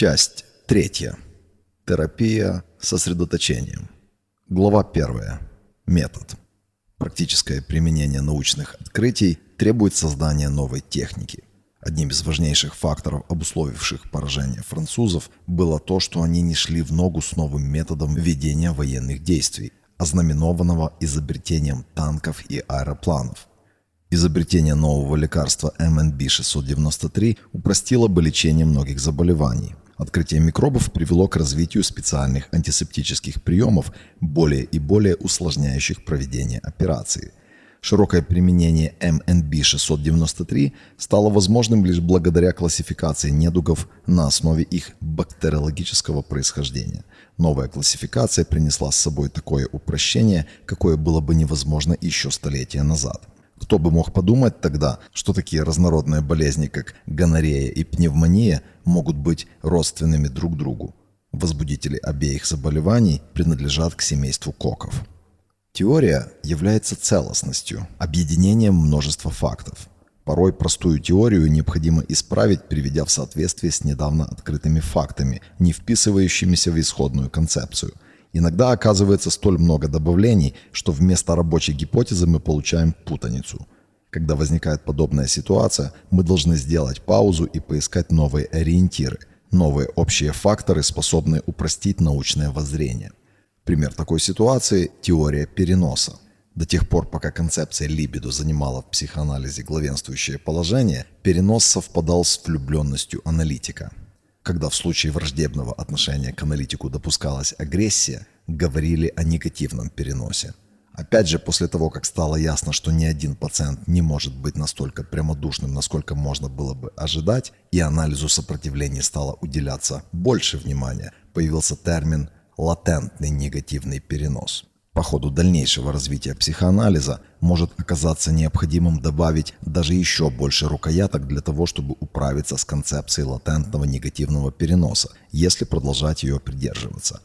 Часть третья. Терапия сосредоточением. Глава первая. Метод. Практическое применение научных открытий требует создания новой техники. Одним из важнейших факторов, обусловивших поражение французов, было то, что они не шли в ногу с новым методом ведения военных действий, ознаменованного изобретением танков и аэропланов. Изобретение нового лекарства MNB-693 упростило бы лечение многих заболеваний. Открытие микробов привело к развитию специальных антисептических приемов, более и более усложняющих проведение операции. Широкое применение MNB-693 стало возможным лишь благодаря классификации недугов на основе их бактериологического происхождения. Новая классификация принесла с собой такое упрощение, какое было бы невозможно еще столетия назад. Кто бы мог подумать тогда, что такие разнородные болезни, как гонорея и пневмония, могут быть родственными друг другу. Возбудители обеих заболеваний принадлежат к семейству коков. Теория является целостностью, объединением множества фактов. Порой простую теорию необходимо исправить, приведя в соответствие с недавно открытыми фактами, не вписывающимися в исходную концепцию – Иногда оказывается столь много добавлений, что вместо рабочей гипотезы мы получаем путаницу. Когда возникает подобная ситуация, мы должны сделать паузу и поискать новые ориентиры, новые общие факторы, способные упростить научное воззрение. Пример такой ситуации – теория переноса. До тех пор, пока концепция либидо занимала в психоанализе главенствующее положение, перенос совпадал с влюбленностью аналитика – когда в случае враждебного отношения к аналитику допускалась агрессия, говорили о негативном переносе. Опять же, после того, как стало ясно, что ни один пациент не может быть настолько прямодушным, насколько можно было бы ожидать, и анализу сопротивления стало уделяться больше внимания, появился термин «латентный негативный перенос». По ходу дальнейшего развития психоанализа может оказаться необходимым добавить даже еще больше рукояток для того, чтобы управиться с концепцией латентного негативного переноса, если продолжать ее придерживаться.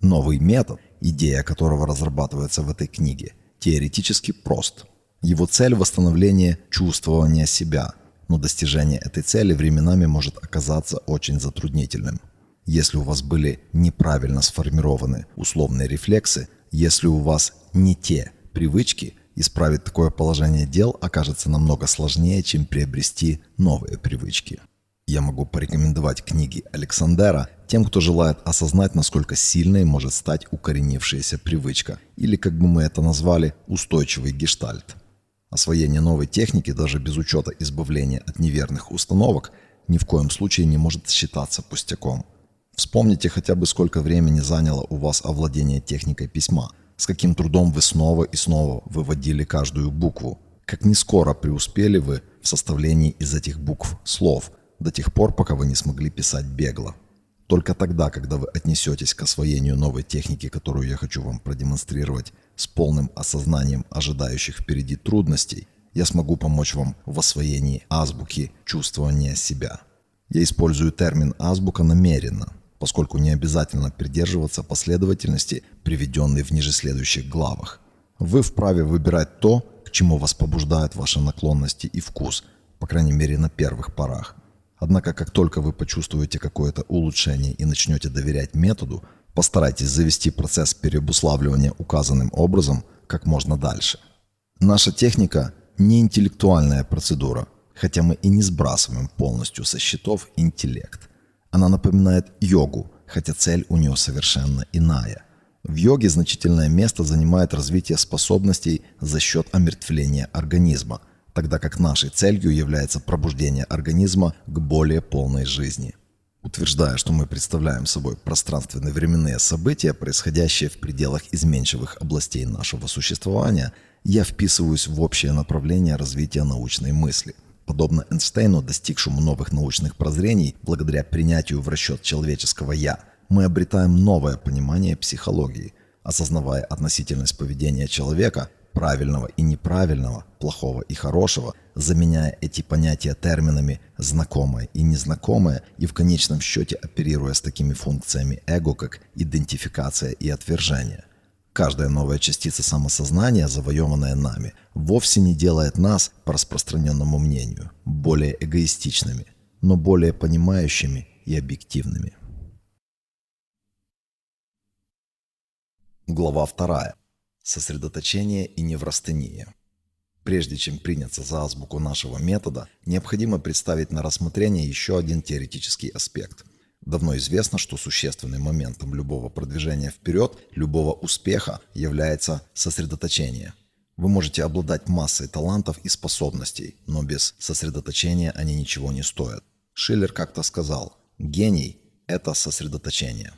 Новый метод, идея которого разрабатывается в этой книге, теоретически прост. Его цель – восстановление чувствования себя, но достижение этой цели временами может оказаться очень затруднительным. Если у вас были неправильно сформированы условные рефлексы – если у вас не те привычки, исправить такое положение дел окажется намного сложнее, чем приобрести новые привычки. Я могу порекомендовать книги Александера тем, кто желает осознать, насколько сильной может стать укоренившаяся привычка, или, как бы мы это назвали, устойчивый гештальт. Освоение новой техники, даже без учета избавления от неверных установок, ни в коем случае не может считаться пустяком – Вспомните хотя бы, сколько времени заняло у вас овладение техникой письма, с каким трудом вы снова и снова выводили каждую букву, как не скоро преуспели вы в составлении из этих букв слов, до тех пор, пока вы не смогли писать бегло. Только тогда, когда вы отнесетесь к освоению новой техники, которую я хочу вам продемонстрировать, с полным осознанием ожидающих впереди трудностей, я смогу помочь вам в освоении азбуки чувствования себя. Я использую термин «азбука» намеренно, поскольку не обязательно придерживаться последовательности, приведенной в ниже следующих главах. Вы вправе выбирать то, к чему вас побуждают ваши наклонности и вкус, по крайней мере на первых порах. Однако, как только вы почувствуете какое-то улучшение и начнете доверять методу, постарайтесь завести процесс переобуславливания указанным образом как можно дальше. Наша техника не интеллектуальная процедура, хотя мы и не сбрасываем полностью со счетов интеллект. Она напоминает йогу, хотя цель у нее совершенно иная. В йоге значительное место занимает развитие способностей за счет омертвления организма, тогда как нашей целью является пробуждение организма к более полной жизни. Утверждая, что мы представляем собой пространственные временные события, происходящие в пределах изменчивых областей нашего существования, я вписываюсь в общее направление развития научной мысли – Подобно Эйнштейну, достигшему новых научных прозрений благодаря принятию в расчет человеческого «я», мы обретаем новое понимание психологии, осознавая относительность поведения человека, правильного и неправильного, плохого и хорошего, заменяя эти понятия терминами «знакомое» и «незнакомое» и в конечном счете оперируя с такими функциями эго, как идентификация и отвержение. Каждая новая частица самосознания, завоеванная нами, вовсе не делает нас, по распространенному мнению, более эгоистичными, но более понимающими и объективными. Глава 2. Сосредоточение и неврастения. Прежде чем приняться за азбуку нашего метода, необходимо представить на рассмотрение еще один теоретический аспект – Давно известно, что существенным моментом любого продвижения вперед, любого успеха является сосредоточение. Вы можете обладать массой талантов и способностей, но без сосредоточения они ничего не стоят. Шиллер как-то сказал, гений – это сосредоточение.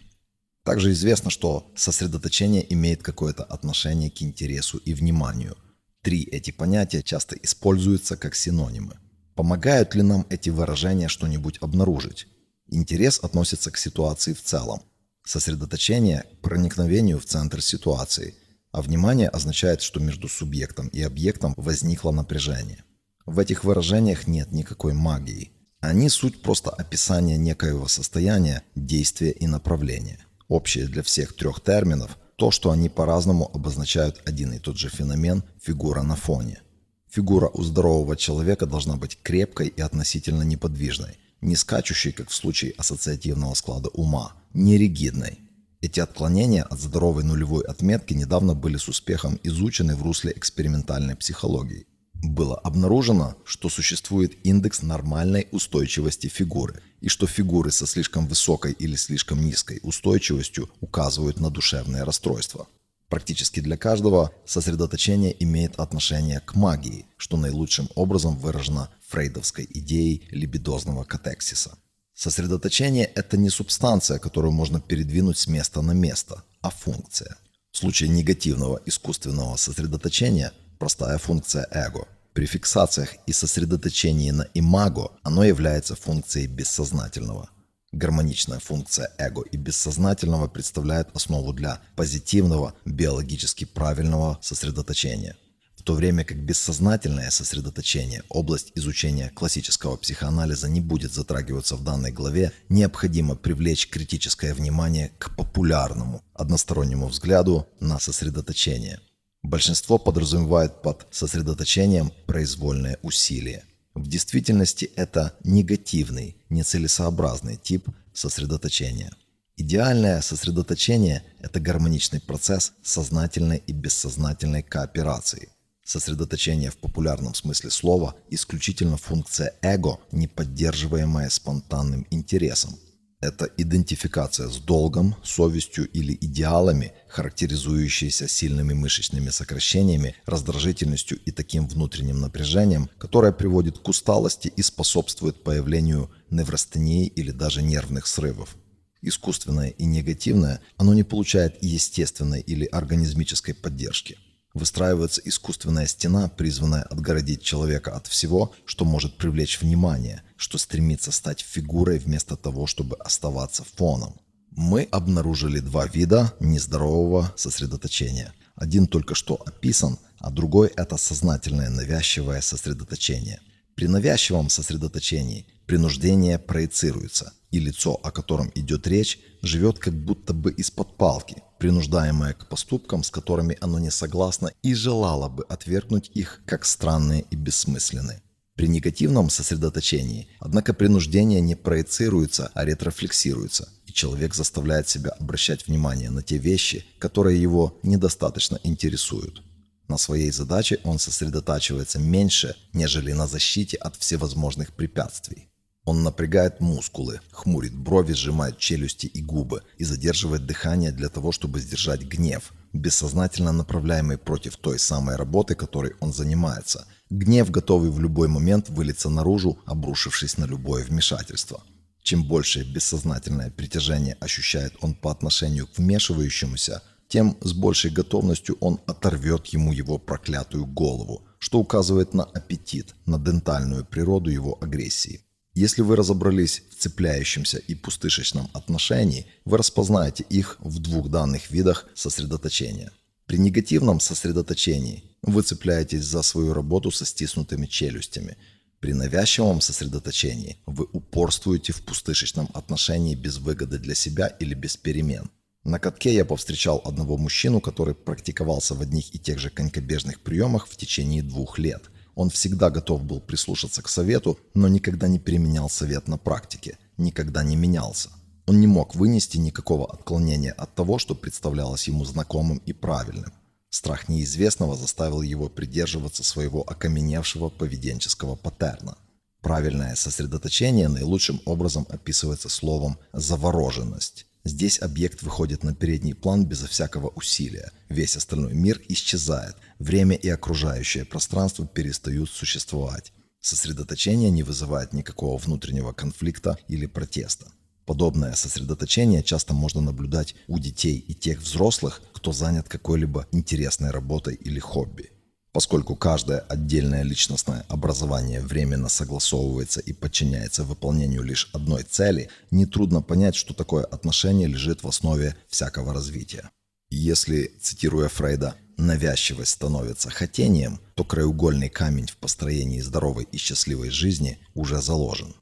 Также известно, что сосредоточение имеет какое-то отношение к интересу и вниманию. Три эти понятия часто используются как синонимы. Помогают ли нам эти выражения что-нибудь обнаружить? Интерес относится к ситуации в целом. Сосредоточение – к проникновению в центр ситуации, а внимание означает, что между субъектом и объектом возникло напряжение. В этих выражениях нет никакой магии. Они суть просто описания некоего состояния, действия и направления – Общее для всех трех терминов – то, что они по-разному обозначают один и тот же феномен – фигура на фоне. Фигура у здорового человека должна быть крепкой и относительно неподвижной, не скачущей, как в случае ассоциативного склада ума, не ригидной. Эти отклонения от здоровой нулевой отметки недавно были с успехом изучены в русле экспериментальной психологии было обнаружено, что существует индекс нормальной устойчивости фигуры, и что фигуры со слишком высокой или слишком низкой устойчивостью указывают на душевное расстройство. Практически для каждого сосредоточение имеет отношение к магии, что наилучшим образом выражено фрейдовской идеей либидозного катексиса. Сосредоточение – это не субстанция, которую можно передвинуть с места на место, а функция. В случае негативного искусственного сосредоточения простая функция эго. При фиксациях и сосредоточении на имаго оно является функцией бессознательного. Гармоничная функция эго и бессознательного представляет основу для позитивного, биологически правильного сосредоточения. В то время как бессознательное сосредоточение, область изучения классического психоанализа не будет затрагиваться в данной главе, необходимо привлечь критическое внимание к популярному, одностороннему взгляду на сосредоточение – Большинство подразумевает под сосредоточением произвольное усилие. В действительности это негативный, нецелесообразный тип сосредоточения. Идеальное сосредоточение – это гармоничный процесс сознательной и бессознательной кооперации. Сосредоточение в популярном смысле слова – исключительно функция эго, не поддерживаемая спонтанным интересом – это идентификация с долгом, совестью или идеалами, характеризующиеся сильными мышечными сокращениями, раздражительностью и таким внутренним напряжением, которое приводит к усталости и способствует появлению неврастении или даже нервных срывов. Искусственное и негативное, оно не получает естественной или организмической поддержки. Выстраивается искусственная стена, призванная отгородить человека от всего, что может привлечь внимание, что стремится стать фигурой вместо того, чтобы оставаться фоном. Мы обнаружили два вида нездорового сосредоточения. Один только что описан, а другой – это сознательное навязчивое сосредоточение. При навязчивом сосредоточении принуждение проецируется, и лицо, о котором идет речь, живет как будто бы из-под палки – принуждаемое к поступкам, с которыми оно не согласно и желало бы отвергнуть их как странные и бессмысленные. При негативном сосредоточении, однако, принуждение не проецируется, а ретрофлексируется, и человек заставляет себя обращать внимание на те вещи, которые его недостаточно интересуют. На своей задаче он сосредотачивается меньше, нежели на защите от всевозможных препятствий. Он напрягает мускулы, хмурит брови, сжимает челюсти и губы и задерживает дыхание для того, чтобы сдержать гнев, бессознательно направляемый против той самой работы, которой он занимается. Гнев, готовый в любой момент вылиться наружу, обрушившись на любое вмешательство. Чем большее бессознательное притяжение ощущает он по отношению к вмешивающемуся, тем с большей готовностью он оторвет ему его проклятую голову, что указывает на аппетит, на дентальную природу его агрессии. Если вы разобрались в цепляющемся и пустышечном отношении, вы распознаете их в двух данных видах сосредоточения. При негативном сосредоточении вы цепляетесь за свою работу со стиснутыми челюстями. При навязчивом сосредоточении вы упорствуете в пустышечном отношении без выгоды для себя или без перемен. На катке я повстречал одного мужчину, который практиковался в одних и тех же конькобежных приемах в течение двух лет. Он всегда готов был прислушаться к совету, но никогда не применял совет на практике, никогда не менялся. Он не мог вынести никакого отклонения от того, что представлялось ему знакомым и правильным. Страх неизвестного заставил его придерживаться своего окаменевшего поведенческого паттерна. Правильное сосредоточение наилучшим образом описывается словом «завороженность». Здесь объект выходит на передний план безо всякого усилия. Весь остальной мир исчезает. Время и окружающее пространство перестают существовать. Сосредоточение не вызывает никакого внутреннего конфликта или протеста. Подобное сосредоточение часто можно наблюдать у детей и тех взрослых, кто занят какой-либо интересной работой или хобби. Поскольку каждое отдельное личностное образование временно согласовывается и подчиняется выполнению лишь одной цели, нетрудно понять, что такое отношение лежит в основе всякого развития. Если, цитируя Фрейда, навязчивость становится хотением, то краеугольный камень в построении здоровой и счастливой жизни уже заложен.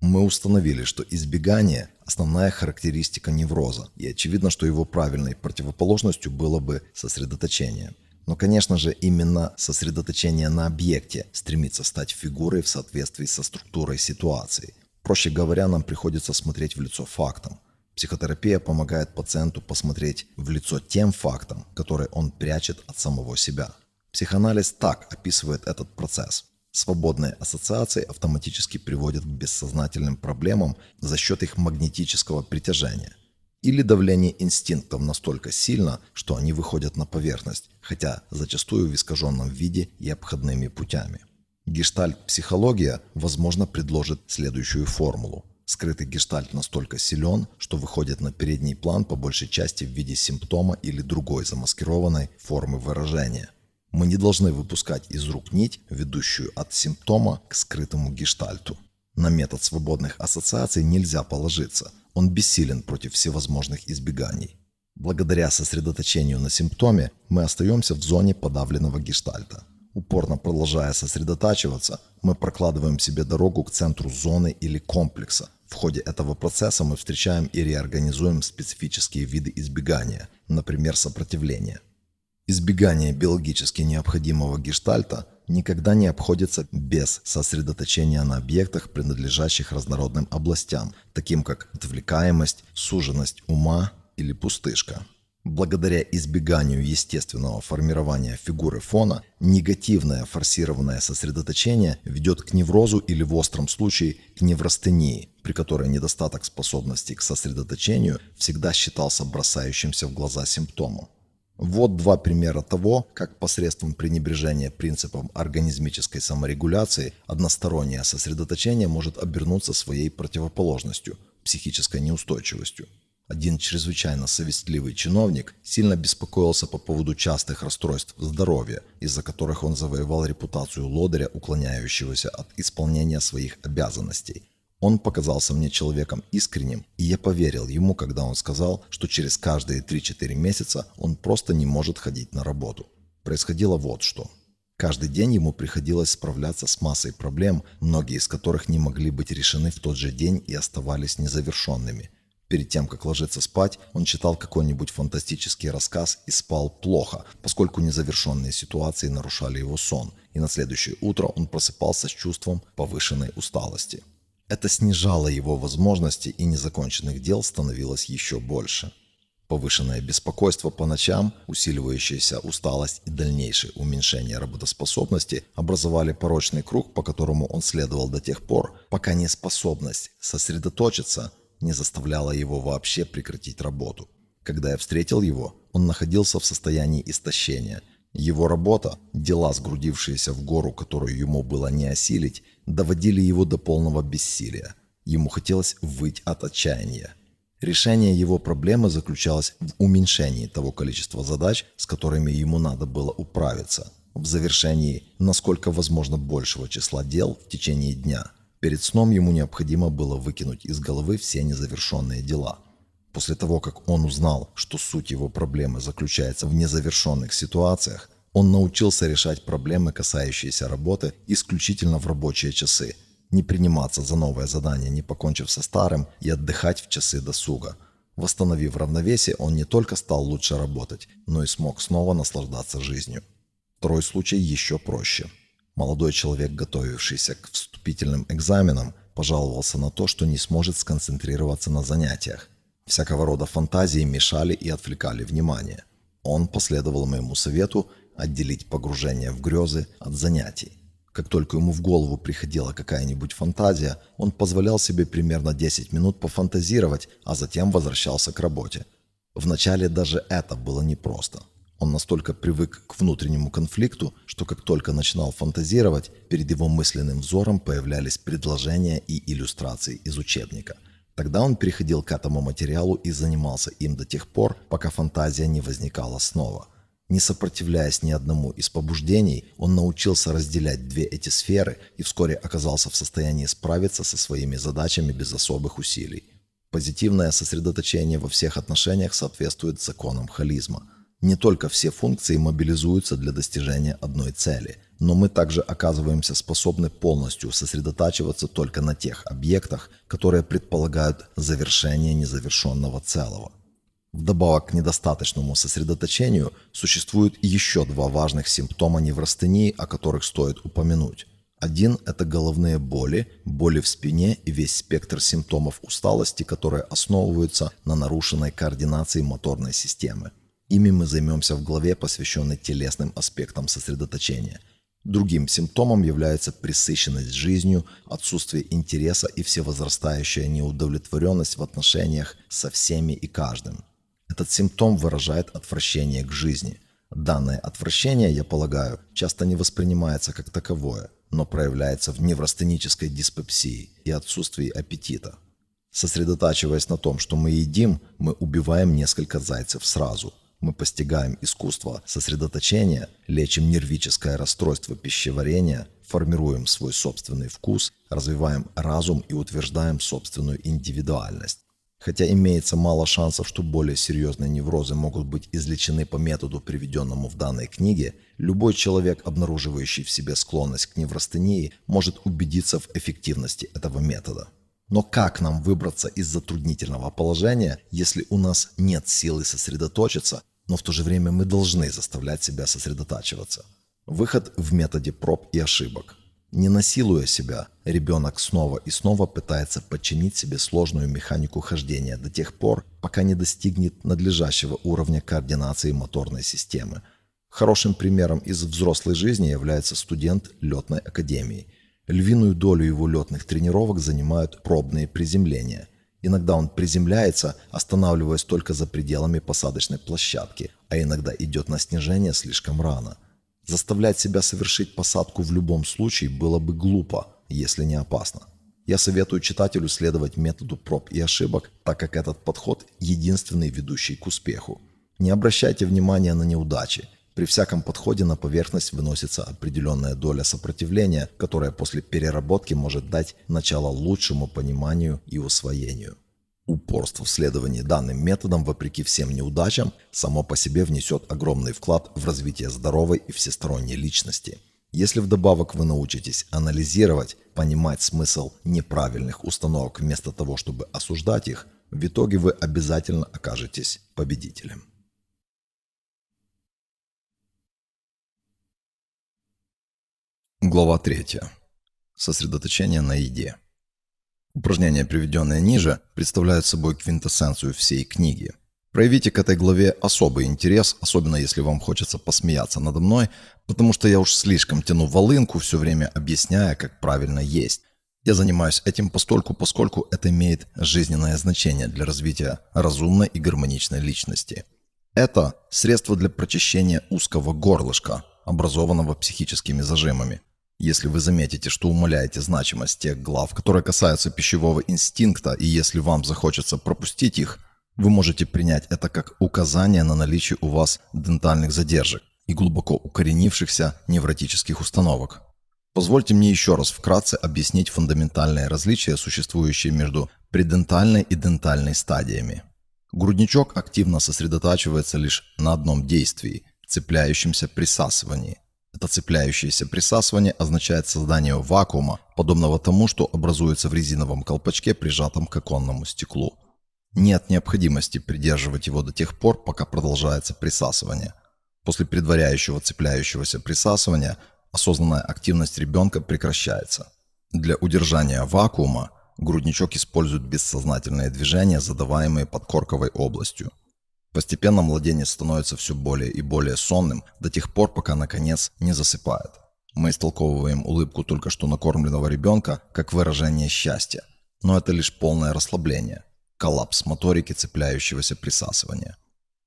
Мы установили, что избегание – основная характеристика невроза, и очевидно, что его правильной противоположностью было бы сосредоточение – но, конечно же, именно сосредоточение на объекте стремится стать фигурой в соответствии со структурой ситуации. Проще говоря, нам приходится смотреть в лицо фактам. Психотерапия помогает пациенту посмотреть в лицо тем фактам, которые он прячет от самого себя. Психоанализ так описывает этот процесс. Свободные ассоциации автоматически приводят к бессознательным проблемам за счет их магнетического притяжения – или давление инстинктов настолько сильно, что они выходят на поверхность, хотя зачастую в искаженном виде и обходными путями. Гештальт-психология, возможно, предложит следующую формулу. Скрытый гештальт настолько силен, что выходит на передний план по большей части в виде симптома или другой замаскированной формы выражения. Мы не должны выпускать из рук нить, ведущую от симптома к скрытому гештальту. На метод свободных ассоциаций нельзя положиться – он бессилен против всевозможных избеганий. Благодаря сосредоточению на симптоме мы остаемся в зоне подавленного гештальта. Упорно продолжая сосредотачиваться, мы прокладываем себе дорогу к центру зоны или комплекса. В ходе этого процесса мы встречаем и реорганизуем специфические виды избегания, например, сопротивления. Избегание биологически необходимого гештальта никогда не обходится без сосредоточения на объектах, принадлежащих разнородным областям, таким как отвлекаемость, суженность ума или пустышка. Благодаря избеганию естественного формирования фигуры фона, негативное форсированное сосредоточение ведет к неврозу или в остром случае к невростении, при которой недостаток способности к сосредоточению всегда считался бросающимся в глаза симптомом. Вот два примера того, как посредством пренебрежения принципом организмической саморегуляции одностороннее сосредоточение может обернуться своей противоположностью – психической неустойчивостью. Один чрезвычайно совестливый чиновник сильно беспокоился по поводу частых расстройств здоровья, из-за которых он завоевал репутацию лодыря, уклоняющегося от исполнения своих обязанностей – он показался мне человеком искренним, и я поверил ему, когда он сказал, что через каждые 3-4 месяца он просто не может ходить на работу. Происходило вот что. Каждый день ему приходилось справляться с массой проблем, многие из которых не могли быть решены в тот же день и оставались незавершенными. Перед тем, как ложиться спать, он читал какой-нибудь фантастический рассказ и спал плохо, поскольку незавершенные ситуации нарушали его сон, и на следующее утро он просыпался с чувством повышенной усталости. Это снижало его возможности и незаконченных дел становилось еще больше. Повышенное беспокойство по ночам, усиливающаяся усталость и дальнейшее уменьшение работоспособности образовали порочный круг, по которому он следовал до тех пор, пока неспособность сосредоточиться не заставляла его вообще прекратить работу. Когда я встретил его, он находился в состоянии истощения – его работа, дела, сгрудившиеся в гору, которую ему было не осилить, доводили его до полного бессилия. Ему хотелось выть от отчаяния. Решение его проблемы заключалось в уменьшении того количества задач, с которыми ему надо было управиться, в завершении, насколько возможно, большего числа дел в течение дня. Перед сном ему необходимо было выкинуть из головы все незавершенные дела. После того, как он узнал, что суть его проблемы заключается в незавершенных ситуациях, он научился решать проблемы, касающиеся работы, исключительно в рабочие часы, не приниматься за новое задание, не покончив со старым, и отдыхать в часы досуга. Восстановив равновесие, он не только стал лучше работать, но и смог снова наслаждаться жизнью. Второй случай еще проще. Молодой человек, готовившийся к вступительным экзаменам, пожаловался на то, что не сможет сконцентрироваться на занятиях. Всякого рода фантазии мешали и отвлекали внимание. Он последовал моему совету отделить погружение в грезы от занятий. Как только ему в голову приходила какая-нибудь фантазия, он позволял себе примерно 10 минут пофантазировать, а затем возвращался к работе. Вначале даже это было непросто. Он настолько привык к внутреннему конфликту, что как только начинал фантазировать, перед его мысленным взором появлялись предложения и иллюстрации из учебника. Тогда он переходил к этому материалу и занимался им до тех пор, пока фантазия не возникала снова – не сопротивляясь ни одному из побуждений, он научился разделять две эти сферы и вскоре оказался в состоянии справиться со своими задачами без особых усилий. Позитивное сосредоточение во всех отношениях соответствует законам холизма. Не только все функции мобилизуются для достижения одной цели, но мы также оказываемся способны полностью сосредотачиваться только на тех объектах, которые предполагают завершение незавершенного целого. Вдобавок к недостаточному сосредоточению существует еще два важных симптома неврастении, о которых стоит упомянуть. Один – это головные боли, боли в спине и весь спектр симптомов усталости, которые основываются на нарушенной координации моторной системы. Ими мы займемся в главе, посвященной телесным аспектам сосредоточения. Другим симптомом является пресыщенность жизнью, отсутствие интереса и всевозрастающая неудовлетворенность в отношениях со всеми и каждым. Этот симптом выражает отвращение к жизни. Данное отвращение, я полагаю, часто не воспринимается как таковое, но проявляется в неврастенической диспепсии и отсутствии аппетита. Сосредотачиваясь на том, что мы едим, мы убиваем несколько зайцев сразу. Мы постигаем искусство сосредоточения, лечим нервическое расстройство пищеварения, формируем свой собственный вкус, развиваем разум и утверждаем собственную индивидуальность. Хотя имеется мало шансов, что более серьезные неврозы могут быть излечены по методу, приведенному в данной книге, любой человек, обнаруживающий в себе склонность к неврастении, может убедиться в эффективности этого метода. Но как нам выбраться из затруднительного положения, если у нас нет силы сосредоточиться, но в то же время мы должны заставлять себя сосредотачиваться? Выход в методе проб и ошибок – не насилуя себя, ребенок снова и снова пытается подчинить себе сложную механику хождения до тех пор, пока не достигнет надлежащего уровня координации моторной системы. Хорошим примером из взрослой жизни является студент летной академии. Львиную долю его летных тренировок занимают пробные приземления. Иногда он приземляется, останавливаясь только за пределами посадочной площадки, а иногда идет на снижение слишком рано – Заставлять себя совершить посадку в любом случае было бы глупо, если не опасно. Я советую читателю следовать методу проб и ошибок, так как этот подход единственный ведущий к успеху. Не обращайте внимания на неудачи. При всяком подходе на поверхность выносится определенная доля сопротивления, которая после переработки может дать начало лучшему пониманию и усвоению. Упорство в следовании данным методом, вопреки всем неудачам, само по себе внесет огромный вклад в развитие здоровой и всесторонней личности. Если вдобавок вы научитесь анализировать, понимать смысл неправильных установок вместо того, чтобы осуждать их, в итоге вы обязательно окажетесь победителем. Глава 3. Сосредоточение на еде. Упражнения, приведенные ниже, представляют собой квинтэссенцию всей книги. Проявите к этой главе особый интерес, особенно если вам хочется посмеяться надо мной, потому что я уж слишком тяну волынку, все время объясняя, как правильно есть. Я занимаюсь этим постольку, поскольку это имеет жизненное значение для развития разумной и гармоничной личности. Это средство для прочищения узкого горлышка, образованного психическими зажимами. Если вы заметите, что умаляете значимость тех глав, которые касаются пищевого инстинкта, и если вам захочется пропустить их, вы можете принять это как указание на наличие у вас дентальных задержек и глубоко укоренившихся невротических установок. Позвольте мне еще раз вкратце объяснить фундаментальные различия, существующие между предентальной и дентальной стадиями. Грудничок активно сосредотачивается лишь на одном действии – цепляющемся присасывании. Это цепляющееся присасывание означает создание вакуума, подобного тому, что образуется в резиновом колпачке, прижатом к оконному стеклу. Нет необходимости придерживать его до тех пор, пока продолжается присасывание. После предваряющего цепляющегося присасывания осознанная активность ребенка прекращается. Для удержания вакуума грудничок использует бессознательные движения, задаваемые подкорковой областью. Постепенно младенец становится все более и более сонным до тех пор, пока наконец не засыпает. Мы истолковываем улыбку только что накормленного ребенка как выражение счастья, но это лишь полное расслабление, коллапс моторики цепляющегося присасывания.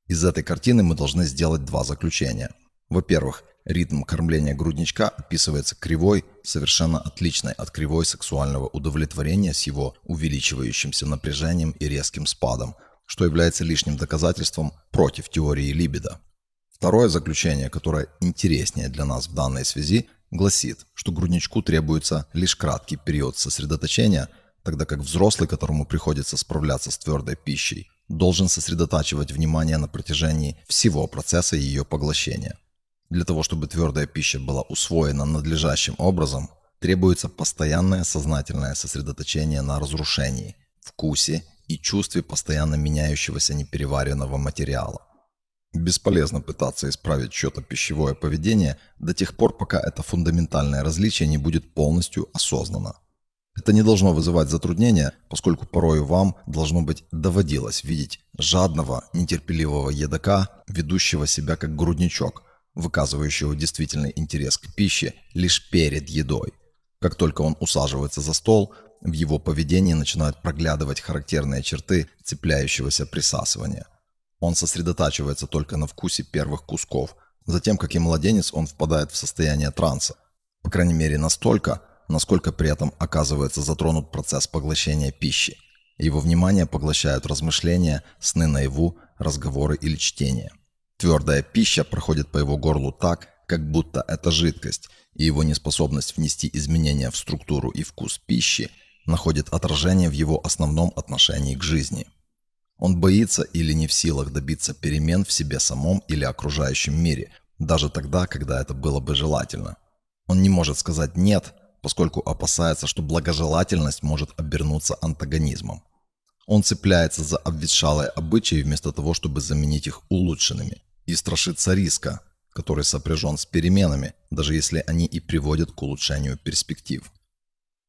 Из этой картины мы должны сделать два заключения. Во-первых, ритм кормления грудничка описывается кривой, совершенно отличной от кривой сексуального удовлетворения с его увеличивающимся напряжением и резким спадом, что является лишним доказательством против теории либидо. Второе заключение, которое интереснее для нас в данной связи, гласит, что грудничку требуется лишь краткий период сосредоточения, тогда как взрослый, которому приходится справляться с твердой пищей, должен сосредотачивать внимание на протяжении всего процесса ее поглощения. Для того, чтобы твердая пища была усвоена надлежащим образом, требуется постоянное сознательное сосредоточение на разрушении, вкусе и чувстве постоянно меняющегося непереваренного материала. Бесполезно пытаться исправить что-то пищевое поведение до тех пор, пока это фундаментальное различие не будет полностью осознано. Это не должно вызывать затруднения, поскольку порою вам, должно быть, доводилось видеть жадного, нетерпеливого едока, ведущего себя как грудничок, выказывающего действительный интерес к пище лишь перед едой. Как только он усаживается за стол, в его поведении начинают проглядывать характерные черты цепляющегося присасывания. Он сосредотачивается только на вкусе первых кусков, затем, как и младенец, он впадает в состояние транса. По крайней мере настолько, насколько при этом оказывается затронут процесс поглощения пищи. Его внимание поглощают размышления, сны наяву, разговоры или чтение. Твердая пища проходит по его горлу так, как будто это жидкость, и его неспособность внести изменения в структуру и вкус пищи находит отражение в его основном отношении к жизни. Он боится или не в силах добиться перемен в себе самом или окружающем мире, даже тогда, когда это было бы желательно. Он не может сказать «нет», поскольку опасается, что благожелательность может обернуться антагонизмом. Он цепляется за обветшалые обычаи вместо того, чтобы заменить их улучшенными, и страшится риска, который сопряжен с переменами, даже если они и приводят к улучшению перспектив.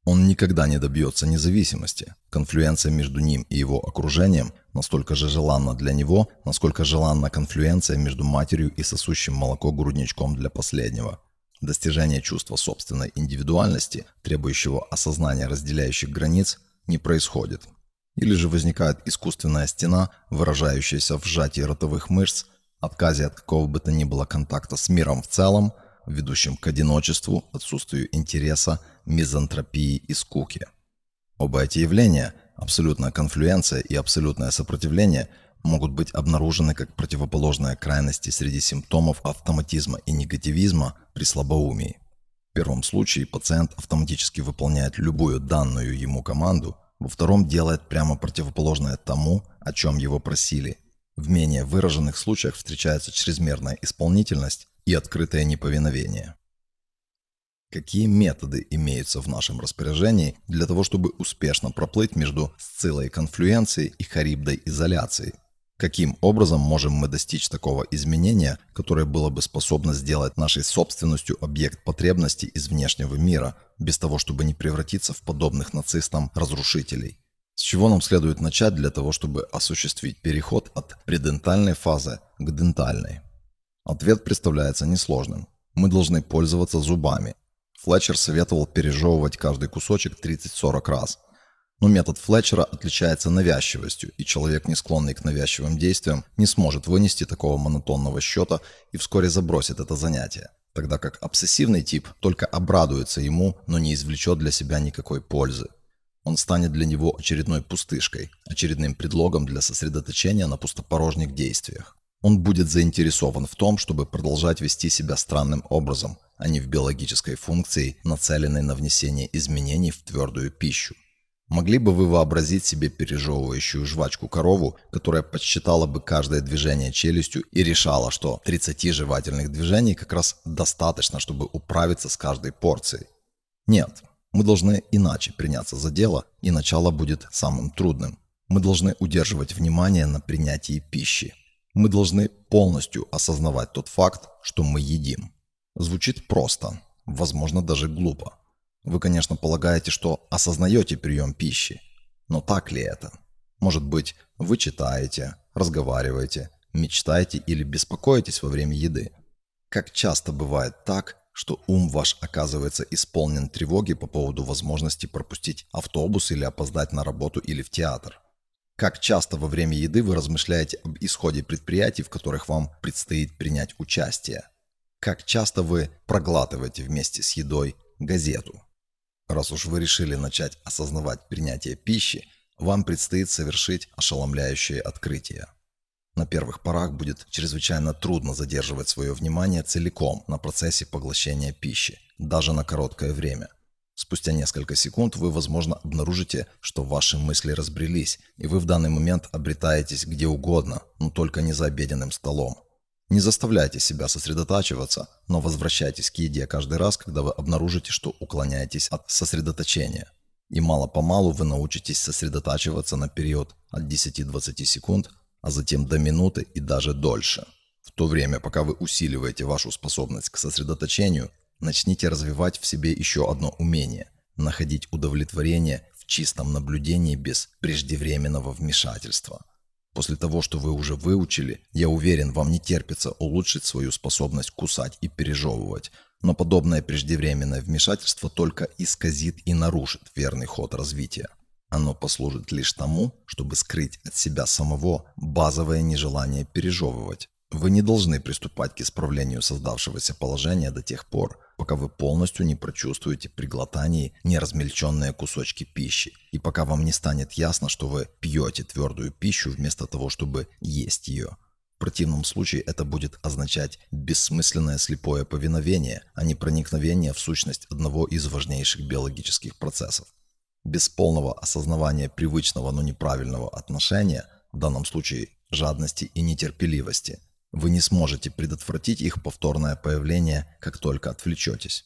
Он никогда не добьется независимости. Конфлюенция между ним и его окружением настолько же желанна для него, насколько желанна конфлюенция между матерью и сосущим молоко грудничком для последнего – Достижение чувства собственной индивидуальности, требующего осознания разделяющих границ, не происходит. Или же возникает искусственная стена, выражающаяся в сжатии ротовых мышц, отказе от какого бы то ни было контакта с миром в целом, ведущим к одиночеству, отсутствию интереса, мизантропии и скуке. Оба эти явления, абсолютная конфлюенция и абсолютное сопротивление – могут быть обнаружены как противоположные крайности среди симптомов автоматизма и негативизма при слабоумии. В первом случае пациент автоматически выполняет любую данную ему команду, во втором делает прямо противоположное тому, о чем его просили. В менее выраженных случаях встречается чрезмерная исполнительность и открытое неповиновение. Какие методы имеются в нашем распоряжении для того, чтобы успешно проплыть между сциллой конфлюенцией и харибдой изоляцией? Каким образом можем мы достичь такого изменения, которое было бы способно сделать нашей собственностью объект потребностей из внешнего мира, без того, чтобы не превратиться в подобных нацистам разрушителей? С чего нам следует начать для того, чтобы осуществить переход от предентальной фазы к дентальной? Ответ представляется несложным. Мы должны пользоваться зубами. Флетчер советовал пережевывать каждый кусочек 30-40 раз – но метод Флетчера отличается навязчивостью, и человек, не склонный к навязчивым действиям, не сможет вынести такого монотонного счета и вскоре забросит это занятие. Тогда как обсессивный тип только обрадуется ему, но не извлечет для себя никакой пользы. Он станет для него очередной пустышкой, очередным предлогом для сосредоточения на пустопорожних действиях. Он будет заинтересован в том, чтобы продолжать вести себя странным образом, а не в биологической функции, нацеленной на внесение изменений в твердую пищу. Могли бы вы вообразить себе пережевывающую жвачку корову, которая подсчитала бы каждое движение челюстью и решала, что 30 жевательных движений как раз достаточно, чтобы управиться с каждой порцией? Нет, мы должны иначе приняться за дело, и начало будет самым трудным. Мы должны удерживать внимание на принятии пищи. Мы должны полностью осознавать тот факт, что мы едим. Звучит просто, возможно даже глупо. Вы, конечно, полагаете, что осознаете прием пищи, но так ли это? Может быть, вы читаете, разговариваете, мечтаете или беспокоитесь во время еды. Как часто бывает так, что ум ваш оказывается исполнен тревоги по поводу возможности пропустить автобус или опоздать на работу или в театр. Как часто во время еды вы размышляете об исходе предприятий, в которых вам предстоит принять участие. Как часто вы проглатываете вместе с едой газету. Раз уж вы решили начать осознавать принятие пищи, вам предстоит совершить ошеломляющее открытие. На первых порах будет чрезвычайно трудно задерживать свое внимание целиком на процессе поглощения пищи, даже на короткое время. Спустя несколько секунд вы, возможно, обнаружите, что ваши мысли разбрелись, и вы в данный момент обретаетесь где угодно, но только не за обеденным столом. Не заставляйте себя сосредотачиваться, но возвращайтесь к еде каждый раз, когда вы обнаружите, что уклоняетесь от сосредоточения. И мало-помалу вы научитесь сосредотачиваться на период от 10-20 секунд, а затем до минуты и даже дольше. В то время, пока вы усиливаете вашу способность к сосредоточению, начните развивать в себе еще одно умение – находить удовлетворение в чистом наблюдении без преждевременного вмешательства. После того, что вы уже выучили, я уверен, вам не терпится улучшить свою способность кусать и пережевывать. Но подобное преждевременное вмешательство только исказит и нарушит верный ход развития. Оно послужит лишь тому, чтобы скрыть от себя самого базовое нежелание пережевывать. Вы не должны приступать к исправлению создавшегося положения до тех пор, пока вы полностью не прочувствуете при глотании неразмельченные кусочки пищи, и пока вам не станет ясно, что вы пьете твердую пищу вместо того, чтобы есть ее. В противном случае это будет означать бессмысленное слепое повиновение, а не проникновение в сущность одного из важнейших биологических процессов. Без полного осознавания привычного, но неправильного отношения, в данном случае жадности и нетерпеливости – вы не сможете предотвратить их повторное появление, как только отвлечетесь.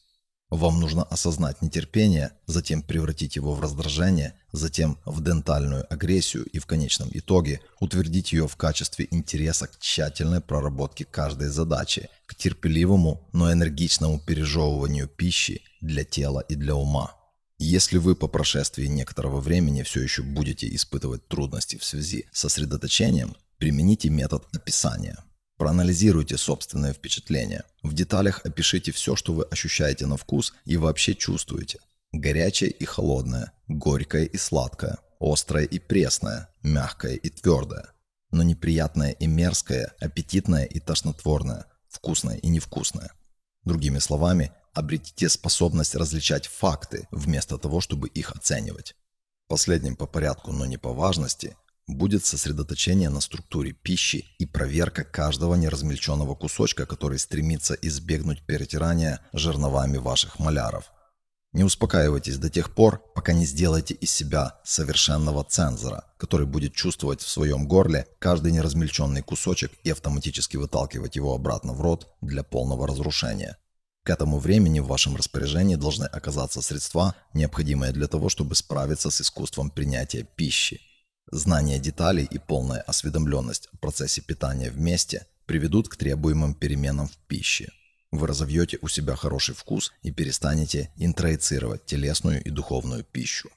Вам нужно осознать нетерпение, затем превратить его в раздражение, затем в дентальную агрессию и в конечном итоге утвердить ее в качестве интереса к тщательной проработке каждой задачи, к терпеливому, но энергичному пережевыванию пищи для тела и для ума. Если вы по прошествии некоторого времени все еще будете испытывать трудности в связи с сосредоточением, примените метод описания – Проанализируйте собственные впечатления. В деталях опишите все, что вы ощущаете на вкус и вообще чувствуете. Горячее и холодное, горькое и сладкое, острое и пресное, мягкое и твердое. Но неприятное и мерзкое, аппетитное и тошнотворное, вкусное и невкусное. Другими словами, обретите способность различать факты, вместо того, чтобы их оценивать. Последним по порядку, но не по важности, будет сосредоточение на структуре пищи и проверка каждого неразмельченного кусочка, который стремится избегнуть перетирания жерновами ваших маляров. Не успокаивайтесь до тех пор, пока не сделаете из себя совершенного цензора, который будет чувствовать в своем горле каждый неразмельченный кусочек и автоматически выталкивать его обратно в рот для полного разрушения. К этому времени в вашем распоряжении должны оказаться средства, необходимые для того, чтобы справиться с искусством принятия пищи. Знание деталей и полная осведомленность о процессе питания вместе приведут к требуемым переменам в пище. Вы разовьете у себя хороший вкус и перестанете интроицировать телесную и духовную пищу.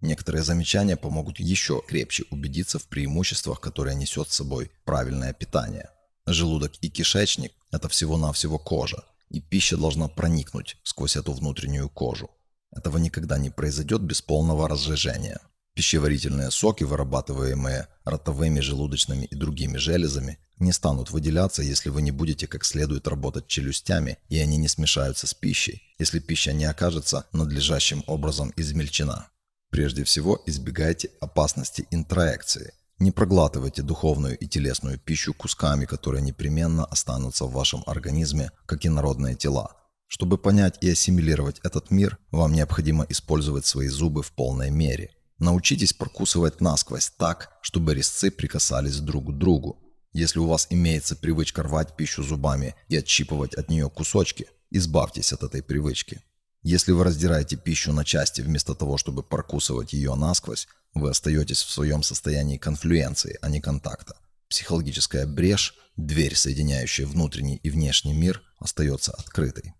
Некоторые замечания помогут еще крепче убедиться в преимуществах, которые несет с собой правильное питание. Желудок и кишечник – это всего-навсего кожа, и пища должна проникнуть сквозь эту внутреннюю кожу. Этого никогда не произойдет без полного разжижения. Пищеварительные соки, вырабатываемые ротовыми, желудочными и другими железами, не станут выделяться, если вы не будете как следует работать челюстями, и они не смешаются с пищей, если пища не окажется надлежащим образом измельчена. Прежде всего, избегайте опасности интроекции. Не проглатывайте духовную и телесную пищу кусками, которые непременно останутся в вашем организме, как и народные тела. Чтобы понять и ассимилировать этот мир, вам необходимо использовать свои зубы в полной мере – Научитесь прокусывать насквозь так, чтобы резцы прикасались друг к другу. Если у вас имеется привычка рвать пищу зубами и отщипывать от нее кусочки, избавьтесь от этой привычки. Если вы раздираете пищу на части вместо того, чтобы прокусывать ее насквозь, вы остаетесь в своем состоянии конфлюенции, а не контакта. Психологическая брешь, дверь, соединяющая внутренний и внешний мир, остается открытой.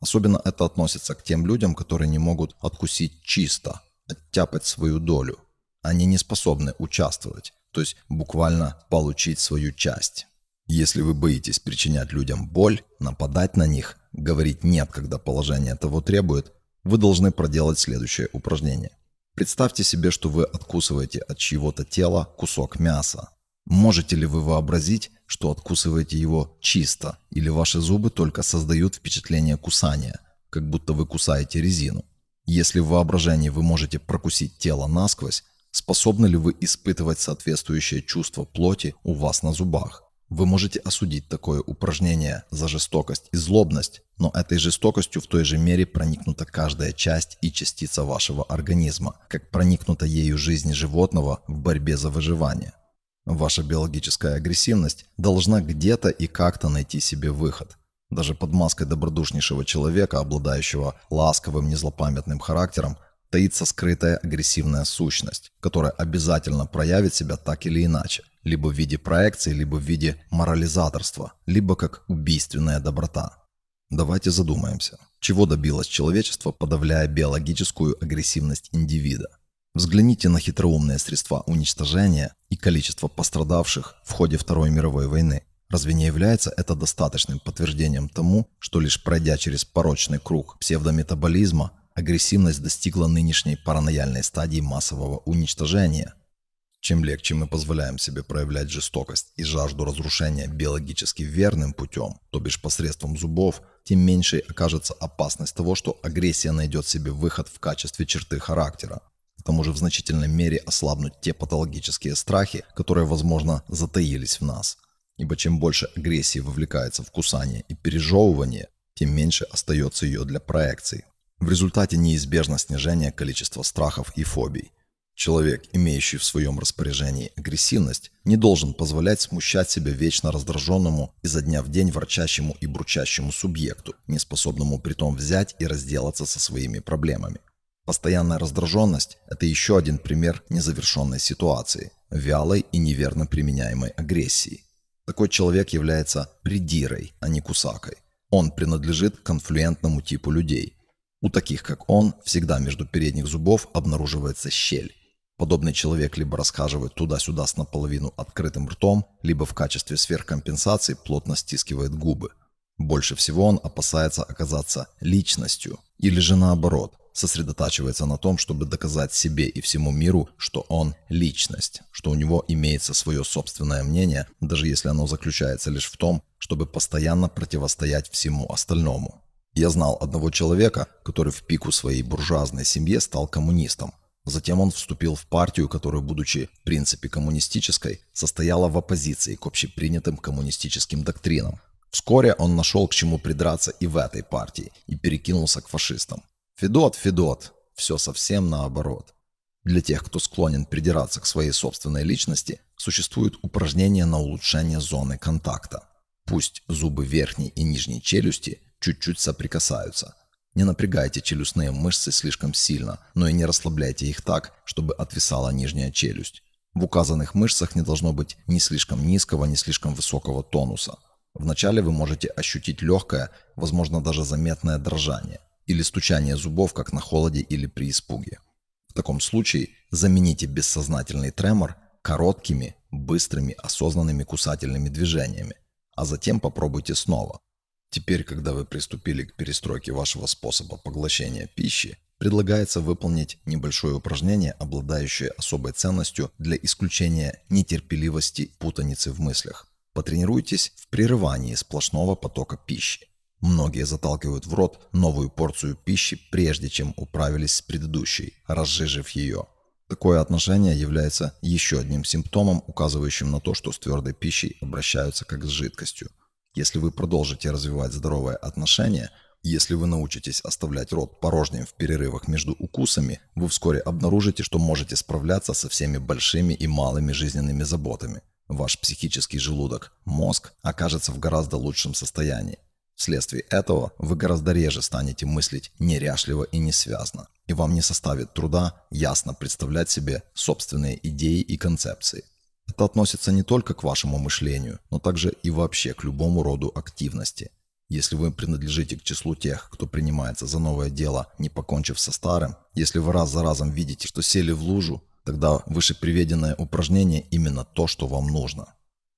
Особенно это относится к тем людям, которые не могут откусить чисто, оттяпать свою долю. Они не способны участвовать, то есть буквально получить свою часть. Если вы боитесь причинять людям боль, нападать на них, говорить «нет», когда положение того требует, вы должны проделать следующее упражнение. Представьте себе, что вы откусываете от чьего-то тела кусок мяса. Можете ли вы вообразить, что откусываете его чисто, или ваши зубы только создают впечатление кусания, как будто вы кусаете резину? Если в воображении вы можете прокусить тело насквозь, способны ли вы испытывать соответствующее чувство плоти у вас на зубах? Вы можете осудить такое упражнение за жестокость и злобность, но этой жестокостью в той же мере проникнута каждая часть и частица вашего организма, как проникнута ею жизнь животного в борьбе за выживание. Ваша биологическая агрессивность должна где-то и как-то найти себе выход. Даже под маской добродушнейшего человека, обладающего ласковым, незлопамятным характером, таится скрытая агрессивная сущность, которая обязательно проявит себя так или иначе, либо в виде проекции, либо в виде морализаторства, либо как убийственная доброта. Давайте задумаемся, чего добилось человечество, подавляя биологическую агрессивность индивида. Взгляните на хитроумные средства уничтожения и количество пострадавших в ходе Второй мировой войны. Разве не является это достаточным подтверждением тому, что лишь пройдя через порочный круг псевдометаболизма, агрессивность достигла нынешней паранояльной стадии массового уничтожения. Чем легче мы позволяем себе проявлять жестокость и жажду разрушения биологически верным путем, то бишь посредством зубов, тем меньшей окажется опасность того, что агрессия найдет себе выход в качестве черты характера. К тому же в значительной мере ослабнут те патологические страхи, которые, возможно, затаились в нас. Ибо чем больше агрессии вовлекается в кусание и пережевывание, тем меньше остается ее для проекций, в результате неизбежно снижение количества страхов и фобий. Человек, имеющий в своем распоряжении агрессивность, не должен позволять смущать себя вечно раздраженному, изо дня в день ворчащему и бручащему субъекту, неспособному притом взять и разделаться со своими проблемами. Постоянная раздраженность – это еще один пример незавершенной ситуации, вялой и неверно применяемой агрессии. Такой человек является придирой, а не кусакой. Он принадлежит к конфлюентному типу людей, у таких, как он, всегда между передних зубов обнаруживается щель. Подобный человек либо расхаживает туда-сюда с наполовину открытым ртом, либо в качестве сверхкомпенсации плотно стискивает губы. Больше всего он опасается оказаться личностью, или же наоборот, сосредотачивается на том, чтобы доказать себе и всему миру, что он личность, что у него имеется свое собственное мнение, даже если оно заключается лишь в том, чтобы постоянно противостоять всему остальному. Я знал одного человека, который в пику своей буржуазной семье стал коммунистом. Затем он вступил в партию, которая, будучи в принципе коммунистической, состояла в оппозиции к общепринятым коммунистическим доктринам. Вскоре он нашел к чему придраться и в этой партии, и перекинулся к фашистам. Федот, Федот, все совсем наоборот. Для тех, кто склонен придираться к своей собственной личности, существует упражнение на улучшение зоны контакта. Пусть зубы верхней и нижней челюсти чуть-чуть соприкасаются. Не напрягайте челюстные мышцы слишком сильно, но и не расслабляйте их так, чтобы отвисала нижняя челюсть. В указанных мышцах не должно быть ни слишком низкого, ни слишком высокого тонуса. Вначале вы можете ощутить легкое, возможно даже заметное дрожание или стучание зубов, как на холоде или при испуге. В таком случае замените бессознательный тремор короткими, быстрыми, осознанными кусательными движениями, а затем попробуйте снова. Теперь, когда вы приступили к перестройке вашего способа поглощения пищи, предлагается выполнить небольшое упражнение, обладающее особой ценностью для исключения нетерпеливости путаницы в мыслях. Потренируйтесь в прерывании сплошного потока пищи. Многие заталкивают в рот новую порцию пищи, прежде чем управились с предыдущей, разжижив ее. Такое отношение является еще одним симптомом, указывающим на то, что с твердой пищей обращаются как с жидкостью. Если вы продолжите развивать здоровые отношения, если вы научитесь оставлять рот порожним в перерывах между укусами, вы вскоре обнаружите, что можете справляться со всеми большими и малыми жизненными заботами. Ваш психический желудок, мозг, окажется в гораздо лучшем состоянии. Вследствие этого вы гораздо реже станете мыслить неряшливо и несвязно, и вам не составит труда ясно представлять себе собственные идеи и концепции. Это относится не только к вашему мышлению, но также и вообще к любому роду активности. Если вы принадлежите к числу тех, кто принимается за новое дело, не покончив со старым, если вы раз за разом видите, что сели в лужу, тогда вышеприведенное упражнение именно то, что вам нужно.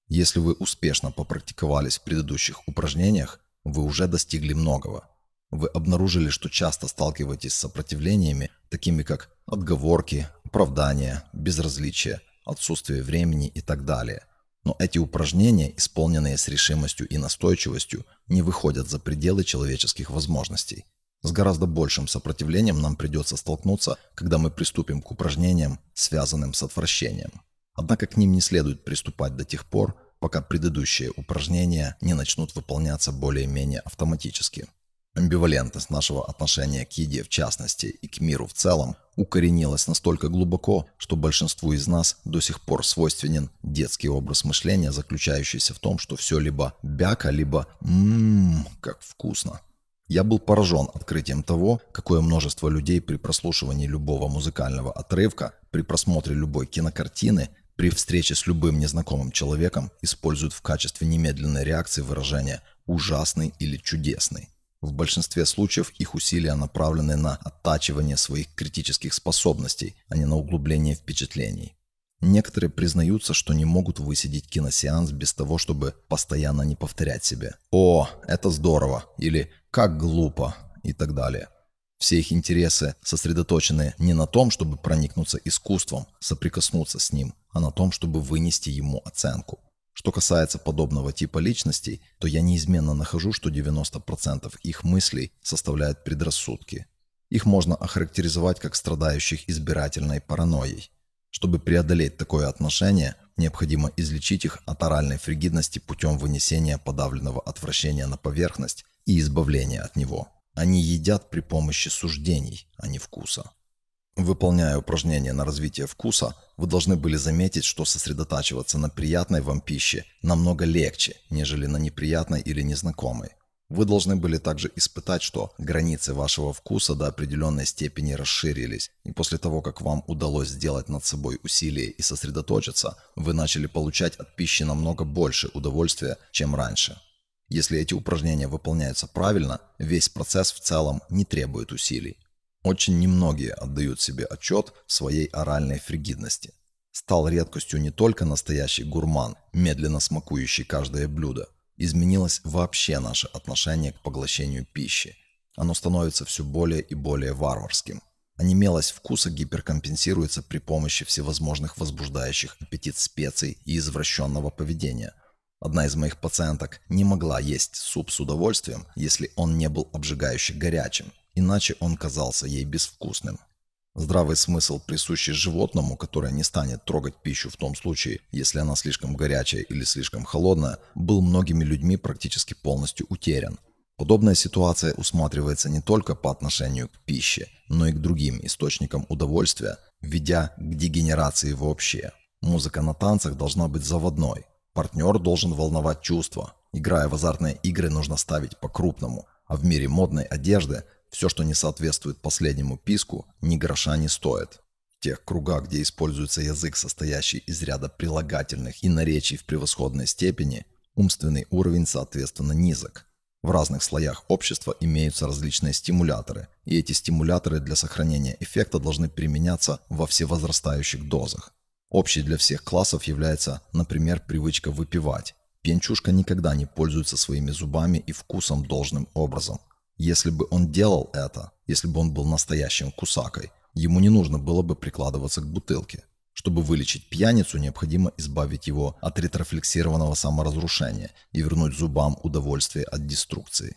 Если вы успешно попрактиковались в предыдущих упражнениях, вы уже достигли многого. Вы обнаружили, что часто сталкиваетесь с сопротивлениями, такими как отговорки, оправдания, безразличие, отсутствие времени и так далее. Но эти упражнения, исполненные с решимостью и настойчивостью, не выходят за пределы человеческих возможностей. С гораздо большим сопротивлением нам придется столкнуться, когда мы приступим к упражнениям, связанным с отвращением. Однако к ним не следует приступать до тех пор, пока предыдущие упражнения не начнут выполняться более-менее автоматически. Амбивалентность нашего отношения к еде в частности и к миру в целом укоренилась настолько глубоко, что большинству из нас до сих пор свойственен детский образ мышления, заключающийся в том, что все либо бяка, либо «ммм, как вкусно». Я был поражен открытием того, какое множество людей при прослушивании любого музыкального отрывка, при просмотре любой кинокартины, при встрече с любым незнакомым человеком используют в качестве немедленной реакции выражение «ужасный» или «чудесный». В большинстве случаев их усилия направлены на оттачивание своих критических способностей, а не на углубление впечатлений. Некоторые признаются, что не могут высидеть киносеанс без того, чтобы постоянно не повторять себе «О, это здорово» или «Как глупо» и так далее. Все их интересы сосредоточены не на том, чтобы проникнуться искусством, соприкоснуться с ним, а на том, чтобы вынести ему оценку. Что касается подобного типа личностей, то я неизменно нахожу, что 90% их мыслей составляют предрассудки. Их можно охарактеризовать как страдающих избирательной паранойей. Чтобы преодолеть такое отношение, необходимо излечить их от оральной фригидности путем вынесения подавленного отвращения на поверхность и избавления от него. Они едят при помощи суждений, а не вкуса. Выполняя упражнения на развитие вкуса, вы должны были заметить, что сосредотачиваться на приятной вам пище намного легче, нежели на неприятной или незнакомой. Вы должны были также испытать, что границы вашего вкуса до определенной степени расширились, и после того, как вам удалось сделать над собой усилие и сосредоточиться, вы начали получать от пищи намного больше удовольствия, чем раньше. Если эти упражнения выполняются правильно, весь процесс в целом не требует усилий. Очень немногие отдают себе отчет в своей оральной фригидности. Стал редкостью не только настоящий гурман, медленно смакующий каждое блюдо. Изменилось вообще наше отношение к поглощению пищи. Оно становится все более и более варварским. Онемелость вкуса гиперкомпенсируется при помощи всевозможных возбуждающих аппетит специй и извращенного поведения. Одна из моих пациенток не могла есть суп с удовольствием, если он не был обжигающе горячим, иначе он казался ей безвкусным. Здравый смысл, присущий животному, которое не станет трогать пищу в том случае, если она слишком горячая или слишком холодная, был многими людьми практически полностью утерян. Подобная ситуация усматривается не только по отношению к пище, но и к другим источникам удовольствия, ведя к дегенерации вообще. Музыка на танцах должна быть заводной. Партнер должен волновать чувства. Играя в азартные игры, нужно ставить по-крупному. А в мире модной одежды все, что не соответствует последнему писку, ни гроша не стоит. В тех кругах, где используется язык, состоящий из ряда прилагательных и наречий в превосходной степени, умственный уровень соответственно низок. В разных слоях общества имеются различные стимуляторы, и эти стимуляторы для сохранения эффекта должны применяться во всевозрастающих дозах. Общей для всех классов является, например, привычка выпивать. Пьянчушка никогда не пользуется своими зубами и вкусом должным образом. Если бы он делал это, если бы он был настоящим кусакой, ему не нужно было бы прикладываться к бутылке. Чтобы вылечить пьяницу, необходимо избавить его от ретрофлексированного саморазрушения и вернуть зубам удовольствие от деструкции.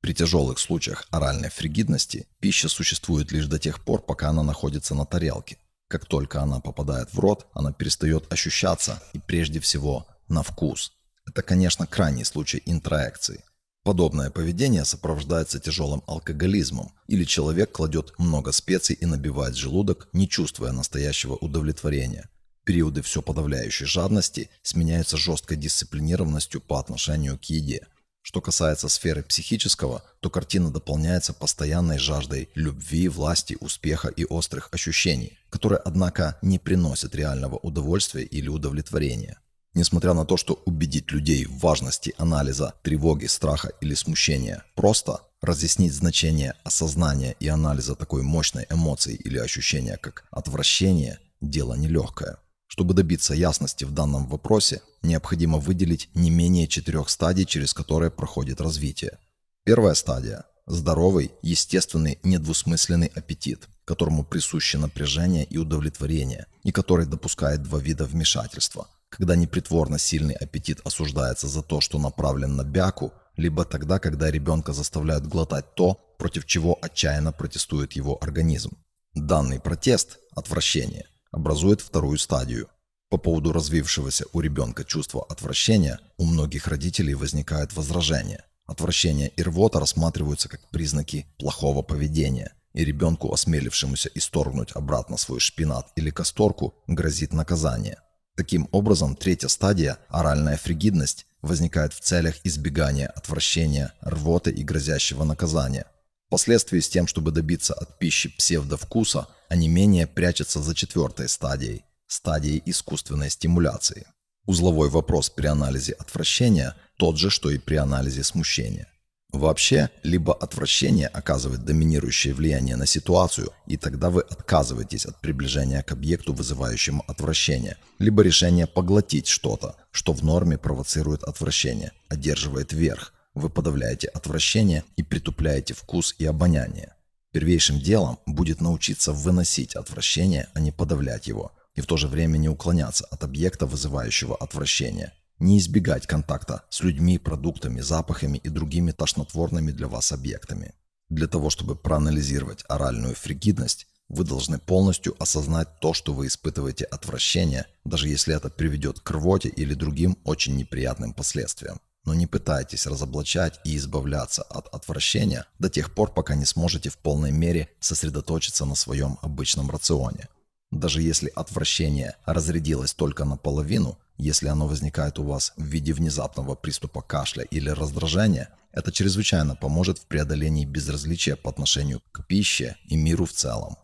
При тяжелых случаях оральной фригидности пища существует лишь до тех пор, пока она находится на тарелке. Как только она попадает в рот, она перестает ощущаться и прежде всего на вкус. Это, конечно, крайний случай интроекции. Подобное поведение сопровождается тяжелым алкоголизмом, или человек кладет много специй и набивает желудок, не чувствуя настоящего удовлетворения. Периоды все подавляющей жадности сменяются жесткой дисциплинированностью по отношению к еде. Что касается сферы психического, то картина дополняется постоянной жаждой любви, власти, успеха и острых ощущений, которые, однако, не приносят реального удовольствия или удовлетворения. Несмотря на то, что убедить людей в важности анализа тревоги, страха или смущения просто, разъяснить значение осознания и анализа такой мощной эмоции или ощущения, как отвращение, дело нелегкое. Чтобы добиться ясности в данном вопросе, необходимо выделить не менее четырех стадий, через которые проходит развитие. Первая стадия – здоровый, естественный, недвусмысленный аппетит, которому присуще напряжение и удовлетворение, и который допускает два вида вмешательства – когда непритворно сильный аппетит осуждается за то, что направлен на бяку, либо тогда, когда ребенка заставляют глотать то, против чего отчаянно протестует его организм. Данный протест, отвращение, образует вторую стадию. По поводу развившегося у ребенка чувства отвращения у многих родителей возникают возражения. Отвращение и рвота рассматриваются как признаки плохого поведения, и ребенку, осмелившемуся исторгнуть обратно свой шпинат или касторку, грозит наказание – Таким образом, третья стадия, оральная фригидность, возникает в целях избегания отвращения, рвоты и грозящего наказания. Впоследствии с тем, чтобы добиться от пищи псевдовкуса, они менее прячутся за четвертой стадией, стадией искусственной стимуляции. Узловой вопрос при анализе отвращения тот же, что и при анализе смущения. Вообще, либо отвращение оказывает доминирующее влияние на ситуацию, и тогда вы отказываетесь от приближения к объекту, вызывающему отвращение, либо решение поглотить что-то, что в норме провоцирует отвращение, одерживает верх. Вы подавляете отвращение и притупляете вкус и обоняние. Первейшим делом будет научиться выносить отвращение, а не подавлять его, и в то же время не уклоняться от объекта, вызывающего отвращение, не избегать контакта с людьми, продуктами, запахами и другими тошнотворными для вас объектами. Для того, чтобы проанализировать оральную фригидность, вы должны полностью осознать то, что вы испытываете отвращение, даже если это приведет к рвоте или другим очень неприятным последствиям. Но не пытайтесь разоблачать и избавляться от отвращения до тех пор, пока не сможете в полной мере сосредоточиться на своем обычном рационе. Даже если отвращение разрядилось только наполовину, если оно возникает у вас в виде внезапного приступа кашля или раздражения, это чрезвычайно поможет в преодолении безразличия по отношению к пище и миру в целом.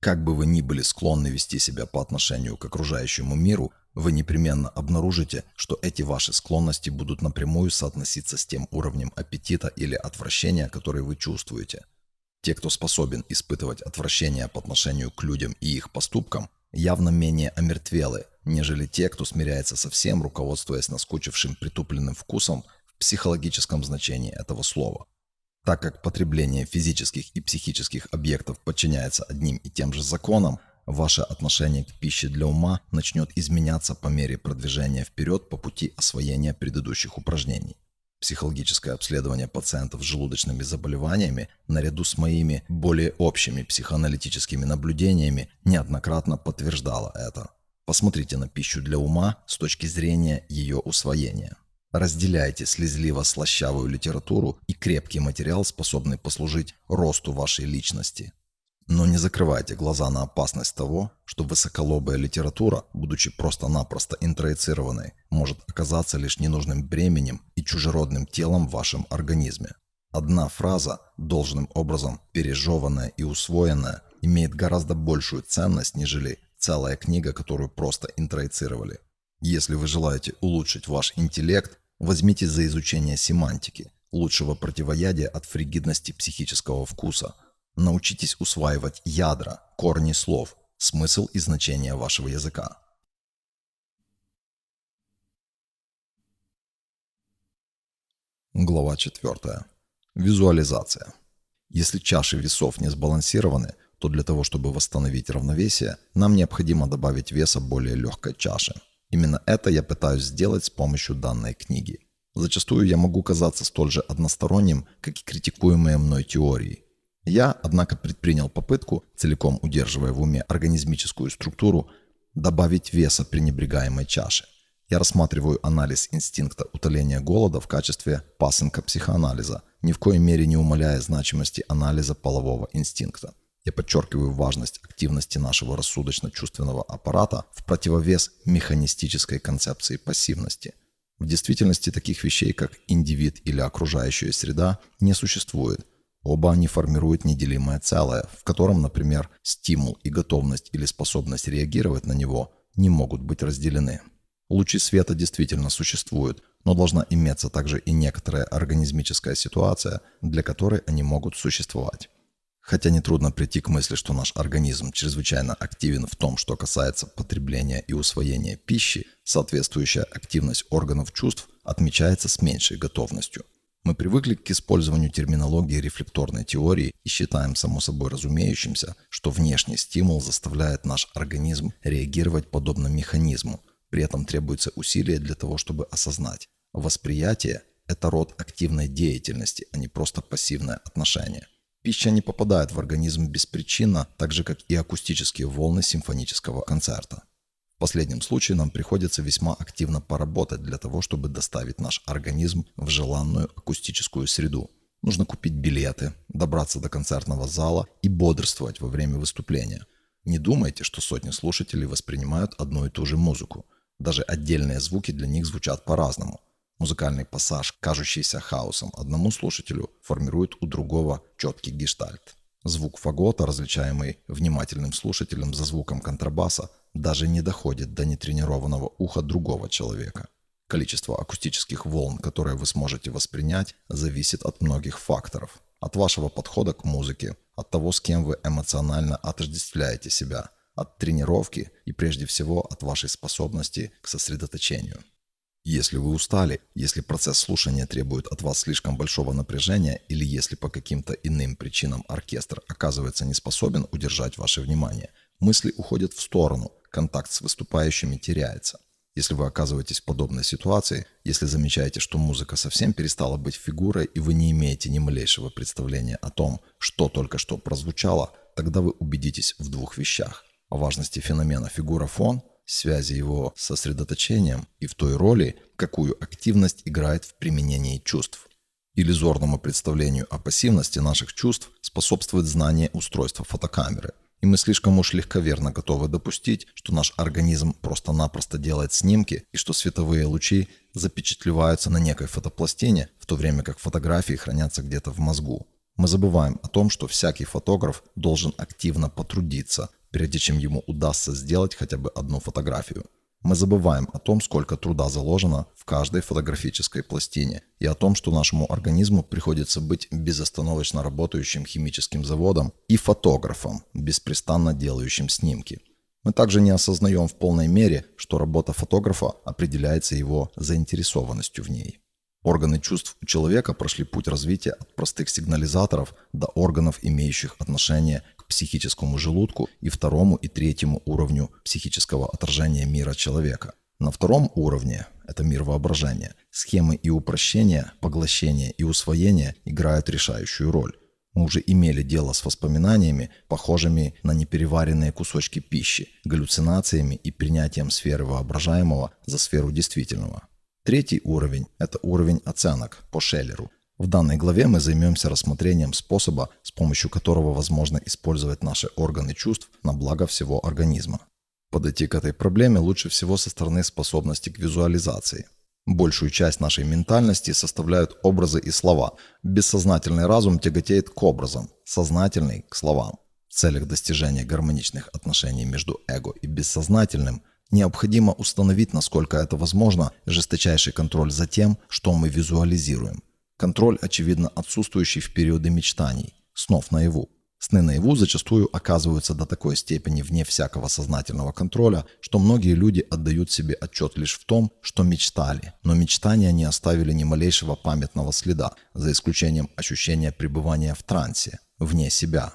Как бы вы ни были склонны вести себя по отношению к окружающему миру, вы непременно обнаружите, что эти ваши склонности будут напрямую соотноситься с тем уровнем аппетита или отвращения, который вы чувствуете. Те, кто способен испытывать отвращение по отношению к людям и их поступкам, явно менее омертвелы, нежели те, кто смиряется со всем, руководствуясь наскучившим притупленным вкусом в психологическом значении этого слова. Так как потребление физических и психических объектов подчиняется одним и тем же законам, ваше отношение к пище для ума начнет изменяться по мере продвижения вперед по пути освоения предыдущих упражнений. Психологическое обследование пациентов с желудочными заболеваниями, наряду с моими более общими психоаналитическими наблюдениями, неоднократно подтверждало это. Посмотрите на пищу для ума с точки зрения ее усвоения. Разделяйте слезливо-слащавую литературу и крепкий материал, способный послужить росту вашей личности. Но не закрывайте глаза на опасность того, что высоколобая литература, будучи просто-напросто интроицированной, может оказаться лишь ненужным бременем и чужеродным телом в вашем организме. Одна фраза, должным образом пережеванная и усвоенная, имеет гораздо большую ценность, нежели целая книга, которую просто интроицировали. Если вы желаете улучшить ваш интеллект, возьмите за изучение семантики, лучшего противоядия от фригидности психического вкуса – Научитесь усваивать ядра, корни слов, смысл и значение вашего языка. Глава 4. Визуализация. Если чаши весов не сбалансированы, то для того, чтобы восстановить равновесие, нам необходимо добавить веса более легкой чаши. Именно это я пытаюсь сделать с помощью данной книги. Зачастую я могу казаться столь же односторонним, как и критикуемые мной теории. Я, однако, предпринял попытку, целиком удерживая в уме организмическую структуру, добавить веса пренебрегаемой чаши. Я рассматриваю анализ инстинкта утоления голода в качестве пасынка психоанализа, ни в коей мере не умаляя значимости анализа полового инстинкта. Я подчеркиваю важность активности нашего рассудочно-чувственного аппарата в противовес механистической концепции пассивности. В действительности таких вещей, как индивид или окружающая среда, не существует – Оба они формируют неделимое целое, в котором, например, стимул и готовность или способность реагировать на него не могут быть разделены. Лучи света действительно существуют, но должна иметься также и некоторая организмическая ситуация, для которой они могут существовать. Хотя нетрудно прийти к мысли, что наш организм чрезвычайно активен в том, что касается потребления и усвоения пищи, соответствующая активность органов чувств отмечается с меньшей готовностью. Мы привыкли к использованию терминологии рефлекторной теории и считаем само собой разумеющимся, что внешний стимул заставляет наш организм реагировать подобно механизму, при этом требуется усилие для того, чтобы осознать. Восприятие – это род активной деятельности, а не просто пассивное отношение. Пища не попадает в организм беспричинно, так же как и акустические волны симфонического концерта. В последнем случае нам приходится весьма активно поработать для того, чтобы доставить наш организм в желанную акустическую среду. Нужно купить билеты, добраться до концертного зала и бодрствовать во время выступления. Не думайте, что сотни слушателей воспринимают одну и ту же музыку. Даже отдельные звуки для них звучат по-разному. Музыкальный пассаж, кажущийся хаосом одному слушателю, формирует у другого четкий гештальт. Звук фагота, различаемый внимательным слушателем за звуком контрабаса, даже не доходит до нетренированного уха другого человека. Количество акустических волн, которые вы сможете воспринять, зависит от многих факторов. От вашего подхода к музыке, от того, с кем вы эмоционально отождествляете себя, от тренировки и прежде всего от вашей способности к сосредоточению. Если вы устали, если процесс слушания требует от вас слишком большого напряжения или если по каким-то иным причинам оркестр оказывается не способен удержать ваше внимание, мысли уходят в сторону, контакт с выступающими теряется. Если вы оказываетесь в подобной ситуации, если замечаете, что музыка совсем перестала быть фигурой и вы не имеете ни малейшего представления о том, что только что прозвучало, тогда вы убедитесь в двух вещах. О важности феномена фигура-фон – связи его с сосредоточением и в той роли, какую активность играет в применении чувств. Иллюзорному представлению о пассивности наших чувств способствует знание устройства фотокамеры. И мы слишком уж легковерно готовы допустить, что наш организм просто-напросто делает снимки и что световые лучи запечатлеваются на некой фотопластине, в то время как фотографии хранятся где-то в мозгу. Мы забываем о том, что всякий фотограф должен активно потрудиться, прежде чем ему удастся сделать хотя бы одну фотографию. Мы забываем о том, сколько труда заложено в каждой фотографической пластине, и о том, что нашему организму приходится быть безостановочно работающим химическим заводом и фотографом, беспрестанно делающим снимки. Мы также не осознаем в полной мере, что работа фотографа определяется его заинтересованностью в ней. Органы чувств у человека прошли путь развития от простых сигнализаторов до органов, имеющих отношение психическому желудку и второму и третьему уровню психического отражения мира человека. На втором уровне, это мир воображения, схемы и упрощения, поглощения и усвоения играют решающую роль. Мы уже имели дело с воспоминаниями, похожими на непереваренные кусочки пищи, галлюцинациями и принятием сферы воображаемого за сферу действительного. Третий уровень – это уровень оценок по Шеллеру, в данной главе мы займемся рассмотрением способа, с помощью которого возможно использовать наши органы чувств на благо всего организма. Подойти к этой проблеме лучше всего со стороны способности к визуализации. Большую часть нашей ментальности составляют образы и слова. Бессознательный разум тяготеет к образам, сознательный – к словам. В целях достижения гармоничных отношений между эго и бессознательным необходимо установить, насколько это возможно, жесточайший контроль за тем, что мы визуализируем – Контроль, очевидно, отсутствующий в периоды мечтаний, снов наяву. Сны наяву зачастую оказываются до такой степени вне всякого сознательного контроля, что многие люди отдают себе отчет лишь в том, что мечтали, но мечтания не оставили ни малейшего памятного следа, за исключением ощущения пребывания в трансе, вне себя.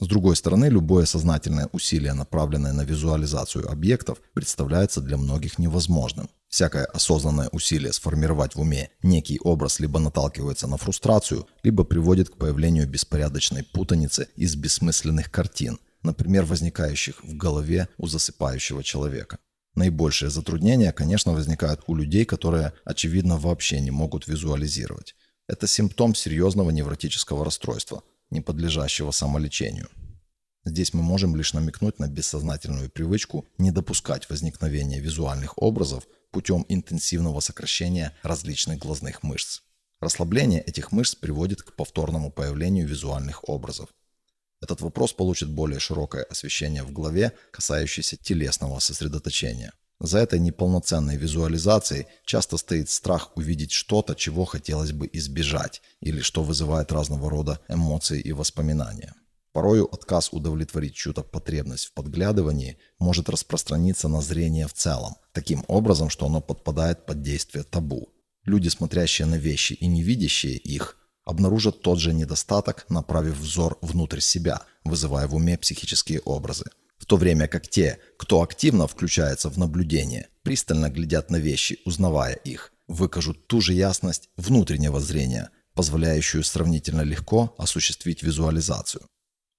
С другой стороны, любое сознательное усилие, направленное на визуализацию объектов, представляется для многих невозможным. Всякое осознанное усилие сформировать в уме некий образ либо наталкивается на фрустрацию, либо приводит к появлению беспорядочной путаницы из бессмысленных картин, например, возникающих в голове у засыпающего человека. Наибольшие затруднения, конечно, возникают у людей, которые, очевидно, вообще не могут визуализировать. Это симптом серьезного невротического расстройства, не подлежащего самолечению. Здесь мы можем лишь намекнуть на бессознательную привычку не допускать возникновения визуальных образов путем интенсивного сокращения различных глазных мышц. Расслабление этих мышц приводит к повторному появлению визуальных образов. Этот вопрос получит более широкое освещение в главе, касающейся телесного сосредоточения. За этой неполноценной визуализацией часто стоит страх увидеть что-то, чего хотелось бы избежать, или что вызывает разного рода эмоции и воспоминания. Порою отказ удовлетворить чью-то потребность в подглядывании может распространиться на зрение в целом, таким образом, что оно подпадает под действие табу. Люди, смотрящие на вещи и не видящие их, обнаружат тот же недостаток, направив взор внутрь себя, вызывая в уме психические образы. В то время как те, кто активно включается в наблюдение, пристально глядят на вещи, узнавая их, выкажут ту же ясность внутреннего зрения, позволяющую сравнительно легко осуществить визуализацию.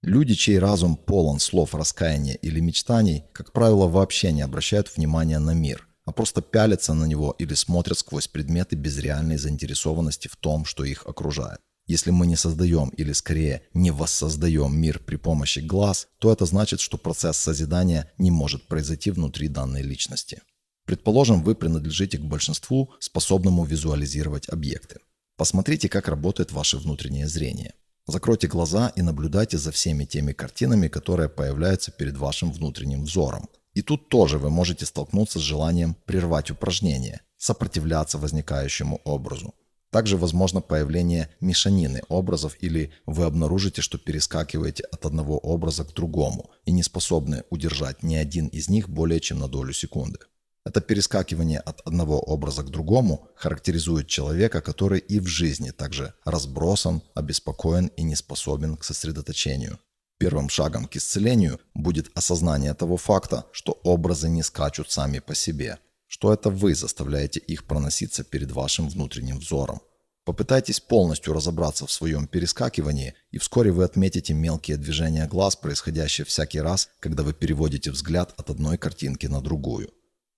Люди, чей разум полон слов раскаяния или мечтаний, как правило, вообще не обращают внимания на мир, а просто пялятся на него или смотрят сквозь предметы без реальной заинтересованности в том, что их окружает. Если мы не создаем или скорее не воссоздаем мир при помощи глаз, то это значит, что процесс созидания не может произойти внутри данной личности. Предположим, вы принадлежите к большинству, способному визуализировать объекты. Посмотрите, как работает ваше внутреннее зрение. Закройте глаза и наблюдайте за всеми теми картинами, которые появляются перед вашим внутренним взором. И тут тоже вы можете столкнуться с желанием прервать упражнение, сопротивляться возникающему образу. Также возможно появление мешанины образов или вы обнаружите, что перескакиваете от одного образа к другому и не способны удержать ни один из них более чем на долю секунды. Это перескакивание от одного образа к другому характеризует человека, который и в жизни также разбросан, обеспокоен и не способен к сосредоточению. Первым шагом к исцелению будет осознание того факта, что образы не скачут сами по себе, что это вы заставляете их проноситься перед вашим внутренним взором. Попытайтесь полностью разобраться в своем перескакивании, и вскоре вы отметите мелкие движения глаз, происходящие всякий раз, когда вы переводите взгляд от одной картинки на другую.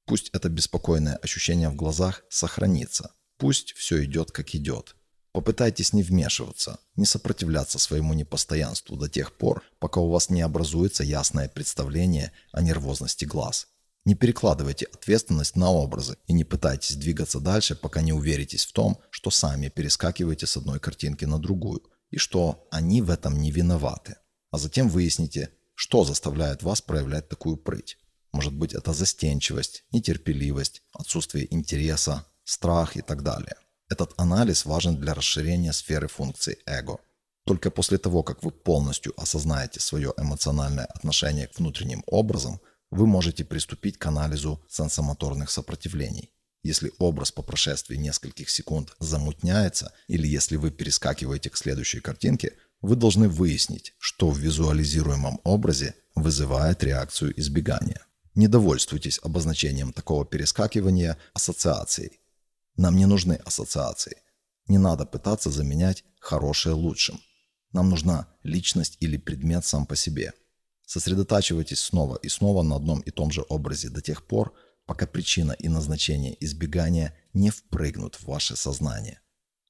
Пусть это беспокойное ощущение в глазах сохранится. Пусть все идет как идет. Попытайтесь не вмешиваться, не сопротивляться своему непостоянству до тех пор, пока у вас не образуется ясное представление о нервозности глаз. Не перекладывайте ответственность на образы и не пытайтесь двигаться дальше, пока не уверитесь в том, что сами перескакиваете с одной картинки на другую и что они в этом не виноваты. А затем выясните, что заставляет вас проявлять такую прыть. Может быть, это застенчивость, нетерпеливость, отсутствие интереса, страх и так далее. Этот анализ важен для расширения сферы функций эго. Только после того, как вы полностью осознаете свое эмоциональное отношение к внутренним образам, вы можете приступить к анализу сенсомоторных сопротивлений. Если образ по прошествии нескольких секунд замутняется или если вы перескакиваете к следующей картинке, вы должны выяснить, что в визуализируемом образе вызывает реакцию избегания. Не довольствуйтесь обозначением такого перескакивания ассоциацией. Нам не нужны ассоциации. Не надо пытаться заменять хорошее лучшим. Нам нужна личность или предмет сам по себе. Сосредотачивайтесь снова и снова на одном и том же образе до тех пор, пока причина и назначение избегания не впрыгнут в ваше сознание.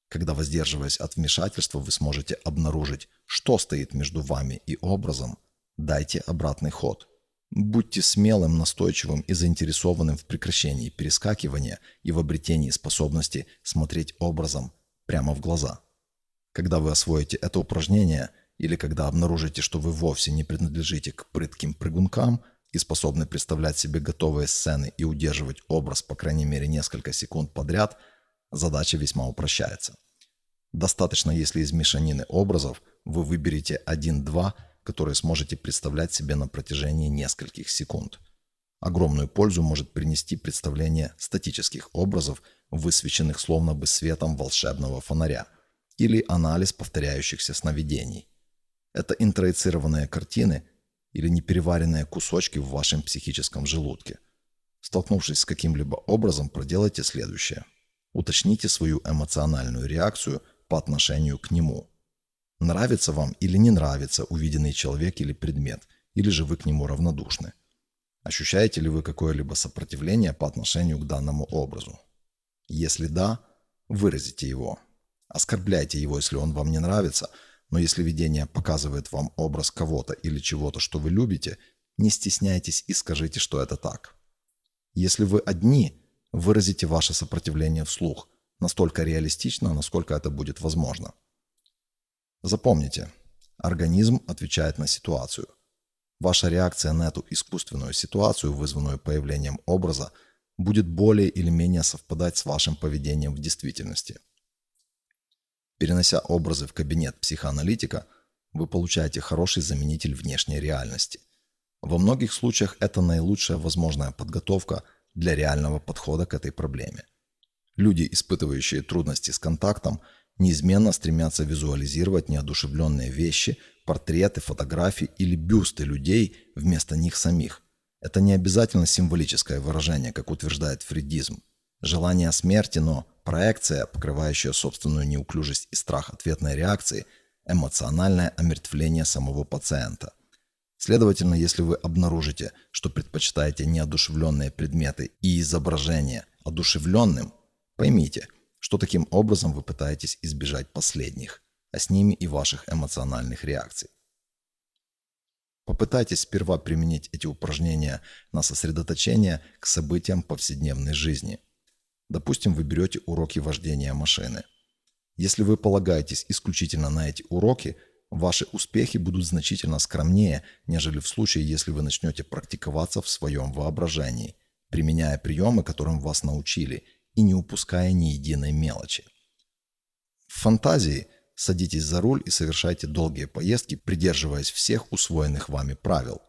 Когда воздерживаясь от вмешательства, вы сможете обнаружить, что стоит между вами и образом, дайте обратный ход. Будьте смелым, настойчивым и заинтересованным в прекращении перескакивания и в обретении способности смотреть образом прямо в глаза. Когда вы освоите это упражнение или когда обнаружите, что вы вовсе не принадлежите к прытким прыгункам и способны представлять себе готовые сцены и удерживать образ по крайней мере несколько секунд подряд, задача весьма упрощается. Достаточно, если из мешанины образов вы выберете один-два которые сможете представлять себе на протяжении нескольких секунд. Огромную пользу может принести представление статических образов, высвеченных словно бы светом волшебного фонаря, или анализ повторяющихся сновидений. Это интроицированные картины или непереваренные кусочки в вашем психическом желудке. Столкнувшись с каким-либо образом, проделайте следующее. Уточните свою эмоциональную реакцию по отношению к нему – Нравится вам или не нравится увиденный человек или предмет, или же вы к нему равнодушны. Ощущаете ли вы какое-либо сопротивление по отношению к данному образу? Если да, выразите его. Оскорбляйте его, если он вам не нравится, но если видение показывает вам образ кого-то или чего-то, что вы любите, не стесняйтесь и скажите, что это так. Если вы одни, выразите ваше сопротивление вслух, настолько реалистично, насколько это будет возможно. Запомните, организм отвечает на ситуацию. Ваша реакция на эту искусственную ситуацию, вызванную появлением образа, будет более или менее совпадать с вашим поведением в действительности. Перенося образы в кабинет психоаналитика, вы получаете хороший заменитель внешней реальности. Во многих случаях это наилучшая возможная подготовка для реального подхода к этой проблеме. Люди, испытывающие трудности с контактом, неизменно стремятся визуализировать неодушевленные вещи, портреты, фотографии или бюсты людей вместо них самих. Это не обязательно символическое выражение, как утверждает фридизм. Желание смерти, но проекция, покрывающая собственную неуклюжесть и страх ответной реакции, эмоциональное омертвление самого пациента. Следовательно, если вы обнаружите, что предпочитаете неодушевленные предметы и изображения одушевленным, Поймите, что таким образом вы пытаетесь избежать последних, а с ними и ваших эмоциональных реакций. Попытайтесь сперва применить эти упражнения на сосредоточение к событиям повседневной жизни. Допустим, вы берете уроки вождения машины. Если вы полагаетесь исключительно на эти уроки, ваши успехи будут значительно скромнее, нежели в случае, если вы начнете практиковаться в своем воображении, применяя приемы, которым вас научили – и не упуская ни единой мелочи. В фантазии садитесь за руль и совершайте долгие поездки, придерживаясь всех усвоенных вами правил.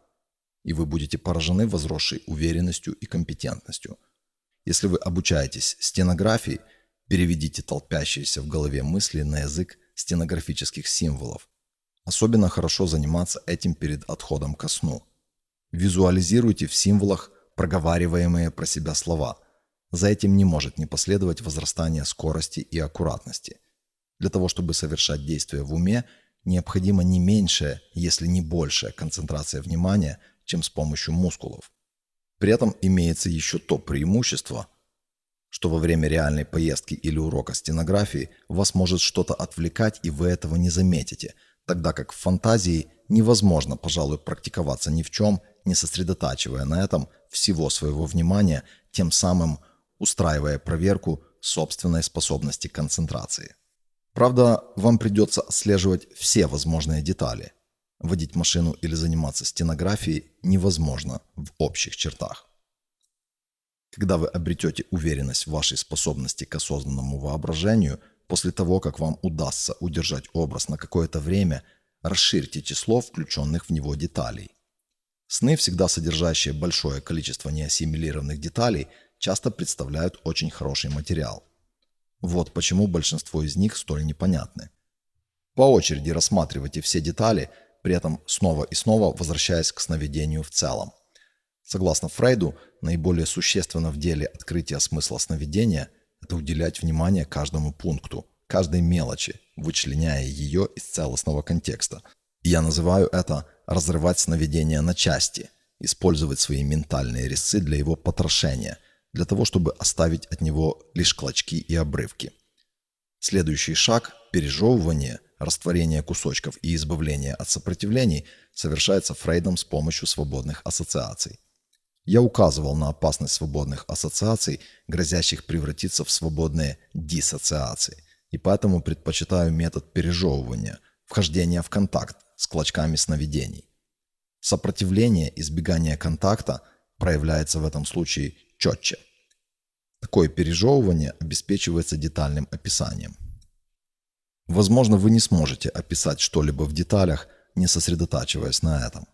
И вы будете поражены возросшей уверенностью и компетентностью. Если вы обучаетесь стенографии, переведите толпящиеся в голове мысли на язык стенографических символов. Особенно хорошо заниматься этим перед отходом ко сну. Визуализируйте в символах проговариваемые про себя слова – за этим не может не последовать возрастание скорости и аккуратности. Для того, чтобы совершать действия в уме, необходима не меньшая, если не большая концентрация внимания, чем с помощью мускулов. При этом имеется еще то преимущество, что во время реальной поездки или урока стенографии вас может что-то отвлекать, и вы этого не заметите, тогда как в фантазии невозможно, пожалуй, практиковаться ни в чем, не сосредотачивая на этом всего своего внимания, тем самым – устраивая проверку собственной способности концентрации. Правда, вам придется отслеживать все возможные детали. Водить машину или заниматься стенографией невозможно в общих чертах. Когда вы обретете уверенность в вашей способности к осознанному воображению, после того, как вам удастся удержать образ на какое-то время, расширьте число включенных в него деталей. Сны, всегда содержащие большое количество неассимилированных деталей, часто представляют очень хороший материал. Вот почему большинство из них столь непонятны. По очереди рассматривайте все детали, при этом снова и снова возвращаясь к сновидению в целом. Согласно Фрейду, наиболее существенно в деле открытия смысла сновидения – это уделять внимание каждому пункту, каждой мелочи, вычленяя ее из целостного контекста. Я называю это «разрывать сновидение на части», использовать свои ментальные резцы для его потрошения – для того, чтобы оставить от него лишь клочки и обрывки. Следующий шаг – пережевывание, растворение кусочков и избавление от сопротивлений совершается Фрейдом с помощью свободных ассоциаций. Я указывал на опасность свободных ассоциаций, грозящих превратиться в свободные диссоциации, и поэтому предпочитаю метод пережевывания, вхождения в контакт с клочками сновидений. Сопротивление, избегание контакта проявляется в этом случае четче. Такое пережевывание обеспечивается детальным описанием. Возможно, вы не сможете описать что-либо в деталях, не сосредотачиваясь на этом.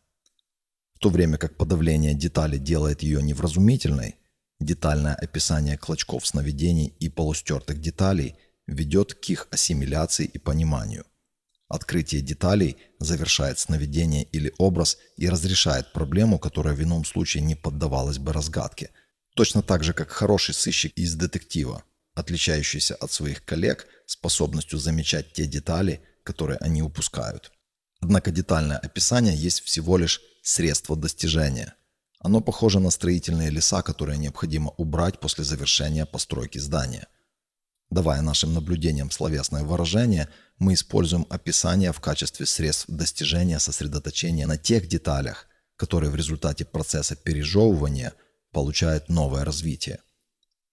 В то время как подавление детали делает ее невразумительной, детальное описание клочков сновидений и полустертых деталей ведет к их ассимиляции и пониманию. Открытие деталей завершает сновидение или образ и разрешает проблему, которая в ином случае не поддавалась бы разгадке – Точно так же, как хороший сыщик из детектива, отличающийся от своих коллег способностью замечать те детали, которые они упускают. Однако детальное описание есть всего лишь средство достижения. Оно похоже на строительные леса, которые необходимо убрать после завершения постройки здания. Давая нашим наблюдениям словесное выражение, мы используем описание в качестве средств достижения сосредоточения на тех деталях, которые в результате процесса пережевывания – получает новое развитие.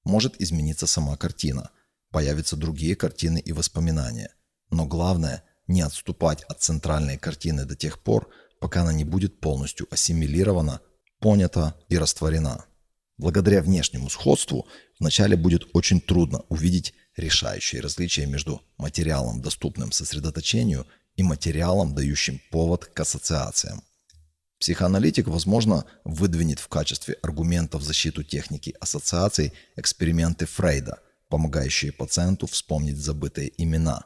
Может измениться сама картина, появятся другие картины и воспоминания. Но главное – не отступать от центральной картины до тех пор, пока она не будет полностью ассимилирована, понята и растворена. Благодаря внешнему сходству вначале будет очень трудно увидеть решающие различия между материалом, доступным сосредоточению, и материалом, дающим повод к ассоциациям. Психоаналитик, возможно, выдвинет в качестве аргумента в защиту техники ассоциаций эксперименты Фрейда, помогающие пациенту вспомнить забытые имена.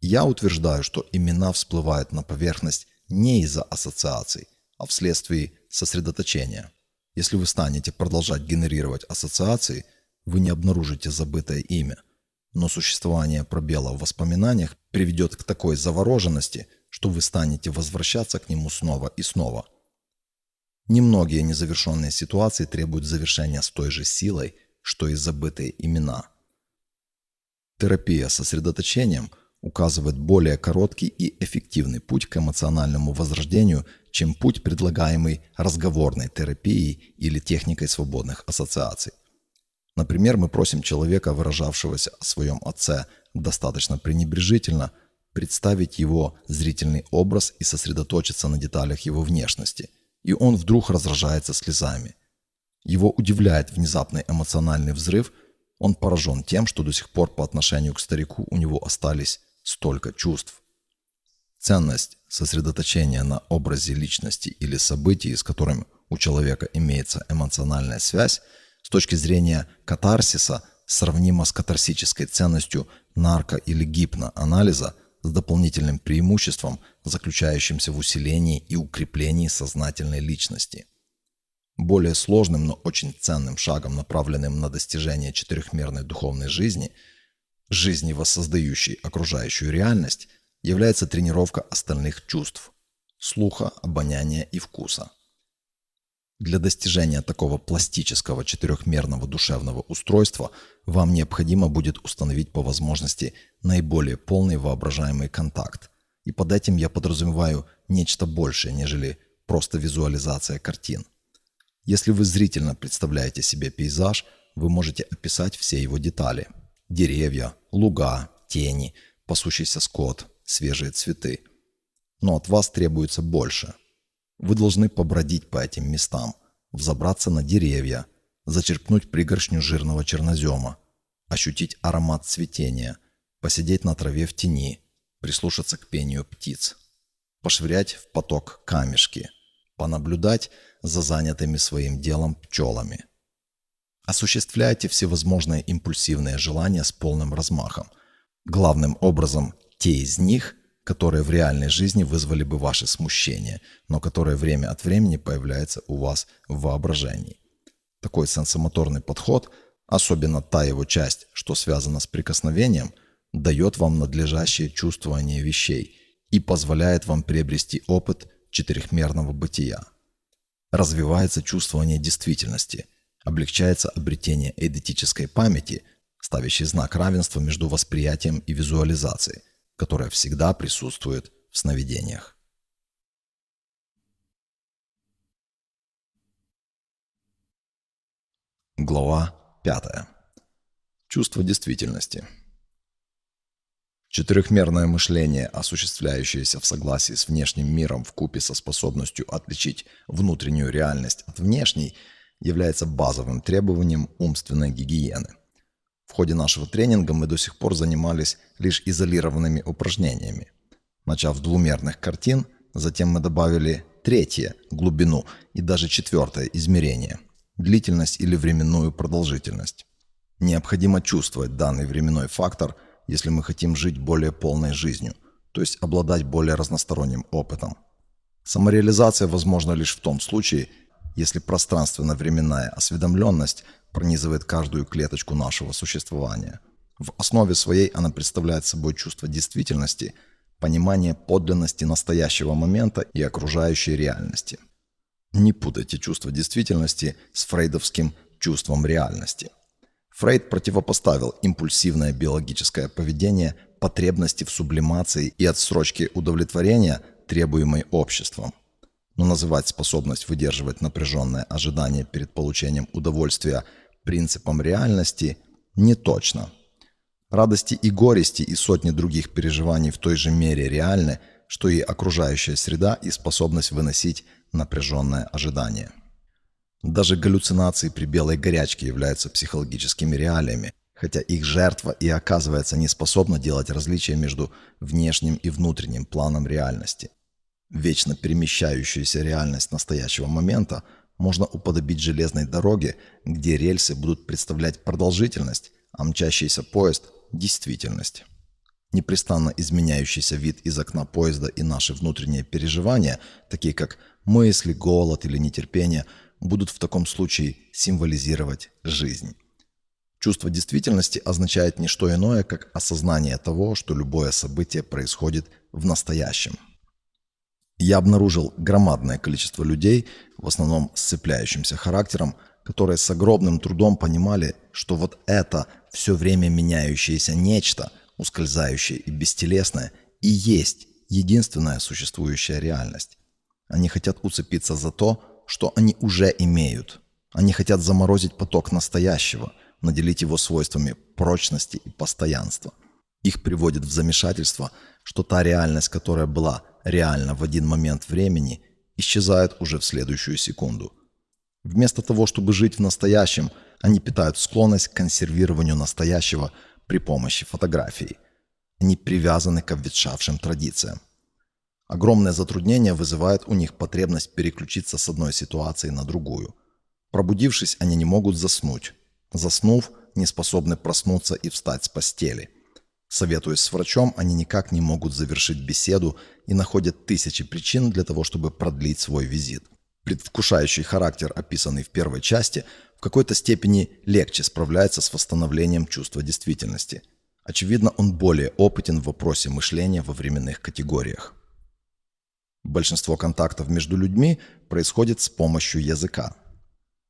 Я утверждаю, что имена всплывают на поверхность не из-за ассоциаций, а вследствие сосредоточения. Если вы станете продолжать генерировать ассоциации, вы не обнаружите забытое имя. Но существование пробела в воспоминаниях приведет к такой завороженности, что вы станете возвращаться к нему снова и снова. Немногие незавершенные ситуации требуют завершения с той же силой, что и забытые имена. Терапия сосредоточением – указывает более короткий и эффективный путь к эмоциональному возрождению, чем путь, предлагаемый разговорной терапией или техникой свободных ассоциаций. Например, мы просим человека, выражавшегося о своем отце достаточно пренебрежительно, представить его зрительный образ и сосредоточиться на деталях его внешности, и он вдруг разражается слезами. Его удивляет внезапный эмоциональный взрыв, он поражен тем, что до сих пор по отношению к старику у него остались столько чувств. Ценность сосредоточения на образе личности или событий, с которым у человека имеется эмоциональная связь, с точки зрения катарсиса сравнима с катарсической ценностью нарко- или гипноанализа с дополнительным преимуществом, заключающимся в усилении и укреплении сознательной личности. Более сложным, но очень ценным шагом, направленным на достижение четырехмерной духовной жизни – жизни, воссоздающей окружающую реальность, является тренировка остальных чувств – слуха, обоняния и вкуса. Для достижения такого пластического четырехмерного душевного устройства вам необходимо будет установить по возможности наиболее полный воображаемый контакт. И под этим я подразумеваю нечто большее, нежели просто визуализация картин. Если вы зрительно представляете себе пейзаж, вы можете описать все его детали – Деревья, луга, тени, пасущийся скот, свежие цветы. Но от вас требуется больше. Вы должны побродить по этим местам, взобраться на деревья, зачерпнуть пригоршню жирного чернозема, ощутить аромат цветения, посидеть на траве в тени, прислушаться к пению птиц, пошвырять в поток камешки, понаблюдать за занятыми своим делом пчелами – Осуществляйте всевозможные импульсивные желания с полным размахом. Главным образом, те из них, которые в реальной жизни вызвали бы ваше смущение, но которые время от времени появляются у вас в воображении. Такой сенсомоторный подход, особенно та его часть, что связана с прикосновением, дает вам надлежащее чувствование вещей и позволяет вам приобрести опыт четырехмерного бытия. Развивается чувствование действительности – облегчается обретение эйдетической памяти, ставящей знак равенства между восприятием и визуализацией, которая всегда присутствует в сновидениях. Глава 5. Чувство действительности. Четырехмерное мышление, осуществляющееся в согласии с внешним миром в купе со способностью отличить внутреннюю реальность от внешней – является базовым требованием умственной гигиены. Ходе нашего тренинга мы до сих пор занимались лишь изолированными упражнениями. Начав двумерных картин, затем мы добавили третье – глубину и даже четвертое – измерение – длительность или временную продолжительность. Необходимо чувствовать данный временной фактор, если мы хотим жить более полной жизнью, то есть обладать более разносторонним опытом. Самореализация возможна лишь в том случае, если пространственно-временная осведомленность пронизывает каждую клеточку нашего существования. В основе своей она представляет собой чувство действительности, понимание подлинности настоящего момента и окружающей реальности. Не путайте чувство действительности с фрейдовским чувством реальности. Фрейд противопоставил импульсивное биологическое поведение потребности в сублимации и отсрочке удовлетворения, требуемой обществом – но называть способность выдерживать напряженное ожидание перед получением удовольствия принципом реальности не точно. Радости и горести и сотни других переживаний в той же мере реальны, что и окружающая среда и способность выносить напряженное ожидание. Даже галлюцинации при белой горячке являются психологическими реалиями, хотя их жертва и оказывается не способна делать различия между внешним и внутренним планом реальности. Вечно перемещающуюся реальность настоящего момента можно уподобить железной дороге, где рельсы будут представлять продолжительность, а мчащийся поезд – действительность. Непрестанно изменяющийся вид из окна поезда и наши внутренние переживания, такие как мысли, голод или нетерпение, будут в таком случае символизировать жизнь. Чувство действительности означает не что иное, как осознание того, что любое событие происходит в настоящем. Я обнаружил громадное количество людей, в основном с цепляющимся характером, которые с огромным трудом понимали, что вот это все время меняющееся нечто, ускользающее и бестелесное, и есть единственная существующая реальность. Они хотят уцепиться за то, что они уже имеют. Они хотят заморозить поток настоящего, наделить его свойствами прочности и постоянства. Их приводит в замешательство, что та реальность, которая была реально в один момент времени, исчезает уже в следующую секунду. Вместо того, чтобы жить в настоящем, они питают склонность к консервированию настоящего при помощи фотографий. Они привязаны к обветшавшим традициям. Огромное затруднение вызывает у них потребность переключиться с одной ситуации на другую. Пробудившись, они не могут заснуть. Заснув, не способны проснуться и встать с постели. Советуясь с врачом, они никак не могут завершить беседу и находят тысячи причин для того, чтобы продлить свой визит. Предвкушающий характер, описанный в первой части, в какой-то степени легче справляется с восстановлением чувства действительности. Очевидно, он более опытен в вопросе мышления во временных категориях. Большинство контактов между людьми происходит с помощью языка.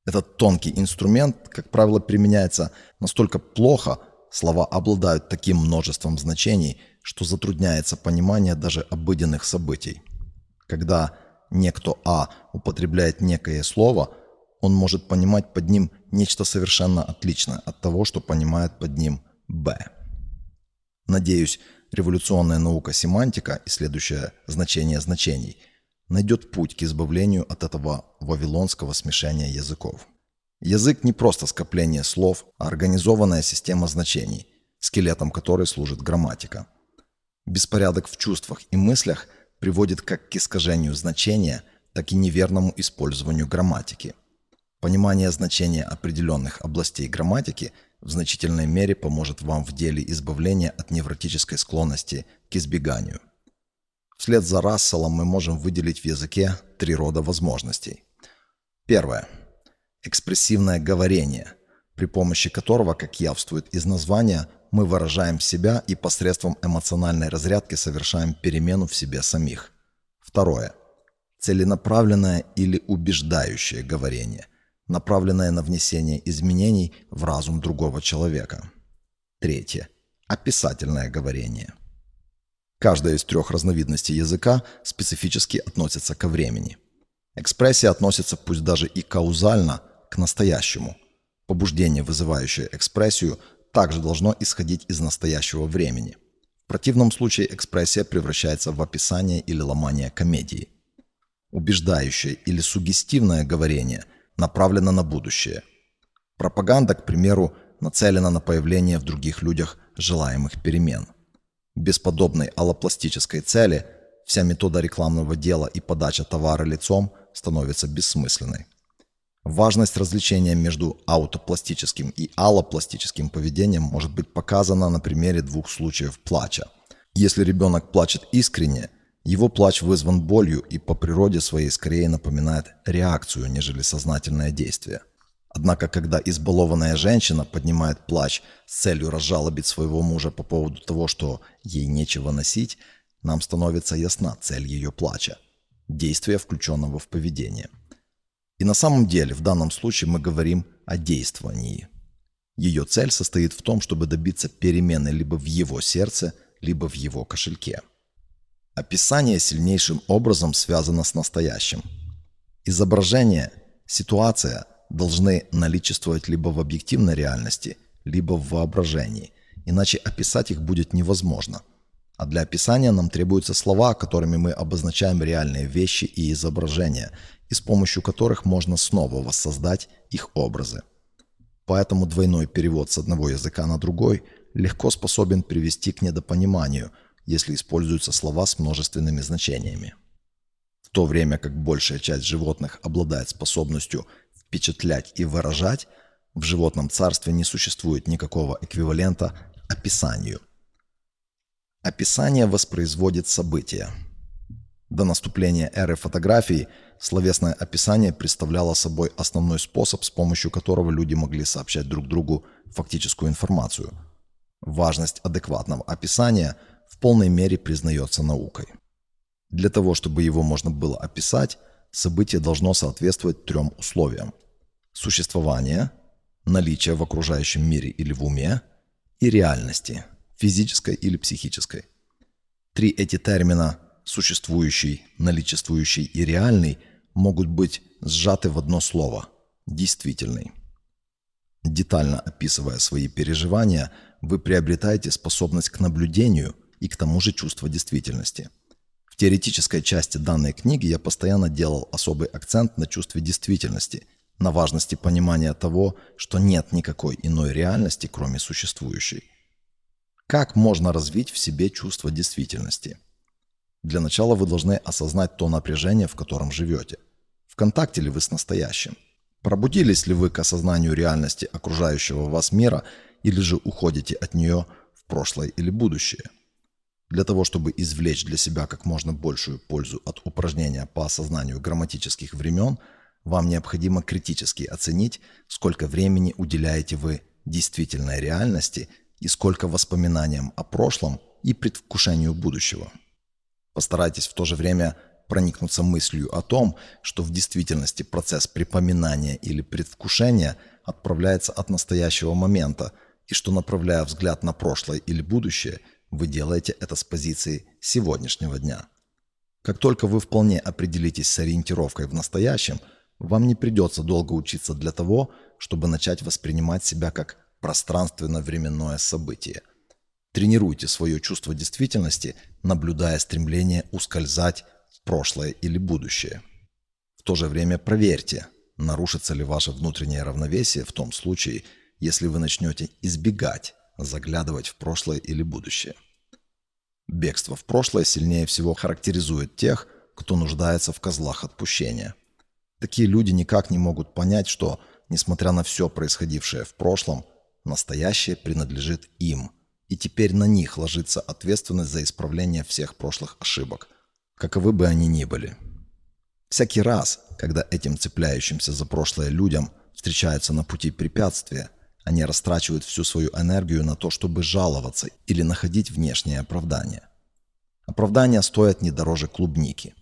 Этот тонкий инструмент, как правило, применяется настолько плохо, слова обладают таким множеством значений, что затрудняется понимание даже обыденных событий. Когда некто А употребляет некое слово, он может понимать под ним нечто совершенно отличное от того, что понимает под ним Б. Надеюсь, революционная наука семантика и следующее значение значений найдет путь к избавлению от этого вавилонского смешения языков. Язык не просто скопление слов, а организованная система значений, скелетом которой служит грамматика. Беспорядок в чувствах и мыслях приводит как к искажению значения, так и неверному использованию грамматики. Понимание значения определенных областей грамматики – в значительной мере поможет вам в деле избавления от невротической склонности к избеганию. Вслед за Расселом мы можем выделить в языке три рода возможностей. Первое. Экспрессивное говорение, при помощи которого, как явствует из названия, мы выражаем себя и посредством эмоциональной разрядки совершаем перемену в себе самих. Второе. Целенаправленное или убеждающее говорение – направленное на внесение изменений в разум другого человека. Третье. Описательное говорение. Каждая из трех разновидностей языка специфически относится ко времени. Экспрессия относится пусть даже и каузально к настоящему. Побуждение, вызывающее экспрессию, также должно исходить из настоящего времени. В противном случае экспрессия превращается в описание или ломание комедии. Убеждающее или сугестивное говорение – направлена на будущее. Пропаганда, к примеру, нацелена на появление в других людях желаемых перемен. Без подобной аллопластической цели вся метода рекламного дела и подача товара лицом становится бессмысленной. Важность развлечения между аутопластическим и аллопластическим поведением может быть показана на примере двух случаев плача. Если ребенок плачет искренне, его плач вызван болью и по природе своей скорее напоминает реакцию, нежели сознательное действие. Однако, когда избалованная женщина поднимает плач с целью разжалобить своего мужа по поводу того, что ей нечего носить, нам становится ясна цель ее плача – действие, включенного в поведение. И на самом деле в данном случае мы говорим о действовании. Ее цель состоит в том, чтобы добиться перемены либо в его сердце, либо в его кошельке – Описание сильнейшим образом связано с настоящим. Изображение, ситуация должны наличествовать либо в объективной реальности, либо в воображении, иначе описать их будет невозможно. А для описания нам требуются слова, которыми мы обозначаем реальные вещи и изображения, и с помощью которых можно снова воссоздать их образы. Поэтому двойной перевод с одного языка на другой легко способен привести к недопониманию, если используются слова с множественными значениями. В то время как большая часть животных обладает способностью впечатлять и выражать, в животном царстве не существует никакого эквивалента описанию. Описание воспроизводит события. До наступления эры фотографий словесное описание представляло собой основной способ, с помощью которого люди могли сообщать друг другу фактическую информацию. Важность адекватного описания в полной мере признается наукой. Для того, чтобы его можно было описать, событие должно соответствовать трем условиям. Существование, наличие в окружающем мире или в уме и реальности, физической или психической. Три эти термина существующий, наличествующий и реальный могут быть сжаты в одно слово – действительный. Детально описывая свои переживания, вы приобретаете способность к наблюдению и к тому же чувство действительности. В теоретической части данной книги я постоянно делал особый акцент на чувстве действительности, на важности понимания того, что нет никакой иной реальности, кроме существующей. Как можно развить в себе чувство действительности – для начала вы должны осознать то напряжение, в котором живете. В контакте ли вы с настоящим? Пробудились ли вы к осознанию реальности окружающего вас мира или же уходите от нее в прошлое или будущее? Для того, чтобы извлечь для себя как можно большую пользу от упражнения по осознанию грамматических времен, вам необходимо критически оценить, сколько времени уделяете вы действительной реальности и сколько воспоминаниям о прошлом и предвкушению будущего. Постарайтесь в то же время проникнуться мыслью о том, что в действительности процесс припоминания или предвкушения отправляется от настоящего момента, и что, направляя взгляд на прошлое или будущее, вы делаете это с позиции сегодняшнего дня. Как только вы вполне определитесь с ориентировкой в настоящем, вам не придется долго учиться для того, чтобы начать воспринимать себя как пространственно-временное событие – Тренируйте свое чувство действительности, наблюдая стремление ускользать в прошлое или будущее. В то же время проверьте, нарушится ли ваше внутреннее равновесие в том случае, если вы начнете избегать заглядывать в прошлое или будущее. Бегство в прошлое сильнее всего характеризует тех, кто нуждается в козлах отпущения. Такие люди никак не могут понять, что, несмотря на все происходившее в прошлом, настоящее принадлежит им – и теперь на них ложится ответственность за исправление всех прошлых ошибок, каковы бы они ни были. Всякий раз, когда этим цепляющимся за прошлое людям встречаются на пути препятствия, они растрачивают всю свою энергию на то, чтобы жаловаться или находить внешнее оправдание. Оправдания стоят не дороже клубники.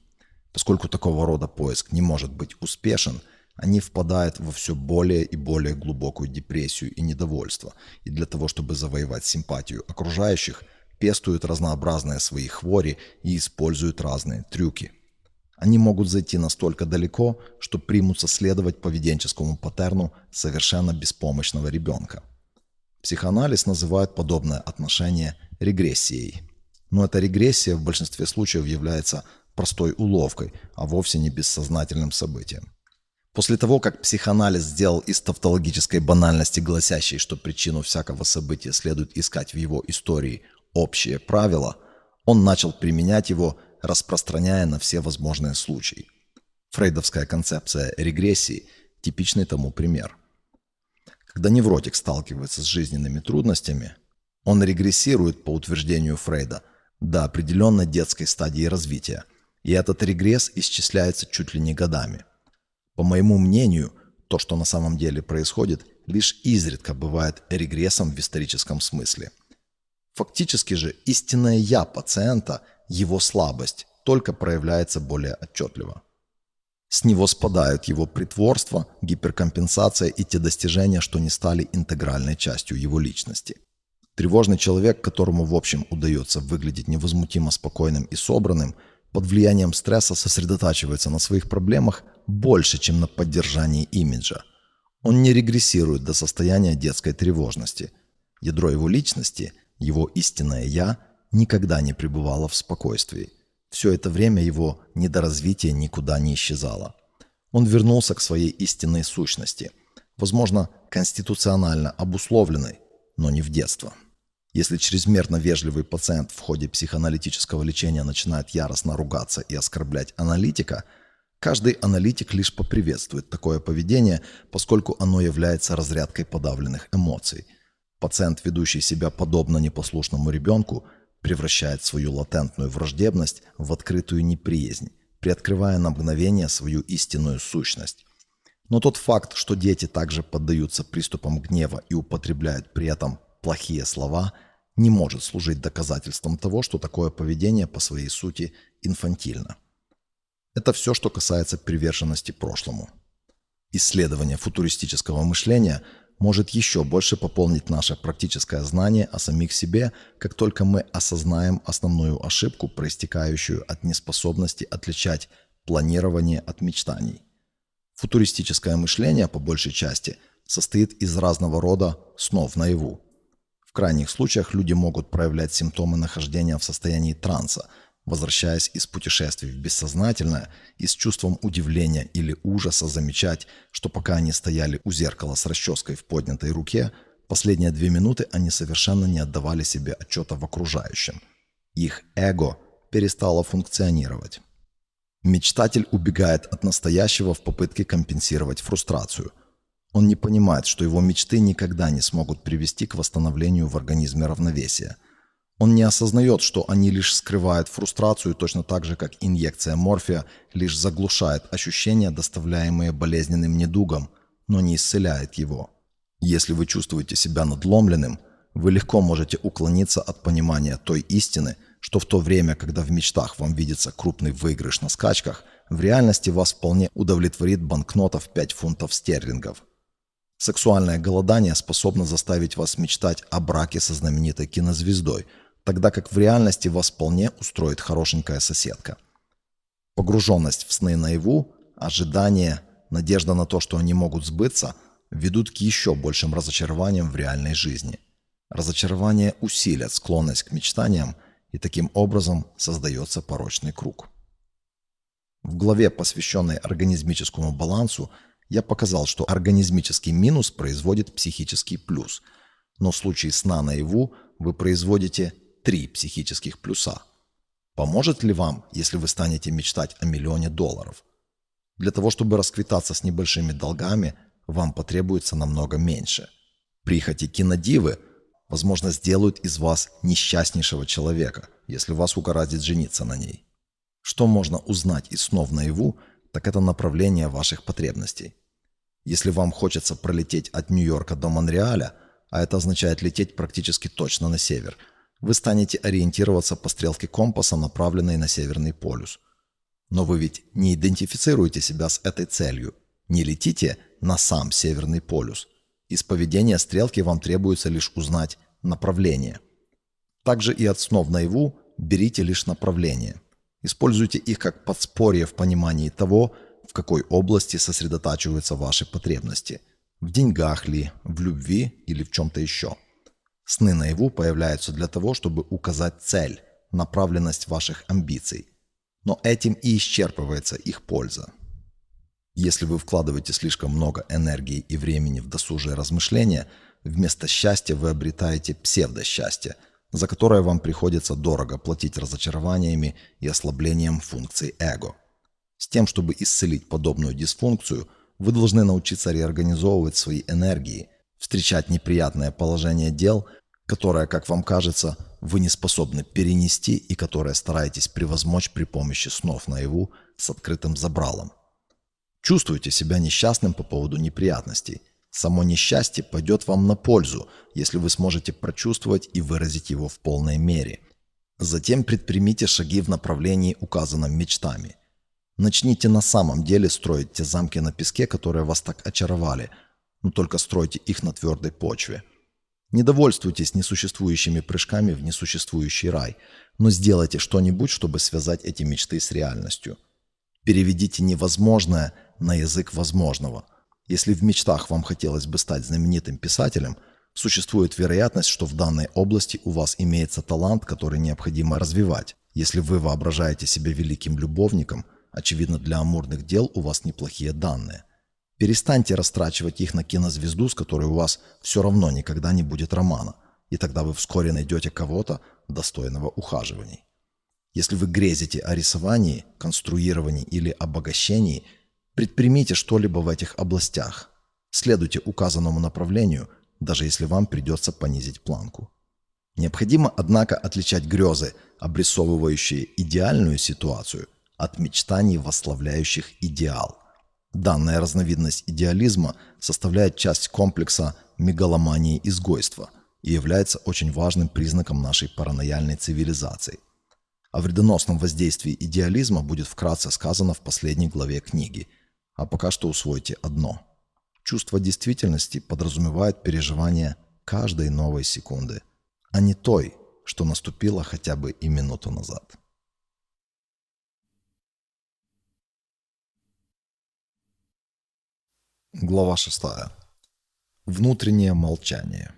Поскольку такого рода поиск не может быть успешен – они впадают во все более и более глубокую депрессию и недовольство, и для того, чтобы завоевать симпатию окружающих, пестуют разнообразные свои хвори и используют разные трюки. Они могут зайти настолько далеко, что примутся следовать поведенческому паттерну совершенно беспомощного ребенка. Психоанализ называет подобное отношение регрессией. Но эта регрессия в большинстве случаев является простой уловкой, а вовсе не бессознательным событием. После того, как психоанализ сделал из тавтологической банальности, гласящей, что причину всякого события следует искать в его истории общее правило, он начал применять его, распространяя на все возможные случаи. Фрейдовская концепция регрессии – типичный тому пример. Когда невротик сталкивается с жизненными трудностями, он регрессирует, по утверждению Фрейда, до определенной детской стадии развития, и этот регресс исчисляется чуть ли не годами – по моему мнению, то, что на самом деле происходит, лишь изредка бывает регрессом в историческом смысле. Фактически же истинное «я» пациента, его слабость, только проявляется более отчетливо. С него спадают его притворство, гиперкомпенсация и те достижения, что не стали интегральной частью его личности. Тревожный человек, которому в общем удается выглядеть невозмутимо спокойным и собранным, под влиянием стресса сосредотачивается на своих проблемах больше, чем на поддержании имиджа. Он не регрессирует до состояния детской тревожности. Ядро его личности, его истинное «я» никогда не пребывало в спокойствии. Все это время его недоразвитие никуда не исчезало. Он вернулся к своей истинной сущности, возможно, конституционально обусловленной, но не в детство. Если чрезмерно вежливый пациент в ходе психоаналитического лечения начинает яростно ругаться и оскорблять аналитика, каждый аналитик лишь поприветствует такое поведение, поскольку оно является разрядкой подавленных эмоций. Пациент, ведущий себя подобно непослушному ребенку, превращает свою латентную враждебность в открытую неприязнь приоткрывая на мгновение свою истинную сущность. Но тот факт, что дети также поддаются приступам гнева и употребляют при этом плохие слова, не может служить доказательством того, что такое поведение по своей сути инфантильно. Это все, что касается приверженности прошлому. Исследование футуристического мышления может еще больше пополнить наше практическое знание о самих себе, как только мы осознаем основную ошибку, проистекающую от неспособности отличать планирование от мечтаний. Футуристическое мышление, по большей части, состоит из разного рода снов наяву. В крайних случаях люди могут проявлять симптомы нахождения в состоянии транса – возвращаясь из путешествий в бессознательное и с чувством удивления или ужаса замечать, что пока они стояли у зеркала с расческой в поднятой руке, последние две минуты они совершенно не отдавали себе отчета в окружающем. Их эго перестало функционировать. Мечтатель убегает от настоящего в попытке компенсировать фрустрацию. Он не понимает, что его мечты никогда не смогут привести к восстановлению в организме равновесия – он не осознает, что они лишь скрывают фрустрацию, точно так же, как инъекция морфия лишь заглушает ощущения, доставляемые болезненным недугом, но не исцеляет его. Если вы чувствуете себя надломленным, вы легко можете уклониться от понимания той истины, что в то время, когда в мечтах вам видится крупный выигрыш на скачках, в реальности вас вполне удовлетворит банкнота в 5 фунтов стерлингов. Сексуальное голодание способно заставить вас мечтать о браке со знаменитой кинозвездой – тогда как в реальности вас вполне устроит хорошенькая соседка. Погруженность в сны наяву, ожидание, надежда на то, что они могут сбыться, ведут к еще большим разочарованиям в реальной жизни. Разочарования усилят склонность к мечтаниям, и таким образом создается порочный круг. В главе, посвященной организмическому балансу, я показал, что организмический минус производит психический плюс, но в случае сна наяву вы производите три психических плюса. Поможет ли вам, если вы станете мечтать о миллионе долларов? Для того, чтобы расквитаться с небольшими долгами, вам потребуется намного меньше. Прихоти кинодивы, возможно, сделают из вас несчастнейшего человека, если вас угораздит жениться на ней. Что можно узнать из снов наяву, так это направление ваших потребностей. Если вам хочется пролететь от Нью-Йорка до Монреаля, а это означает лететь практически точно на север – вы станете ориентироваться по стрелке компаса, направленной на Северный полюс. Но вы ведь не идентифицируете себя с этой целью, не летите на сам Северный полюс. Из поведения стрелки вам требуется лишь узнать направление. Также и от снов наяву берите лишь направление. Используйте их как подспорье в понимании того, в какой области сосредотачиваются ваши потребности. В деньгах ли, в любви или в чем-то еще. Сны наяву появляются для того, чтобы указать цель, направленность ваших амбиций. Но этим и исчерпывается их польза. Если вы вкладываете слишком много энергии и времени в досужие размышления, вместо счастья вы обретаете псевдосчастье, за которое вам приходится дорого платить разочарованиями и ослаблением функций эго. С тем, чтобы исцелить подобную дисфункцию, вы должны научиться реорганизовывать свои энергии, встречать неприятное положение дел, которое, как вам кажется, вы не способны перенести и которое стараетесь превозмочь при помощи снов наяву с открытым забралом. Чувствуете себя несчастным по поводу неприятностей. Само несчастье пойдет вам на пользу, если вы сможете прочувствовать и выразить его в полной мере. Затем предпримите шаги в направлении, указанном мечтами. Начните на самом деле строить те замки на песке, которые вас так очаровали – но только стройте их на твердой почве. Не довольствуйтесь несуществующими прыжками в несуществующий рай, но сделайте что-нибудь, чтобы связать эти мечты с реальностью. Переведите невозможное на язык возможного. Если в мечтах вам хотелось бы стать знаменитым писателем, Существует вероятность, что в данной области у вас имеется талант, который необходимо развивать. Если вы воображаете себя великим любовником, очевидно для амурных дел у вас неплохие данные. Перестаньте растрачивать их на кинозвезду, с которой у вас все равно никогда не будет романа, и тогда вы вскоре найдете кого-то, достойного ухаживаний. Если вы грезите о рисовании, конструировании или обогащении, предпримите что-либо в этих областях. Следуйте указанному направлению, даже если вам придется понизить планку. Необходимо, однако, отличать грезы, обрисовывающие идеальную ситуацию, от мечтаний, восславляющих идеал. Данная разновидность идеализма составляет часть комплекса мегаломании изгойства и является очень важным признаком нашей паранояльной цивилизации. О вредоносном воздействии идеализма будет вкратце сказано в последней главе книги, а пока что усвойте одно – Чувство действительности подразумевает переживание каждой новой секунды, а не той, что наступила хотя бы и минуту назад. Глава 6. Внутреннее молчание.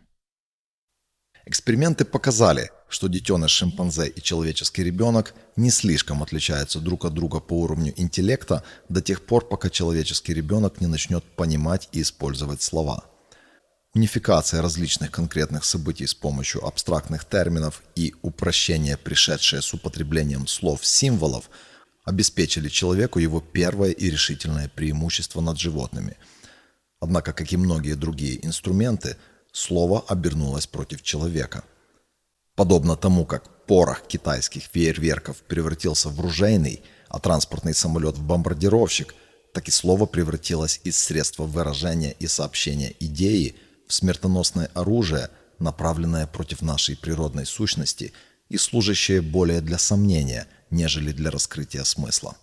Эксперименты показали, что детеныш шимпанзе и человеческий ребенок не слишком отличаются друг от друга по уровню интеллекта до тех пор, пока человеческий ребенок не начнет понимать и использовать слова. Унификация различных конкретных событий с помощью абстрактных терминов и упрощение, пришедшее с употреблением слов-символов, обеспечили человеку его первое и решительное преимущество над животными. Однако, как и многие другие инструменты – слово обернулось против человека. Подобно тому, как порох китайских фейерверков превратился в ружейный, а транспортный самолет в бомбардировщик, так и слово превратилось из средства выражения и сообщения идеи в смертоносное оружие, направленное против нашей природной сущности и служащее более для сомнения, нежели для раскрытия смысла.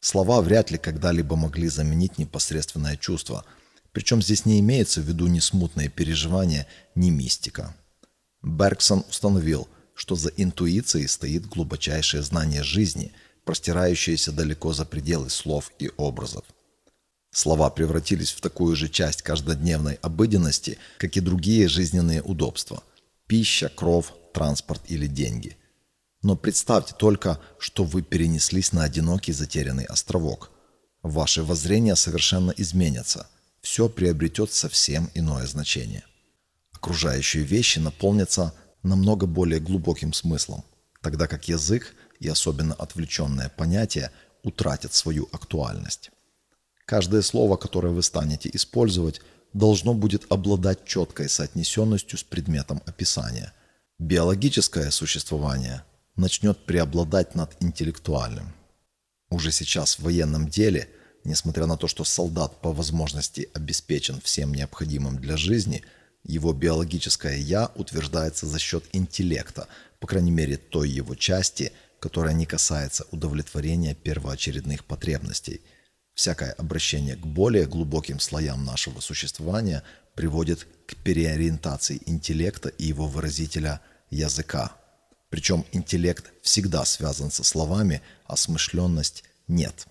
Слова вряд ли когда-либо могли заменить непосредственное чувство – причем здесь не имеется в виду ни смутное переживание, ни мистика. Бергсон установил, что за интуицией стоит глубочайшее знание жизни, простирающееся далеко за пределы слов и образов. Слова превратились в такую же часть каждодневной обыденности, как и другие жизненные удобства – пища, кров, транспорт или деньги. Но представьте только, что вы перенеслись на одинокий затерянный островок. Ваши воззрения совершенно изменятся – все приобретет совсем иное значение. Окружающие вещи наполнятся намного более глубоким смыслом, тогда как язык и особенно отвлеченное понятие утратят свою актуальность. Каждое слово, которое вы станете использовать, должно будет обладать четкой соотнесенностью с предметом описания. Биологическое существование начнет преобладать над интеллектуальным. Уже сейчас в военном деле – Несмотря на то, что солдат по возможности обеспечен всем необходимым для жизни, его биологическое «я» утверждается за счет интеллекта, по крайней мере той его части, которая не касается удовлетворения первоочередных потребностей. Всякое обращение к более глубоким слоям нашего существования приводит к переориентации интеллекта и его выразителя языка. Причем интеллект всегда связан со словами, а смышленность – нет.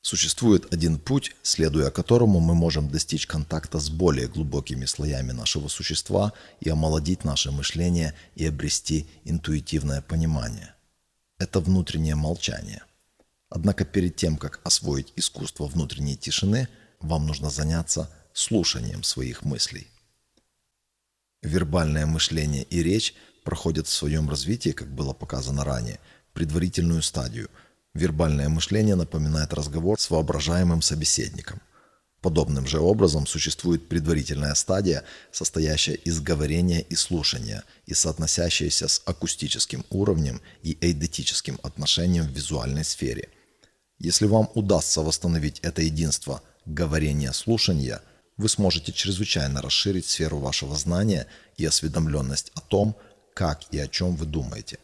Существует один путь, следуя которому мы можем достичь контакта с более глубокими слоями нашего существа и омолодить наше мышление и обрести интуитивное понимание. Это внутреннее молчание. Однако перед тем, как освоить искусство внутренней тишины, вам нужно заняться слушанием своих мыслей. Вербальное мышление и речь проходят в своем развитии, как было показано ранее, предварительную стадию – Вербальное мышление напоминает разговор с воображаемым собеседником. Подобным же образом существует предварительная стадия, состоящая из говорения и слушания и соотносящаяся с акустическим уровнем и эйдетическим отношением в визуальной сфере. Если вам удастся восстановить это единство говорения-слушания, вы сможете чрезвычайно расширить сферу вашего знания и осведомленность о том, как и о чем вы думаете.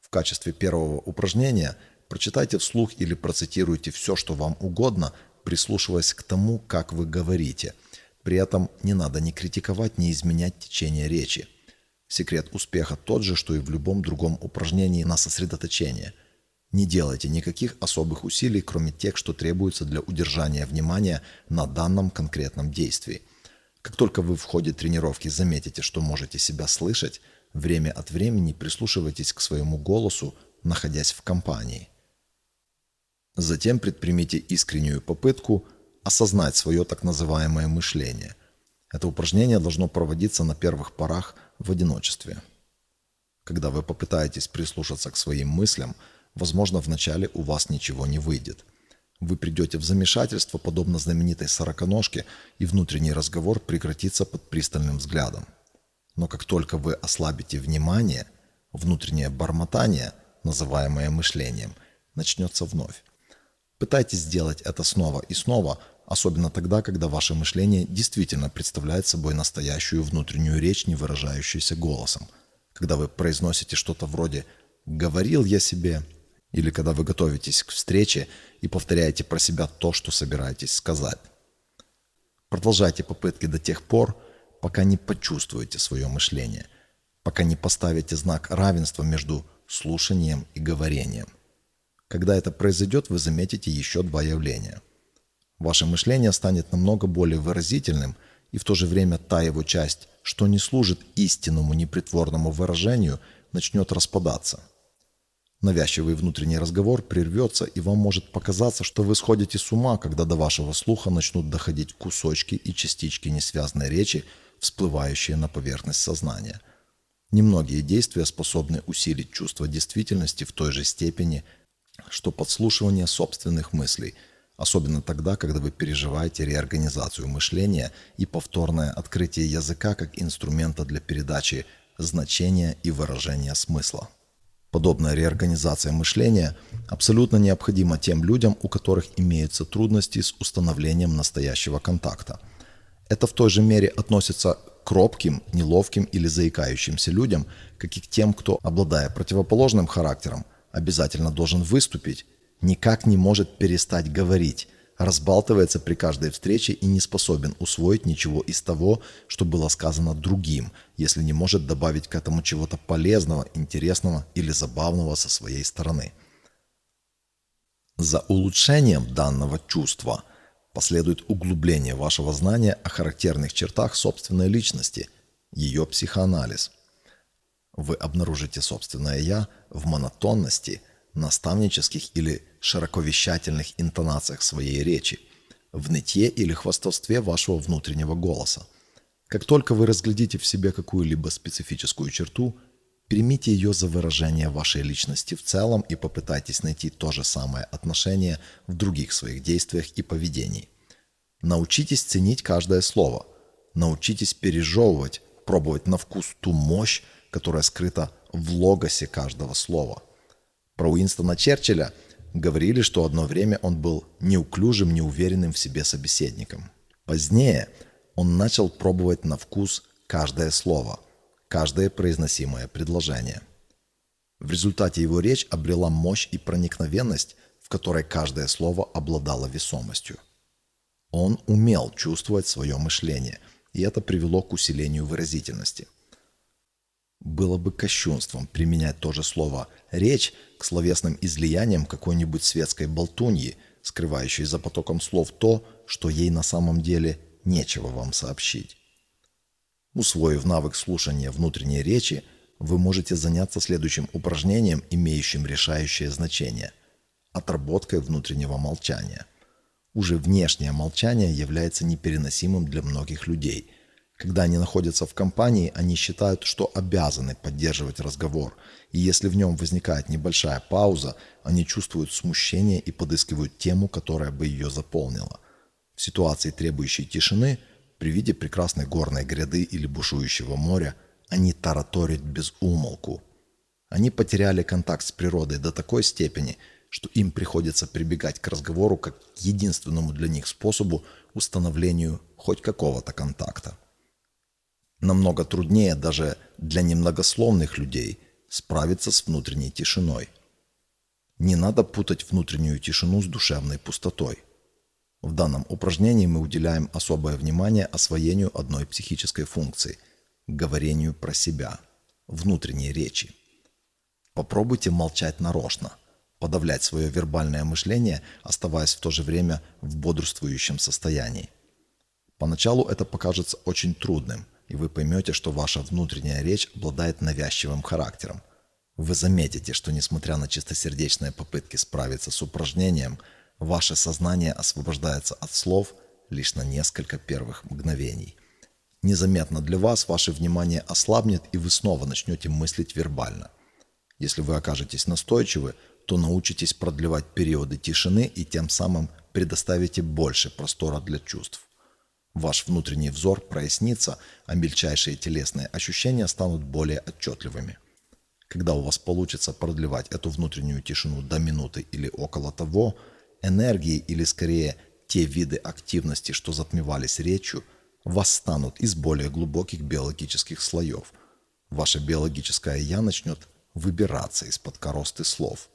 В качестве первого упражнения – Прочитайте вслух или процитируйте все, что вам угодно, прислушиваясь к тому, как вы говорите. При этом не надо ни критиковать, ни изменять течение речи. Секрет успеха тот же, что и в любом другом упражнении на сосредоточение. Не делайте никаких особых усилий, кроме тех, что требуются для удержания внимания на данном конкретном действии. Как только вы в ходе тренировки заметите, что можете себя слышать, время от времени прислушивайтесь к своему голосу, находясь в компании. Затем предпримите искреннюю попытку осознать свое так называемое мышление. Это упражнение должно проводиться на первых порах в одиночестве. Когда вы попытаетесь прислушаться к своим мыслям, возможно, вначале у вас ничего не выйдет. Вы придете в замешательство, подобно знаменитой сороконожке, и внутренний разговор прекратится под пристальным взглядом. Но как только вы ослабите внимание, внутреннее бормотание, называемое мышлением, начнется вновь. Пытайтесь сделать это снова и снова, особенно тогда, когда ваше мышление действительно представляет собой настоящую внутреннюю речь, не выражающуюся голосом – когда вы произносите что-то вроде «говорил я себе», или когда вы готовитесь к встрече и повторяете про себя то, что собираетесь сказать. Продолжайте попытки до тех пор, пока не почувствуете свое мышление, пока не поставите знак равенства между слушанием и говорением. Когда это произойдет, вы заметите еще два явления. Ваше мышление станет намного более выразительным, и в то же время та его часть, что не служит истинному непритворному выражению, начнет распадаться. Навязчивый внутренний разговор прервется, и вам может показаться, что вы сходите с ума, когда до вашего слуха начнут доходить кусочки и частички несвязной речи, всплывающие на поверхность сознания. Немногие действия способны усилить чувство действительности в той же степени, что подслушивание собственных мыслей – особенно тогда, когда вы переживаете реорганизацию мышления и повторное открытие языка как инструмента для передачи значения и выражения смысла. Подобная реорганизация мышления абсолютно необходима тем людям, у которых имеются трудности с установлением настоящего контакта. Это в той же мере относится к робким, неловким или заикающимся людям, как и к тем, кто, обладая противоположным характером, обязательно должен выступить никак не может перестать говорить, разбалтывается при каждой встрече и не способен усвоить ничего из того, что было сказано другим, если не может добавить к этому чего-то полезного, интересного или забавного со своей стороны. За улучшением данного чувства последует углубление вашего знания о характерных чертах собственной личности, ее психоанализ. Вы обнаружите собственное «я» в монотонности – наставнических или широковещательных интонациях своей речи, в нытье или хвастовстве вашего внутреннего голоса. Как только вы разглядите в себе какую-либо специфическую черту, примите ее за выражение вашей личности в целом и попытайтесь найти то же самое отношение в других своих действиях и поведении. Научитесь ценить каждое слово. Научитесь пережевывать, пробовать на вкус ту мощь, которая скрыта в логосе каждого слова – про Уинстона Черчилля говорили, что одно время он был неуклюжим, неуверенным в себе собеседником. Позднее он начал пробовать на вкус каждое слово, каждое произносимое предложение. В результате его речь обрела мощь и проникновенность, в которой каждое слово обладало весомостью. Он умел чувствовать свое мышление, и это привело к усилению выразительности – было бы кощунством применять то же слово «речь» к словесным излияниям какой-нибудь светской болтуньи, скрывающей за потоком слов то, что ей на самом деле нечего вам сообщить. Усвоив навык слушания внутренней речи, вы можете заняться следующим упражнением, имеющим решающее значение – отработкой внутреннего молчания. Уже внешнее молчание является непереносимым для многих людей – когда они находятся в компании, они считают, что обязаны поддерживать разговор, и если в нем возникает небольшая пауза, они чувствуют смущение и подыскивают тему, которая бы ее заполнила. В ситуации, требующей тишины, при виде прекрасной горной гряды или бушующего моря, они тараторят без умолку. Они потеряли контакт с природой до такой степени, что им приходится прибегать к разговору как к единственному для них способу установлению хоть какого-то контакта. Намного труднее даже для немногословных людей справиться с внутренней тишиной. Не надо путать внутреннюю тишину с душевной пустотой. В данном упражнении мы уделяем особое внимание освоению одной психической функции – говорению про себя, внутренней речи. Попробуйте молчать нарочно, подавлять свое вербальное мышление, оставаясь в то же время в бодрствующем состоянии. Поначалу это покажется очень трудным, и вы поймете, что ваша внутренняя речь обладает навязчивым характером. Вы заметите, что несмотря на чистосердечные попытки справиться с упражнением, ваше сознание освобождается от слов лишь на несколько первых мгновений. Незаметно для вас ваше внимание ослабнет, и вы снова начнете мыслить вербально. Если вы окажетесь настойчивы, то научитесь продлевать периоды тишины и тем самым предоставите больше простора для чувств. Ваш внутренний взор прояснится, а мельчайшие телесные ощущения станут более отчетливыми. Когда у вас получится продлевать эту внутреннюю тишину до минуты или около того, энергии или скорее те виды активности, что затмевались речью, восстанут из более глубоких биологических слоев. Ваше биологическое «я» начнет выбираться из-под коросты слов.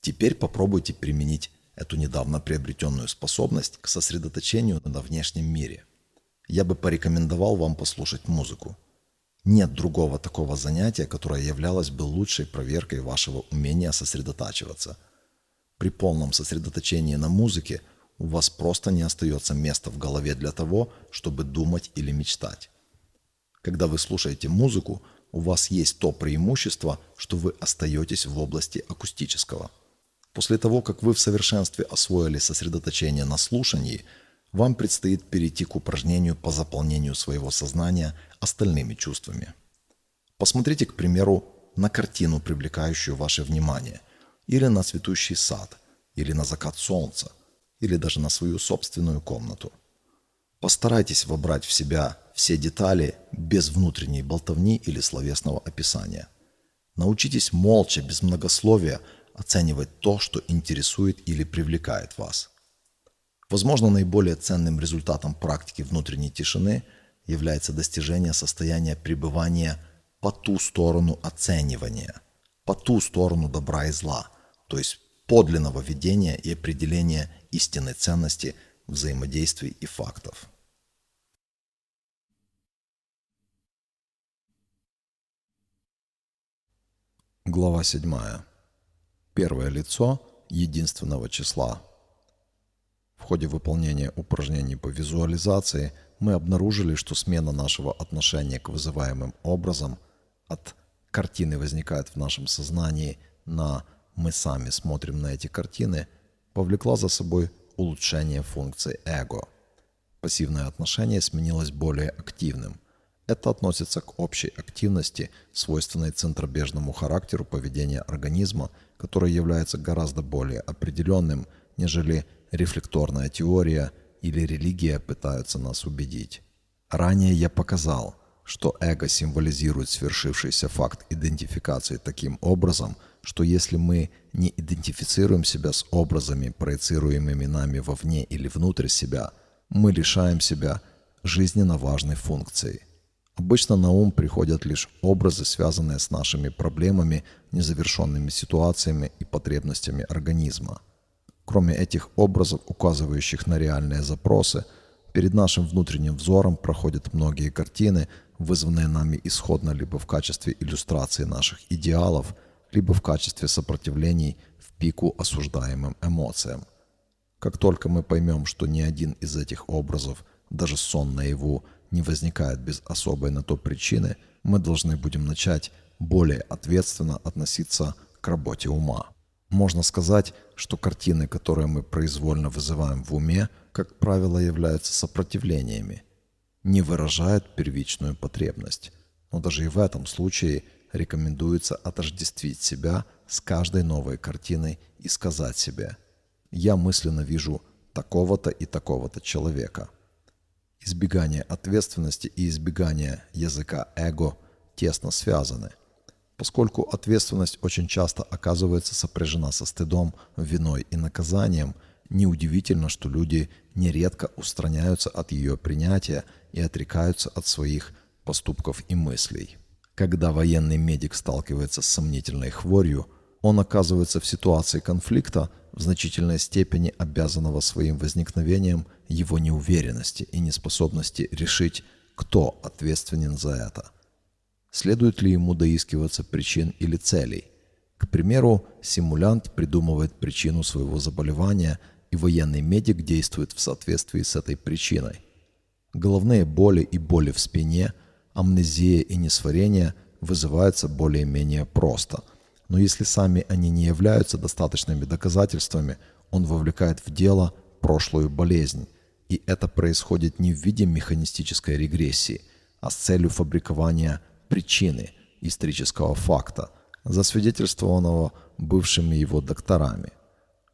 Теперь попробуйте применить эту недавно приобретенную способность к сосредоточению на внешнем мире. Я бы порекомендовал вам послушать музыку. Нет другого такого занятия, которое являлось бы лучшей проверкой вашего умения сосредотачиваться. При полном сосредоточении на музыке у вас просто не остается места в голове для того, чтобы думать или мечтать. Когда вы слушаете музыку, у вас есть то преимущество, что вы остаетесь в области акустического – После того, как вы в совершенстве освоили сосредоточение на слушании, вам предстоит перейти к упражнению по заполнению своего сознания остальными чувствами. Посмотрите, к примеру, на картину, привлекающую ваше внимание, или на цветущий сад, или на закат солнца, или даже на свою собственную комнату. Постарайтесь вобрать в себя все детали без внутренней болтовни или словесного описания. Научитесь молча, без многословия, оценивать то, что интересует или привлекает вас. Возможно, наиболее ценным результатом практики внутренней тишины является достижение состояния пребывания по ту сторону оценивания, по ту сторону добра и зла, то есть подлинного видения и определения истинной ценности взаимодействий и фактов. Глава седьмая. Первое лицо единственного числа. В ходе выполнения упражнений по визуализации мы обнаружили, что смена нашего отношения к вызываемым образам от картины возникает в нашем сознании на «мы сами смотрим на эти картины» повлекла за собой улучшение функции эго. Пассивное отношение сменилось более активным. Это относится к общей активности, свойственной центробежному характеру поведения организма, который является гораздо более определенным, нежели рефлекторная теория или религия пытаются нас убедить. Ранее я показал, что эго символизирует свершившийся факт идентификации таким образом, что если мы не идентифицируем себя с образами, проецируемыми нами вовне или внутрь себя, мы лишаем себя жизненно важной функции – Обычно на ум приходят лишь образы, связанные с нашими проблемами, незавершенными ситуациями и потребностями организма. Кроме этих образов, указывающих на реальные запросы, перед нашим внутренним взором проходят многие картины, вызванные нами исходно либо в качестве иллюстрации наших идеалов, либо в качестве сопротивлений в пику осуждаемым эмоциям. Как только мы поймем, что ни один из этих образов, даже сон наяву, не возникает без особой на то причины, мы должны будем начать более ответственно относиться к работе ума. Можно сказать, что картины, которые мы произвольно вызываем в уме, как правило, являются сопротивлениями, не выражают первичную потребность. Но даже и в этом случае рекомендуется отождествить себя с каждой новой картиной и сказать себе «Я мысленно вижу такого-то и такого-то человека». Избегание ответственности и избегание языка эго тесно связаны, поскольку ответственность очень часто оказывается сопряжена со стыдом, виной и наказанием, неудивительно, что люди нередко устраняются от ее принятия и отрекаются от своих поступков и мыслей. Когда военный медик сталкивается с сомнительной хворью, он оказывается в ситуации конфликта, в значительной степени обязанного своим возникновением его неуверенности и неспособности решить, кто ответственен за это. Следует ли ему доискиваться причин или целей? К примеру, симулянт придумывает причину своего заболевания, и военный медик действует в соответствии с этой причиной. Головные боли и боли в спине, амнезия и несварение вызываются более-менее просто. Но если сами они не являются достаточными доказательствами, он вовлекает в дело прошлую болезнь. И это происходит не в виде механистической регрессии, а с целью фабрикования причины, исторического факта, засвидетельствованного бывшими его докторами.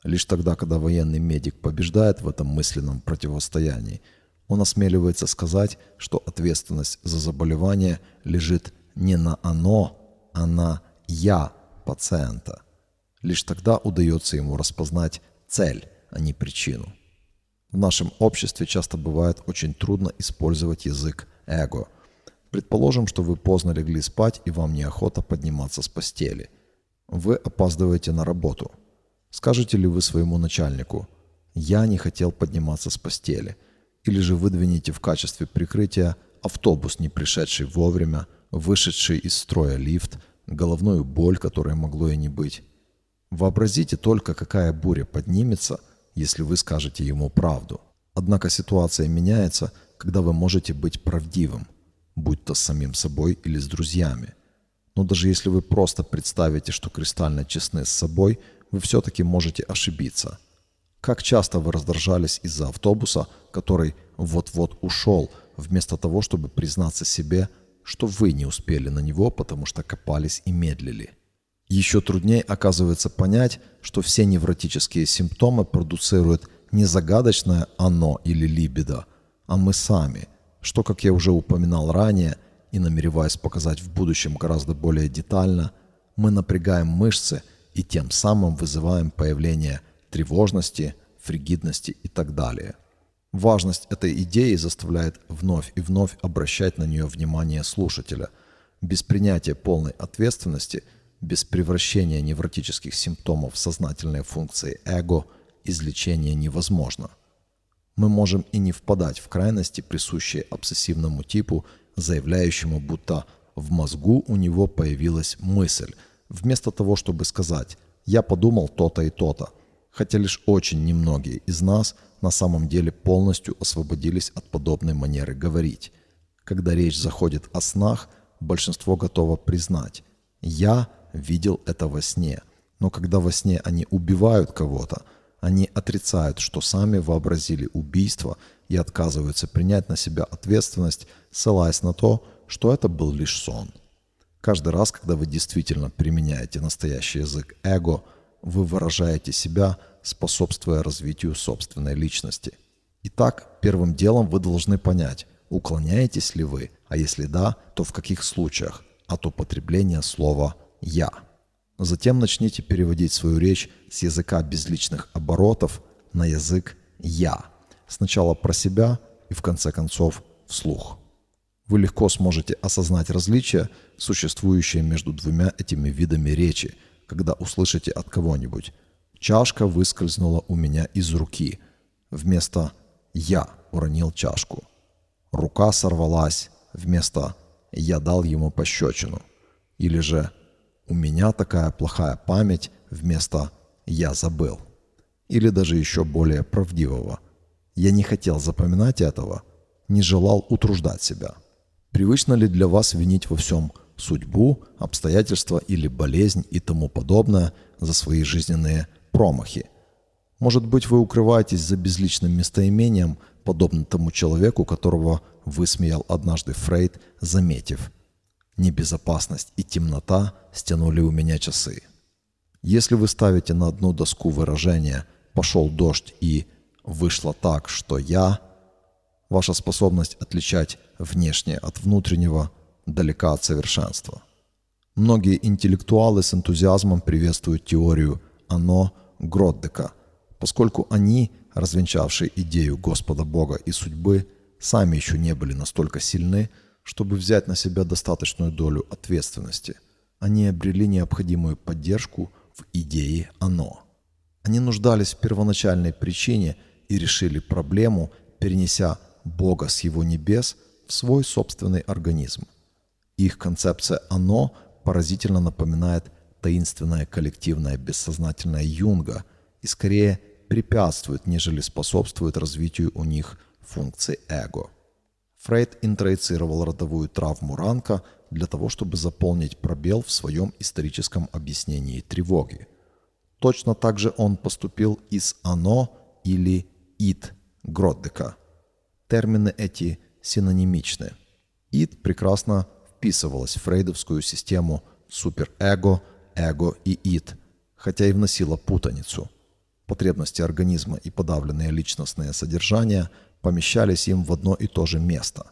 Лишь тогда, когда военный медик побеждает в этом мысленном противостоянии, он осмеливается сказать, что ответственность за заболевание лежит не на оно, а на «я» пациента. Лишь тогда удается ему распознать цель, а не причину. В нашем обществе часто бывает очень трудно использовать язык эго. Предположим, что вы поздно легли спать и вам неохота подниматься с постели. Вы опаздываете на работу. Скажете ли вы своему начальнику «Я не хотел подниматься с постели» или же выдвинете в качестве прикрытия автобус, не пришедший вовремя, вышедший из строя лифт, головную боль, которая могло и не быть. Вообразите только, какая буря поднимется, если вы скажете ему правду. Однако ситуация меняется, когда вы можете быть правдивым, будь то с самим собой или с друзьями. Но даже если вы просто представите, что кристально честны с собой, вы все-таки можете ошибиться. Как часто вы раздражались из-за автобуса, который вот-вот ушел, вместо того, чтобы признаться себе, что вы не успели на него, потому что копались и медлили. Еще труднее оказывается понять, что все невротические симптомы продуцирует не загадочное «оно» или «либидо», а мы сами, что, как я уже упоминал ранее и намереваясь показать в будущем гораздо более детально, мы напрягаем мышцы и тем самым вызываем появление тревожности, фригидности и так далее. Важность этой идеи заставляет вновь и вновь обращать на нее внимание слушателя. Без принятия полной ответственности – без превращения невротических симптомов в сознательные функции эго излечение невозможно. Мы можем и не впадать в крайности, присущие обсессивному типу, заявляющему, будто в мозгу у него появилась мысль, вместо того, чтобы сказать «я подумал то-то и то-то», хотя лишь очень немногие из нас на самом деле полностью освободились от подобной манеры говорить. Когда речь заходит о снах, большинство готово признать «я» видел это во сне. Но когда во сне они убивают кого-то, они отрицают, что сами вообразили убийство и отказываются принять на себя ответственность, ссылаясь на то, что это был лишь сон. Каждый раз, когда вы действительно применяете настоящий язык эго, вы выражаете себя, способствуя развитию собственной личности. Итак, первым делом вы должны понять, уклоняетесь ли вы, а если да, то в каких случаях от употребления слова «я». Затем начните переводить свою речь с языка безличных оборотов на язык «я». Сначала про себя и в конце концов вслух. Вы легко сможете осознать различия, существующие между двумя этими видами речи, когда услышите от кого-нибудь «чашка выскользнула у меня из руки», вместо «я уронил чашку». Рука сорвалась вместо «я дал ему пощечину». Или же у меня такая плохая память вместо «я забыл». Или даже еще более правдивого. Я не хотел запоминать этого, не желал утруждать себя. Привычно ли для вас винить во всем судьбу, обстоятельства или болезнь и тому подобное за свои жизненные промахи? Может быть, вы укрываетесь за безличным местоимением, подобно тому человеку, которого высмеял однажды Фрейд, заметив – небезопасность и темнота стянули у меня часы. Если вы ставите на одну доску выражение «пошел дождь» и «вышло так, что я», ваша способность отличать внешнее от внутреннего далека от совершенства. Многие интеллектуалы с энтузиазмом приветствуют теорию «оно» Гроддека, поскольку они, развенчавшие идею Господа Бога и судьбы, сами еще не были настолько сильны, чтобы взять на себя достаточную долю ответственности. Они обрели необходимую поддержку в идее «оно». Они нуждались в первоначальной причине и решили проблему, перенеся Бога с его небес в свой собственный организм. Их концепция «оно» поразительно напоминает таинственное коллективное бессознательное Юнга и скорее препятствует, нежели способствует развитию у них функции эго. Фрейд интроицировал родовую травму Ранка для того, чтобы заполнить пробел в своем историческом объяснении тревоги. Точно так же он поступил и с «оно» или «ид» Гроддека. Термины эти синонимичны. «Ид» прекрасно вписывалась в фрейдовскую систему суперэго, эго и «ид», хотя и вносила путаницу. Потребности организма и подавленные личностные содержания помещались им в одно и то же место.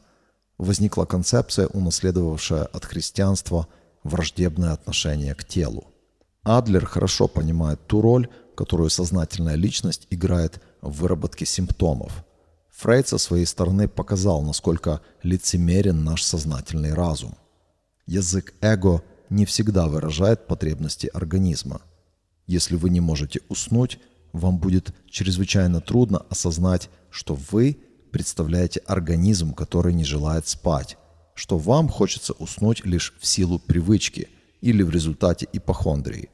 Возникла концепция, унаследовавшая от христианства враждебное отношение к телу. Адлер хорошо понимает ту роль, которую сознательная личность играет в выработке симптомов. Фрейд со своей стороны показал, насколько лицемерен наш сознательный разум. Язык эго не всегда выражает потребности организма. Если вы не можете уснуть, вам будет чрезвычайно трудно осознать, что вы представляете организм, который не желает спать, что вам хочется уснуть лишь в силу привычки или в результате ипохондрии.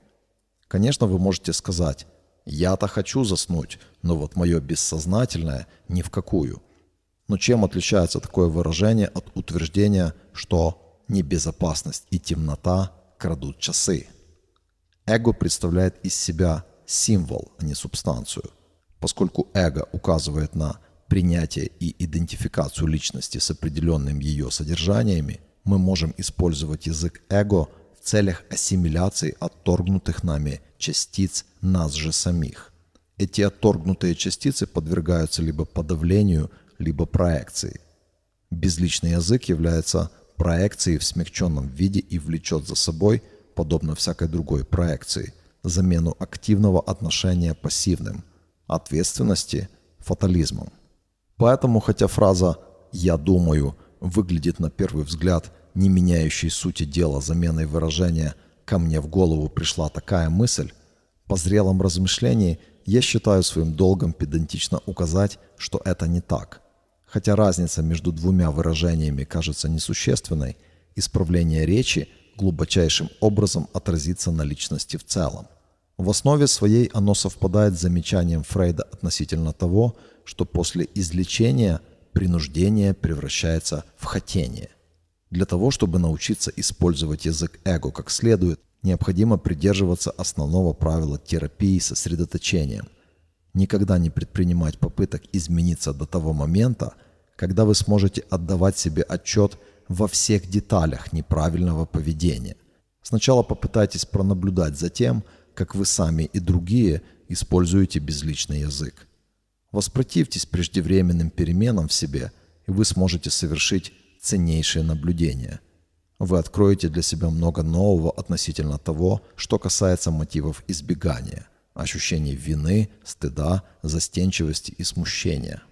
Конечно, вы можете сказать «я-то хочу заснуть, но вот мое бессознательное ни в какую». Но чем отличается такое выражение от утверждения, что небезопасность и темнота крадут часы? Эго представляет из себя символ, а не субстанцию. Поскольку эго указывает на принятие и идентификацию личности с определенным ее содержаниями, мы можем использовать язык эго целях ассимиляции отторгнутых нами частиц нас же самих. Эти отторгнутые частицы подвергаются либо подавлению, либо проекции. Безличный язык является проекцией в смягченном виде и влечет за собой, подобно всякой другой проекции, замену активного отношения пассивным, ответственности фатализмом. Поэтому, хотя фраза «я думаю» выглядит на первый взгляд не меняющей сути дела заменой выражения «ко мне в голову пришла такая мысль», по зрелом размышлении я считаю своим долгом педантично указать, что это не так. Хотя разница между двумя выражениями кажется несущественной, исправление речи глубочайшим образом отразится на личности в целом. В основе своей оно совпадает с замечанием Фрейда относительно того, что после излечения принуждение превращается в хотение. Для того, чтобы научиться использовать язык эго как следует, необходимо придерживаться основного правила терапии сосредоточением. Никогда не предпринимать попыток измениться до того момента, когда вы сможете отдавать себе отчет во всех деталях неправильного поведения. Сначала попытайтесь пронаблюдать за тем, как вы сами и другие используете безличный язык. Воспротивьтесь преждевременным переменам в себе, и вы сможете совершить ценнейшие наблюдения. Вы откроете для себя много нового относительно того, что касается мотивов избегания, ощущений вины, стыда, застенчивости и смущения.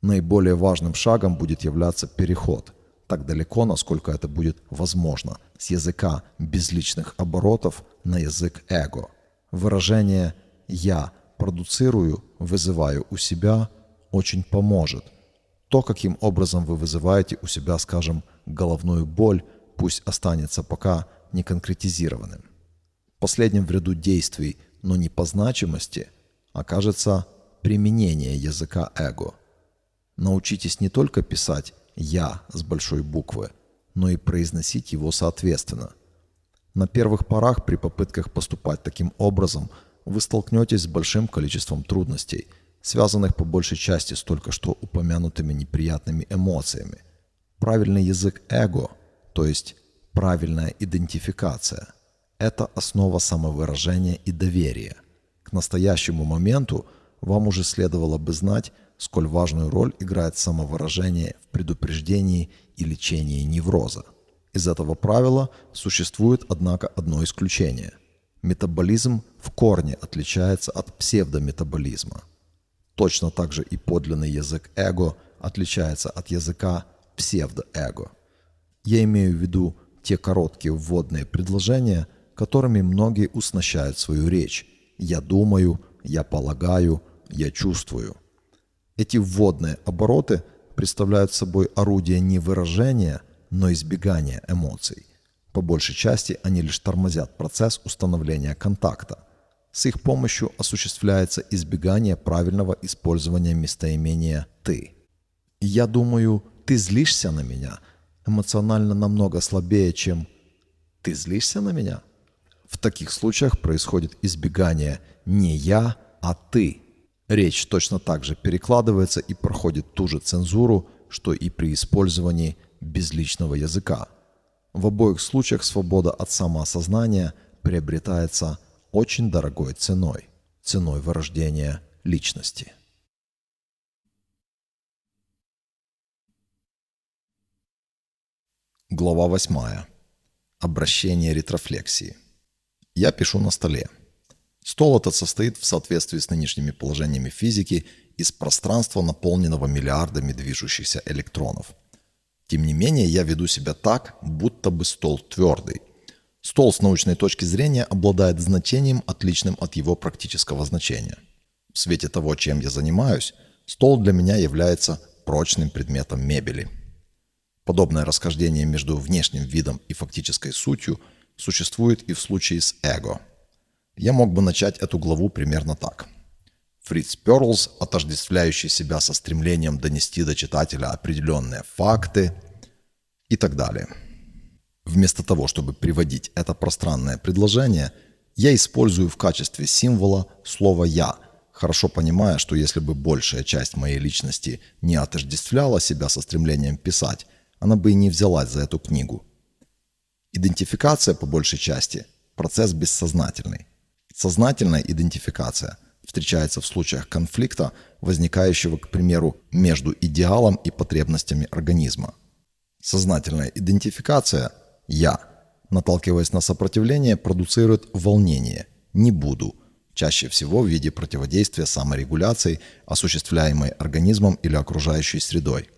Наиболее важным шагом будет являться переход – так далеко, насколько это будет возможно, с языка безличных оборотов на язык эго – Выражение «я продуцирую, вызываю у себя» очень поможет. То, каким образом вы вызываете у себя, скажем, головную боль, пусть останется пока не конкретизированным. Последним в ряду действий, но не по значимости, окажется применение языка эго. Научитесь не только писать «я» с большой буквы, но и произносить его соответственно. На первых порах при попытках поступать таким образом вы столкнетесь с большим количеством трудностей, связанных по большей части с только что упомянутыми неприятными эмоциями. Правильный язык эго, то есть правильная идентификация, это основа самовыражения и доверия. К настоящему моменту вам уже следовало бы знать, сколь важную роль играет самовыражение в предупреждении и лечении невроза. Из этого правила существует, однако, одно исключение. Метаболизм в корне отличается от псевдометаболизма. Точно так же и подлинный язык эго отличается от языка псевдоэго. Я имею в виду те короткие вводные предложения, которыми многие уснащают свою речь. «Я думаю», «я полагаю», «я чувствую». Эти вводные обороты представляют собой орудие не выражения, но избегание эмоций. По большей части они лишь тормозят процесс установления контакта. С их помощью осуществляется избегание правильного использования местоимения «ты». Я думаю, «ты злишься на меня» эмоционально намного слабее, чем «ты злишься на меня». В таких случаях происходит избегание не «я», а «ты». Речь точно так же перекладывается и проходит ту же цензуру, что и при использовании безличного языка. В обоих случаях свобода от самоосознания приобретается очень дорогой ценой, ценой вырождения личности. Глава 8. Обращение ретрофлексии. Я пишу на столе. Стол этот состоит в соответствии с нынешними положениями физики из пространства, наполненного миллиардами движущихся электронов. Тем не менее, я веду себя так, будто бы стол твердый. Стол с научной точки зрения обладает значением, отличным от его практического значения. В свете того, чем я занимаюсь, стол для меня является прочным предметом мебели. Подобное расхождение между внешним видом и фактической сутью существует и в случае с эго – я мог бы начать эту главу примерно так. Фриц Перлс, отождествляющий себя со стремлением донести до читателя определенные факты и так далее. Вместо того, чтобы приводить это пространное предложение, я использую в качестве символа слово «я», хорошо понимая, что если бы большая часть моей личности не отождествляла себя со стремлением писать, она бы и не взялась за эту книгу. Идентификация, по большей части, процесс бессознательный. Сознательная идентификация встречается в случаях конфликта, возникающего, к примеру, между идеалом и потребностями организма. Сознательная идентификация «я», наталкиваясь на сопротивление, продуцирует волнение «не буду», чаще всего в виде противодействия саморегуляции, осуществляемой организмом или окружающей средой.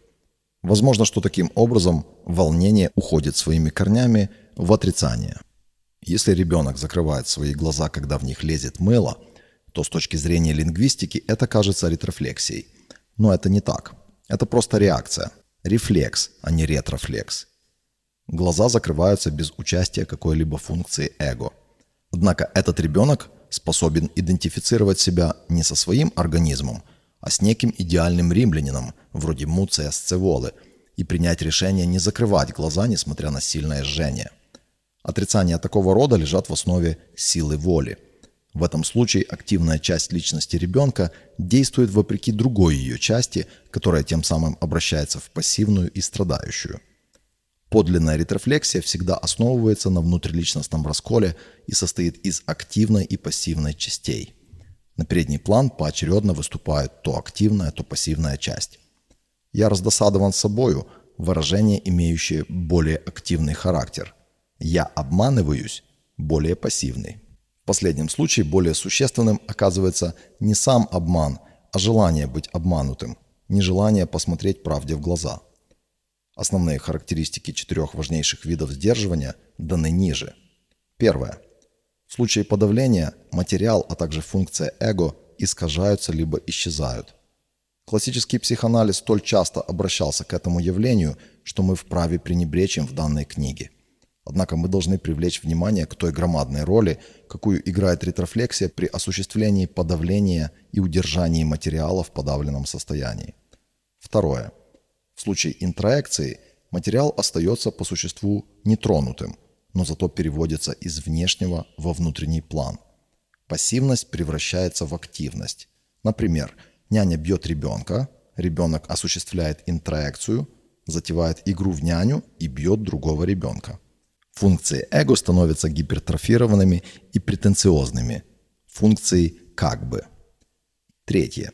Возможно, что таким образом волнение уходит своими корнями в отрицание – если ребенок закрывает свои глаза, когда в них лезет мыло, то с точки зрения лингвистики это кажется ретрофлексией. Но это не так. Это просто реакция. Рефлекс, а не ретрофлекс. Глаза закрываются без участия какой-либо функции эго. Однако этот ребенок способен идентифицировать себя не со своим организмом, а с неким идеальным римлянином, вроде Муция Сцеволы, и принять решение не закрывать глаза, несмотря на сильное жжение – Отрицания такого рода лежат в основе силы воли. В этом случае активная часть личности ребенка действует вопреки другой ее части, которая тем самым обращается в пассивную и страдающую. Подлинная ретрофлексия всегда основывается на внутриличностном расколе и состоит из активной и пассивной частей. На передний план поочередно выступают то активная, то пассивная часть. Я раздосадован собою, выражение, имеющее более активный характер – «я обманываюсь» более пассивный. В последнем случае более существенным оказывается не сам обман, а желание быть обманутым, нежелание посмотреть правде в глаза. Основные характеристики четырех важнейших видов сдерживания даны ниже. Первое. В случае подавления материал, а также функция эго искажаются либо исчезают. Классический психоанализ столь часто обращался к этому явлению, что мы вправе пренебречь им в данной книге – Однако мы должны привлечь внимание к той громадной роли, какую играет ретрофлексия при осуществлении подавления и удержании материала в подавленном состоянии. Второе. В случае интроекции материал остается по существу нетронутым, но зато переводится из внешнего во внутренний план. Пассивность превращается в активность. Например, няня бьет ребенка, ребенок осуществляет интроекцию, затевает игру в няню и бьет другого ребенка. Функции эго становятся гипертрофированными и претенциозными. Функции «как бы». Третье.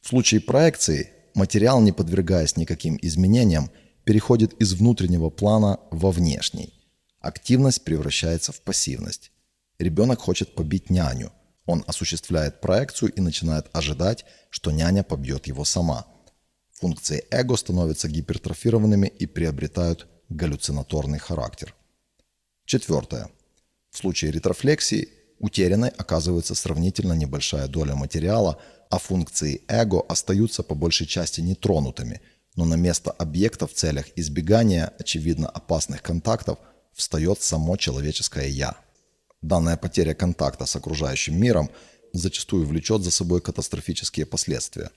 В случае проекции материал, не подвергаясь никаким изменениям, переходит из внутреннего плана во внешний. Активность превращается в пассивность. Ребенок хочет побить няню. Он осуществляет проекцию и начинает ожидать, что няня побьет его сама. Функции эго становятся гипертрофированными и приобретают галлюцинаторный характер. Четвертое. В случае ретрофлексии утерянной оказывается сравнительно небольшая доля материала, а функции эго остаются по большей части нетронутыми, но на место объекта в целях избегания очевидно опасных контактов встает само человеческое «я». Данная потеря контакта с окружающим миром зачастую влечет за собой катастрофические последствия.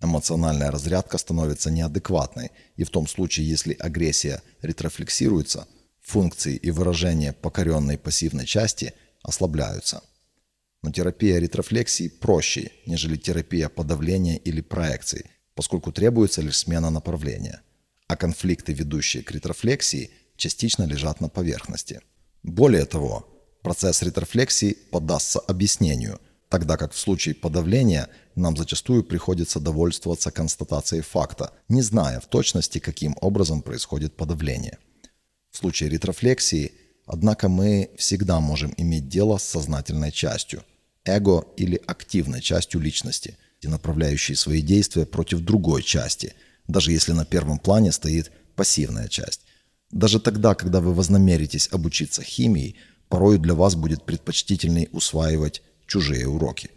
Эмоциональная разрядка становится неадекватной, и в том случае, если агрессия ретрофлексируется, функции и выражения покоренной пассивной части ослабляются. Но терапия ретрофлексии проще, нежели терапия подавления или проекции, поскольку требуется лишь смена направления. А конфликты, ведущие к ретрофлексии, частично лежат на поверхности. Более того, процесс ретрофлексии поддастся объяснению – тогда как в случае подавления нам зачастую приходится довольствоваться констатацией факта, не зная в точности, каким образом происходит подавление. В случае ретрофлексии, однако, мы всегда можем иметь дело с сознательной частью, эго или активной частью личности, направляющей свои действия против другой части, даже если на первом плане стоит пассивная часть. Даже тогда, когда вы вознамеритесь обучиться химии, порою для вас будет предпочтительней усваивать чужие уроки.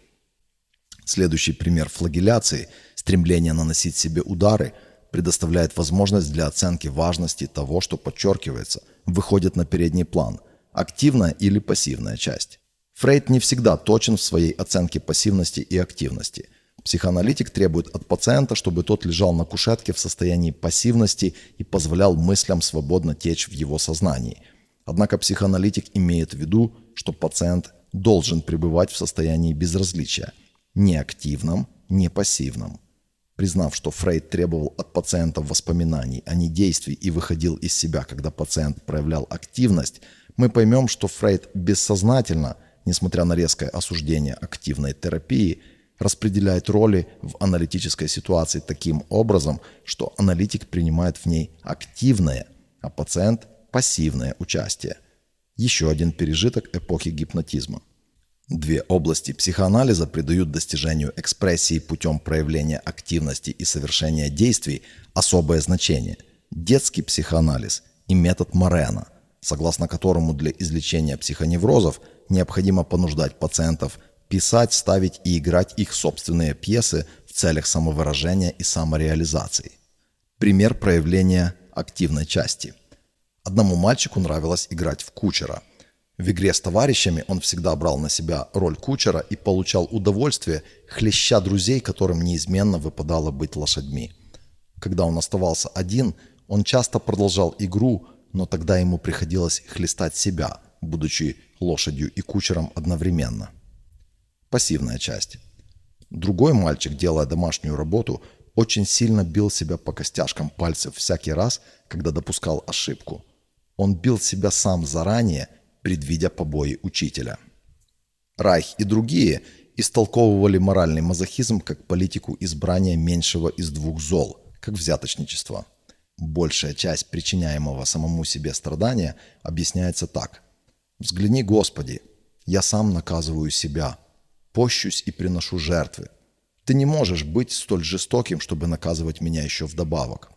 Следующий пример флагеляции, стремление наносить себе удары, предоставляет возможность для оценки важности того, что подчеркивается, выходит на передний план, активная или пассивная часть. Фрейд не всегда точен в своей оценке пассивности и активности. Психоаналитик требует от пациента, чтобы тот лежал на кушетке в состоянии пассивности и позволял мыслям свободно течь в его сознании. Однако психоаналитик имеет в виду, что пациент должен пребывать в состоянии безразличия, не активном, не пассивном. Признав, что Фрейд требовал от пациента воспоминаний, а не действий и выходил из себя, когда пациент проявлял активность, мы поймем, что Фрейд бессознательно, несмотря на резкое осуждение активной терапии, распределяет роли в аналитической ситуации таким образом, что аналитик принимает в ней активное, а пациент – пассивное участие – еще один пережиток эпохи гипнотизма. Две области психоанализа придают достижению экспрессии путем проявления активности и совершения действий особое значение – детский психоанализ и метод Морена, согласно которому для излечения психоневрозов необходимо понуждать пациентов писать, ставить и играть их собственные пьесы в целях самовыражения и самореализации. Пример проявления активной части – Одному мальчику нравилось играть в кучера. В игре с товарищами он всегда брал на себя роль кучера и получал удовольствие, хлеща друзей, которым неизменно выпадало быть лошадьми. Когда он оставался один, он часто продолжал игру, но тогда ему приходилось хлестать себя, будучи лошадью и кучером одновременно. Пассивная часть. Другой мальчик, делая домашнюю работу, очень сильно бил себя по костяшкам пальцев всякий раз, когда допускал ошибку. Он бил себя сам заранее, предвидя побои учителя. Райх и другие истолковывали моральный мазохизм как политику избрания меньшего из двух зол, как взяточничество. Большая часть причиняемого самому себе страдания объясняется так. «Взгляни, Господи, я сам наказываю себя, пощусь и приношу жертвы. Ты не можешь быть столь жестоким, чтобы наказывать меня еще вдобавок».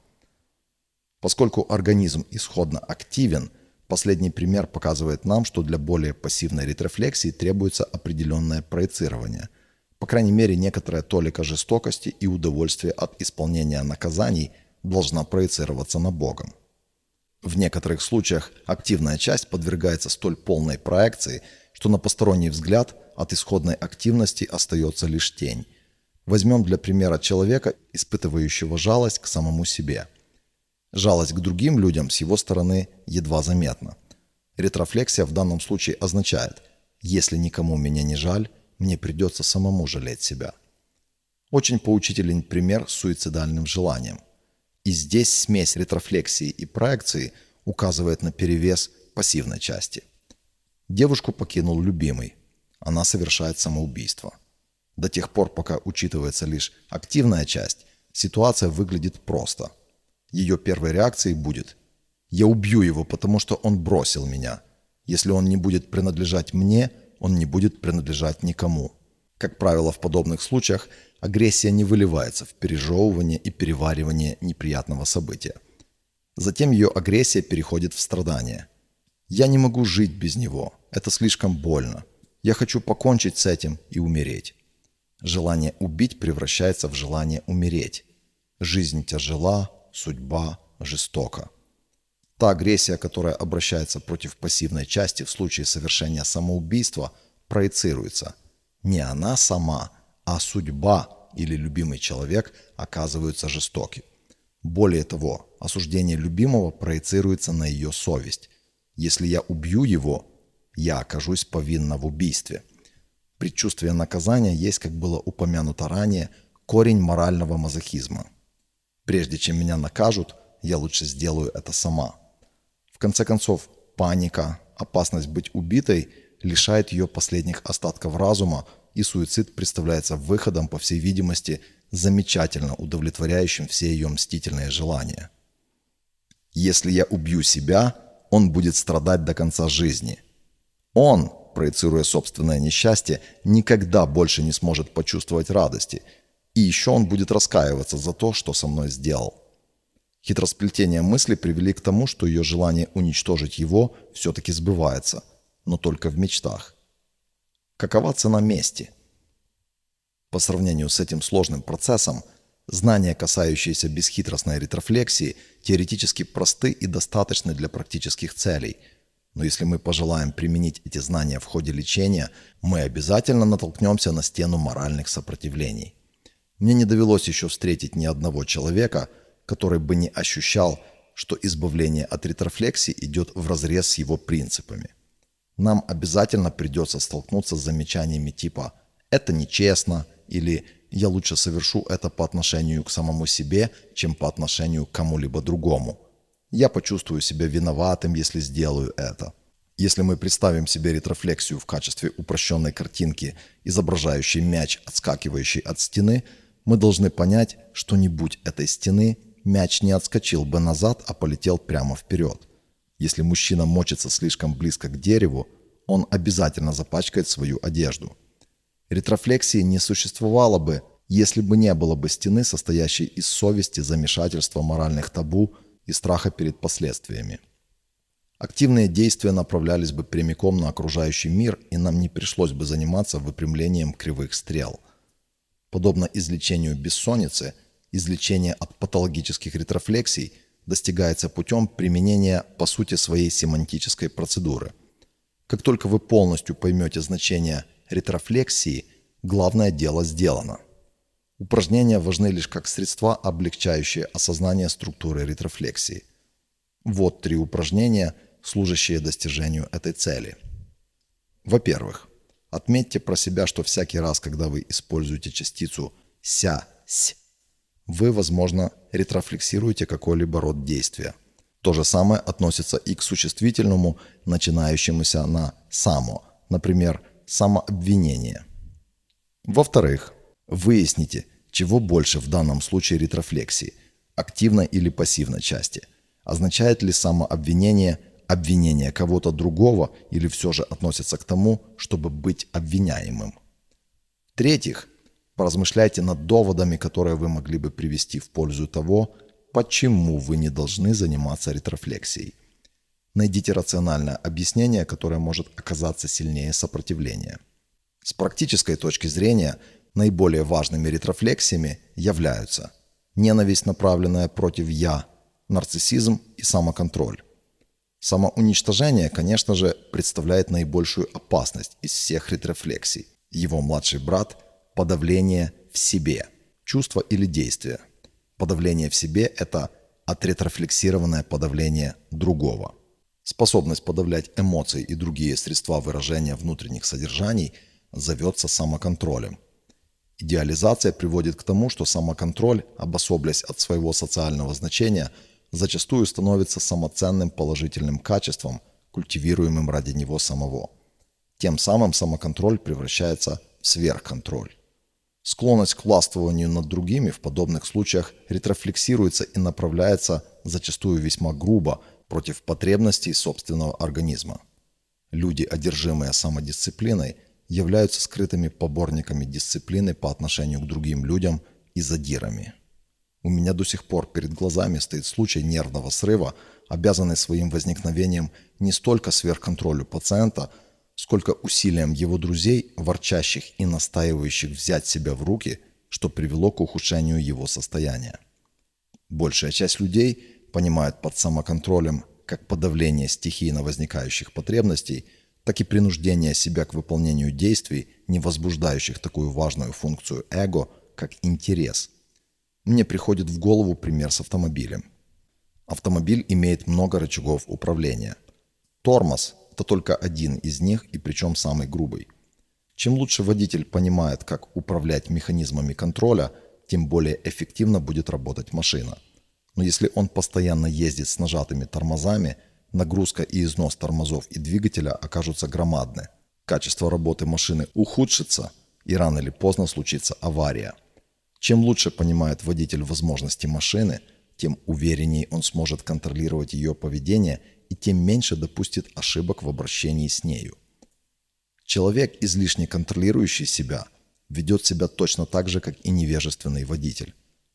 Поскольку организм исходно активен, последний пример показывает нам, что для более пассивной ретрофлексии требуется определенное проецирование. По крайней мере, некоторая толика жестокости и удовольствия от исполнения наказаний должна проецироваться на Богом. В некоторых случаях активная часть подвергается столь полной проекции, что на посторонний взгляд от исходной активности остается лишь тень. Возьмем для примера человека, испытывающего жалость к самому себе – Жалость к другим людям с его стороны едва заметна. Ретрофлексия в данном случае означает «если никому меня не жаль, мне придется самому жалеть себя». Очень поучителен пример с суицидальным желанием. И здесь смесь ретрофлексии и проекции указывает на перевес пассивной части. Девушку покинул любимый. Она совершает самоубийство. До тех пор, пока учитывается лишь активная часть, ситуация выглядит просто – ее первой реакцией будет «Я убью его, потому что он бросил меня. Если он не будет принадлежать мне, он не будет принадлежать никому». Как правило, в подобных случаях агрессия не выливается в пережевывание и переваривание неприятного события. Затем ее агрессия переходит в страдание. «Я не могу жить без него. Это слишком больно. Я хочу покончить с этим и умереть». Желание убить превращается в желание умереть. Жизнь тяжела, судьба жестока. Та агрессия, которая обращается против пассивной части в случае совершения самоубийства, проецируется. Не она сама, а судьба или любимый человек оказываются жестоки. Более того, осуждение любимого проецируется на ее совесть. Если я убью его, я окажусь повинна в убийстве. Предчувствие наказания есть, как было упомянуто ранее, корень морального мазохизма. Прежде чем меня накажут, я лучше сделаю это сама. В конце концов, паника, опасность быть убитой лишает ее последних остатков разума, и суицид представляется выходом, по всей видимости, замечательно удовлетворяющим все ее мстительные желания. Если я убью себя, он будет страдать до конца жизни. Он, проецируя собственное несчастье, никогда больше не сможет почувствовать радости, и еще он будет раскаиваться за то, что со мной сделал. Хитросплетения мысли привели к тому, что ее желание уничтожить его все-таки сбывается, но только в мечтах. Какова цена мести? По сравнению с этим сложным процессом, знания, касающиеся бесхитростной ретрофлексии, теоретически просты и достаточны для практических целей. Но если мы пожелаем применить эти знания в ходе лечения, мы обязательно натолкнемся на стену моральных сопротивлений. Мне не довелось еще встретить ни одного человека – который бы не ощущал, что избавление от ретрофлексии идет вразрез с его принципами. Нам обязательно придется столкнуться с замечаниями типа «это нечестно» или «я лучше совершу это по отношению к самому себе, чем по отношению к кому-либо другому». «Я почувствую себя виноватым, если сделаю это». Если мы представим себе ретрофлексию в качестве упрощенной картинки, изображающей мяч, отскакивающий от стены, мы должны понять, что не будь этой стены, мяч не отскочил бы назад, а полетел прямо вперед. Если мужчина мочится слишком близко к дереву, он обязательно запачкает свою одежду. Ретрофлексии не существовало бы, если бы не было бы стены, состоящей из совести, замешательства, моральных табу и страха перед последствиями. Активные действия направлялись бы прямиком на окружающий мир, и нам не пришлось бы заниматься выпрямлением кривых стрел. Подобно излечению бессонницы – излечение от патологических ретрофлексий достигается путем применения, по сути, своей семантической процедуры. Как только вы полностью поймете значение ретрофлексии, главное дело сделано. Упражнения важны лишь как средства, облегчающие осознание структуры ретрофлексии. Вот три упражнения, служащие достижению этой цели. Во-первых, отметьте про себя, что всякий раз, когда вы используете частицу «ся», «сь», вы, возможно, ретрофлексируете какой-либо род действия. То же самое относится и к существительному, начинающемуся на «само», например, самообвинение. Во-вторых, выясните, чего больше в данном случае ретрофлексии – активной или пассивной части. Означает ли самообвинение обвинение кого-то другого или все же относится к тому, чтобы быть обвиняемым? В-третьих, Поразмышляйте над доводами, которые вы могли бы привести в пользу того, почему вы не должны заниматься ретрофлексией. Найдите рациональное объяснение, которое может оказаться сильнее сопротивления. С практической точки зрения, наиболее важными ретрофлексиями являются ненависть, направленная против «я», нарциссизм и самоконтроль. Самоуничтожение, конечно же, представляет наибольшую опасность из всех ретрофлексий. Его младший брат – подавление в себе, чувство или действие. Подавление в себе – это отретрефлексированное подавление другого. Способность подавлять эмоции и другие средства выражения внутренних содержаний зовется самоконтролем. Идеализация приводит к тому, что самоконтроль, обособлясь от своего социального значения, зачастую становится самоценным положительным качеством, культивируемым ради него самого. Тем самым самоконтроль превращается в сверхконтроль. Склонность к властвованию над другими в подобных случаях ретрофлексируется и направляется зачастую весьма грубо против потребностей собственного организма. Люди, одержимые самодисциплиной, являются скрытыми поборниками дисциплины по отношению к другим людям и задирами. У меня до сих пор перед глазами стоит случай нервного срыва, обязанный своим возникновением не столько сверхконтролю пациента – сколько усилиям его друзей, ворчащих и настаивающих взять себя в руки, что привело к ухудшению его состояния. Большая часть людей понимает под самоконтролем как подавление стихийно возникающих потребностей, так и принуждение себя к выполнению действий, не возбуждающих такую важную функцию эго, как интерес. Мне приходит в голову пример с автомобилем. Автомобиль имеет много рычагов управления. Тормоз – это только один из них и причем самый грубый. Чем лучше водитель понимает, как управлять механизмами контроля, тем более эффективно будет работать машина. Но если он постоянно ездит с нажатыми тормозами, нагрузка и износ тормозов и двигателя окажутся громадны. Качество работы машины ухудшится, и рано или поздно случится авария. Чем лучше понимает водитель возможности машины, тем увереннее он сможет контролировать ее поведение и тем меньше допустит ошибок в обращении с нею. Человек, излишне контролирующий себя, ведет себя точно так же, как и невежественный водитель.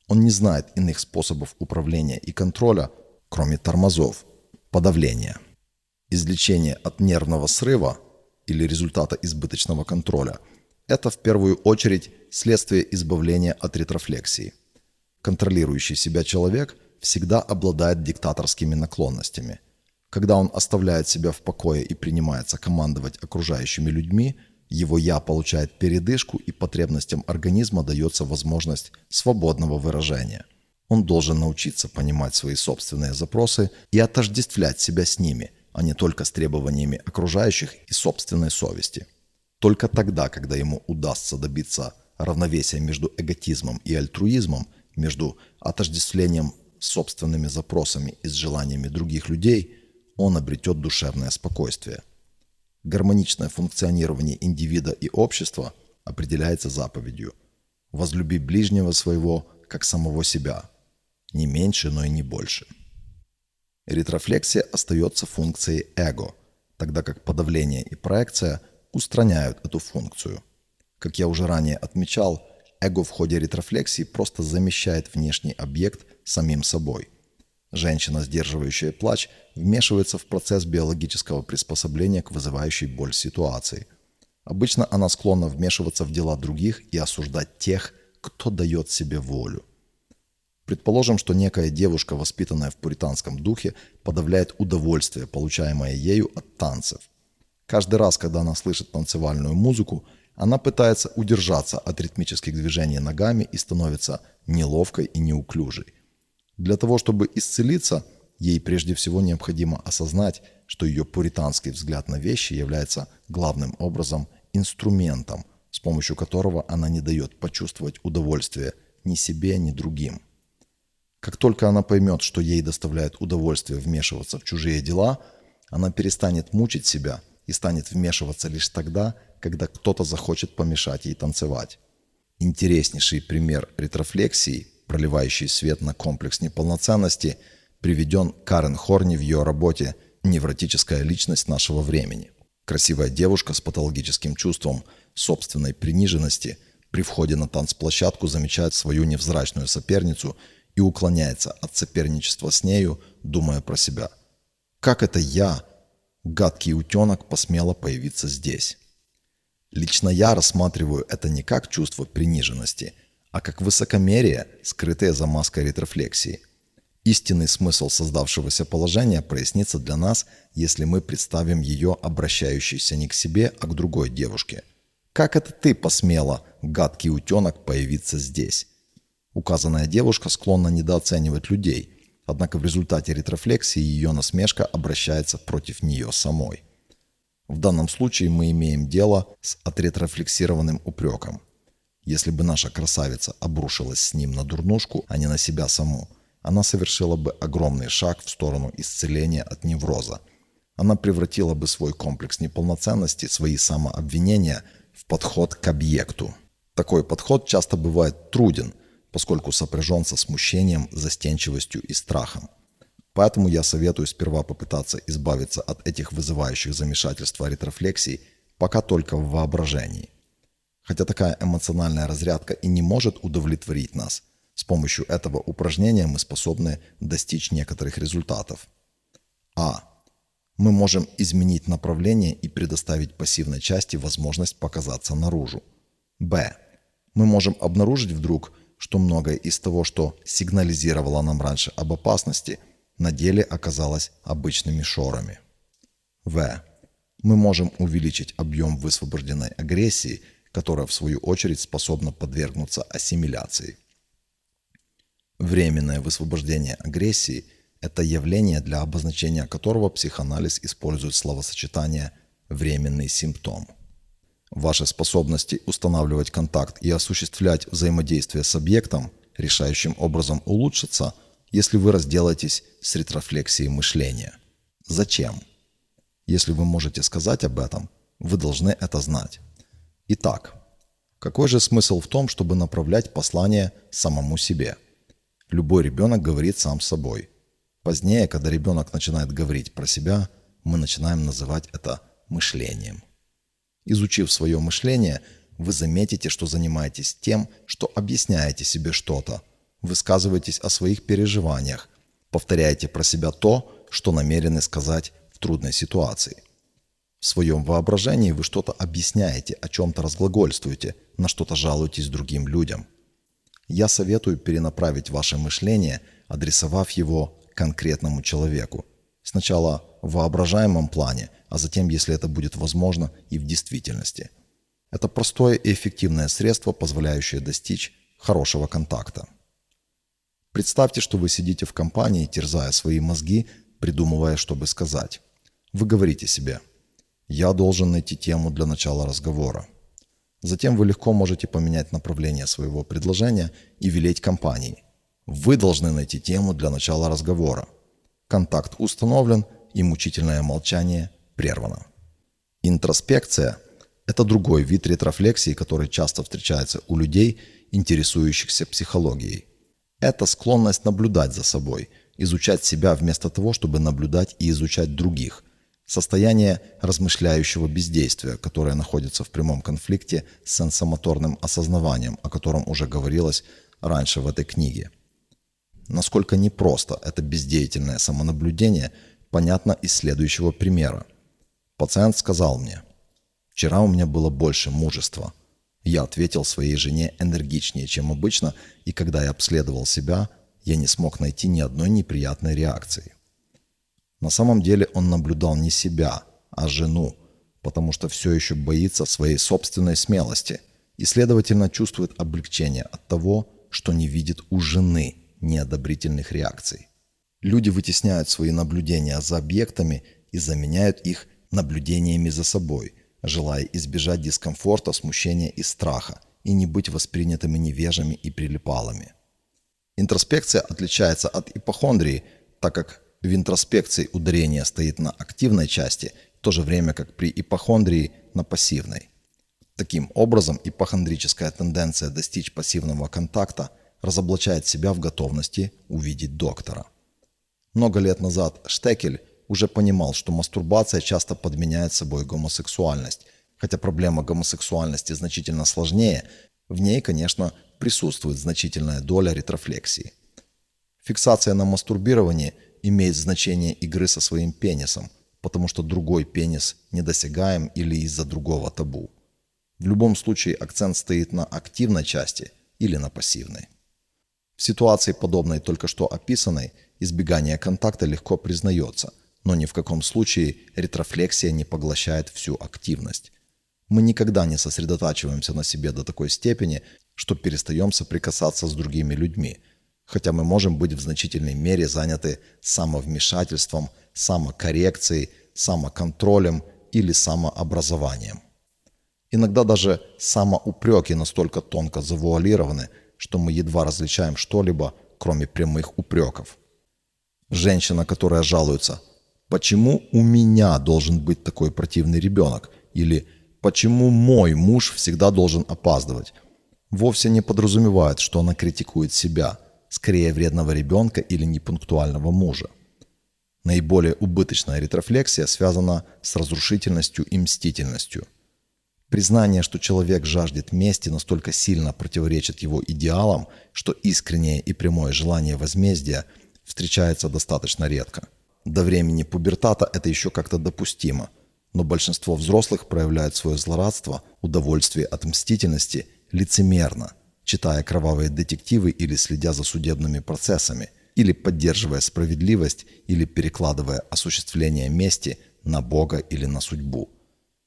Он не знает иных способов управления и контроля, кроме тормозов, подавления. Излечение от нервного срыва или результата избыточного контроля – это в первую очередь следствие избавления от ретрофлексии. Контролирующий себя человек всегда обладает диктаторскими наклонностями. Когда он оставляет себя в покое и принимается командовать окружающими людьми, его «я» получает передышку и потребностям организма дается возможность свободного выражения. Он должен научиться понимать свои собственные запросы и отождествлять себя с ними, а не только с требованиями окружающих и собственной совести. Только тогда, когда ему удастся добиться равновесия между эготизмом и альтруизмом, между отождествлением собственными запросами и с желаниями других людей, он обретет душевное спокойствие. Гармоничное функционирование индивида и общества определяется заповедью «Возлюби ближнего своего, как самого себя, не меньше, но и не больше». Ретрофлексия остается функцией эго, тогда как подавление и проекция устраняют эту функцию. Как я уже ранее отмечал, эго в ходе ретрофлексии просто замещает внешний объект самим собой. Женщина, сдерживающая плач, вмешивается в процесс биологического приспособления к вызывающей боль ситуации. Обычно она склонна вмешиваться в дела других и осуждать тех, кто дает себе волю. Предположим, что некая девушка, воспитанная в пуританском духе, подавляет удовольствие, получаемое ею от танцев. Каждый раз, когда она слышит танцевальную музыку, она пытается удержаться от ритмических движений ногами и становится неловкой и неуклюжей. Для того, чтобы исцелиться, ей прежде всего необходимо осознать, что ее пуританский взгляд на вещи является главным образом инструментом, с помощью которого она не дает почувствовать удовольствие ни себе, ни другим. Как только она поймет, что ей доставляет удовольствие вмешиваться в чужие дела, она перестанет мучить себя и станет вмешиваться лишь тогда, когда кто-то захочет помешать ей танцевать. Интереснейший пример ретрофлексии, проливающий свет на комплекс неполноценности, приведен Карен Хорни в ее работе «Невротическая личность нашего времени». Красивая девушка с патологическим чувством собственной приниженности при входе на танцплощадку замечает свою невзрачную соперницу – и уклоняется от соперничества с нею, думая про себя. Как это я, гадкий утенок, посмела появиться здесь? Лично я рассматриваю это не как чувство приниженности, а как высокомерие, скрытое за маской ретрофлексии. Истинный смысл создавшегося положения прояснится для нас, если мы представим ее обращающейся не к себе, а к другой девушке. Как это ты посмела, гадкий утенок, появиться здесь? Указанная девушка склонна недооценивать людей, однако в результате ретрофлексии ее насмешка обращается против нее самой. В данном случае мы имеем дело с отретрофлексированным упреком. Если бы наша красавица обрушилась с ним на дурнушку, а не на себя саму, она совершила бы огромный шаг в сторону исцеления от невроза. Она превратила бы свой комплекс неполноценности, свои самообвинения в подход к объекту. Такой подход часто бывает труден – поскольку сопряжен со смущением, застенчивостью и страхом. Поэтому я советую сперва попытаться избавиться от этих вызывающих замешательства ретрофлексий, пока только в воображении. Хотя такая эмоциональная разрядка и не может удовлетворить нас, с помощью этого упражнения мы способны достичь некоторых результатов. А. Мы можем изменить направление и предоставить пассивной части возможность показаться наружу. Б. Мы можем обнаружить вдруг, что многое из того, что сигнализировало нам раньше об опасности, на деле оказалось обычными шорами. В. Мы можем увеличить объем высвобожденной агрессии, которая в свою очередь способна подвергнуться ассимиляции. Временное высвобождение агрессии – это явление, для обозначения которого психоанализ использует словосочетание «временный симптом». Ваши способности устанавливать контакт и осуществлять взаимодействие с объектом решающим образом улучшатся, если вы разделаетесь с ретрофлексией мышления. Зачем? Если вы можете сказать об этом, вы должны это знать. Итак, какой же смысл в том, чтобы направлять послание самому себе? Любой ребенок говорит сам с собой. Позднее, когда ребенок начинает говорить про себя, мы начинаем называть это мышлением. Изучив свое мышление, вы заметите, что занимаетесь тем, что объясняете себе что-то, высказываетесь о своих переживаниях, повторяете про себя то, что намерены сказать в трудной ситуации. В своем воображении вы что-то объясняете, о чем-то разглагольствуете, на что-то жалуетесь другим людям. Я советую перенаправить ваше мышление, адресовав его конкретному человеку. Сначала в воображаемом плане, а затем, если это будет возможно, и в действительности. Это простое и эффективное средство, позволяющее достичь хорошего контакта. Представьте, что вы сидите в компании, терзая свои мозги, придумывая, что бы сказать. Вы говорите себе «Я должен найти тему для начала разговора». Затем вы легко можете поменять направление своего предложения и велеть компании. Вы должны найти тему для начала разговора. Контакт установлен, и мучительное молчание прервано. Интроспекция – это другой вид ретрофлексии, который часто встречается у людей, интересующихся психологией. Это склонность наблюдать за собой, изучать себя вместо того, чтобы наблюдать и изучать других. Состояние размышляющего бездействия, которое находится в прямом конфликте с сенсомоторным осознаванием, о котором уже говорилось раньше в этой книге. Насколько непросто это бездеятельное самонаблюдение, понятно из следующего примера. Пациент сказал мне, «Вчера у меня было больше мужества». Я ответил своей жене энергичнее, чем обычно, и когда я обследовал себя, я не смог найти ни одной неприятной реакции. На самом деле он наблюдал не себя, а жену, потому что все еще боится своей собственной смелости и, следовательно, чувствует облегчение от того, что не видит у жены неодобрительных реакций. Люди вытесняют свои наблюдения за объектами и заменяют их наблюдениями за собой, желая избежать дискомфорта, смущения и страха и не быть воспринятыми невежами и прилипалами. Интроспекция отличается от ипохондрии, так как в интроспекции ударение стоит на активной части, в то же время как при ипохондрии на пассивной. Таким образом, ипохондрическая тенденция достичь пассивного контакта разоблачает себя в готовности увидеть доктора. Много лет назад Штекель уже понимал, что мастурбация часто подменяет собой гомосексуальность. Хотя проблема гомосексуальности значительно сложнее, в ней, конечно, присутствует значительная доля ретрофлексии. Фиксация на мастурбировании имеет значение игры со своим пенисом, потому что другой пенис недосягаем или из-за другого табу. В любом случае акцент стоит на активной части или на пассивной. В ситуации, подобной только что описанной, избегание контакта легко признается, но ни в каком случае ретрофлексия не поглощает всю активность. Мы никогда не сосредотачиваемся на себе до такой степени, что перестаем соприкасаться с другими людьми, хотя мы можем быть в значительной мере заняты самовмешательством, самокоррекцией, самоконтролем или самообразованием. Иногда даже самоупреки настолько тонко завуалированы – что мы едва различаем что-либо, кроме прямых упреков. Женщина, которая жалуется «Почему у меня должен быть такой противный ребенок?» или «Почему мой муж всегда должен опаздывать?» вовсе не подразумевает, что она критикует себя, скорее вредного ребенка или непунктуального мужа. Наиболее убыточная ретрофлексия связана с разрушительностью и мстительностью – Признание, что человек жаждет мести, настолько сильно противоречит его идеалам, что искреннее и прямое желание возмездия встречается достаточно редко. До времени пубертата это еще как-то допустимо, но большинство взрослых проявляют свое злорадство, удовольствие от мстительности лицемерно, читая кровавые детективы или следя за судебными процессами, или поддерживая справедливость, или перекладывая осуществление мести на Бога или на судьбу.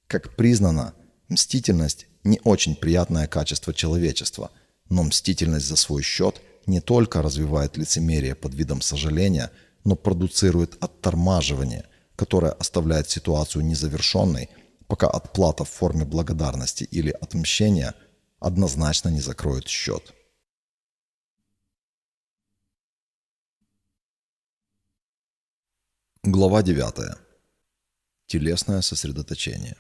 Как признано, Мстительность – не очень приятное качество человечества, но мстительность за свой счет не только развивает лицемерие под видом сожаления, но продуцирует оттормаживание, которое оставляет ситуацию незавершенной, пока отплата в форме благодарности или отмщения однозначно не закроет счет. Глава 9. Телесное сосредоточение.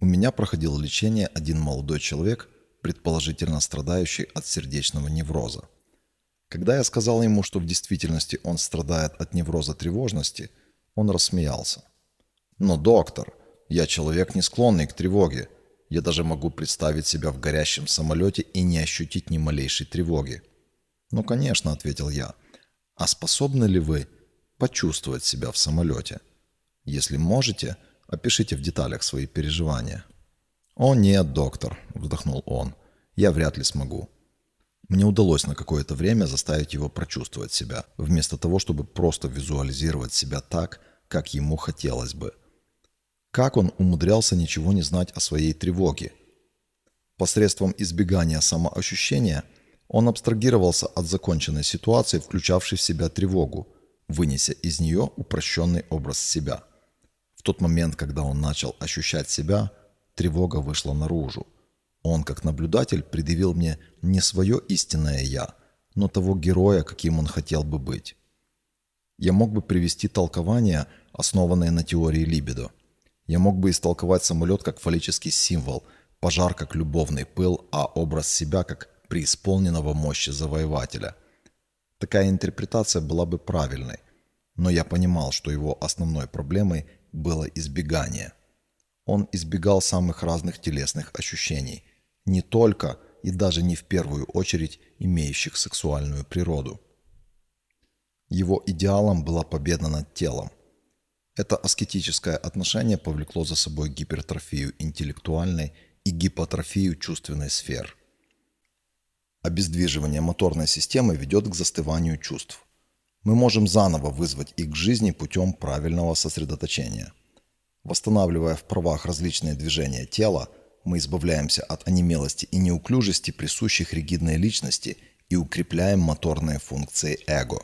У меня проходил лечение один молодой человек, предположительно страдающий от сердечного невроза. Когда я сказал ему, что в действительности он страдает от невроза тревожности, он рассмеялся. «Но, доктор, я человек, не склонный к тревоге. Я даже могу представить себя в горящем самолете и не ощутить ни малейшей тревоги». «Ну, конечно», — ответил я. «А способны ли вы почувствовать себя в самолете? Если можете, опишите в деталях свои переживания». «О нет, доктор», — вздохнул он. «Я вряд ли смогу. Мне удалось на какое-то время заставить его прочувствовать себя, вместо того, чтобы просто визуализировать себя так, как ему хотелось бы. Как он умудрялся ничего не знать о своей тревоге? Посредством избегания самоощущения он абстрагировался от законченной ситуации, включавшей в себя тревогу, вынеся из нее упрощенный образ себя. В тот момент, когда он начал ощущать себя, тревога вышла наружу – он, как наблюдатель, предъявил мне не свое истинное «я», но того героя, каким он хотел бы быть. Я мог бы привести толкование, основанное на теории либидо. Я мог бы истолковать самолет как фаллический символ, пожар как любовный пыл, а образ себя как преисполненного мощи завоевателя. Такая интерпретация была бы правильной, но я понимал, что его основной проблемой было избегание. Он избегал самых разных телесных ощущений, не только и даже не в первую очередь имеющих сексуальную природу. Его идеалом была победа над телом. Это аскетическое отношение повлекло за собой гипертрофию интеллектуальной и гипотрофию чувственной сфер. Обездвиживание моторной системы ведет к застыванию чувств. Мы можем заново вызвать их к жизни путем правильного сосредоточения. Восстанавливая в правах различные движения тела, мы избавляемся от онемелости и неуклюжести, присущих ригидной личности, и укрепляем моторные функции эго.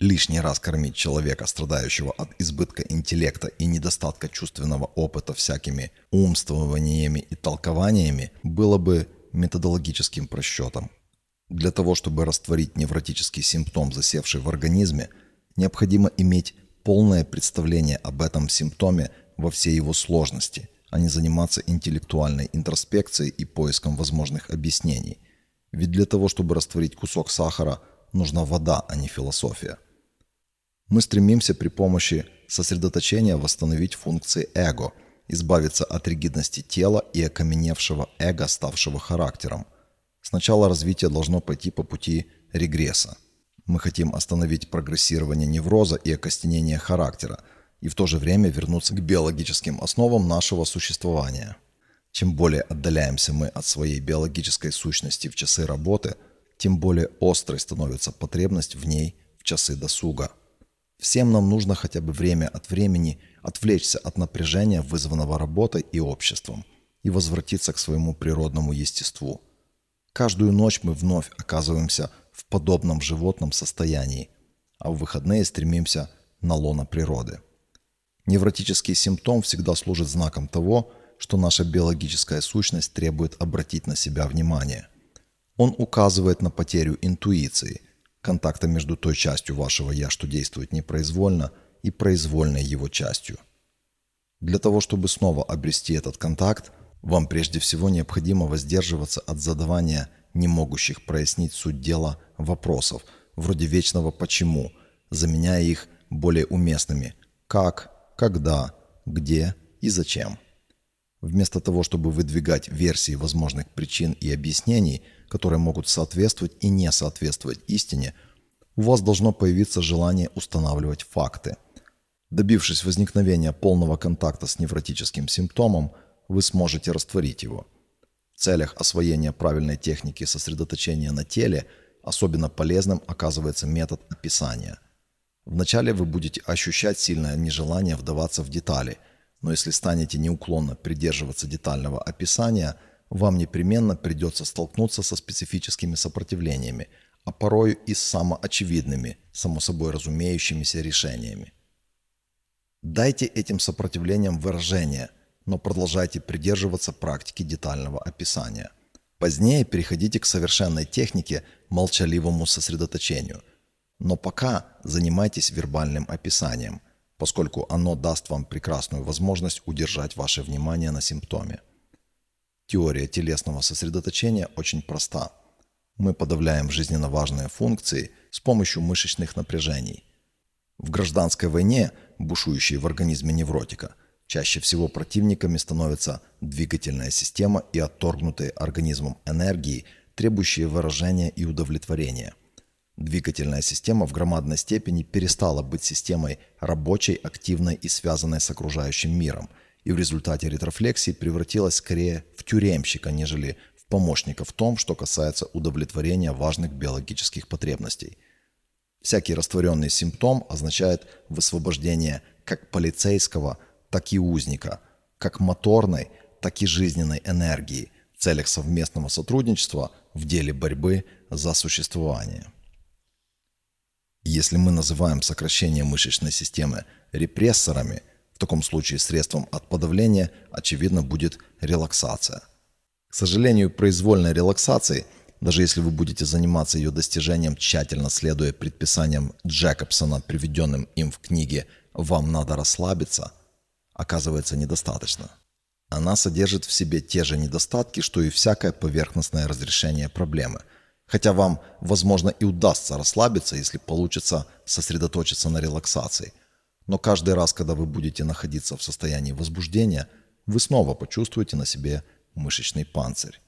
Лишний раз кормить человека, страдающего от избытка интеллекта и недостатка чувственного опыта всякими умствованиями и толкованиями, было бы методологическим просчетом. Для того, чтобы растворить невротический симптом, засевший в организме, необходимо иметь полное представление об этом симптоме во всей его сложности – а не заниматься интеллектуальной интроспекцией и поиском возможных объяснений. Ведь для того, чтобы растворить кусок сахара, нужна вода, а не философия. Мы стремимся при помощи сосредоточения восстановить функции эго, избавиться от ригидности тела и окаменевшего эго, ставшего характером. Сначала развитие должно пойти по пути регресса. Мы хотим остановить прогрессирование невроза и окостенение характера – и в то же время вернуться к биологическим основам нашего существования. Чем более отдаляемся мы от своей биологической сущности в часы работы, тем более острой становится потребность в ней в часы досуга. Всем нам нужно хотя бы время от времени отвлечься от напряжения, вызванного работой и обществом, и возвратиться к своему природному естеству. Каждую ночь мы вновь оказываемся в подобном животном состоянии, а в выходные стремимся на лоно природы. Невротический симптом всегда служит знаком того, что наша биологическая сущность требует обратить на себя внимание. Он указывает на потерю интуиции, контакта между той частью вашего «я», что действует непроизвольно, и произвольной его частью. Для того, чтобы снова обрести этот контакт, вам прежде всего необходимо воздерживаться от задавания не могущих прояснить суть дела вопросов, вроде вечного «почему», заменяя их более уместными «как», когда, где и зачем. Вместо того, чтобы выдвигать версии возможных причин и объяснений, которые могут соответствовать и не соответствовать истине, у вас должно появиться желание устанавливать факты. Добившись возникновения полного контакта с невротическим симптомом, вы сможете растворить его. В целях освоения правильной техники сосредоточения на теле особенно полезным оказывается метод описания – Вначале вы будете ощущать сильное нежелание вдаваться в детали, Но если станете неуклонно придерживаться детального описания, вам непременно придется столкнуться со специфическими сопротивлениями, а порою и с самоочевидными, само собой разумеющимися решениями. Дайте этим сопротивлениям выражение, но продолжайте придерживаться практики детального описания. Позднее переходите к совершенной технике молчаливому сосредоточению. Но пока занимайтесь вербальным описанием, поскольку оно даст вам прекрасную возможность удержать ваше внимание на симптоме. Теория телесного сосредоточения очень проста. Мы подавляем жизненно важные функции с помощью мышечных напряжений. В гражданской войне, бушующей в организме невротика, чаще всего противниками становятся двигательная система и отторгнутые организмом энергии, требующие выражения и удовлетворения. Двигательная система в громадной степени перестала быть системой рабочей, активной и связанной с окружающим миром, и в результате ретрофлексии превратилась скорее в тюремщика, нежели в помощника в том, что касается удовлетворения важных биологических потребностей. Всякий растворенный симптом означает высвобождение как полицейского, так и узника, как моторной, так и жизненной энергии в целях совместного сотрудничества в деле борьбы за существование. Если мы называем сокращение мышечной системы репрессорами, в таком случае средством от подавления, очевидно, будет релаксация. К сожалению, произвольной релаксации, даже если вы будете заниматься ее достижением, тщательно следуя предписаниям Джекобсона, приведенным им в книге «Вам надо расслабиться», оказывается недостаточно. Она содержит в себе те же недостатки, что и всякое поверхностное разрешение проблемы – Хотя вам, возможно, и удастся расслабиться, если получится сосредоточиться на релаксации. Но каждый раз, когда вы будете находиться в состоянии возбуждения, вы снова почувствуете на себе мышечный панцирь.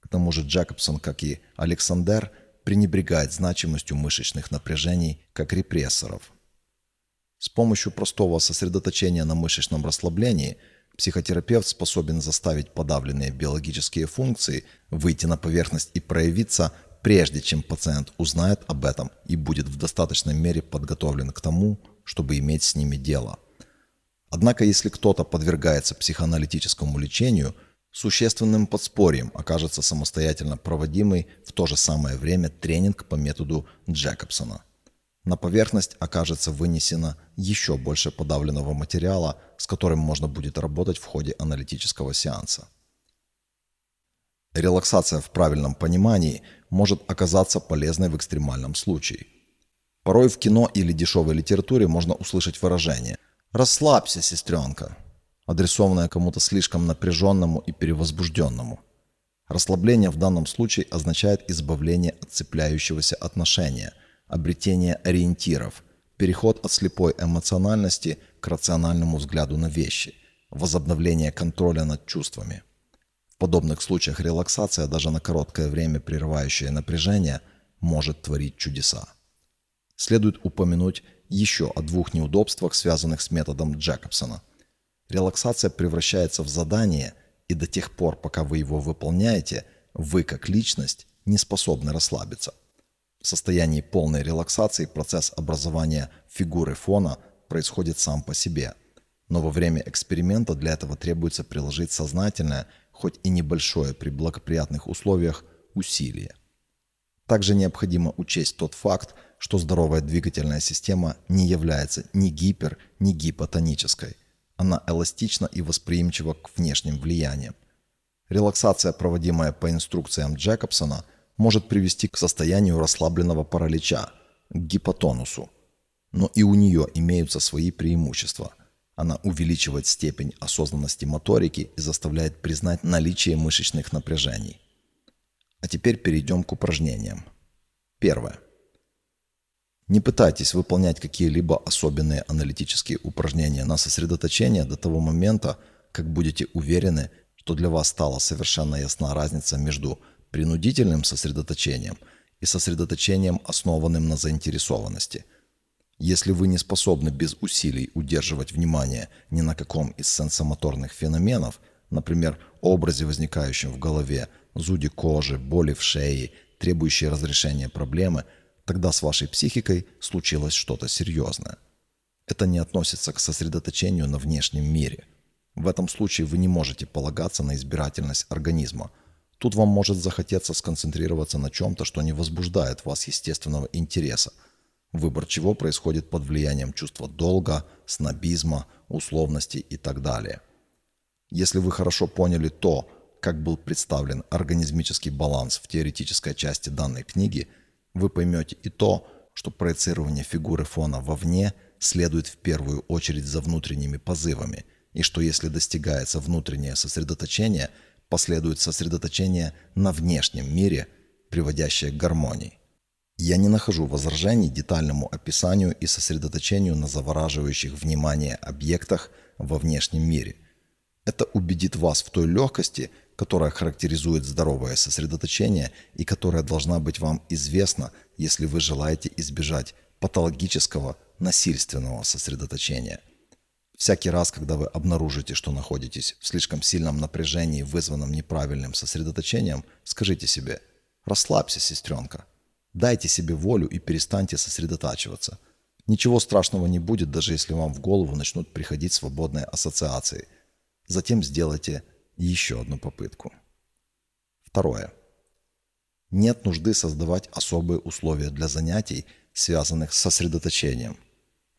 К тому же Джекобсон, как и Александр, пренебрегает значимостью мышечных напряжений как репрессоров. С помощью простого сосредоточения на мышечном расслаблении психотерапевт способен заставить подавленные биологические функции выйти на поверхность и проявиться прежде чем пациент узнает об этом и будет в достаточной мере подготовлен к тому, чтобы иметь с ними дело. Однако, если кто-то подвергается психоаналитическому лечению, существенным подспорьем окажется самостоятельно проводимый в то же самое время тренинг по методу Джекобсона. На поверхность окажется вынесено еще больше подавленного материала, с которым можно будет работать в ходе аналитического сеанса. Релаксация в правильном понимании может оказаться полезной в экстремальном случае. Порой в кино или дешевой литературе можно услышать выражение «расслабься, сестренка», адресованное кому-то слишком напряженному и перевозбужденному. Расслабление в данном случае означает избавление от цепляющегося отношения, обретение ориентиров, переход от слепой эмоциональности к рациональному взгляду на вещи, возобновление контроля над чувствами – подобных случаях релаксация, даже на короткое время прерывающая напряжение, может творить чудеса. Следует упомянуть еще о двух неудобствах, связанных с методом Джекобсона. Релаксация превращается в задание, и до тех пор, пока вы его выполняете, вы как личность не способны расслабиться. В состоянии полной релаксации процесс образования фигуры фона происходит сам по себе. Но во время эксперимента для этого требуется приложить сознательное хоть и небольшое при благоприятных условиях, усилие. Также необходимо учесть тот факт, что здоровая двигательная система не является ни гипер, ни гипотонической. Она эластична и восприимчива к внешним влияниям. Релаксация, проводимая по инструкциям Джекобсона, может привести к состоянию расслабленного паралича, к гипотонусу. Но и у нее имеются свои преимущества – она увеличивает степень осознанности моторики и заставляет признать наличие мышечных напряжений. А теперь перейдем к упражнениям. Первое. Не пытайтесь выполнять какие-либо особенные аналитические упражнения. На сосредоточение до того момента, как будете уверены, что для вас стала совершенно ясна разница между принудительным сосредоточением и сосредоточением, основанным на заинтересованности – если вы не способны без усилий удерживать внимание ни на каком из сенсомоторных феноменов, например, образе, возникающем в голове, зуде кожи, боли в шее, требующие разрешения проблемы, тогда с вашей психикой случилось что-то серьезное. Это не относится к сосредоточению на внешнем мире. В этом случае вы не можете полагаться на избирательность организма. Тут вам может захотеться сконцентрироваться на чем-то, что не возбуждает вас естественного интереса, выбор чего происходит под влиянием чувства долга, снобизма, условности и так далее. Если вы хорошо поняли то, как был представлен организмический баланс в теоретической части данной книги, вы поймете и то, что проецирование фигуры фона вовне следует в первую очередь за внутренними позывами, и что если достигается внутреннее сосредоточение, последует сосредоточение на внешнем мире, приводящее к гармонии. Я не нахожу возражений детальному описанию и сосредоточению на завораживающих внимание объектах во внешнем мире. Это убедит вас в той легкости, которая характеризует здоровое сосредоточение и которая должна быть вам известна, если вы желаете избежать патологического насильственного сосредоточения. Всякий раз, когда вы обнаружите, что находитесь в слишком сильном напряжении, вызванном неправильным сосредоточением, скажите себе «Расслабься, сестренка». Дайте себе волю и перестаньте сосредотачиваться. Ничего страшного не будет, даже если вам в голову начнут приходить свободные ассоциации. Затем сделайте еще одну попытку. Второе. Нет нужды создавать особые условия для занятий, связанных с сосредоточением.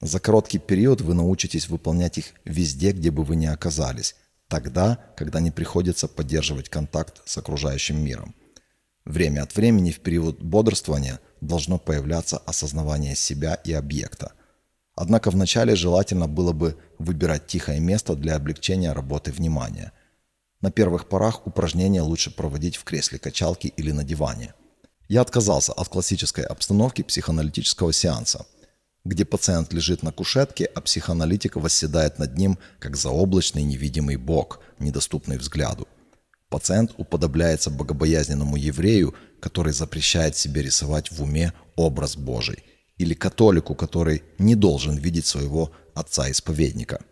За короткий период вы научитесь выполнять их везде, где бы вы ни оказались, тогда, когда не приходится поддерживать контакт с окружающим миром. Время от времени в период бодрствования должно появляться осознавание себя и объекта. Однако вначале желательно было бы выбирать тихое место для облегчения работы внимания – на первых порах упражнения лучше проводить в кресле качалки или на диване. Я отказался от классической обстановки психоаналитического сеанса, где пациент лежит на кушетке, а психоаналитик восседает над ним, как заоблачный невидимый бог, недоступный взгляду. Пациент уподобляется богобоязненному еврею, который запрещает себе рисовать в уме образ Божий, или католику, который не должен видеть своего отца-исповедника –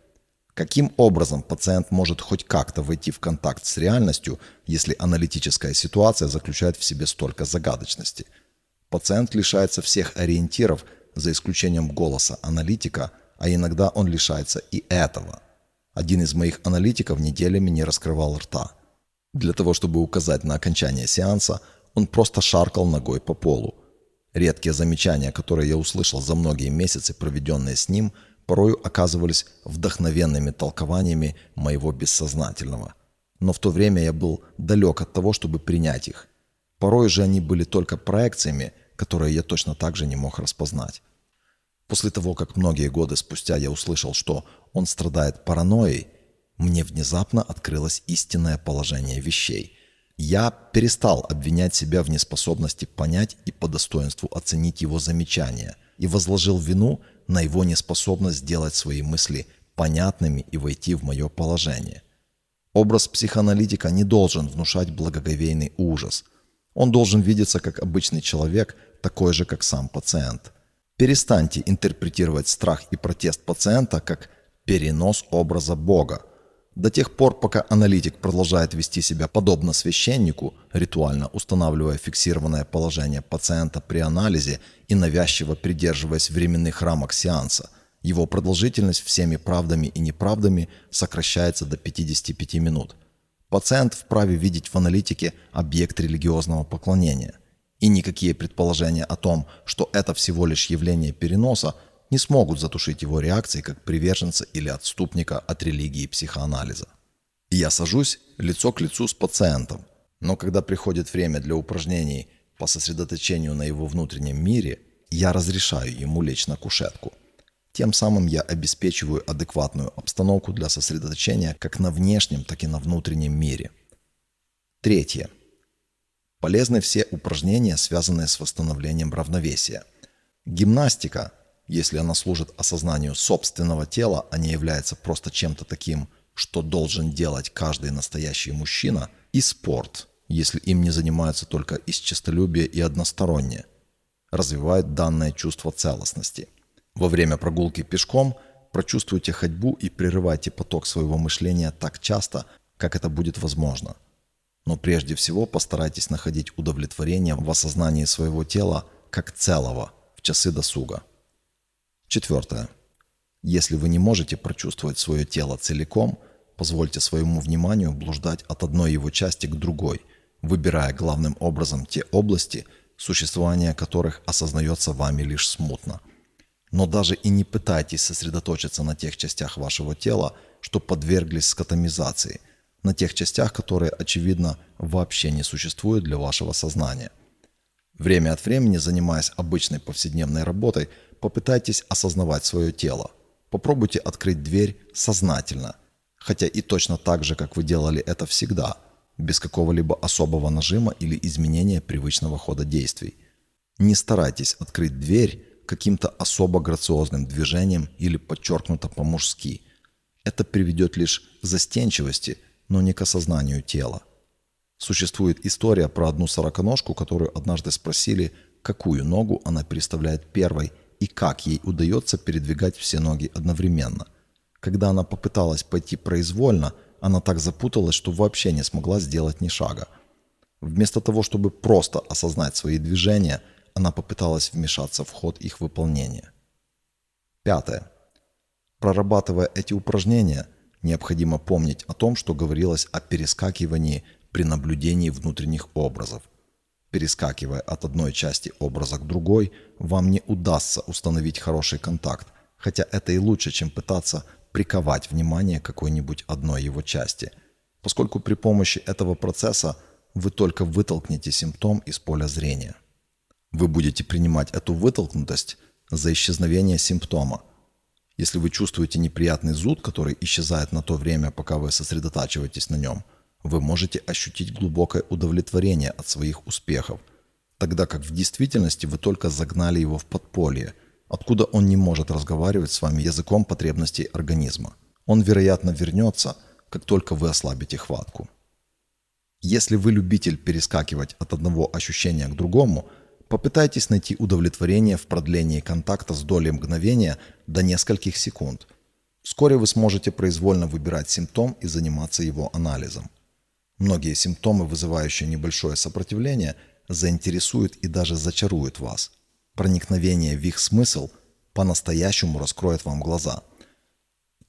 Каким образом пациент может хоть как-то войти в контакт с реальностью, если аналитическая ситуация заключает в себе столько загадочности? Пациент лишается всех ориентиров, за исключением голоса аналитика, а иногда он лишается и этого. Один из моих аналитиков неделями не раскрывал рта. Для того, чтобы указать на окончание сеанса, он просто шаркал ногой по полу. Редкие замечания, которые я услышал за многие месяцы, проведенные с ним – порою оказывались вдохновенными толкованиями моего бессознательного. Но в то время я был далек от того, чтобы принять их. Порой же они были только проекциями, которые я точно так же не мог распознать. После того, как многие годы спустя я услышал, что он страдает паранойей, мне внезапно открылось истинное положение вещей. Я перестал обвинять себя в неспособности понять и по достоинству оценить его замечания и возложил вину на его неспособность сделать свои мысли понятными и войти в мое положение. Образ психоаналитика не должен внушать благоговейный ужас. Он должен видеться как обычный человек, такой же, как сам пациент. Перестаньте интерпретировать страх и протест пациента как перенос образа Бога, до тех пор, пока аналитик продолжает вести себя подобно священнику, ритуально устанавливая фиксированное положение пациента при анализе и навязчиво придерживаясь временных рамок сеанса, его продолжительность всеми правдами и неправдами сокращается до 55 минут. Пациент вправе видеть в аналитике объект религиозного поклонения. И никакие предположения о том, что это всего лишь явление переноса – не смогут затушить его реакции как приверженца или отступника от религии и психоанализа. Я сажусь лицо к лицу с пациентом, но когда приходит время для упражнений по сосредоточению на его внутреннем мире, я разрешаю ему лечь на кушетку. Тем самым я обеспечиваю адекватную обстановку для сосредоточения как на внешнем, так и на внутреннем мире. Третье. Полезны все упражнения, связанные с восстановлением равновесия. Гимнастика если она служит осознанию собственного тела, а не является просто чем-то таким, что должен делать каждый настоящий мужчина, и спорт, если им не занимаются только из честолюбия и односторонне, развивает данное чувство целостности. Во время прогулки пешком прочувствуйте ходьбу и прерывайте поток своего мышления так часто, как это будет возможно. Но прежде всего постарайтесь находить удовлетворение в осознании своего тела как целого в часы досуга. Четвертое. Если вы не можете прочувствовать свое тело целиком, Позвольте своему вниманию блуждать от одной его части к другой, выбирая главным образом те области, существование которых осознается вами лишь смутно. Но даже и не пытайтесь сосредоточиться на тех частях вашего тела, что подверглись скотомизации, на тех частях, которые, очевидно, вообще не существуют для вашего сознания. Время от времени, занимаясь обычной повседневной работой, попытайтесь осознавать свое тело. Попробуйте открыть дверь сознательно, хотя и точно так же, как вы делали это всегда, без какого-либо особого нажима или изменения привычного хода действий. Не старайтесь открыть дверь каким-то особо грациозным движением или подчеркнуто по-мужски. Это приведет лишь к застенчивости, но не к осознанию тела. Существует история про одну сороконожку, которую однажды спросили, какую ногу она переставляет первой и как ей удается передвигать все ноги одновременно. Когда она попыталась пойти произвольно, она так запуталась, что вообще не смогла сделать ни шага. Вместо того, чтобы просто осознать свои движения, она попыталась вмешаться в ход их выполнения. Пятое. Прорабатывая эти упражнения, необходимо помнить о том, что говорилось о перескакивании при наблюдении внутренних образов. Перескакивая от одной части образа к другой, вам не удастся установить хороший контакт, хотя это и лучше, чем пытаться приковать внимание какой-нибудь одной его части, поскольку при помощи этого процесса вы только вытолкнете симптом из поля зрения. Вы будете принимать эту вытолкнутость за исчезновение симптома. Если вы чувствуете неприятный зуд, который исчезает на то время, пока вы сосредотачиваетесь на нем – вы можете ощутить глубокое удовлетворение от своих успехов, тогда как в действительности вы только загнали его в подполье, откуда он не может разговаривать с вами языком потребностей организма. Он, вероятно, вернется, как только вы ослабите хватку. Если вы любитель перескакивать от одного ощущения к другому, попытайтесь найти удовлетворение в продлении контакта с долей мгновения до нескольких секунд. Вскоре вы сможете произвольно выбирать симптом и заниматься его анализом. Многие симптомы, вызывающие небольшое сопротивление, заинтересуют и даже зачаруют вас. Проникновение в их смысл по-настоящему раскроет вам глаза.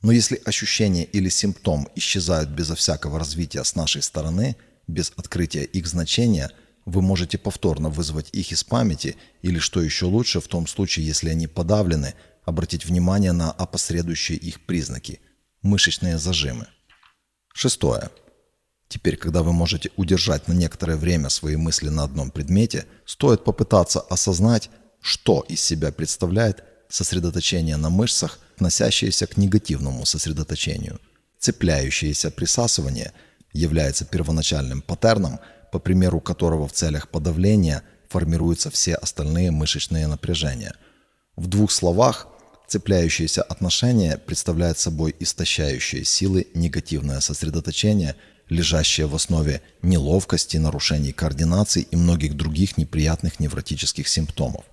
Но если ощущение или симптом исчезают безо всякого развития с нашей стороны, без открытия их значения, вы можете повторно вызвать их из памяти или, что еще лучше, в том случае, если они подавлены, обратить внимание на опосредующие их признаки – мышечные зажимы. Шестое. Теперь, когда вы можете удержать на некоторое время свои мысли на одном предмете, стоит попытаться осознать, что из себя представляет сосредоточение на мышцах, относящееся к негативному сосредоточению. Цепляющееся присасывание является первоначальным паттерном, по примеру которого в целях подавления формируются все остальные мышечные напряжения. В двух словах, цепляющееся отношение представляет собой истощающее силы негативное сосредоточение – лежащая в основе неловкости, нарушений координации и многих других неприятных невротических симптомов.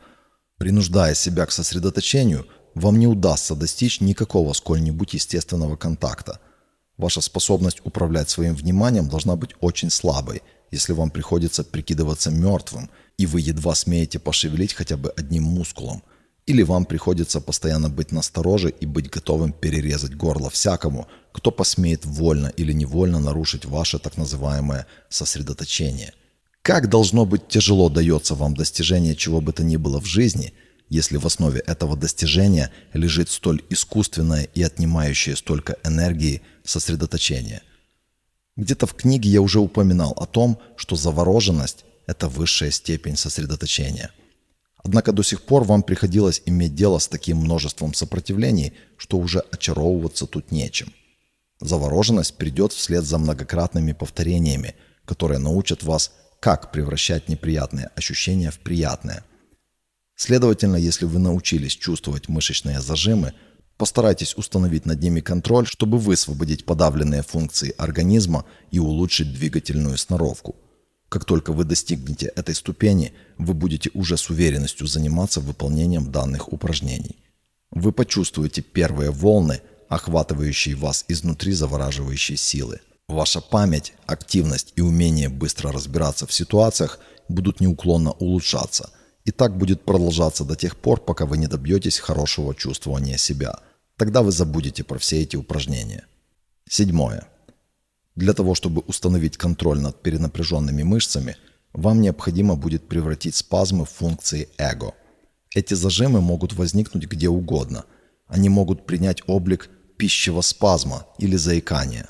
Принуждая себя к сосредоточению, вам не удастся достичь никакого сколь-нибудь естественного контакта. Ваша способность управлять своим вниманием должна быть очень слабой, если вам приходится прикидываться мертвым, и вы едва смеете пошевелить хотя бы одним мускулом – или вам приходится постоянно быть настороже и быть готовым перерезать горло всякому, кто посмеет вольно или невольно нарушить ваше так называемое сосредоточение. Как должно быть тяжело дается вам достижение чего бы то ни было в жизни, если в основе этого достижения лежит столь искусственное и отнимающее столько энергии сосредоточение. Где-то в книге я уже упоминал о том, что завороженность – это высшая степень сосредоточения – Однако до сих пор вам приходилось иметь дело с таким множеством сопротивлений, что уже очаровываться тут нечем. Завороженность придет вслед за многократными повторениями, которые научат вас, как превращать неприятные ощущения в приятные. Следовательно, если вы научились чувствовать мышечные зажимы, постарайтесь установить над ними контроль, чтобы высвободить подавленные функции организма и улучшить двигательную сноровку – как только вы достигнете этой ступени, вы будете уже с уверенностью заниматься выполнением данных упражнений. Вы почувствуете первые волны, охватывающие вас изнутри завораживающей силы. Ваша память, активность и умение быстро разбираться в ситуациях будут неуклонно улучшаться. И так будет продолжаться до тех пор, пока вы не добьетесь хорошего чувствования себя. Тогда вы забудете про все эти упражнения. Седьмое. Для того, чтобы установить контроль над перенапряженными мышцами, вам необходимо будет превратить спазмы в функции эго. Эти зажимы могут возникнуть где угодно. Они могут принять облик пищевого спазма или заикания.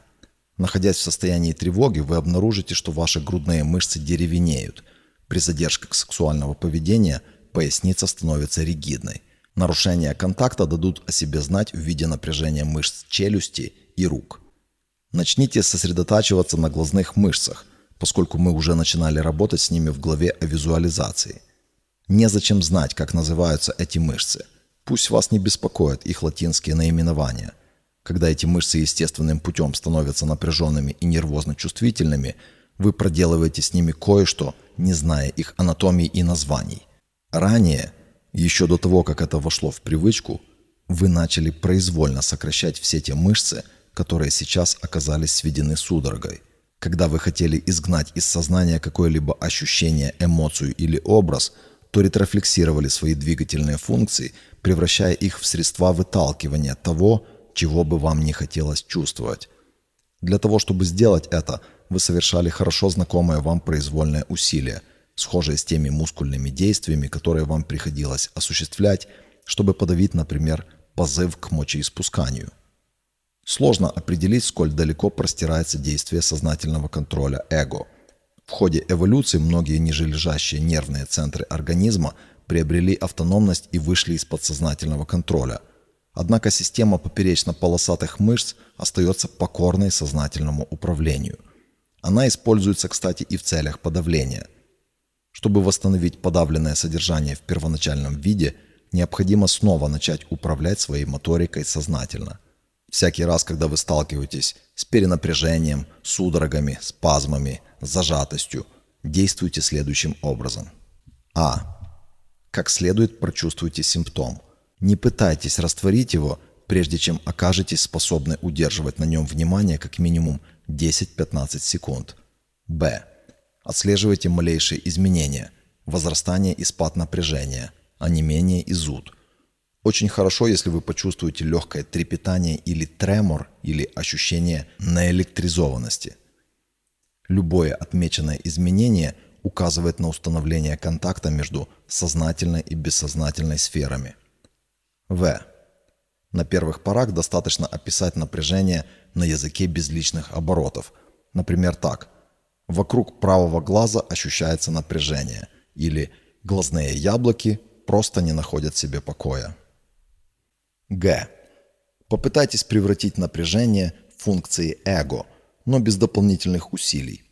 Находясь в состоянии тревоги, вы обнаружите, что ваши грудные мышцы деревенеют. При задержках сексуального поведения поясница становится ригидной. Нарушения контакта дадут о себе знать в виде напряжения мышц челюсти и рук. Начните сосредотачиваться на глазных мышцах, поскольку мы уже начинали работать с ними в главе о визуализации. Незачем знать, как называются эти мышцы. Пусть вас не беспокоят их латинские наименования. Когда эти мышцы естественным путем становятся напряженными и нервозно чувствительными, вы проделываете с ними кое-что, не зная их анатомии и названий. Ранее, еще до того, как это вошло в привычку, вы начали произвольно сокращать все те мышцы, которые сейчас оказались сведены судорогой. Когда вы хотели изгнать из сознания какое-либо ощущение, эмоцию или образ, то ретрофлексировали свои двигательные функции, превращая их в средства выталкивания того, чего бы вам не хотелось чувствовать. Для того, чтобы сделать это, вы совершали хорошо знакомое вам произвольное усилие, схожее с теми мускульными действиями, которые вам приходилось осуществлять, чтобы подавить, например, позыв к мочеиспусканию. Сложно определить, сколь далеко простирается действие сознательного контроля эго. В ходе эволюции многие нижележащие нервные центры организма приобрели автономность и вышли из подсознательного контроля. Однако система поперечно-полосатых мышц остается покорной сознательному управлению. Она используется, кстати, и в целях подавления. Чтобы восстановить подавленное содержание в первоначальном виде, необходимо снова начать управлять своей моторикой сознательно – Всякий раз, когда вы сталкиваетесь с перенапряжением, судорогами, спазмами, зажатостью, действуйте следующим образом. А. Как следует прочувствуйте симптом. Не пытайтесь растворить его, прежде чем окажетесь способны удерживать на нем внимание как минимум 10-15 секунд. Б. Отслеживайте малейшие изменения, возрастание и спад напряжения, онемение и зуд. Очень хорошо, если вы почувствуете легкое трепетание или тремор, или ощущение наэлектризованности. Любое отмеченное изменение указывает на установление контакта между сознательной и бессознательной сферами. В. На первых порах достаточно описать напряжение на языке безличных оборотов. Например, так. Вокруг правого глаза ощущается напряжение. Или глазные яблоки просто не находят себе покоя. Г. Попытайтесь превратить напряжение в функции эго, но без дополнительных усилий.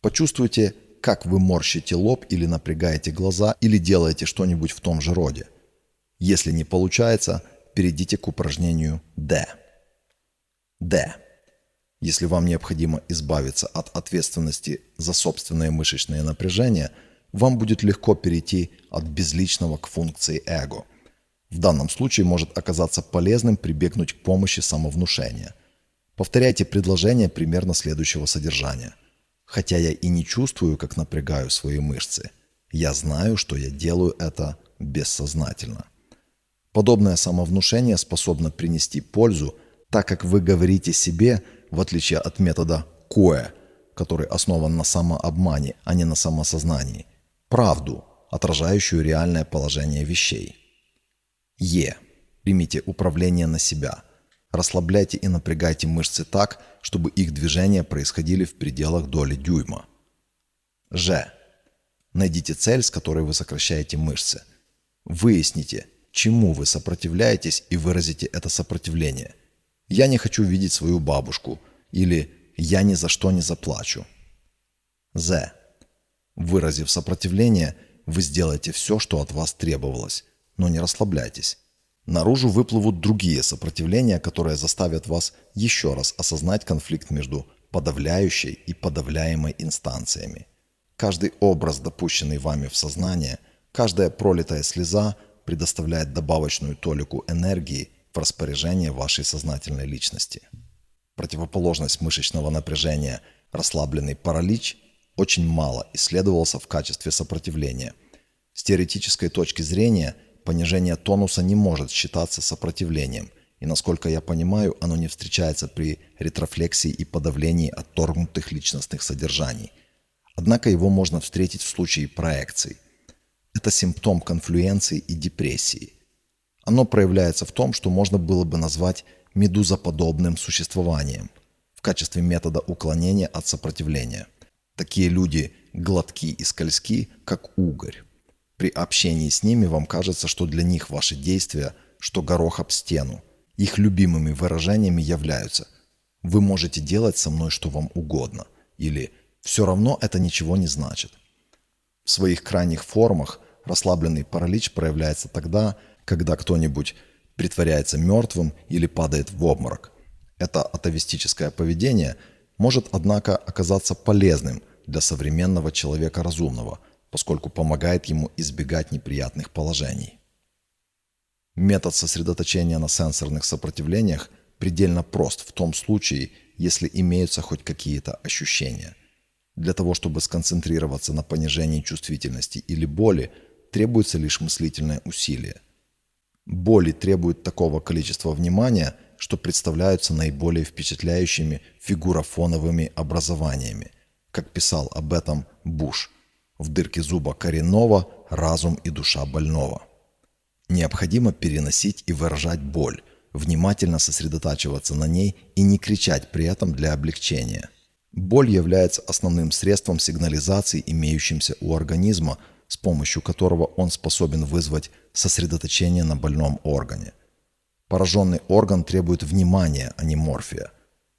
Почувствуйте, как вы морщите лоб или напрягаете глаза или делаете что-нибудь в том же роде. Если не получается, перейдите к упражнению D. D. Если вам необходимо избавиться от ответственности за собственное мышечное напряжение, вам будет легко перейти от безличного к функции эго – в данном случае может оказаться полезным прибегнуть к помощи самовнушения. Повторяйте предложение примерно следующего содержания. Хотя я и не чувствую, как напрягаю свои мышцы, я знаю, что я делаю это бессознательно. Подобное самовнушение способно принести пользу, так как вы говорите себе, в отличие от метода КОЭ, который основан на самообмане, а не на самосознании, правду, отражающую реальное положение вещей. Е. Примите управление на себя. Расслабляйте и напрягайте мышцы так, чтобы их движения происходили в пределах доли дюйма. Ж. Найдите цель, с которой вы сокращаете мышцы. Выясните, чему вы сопротивляетесь и выразите это сопротивление. «Я не хочу видеть свою бабушку» или «Я ни за что не заплачу». З. Выразив сопротивление, вы сделаете все, что от вас требовалось – но не расслабляйтесь. Наружу выплывут другие сопротивления, которые заставят вас еще раз осознать конфликт между подавляющей и подавляемой инстанциями. Каждый образ, допущенный вами в сознание, каждая пролитая слеза предоставляет добавочную толику энергии в распоряжение вашей сознательной личности. Противоположность мышечного напряжения, расслабленный паралич, очень мало исследовался в качестве сопротивления. С теоретической точки зрения – понижение тонуса не может считаться сопротивлением, и, насколько я понимаю, оно не встречается при ретрофлексии и подавлении отторгнутых личностных содержаний. Однако его можно встретить в случае проекций. Это симптом конфлюенции и депрессии. Оно проявляется в том, что можно было бы назвать медузоподобным существованием в качестве метода уклонения от сопротивления. Такие люди гладки и скользки, как угорь. При общении с ними вам кажется, что для них ваши действия, что горох об стену. Их любимыми выражениями являются «Вы можете делать со мной что вам угодно» или «Все равно это ничего не значит». В своих крайних формах расслабленный паралич проявляется тогда, когда кто-нибудь притворяется мертвым или падает в обморок. Это атовистическое поведение может, однако, оказаться полезным для современного человека разумного, поскольку помогает ему избегать неприятных положений. Метод сосредоточения на сенсорных сопротивлениях предельно прост в том случае, если имеются хоть какие-то ощущения. Для того, чтобы сконцентрироваться на понижении чувствительности или боли, требуется лишь мыслительное усилие – Боли требуют такого количества внимания, что представляются наиболее впечатляющими фигурофоновыми образованиями, как писал об этом Буш, в дырке зуба коренного разум и душа больного. Необходимо переносить и выражать боль, внимательно сосредотачиваться на ней и не кричать при этом для облегчения. Боль является основным средством сигнализации, имеющимся у организма, с помощью которого он способен вызвать сосредоточение на больном органе. Пораженный орган требует внимания, а не морфия.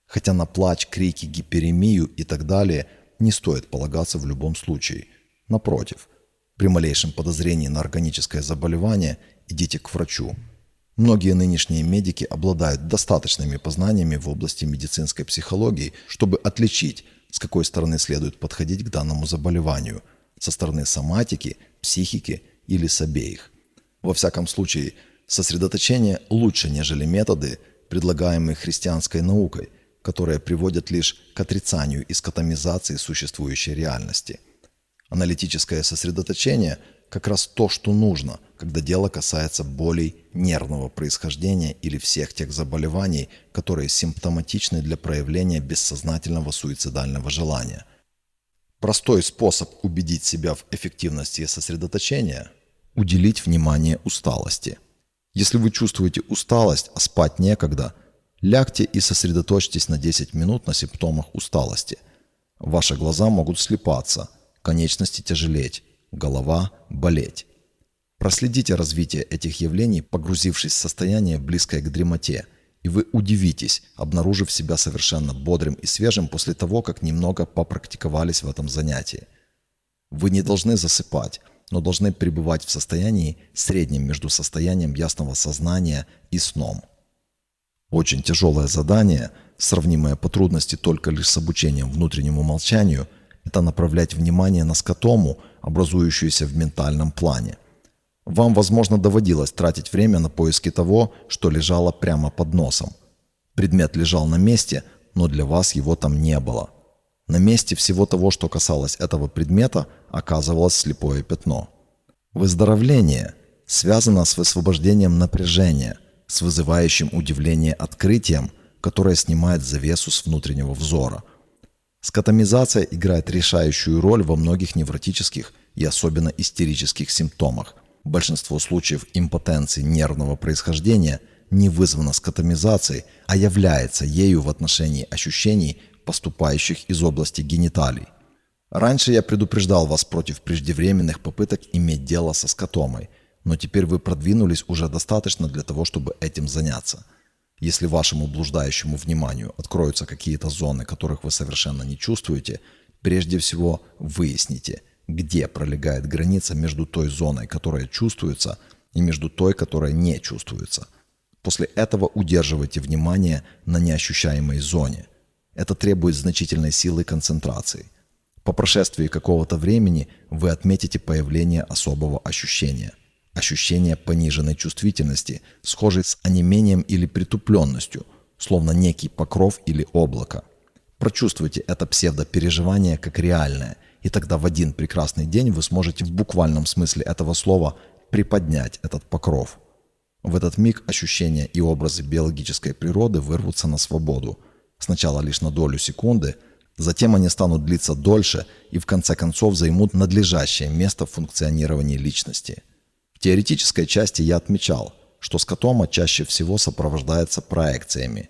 Хотя на плач, крики, гиперемию и так далее не стоит полагаться в любом случае. Напротив, при малейшем подозрении на органическое заболевание идите к врачу. Многие нынешние медики обладают достаточными познаниями в области медицинской психологии, чтобы отличить, с какой стороны следует подходить к данному заболеванию – со стороны соматики, психики или с обеих. Во всяком случае, сосредоточение лучше, нежели методы, предлагаемые христианской наукой, которые приводят лишь к отрицанию и скотомизации существующей реальности. Аналитическое сосредоточение – как раз то, что нужно, когда дело касается болей нервного происхождения или всех тех заболеваний, которые симптоматичны для проявления бессознательного суицидального желания – Простой способ убедить себя в эффективности сосредоточения – уделить внимание усталости. Если вы чувствуете усталость, а спать некогда, лягте и сосредоточьтесь на 10 минут на симптомах усталости. Ваши глаза могут слепаться, конечности тяжелеть, голова болеть. Проследите развитие этих явлений, погрузившись в состояние, близкое к дремоте – и вы удивитесь, обнаружив себя совершенно бодрым и свежим после того, как немного попрактиковались в этом занятии. Вы не должны засыпать, но должны пребывать в состоянии среднем между состоянием ясного сознания и сном. Очень тяжелое задание, сравнимое по трудности только лишь с обучением внутреннему молчанию, это направлять внимание на скотому, образующуюся в ментальном плане – вам, возможно, доводилось тратить время на поиски того, что лежало прямо под носом. Предмет лежал на месте, но для вас его там не было. На месте всего того, что касалось этого предмета, оказывалось слепое пятно. Выздоровление связано с высвобождением напряжения, с вызывающим удивление открытием, которое снимает завесу с внутреннего взора. Скотомизация играет решающую роль во многих невротических и особенно истерических симптомах – Большинство случаев импотенции нервного происхождения не вызвано скотомизацией, а является ею в отношении ощущений, поступающих из области гениталий. Раньше я предупреждал вас против преждевременных попыток иметь дело со скотомой, но теперь вы продвинулись уже достаточно для того, чтобы этим заняться. Если вашему блуждающему вниманию откроются какие-то зоны, которых вы совершенно не чувствуете, прежде всего выясните – где пролегает граница между той зоной, которая чувствуется, и между той, которая не чувствуется. После этого удерживайте внимание на неощущаемой зоне. Это требует значительной силы концентрации. По прошествии какого-то времени вы отметите появление особого ощущения. Ощущение пониженной чувствительности, схожей с онемением или притупленностью, словно некий покров или облако. Прочувствуйте это псевдопереживание как реальное – и тогда в один прекрасный день вы сможете в буквальном смысле этого слова приподнять этот покров. В этот миг ощущения и образы биологической природы вырвутся на свободу. Сначала лишь на долю секунды, затем они станут длиться дольше и в конце концов займут надлежащее место в функционировании личности. В теоретической части я отмечал, что скотома чаще всего сопровождается проекциями.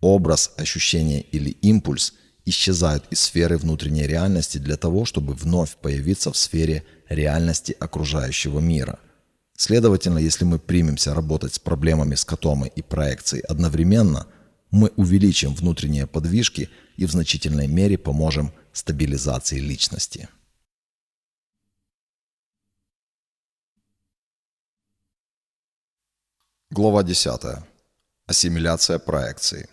Образ, ощущение или импульс исчезают из сферы внутренней реальности для того, чтобы вновь появиться в сфере реальности окружающего мира. Следовательно, если мы примемся работать с проблемами скотомы и проекцией одновременно, мы увеличим внутренние подвижки и в значительной мере поможем стабилизации личности. Глава 10. Ассимиляция проекции.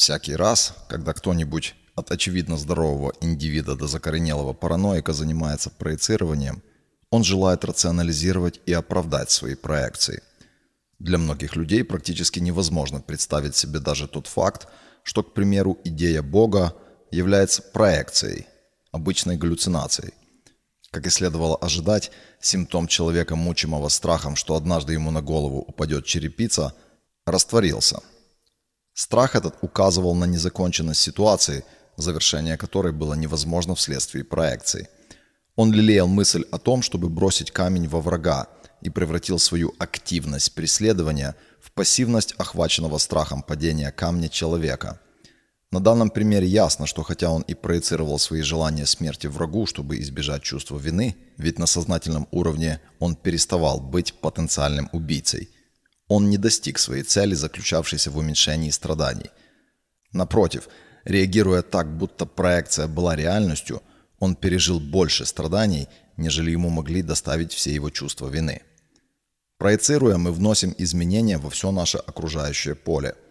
Всякий раз, когда кто-нибудь от очевидно здорового индивида до закоренелого параноика занимается проецированием, он желает рационализировать и оправдать свои проекции. Для многих людей практически невозможно представить себе даже тот факт, что, к примеру, идея Бога является проекцией, обычной галлюцинацией. Как и следовало ожидать, симптом человека, мучимого страхом, что однажды ему на голову упадет черепица, растворился. Страх этот указывал на незаконченность ситуации, завершение которой было невозможно вследствие проекции. Он лелеял мысль о том, чтобы бросить камень во врага и превратил свою активность преследования в пассивность охваченного страхом падения камня человека – на данном примере ясно, что хотя он и проецировал свои желания смерти врагу, чтобы избежать чувства вины, ведь на сознательном уровне он переставал быть потенциальным убийцей, он не достиг своей цели, заключавшейся в уменьшении страданий. Напротив, реагируя так, будто проекция была реальностью, он пережил больше страданий, нежели ему могли доставить все его чувства вины. Проецируя, мы вносим изменения во все наше окружающее поле –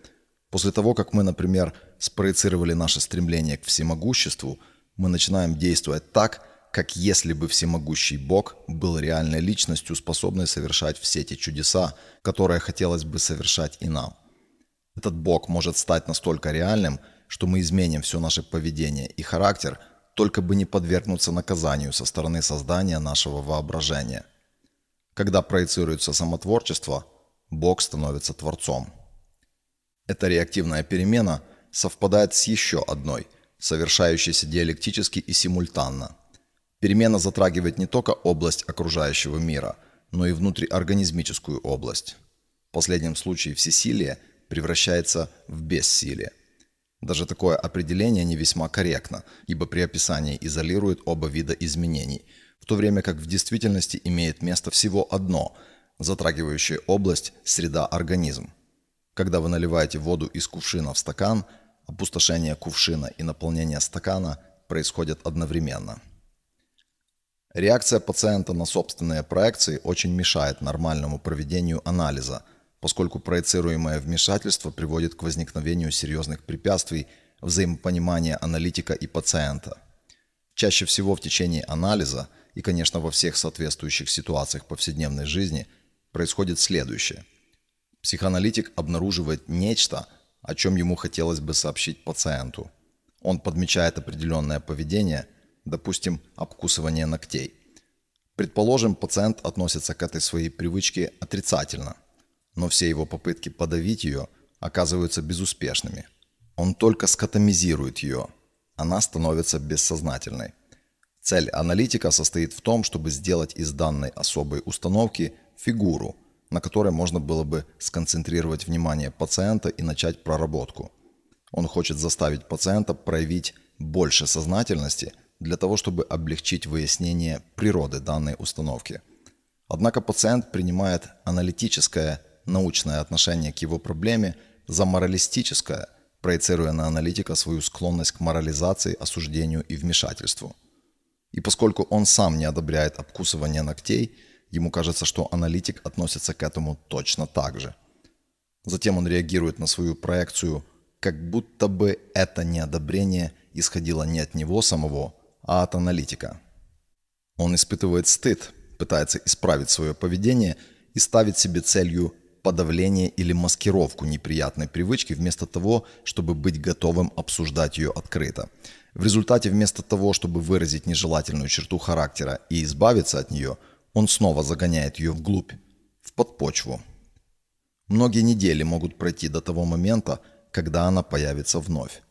После того, как мы, например, спроецировали наше стремление к всемогуществу, мы начинаем действовать так, как если бы всемогущий Бог был реальной личностью, способной совершать все те чудеса, которые хотелось бы совершать и нам. Этот Бог может стать настолько реальным, что мы изменим все наше поведение и характер, только бы не подвергнуться наказанию со стороны создания нашего воображения. Когда проецируется самотворчество, Бог становится Творцом – эта реактивная перемена совпадает с еще одной, совершающейся диалектически и симультанно. Перемена затрагивает не только область окружающего мира, но и внутриорганизмическую область. В последнем случае всесилие превращается в бессилие. Даже такое определение не весьма корректно, ибо при описании изолирует оба вида изменений, в то время как в действительности имеет место всего одно, затрагивающее область среда-организм. Когда вы наливаете воду из кувшина в стакан, опустошение кувшина и наполнение стакана происходят одновременно. Реакция пациента на собственные проекции очень мешает нормальному проведению анализа, поскольку проецируемое вмешательство приводит к возникновению серьезных препятствий взаимопонимания аналитика и пациента. Чаще всего в течение анализа и, конечно, во всех соответствующих ситуациях повседневной жизни происходит следующее – Психоаналитик обнаруживает нечто, о чем ему хотелось бы сообщить пациенту. Он подмечает определенное поведение, допустим, обкусывание ногтей. Предположим, пациент относится к этой своей привычке отрицательно, но все его попытки подавить ее оказываются безуспешными. Он только скотомизирует ее, она становится бессознательной. Цель аналитика состоит в том, чтобы сделать из данной особой установки фигуру – на которой можно было бы сконцентрировать внимание пациента и начать проработку. Он хочет заставить пациента проявить больше сознательности для того, чтобы облегчить выяснение природы данной установки. Однако пациент принимает аналитическое, научное отношение к его проблеме за моралистическое, проецируя на аналитика свою склонность к морализации, осуждению и вмешательству. И поскольку он сам не одобряет обкусывание ногтей – Ему кажется, что аналитик относится к этому точно так же. Затем он реагирует на свою проекцию, как будто бы это неодобрение исходило не от него самого, а от аналитика. Он испытывает стыд, пытается исправить свое поведение и ставит себе целью подавление или маскировку неприятной привычки вместо того, чтобы быть готовым обсуждать ее открыто. В результате вместо того, чтобы выразить нежелательную черту характера и избавиться от нее – он снова загоняет ее вглубь, в подпочву, Многие недели могут пройти до того момента, когда она появится вновь.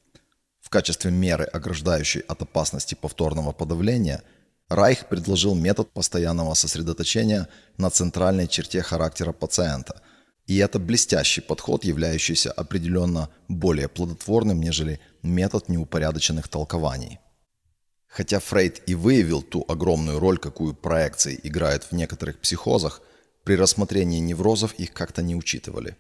В качестве меры, ограждающей от опасности повторного подавления, Райх предложил метод постоянного сосредоточения на центральной черте характера пациента. И это блестящий подход, являющийся определенно более плодотворным, нежели метод неупорядоченных толкований. Хотя Фрейд и выявил ту огромную роль, какую проекции играют в некоторых психозах, при рассмотрении неврозов их как-то не учитывали.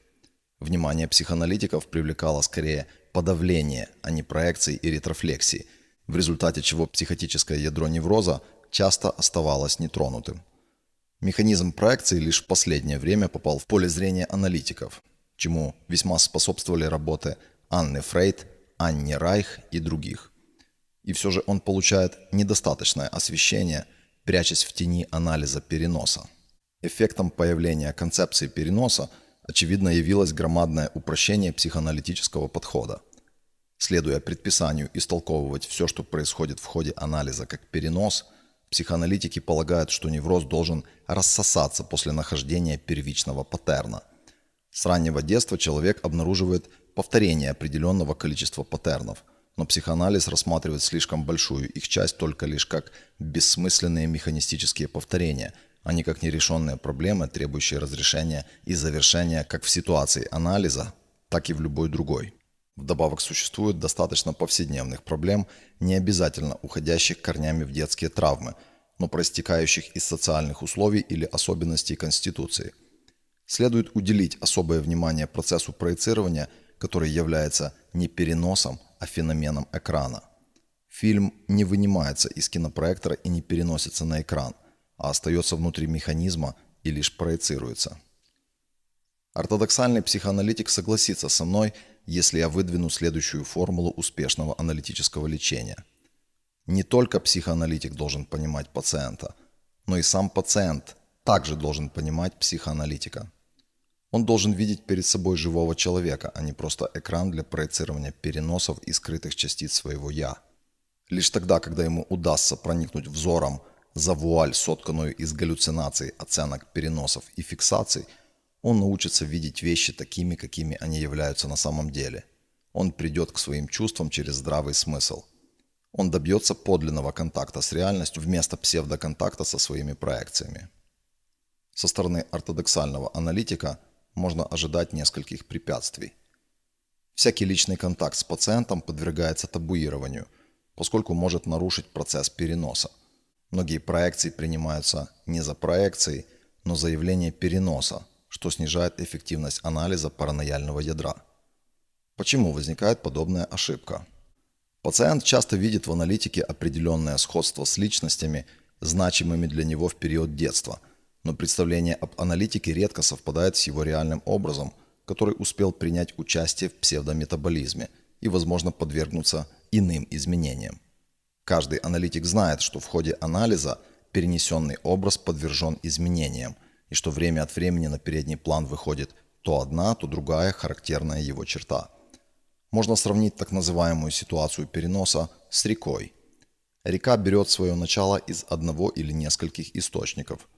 Внимание психоаналитиков привлекало скорее подавление, а не проекции и ретрофлексии, в результате чего психотическое ядро невроза часто оставалось нетронутым. Механизм проекции лишь в последнее время попал в поле зрения аналитиков, чему весьма способствовали работы Анны Фрейд, Анни Райх и других. И все же он получает недостаточное освещение, прячась в тени анализа переноса. Эффектом появления концепции переноса очевидно явилось громадное упрощение психоаналитического подхода. Следуя предписанию истолковывать все, что происходит в ходе анализа как перенос, психоаналитики полагают, что невроз должен рассосаться после нахождения первичного паттерна. С раннего детства человек обнаруживает повторение определенного количества паттернов, но психоанализ рассматривает слишком большую их часть только лишь как бессмысленные механистические повторения, а не как нерешенные проблемы, требующие разрешения и завершения как в ситуации анализа, так и в любой другой. Вдобавок существует достаточно повседневных проблем, не обязательно уходящих корнями в детские травмы, но проистекающих из социальных условий или особенностей Конституции. Следует уделить особое внимание процессу проецирования, который является не переносом, а феноменом экрана. Фильм не вынимается из кинопроектора и не переносится на экран, а остается внутри механизма и лишь проецируется. Ортодоксальный психоаналитик согласится со мной, если я выдвину следующую формулу успешного аналитического лечения. Не только психоаналитик должен понимать пациента, но и сам пациент также должен понимать психоаналитика. Он должен видеть перед собой живого человека, а не просто экран для проецирования переносов и скрытых частиц своего «я». Лишь тогда, когда ему удастся проникнуть взором за вуаль, сотканную из галлюцинаций, оценок, переносов и фиксаций – он научится видеть вещи такими, какими они являются на самом деле. Он придет к своим чувствам через здравый смысл. Он добьется подлинного контакта с реальностью вместо псевдоконтакта со своими проекциями. Со стороны ортодоксального аналитика можно ожидать нескольких препятствий. Всякий личный контакт с пациентом подвергается табуированию, поскольку может нарушить процесс переноса. Многие проекции принимаются не за проекцией, но за явление переноса, что снижает эффективность анализа паранояльного ядра. Почему возникает подобная ошибка? Пациент часто видит в аналитике определенное сходство с личностями, значимыми для него в период детства, но представление об аналитике редко совпадает с его реальным образом, который успел принять участие в псевдометаболизме и, возможно, подвергнуться иным изменениям. Каждый аналитик знает, что в ходе анализа перенесенный образ подвержен изменениям – и что время от времени на передний план выходит то одна, то другая характерная его черта. Можно сравнить так называемую ситуацию переноса с рекой. Река берет свое начало из одного или нескольких источников.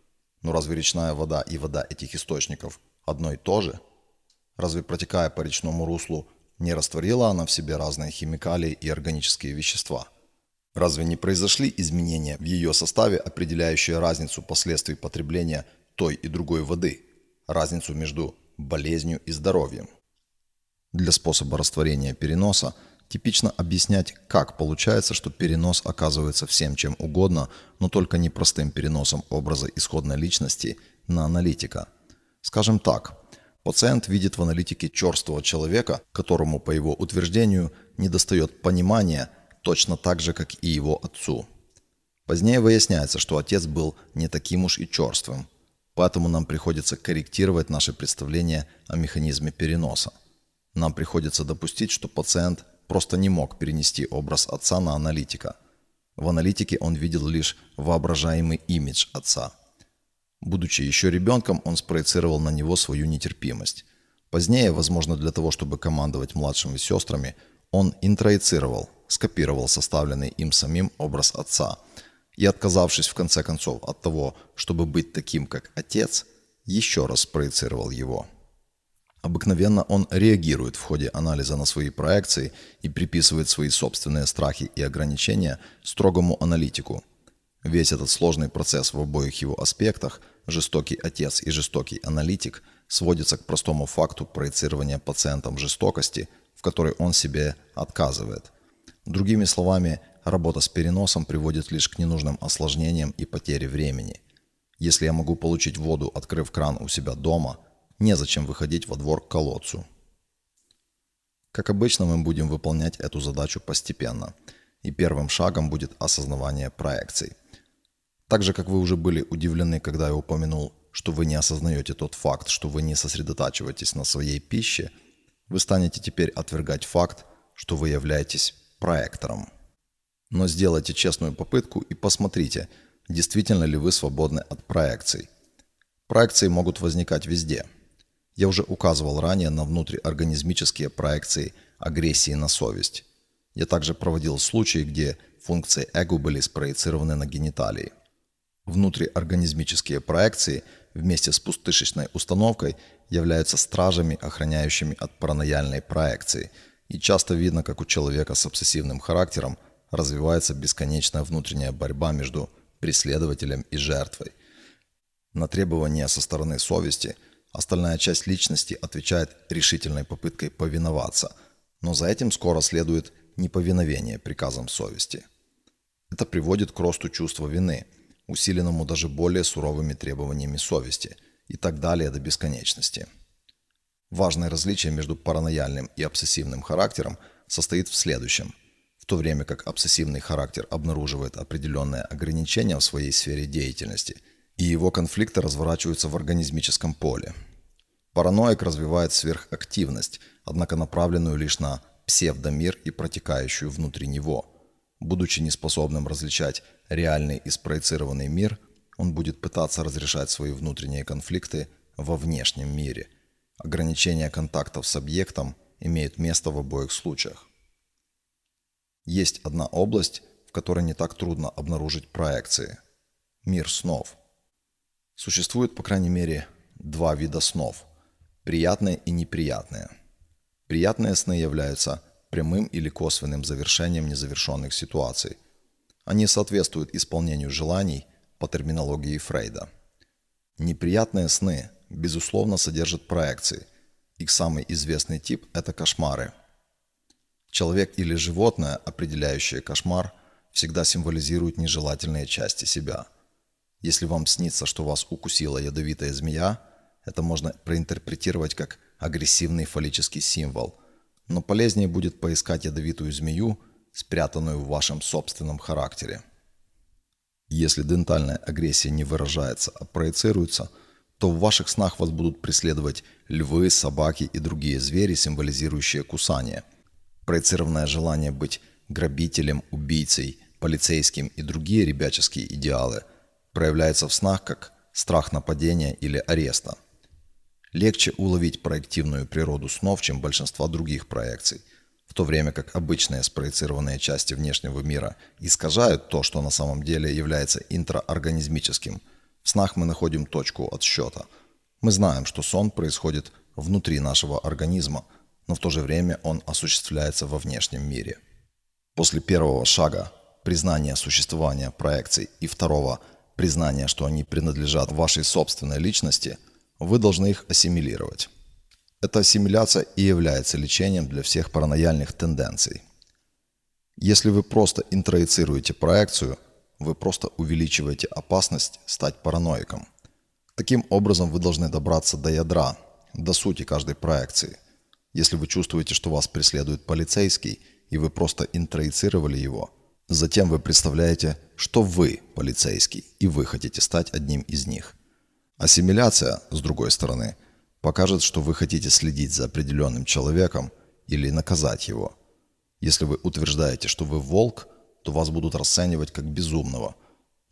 Но разве речная вода и вода этих источников одно и то же? Разве протекая по речному руслу, не растворила она в себе разные химикалии и органические вещества? Разве не произошли изменения в ее составе, определяющие разницу последствий потребления той и другой воды, разницу между болезнью и здоровьем. Для способа растворения переноса типично объяснять, как получается, что перенос оказывается всем чем угодно, но только не простым переносом образа исходной личности на аналитика. Скажем так, пациент видит в аналитике черствого человека, которому, по его утверждению, недостает понимания точно так же, как и его отцу. Позднее выясняется, что отец был не таким уж и черствым, Поэтому нам приходится корректировать наши представления о механизме переноса. Нам приходится допустить, что пациент просто не мог перенести образ отца на аналитика. В аналитике он видел лишь воображаемый имидж отца. Будучи еще ребенком, он спроецировал на него свою нетерпимость. Позднее, возможно для того, чтобы командовать младшими сестрами, он интроицировал, скопировал составленный им самим образ отца – и, отказавшись в конце концов от того, чтобы быть таким, как отец, еще раз проецировал его. Обыкновенно он реагирует в ходе анализа на свои проекции и приписывает свои собственные страхи и ограничения строгому аналитику. Весь этот сложный процесс в обоих его аспектах, жестокий отец и жестокий аналитик, сводится к простому факту проецирования пациентом жестокости, в которой он себе отказывает. Другими словами, работа с переносом приводит лишь к ненужным осложнениям и потере времени. Если я могу получить воду, открыв кран у себя дома – Незачем выходить во двор к колодцу. Как обычно, мы будем выполнять эту задачу постепенно. И первым шагом будет осознавание проекций. Так же, как вы уже были удивлены, когда я упомянул, что вы не осознаете тот факт, что вы не сосредотачиваетесь на своей пище, вы станете теперь отвергать факт, что вы являетесь проектором. Но сделайте честную попытку и посмотрите, действительно ли вы свободны от проекций. Проекции могут возникать везде – я уже указывал ранее на внутриорганизмические проекции агрессии на совесть. Я также проводил случаи, где функции эго были спроецированы на гениталии. Внутриорганизмические проекции вместе с пустышечной установкой являются стражами, охраняющими от паранояльной проекции, и часто видно, как у человека с обсессивным характером развивается бесконечная внутренняя борьба между преследователем и жертвой. На требования со стороны совести – Остальная часть личности отвечает решительной попыткой повиноваться, но за этим скоро следует неповиновение приказам совести. Это приводит к росту чувства вины, усиленному даже более суровыми требованиями совести и так далее до бесконечности. Важное различие между паранояльным и обсессивным характером состоит в следующем. То время как обсессивный характер обнаруживает определенные ограничения в своей сфере деятельности – и его конфликты разворачиваются в организмическом поле. Параноик развивает сверхактивность, однако направленную лишь на псевдомир и протекающую внутри него. Будучи неспособным различать реальный и спроецированный мир, он будет пытаться разрешать свои внутренние конфликты во внешнем мире. Ограничение контактов с объектом имеет место в обоих случаях. Есть одна область, в которой не так трудно обнаружить проекции – мир снов – Существует, по крайней мере, два вида снов – приятные и неприятные. Приятные сны являются прямым или косвенным завершением незавершенных ситуаций. Они соответствуют исполнению желаний по терминологии Фрейда. Неприятные сны, безусловно, содержат проекции. Их самый известный тип – это кошмары. Человек или животное, определяющее кошмар, всегда символизирует нежелательные части себя – если вам снится, что вас укусила ядовитая змея, это можно проинтерпретировать как агрессивный фаллический символ. Но полезнее будет поискать ядовитую змею, спрятанную в вашем собственном характере. Если дентальная агрессия не выражается, а проецируется, то в ваших снах вас будут преследовать львы, собаки и другие звери, символизирующие кусание. Проецированное желание быть грабителем, убийцей, полицейским и другие ребяческие идеалы – проявляется в снах как страх нападения или ареста. Легче уловить проективную природу снов, чем большинства других проекций, в то время как обычные спроецированные части внешнего мира искажают то, что на самом деле является интраорганизмическим. В снах мы находим точку отсчета. Мы знаем, что сон происходит внутри нашего организма, но в то же время он осуществляется во внешнем мире. После первого шага признания существования проекций и второго – признание, что они принадлежат вашей собственной личности, вы должны их ассимилировать. Эта ассимиляция и является лечением для всех паранояльных тенденций. Если вы просто интроицируете проекцию, вы просто увеличиваете опасность стать параноиком. Таким образом, вы должны добраться до ядра, до сути каждой проекции. Если вы чувствуете, что вас преследует полицейский, и вы просто интроицировали его – Затем вы представляете, что вы полицейский, и вы хотите стать одним из них. Ассимиляция, с другой стороны, покажет, что вы хотите следить за определенным человеком или наказать его. Если вы утверждаете, что вы волк, то вас будут расценивать как безумного.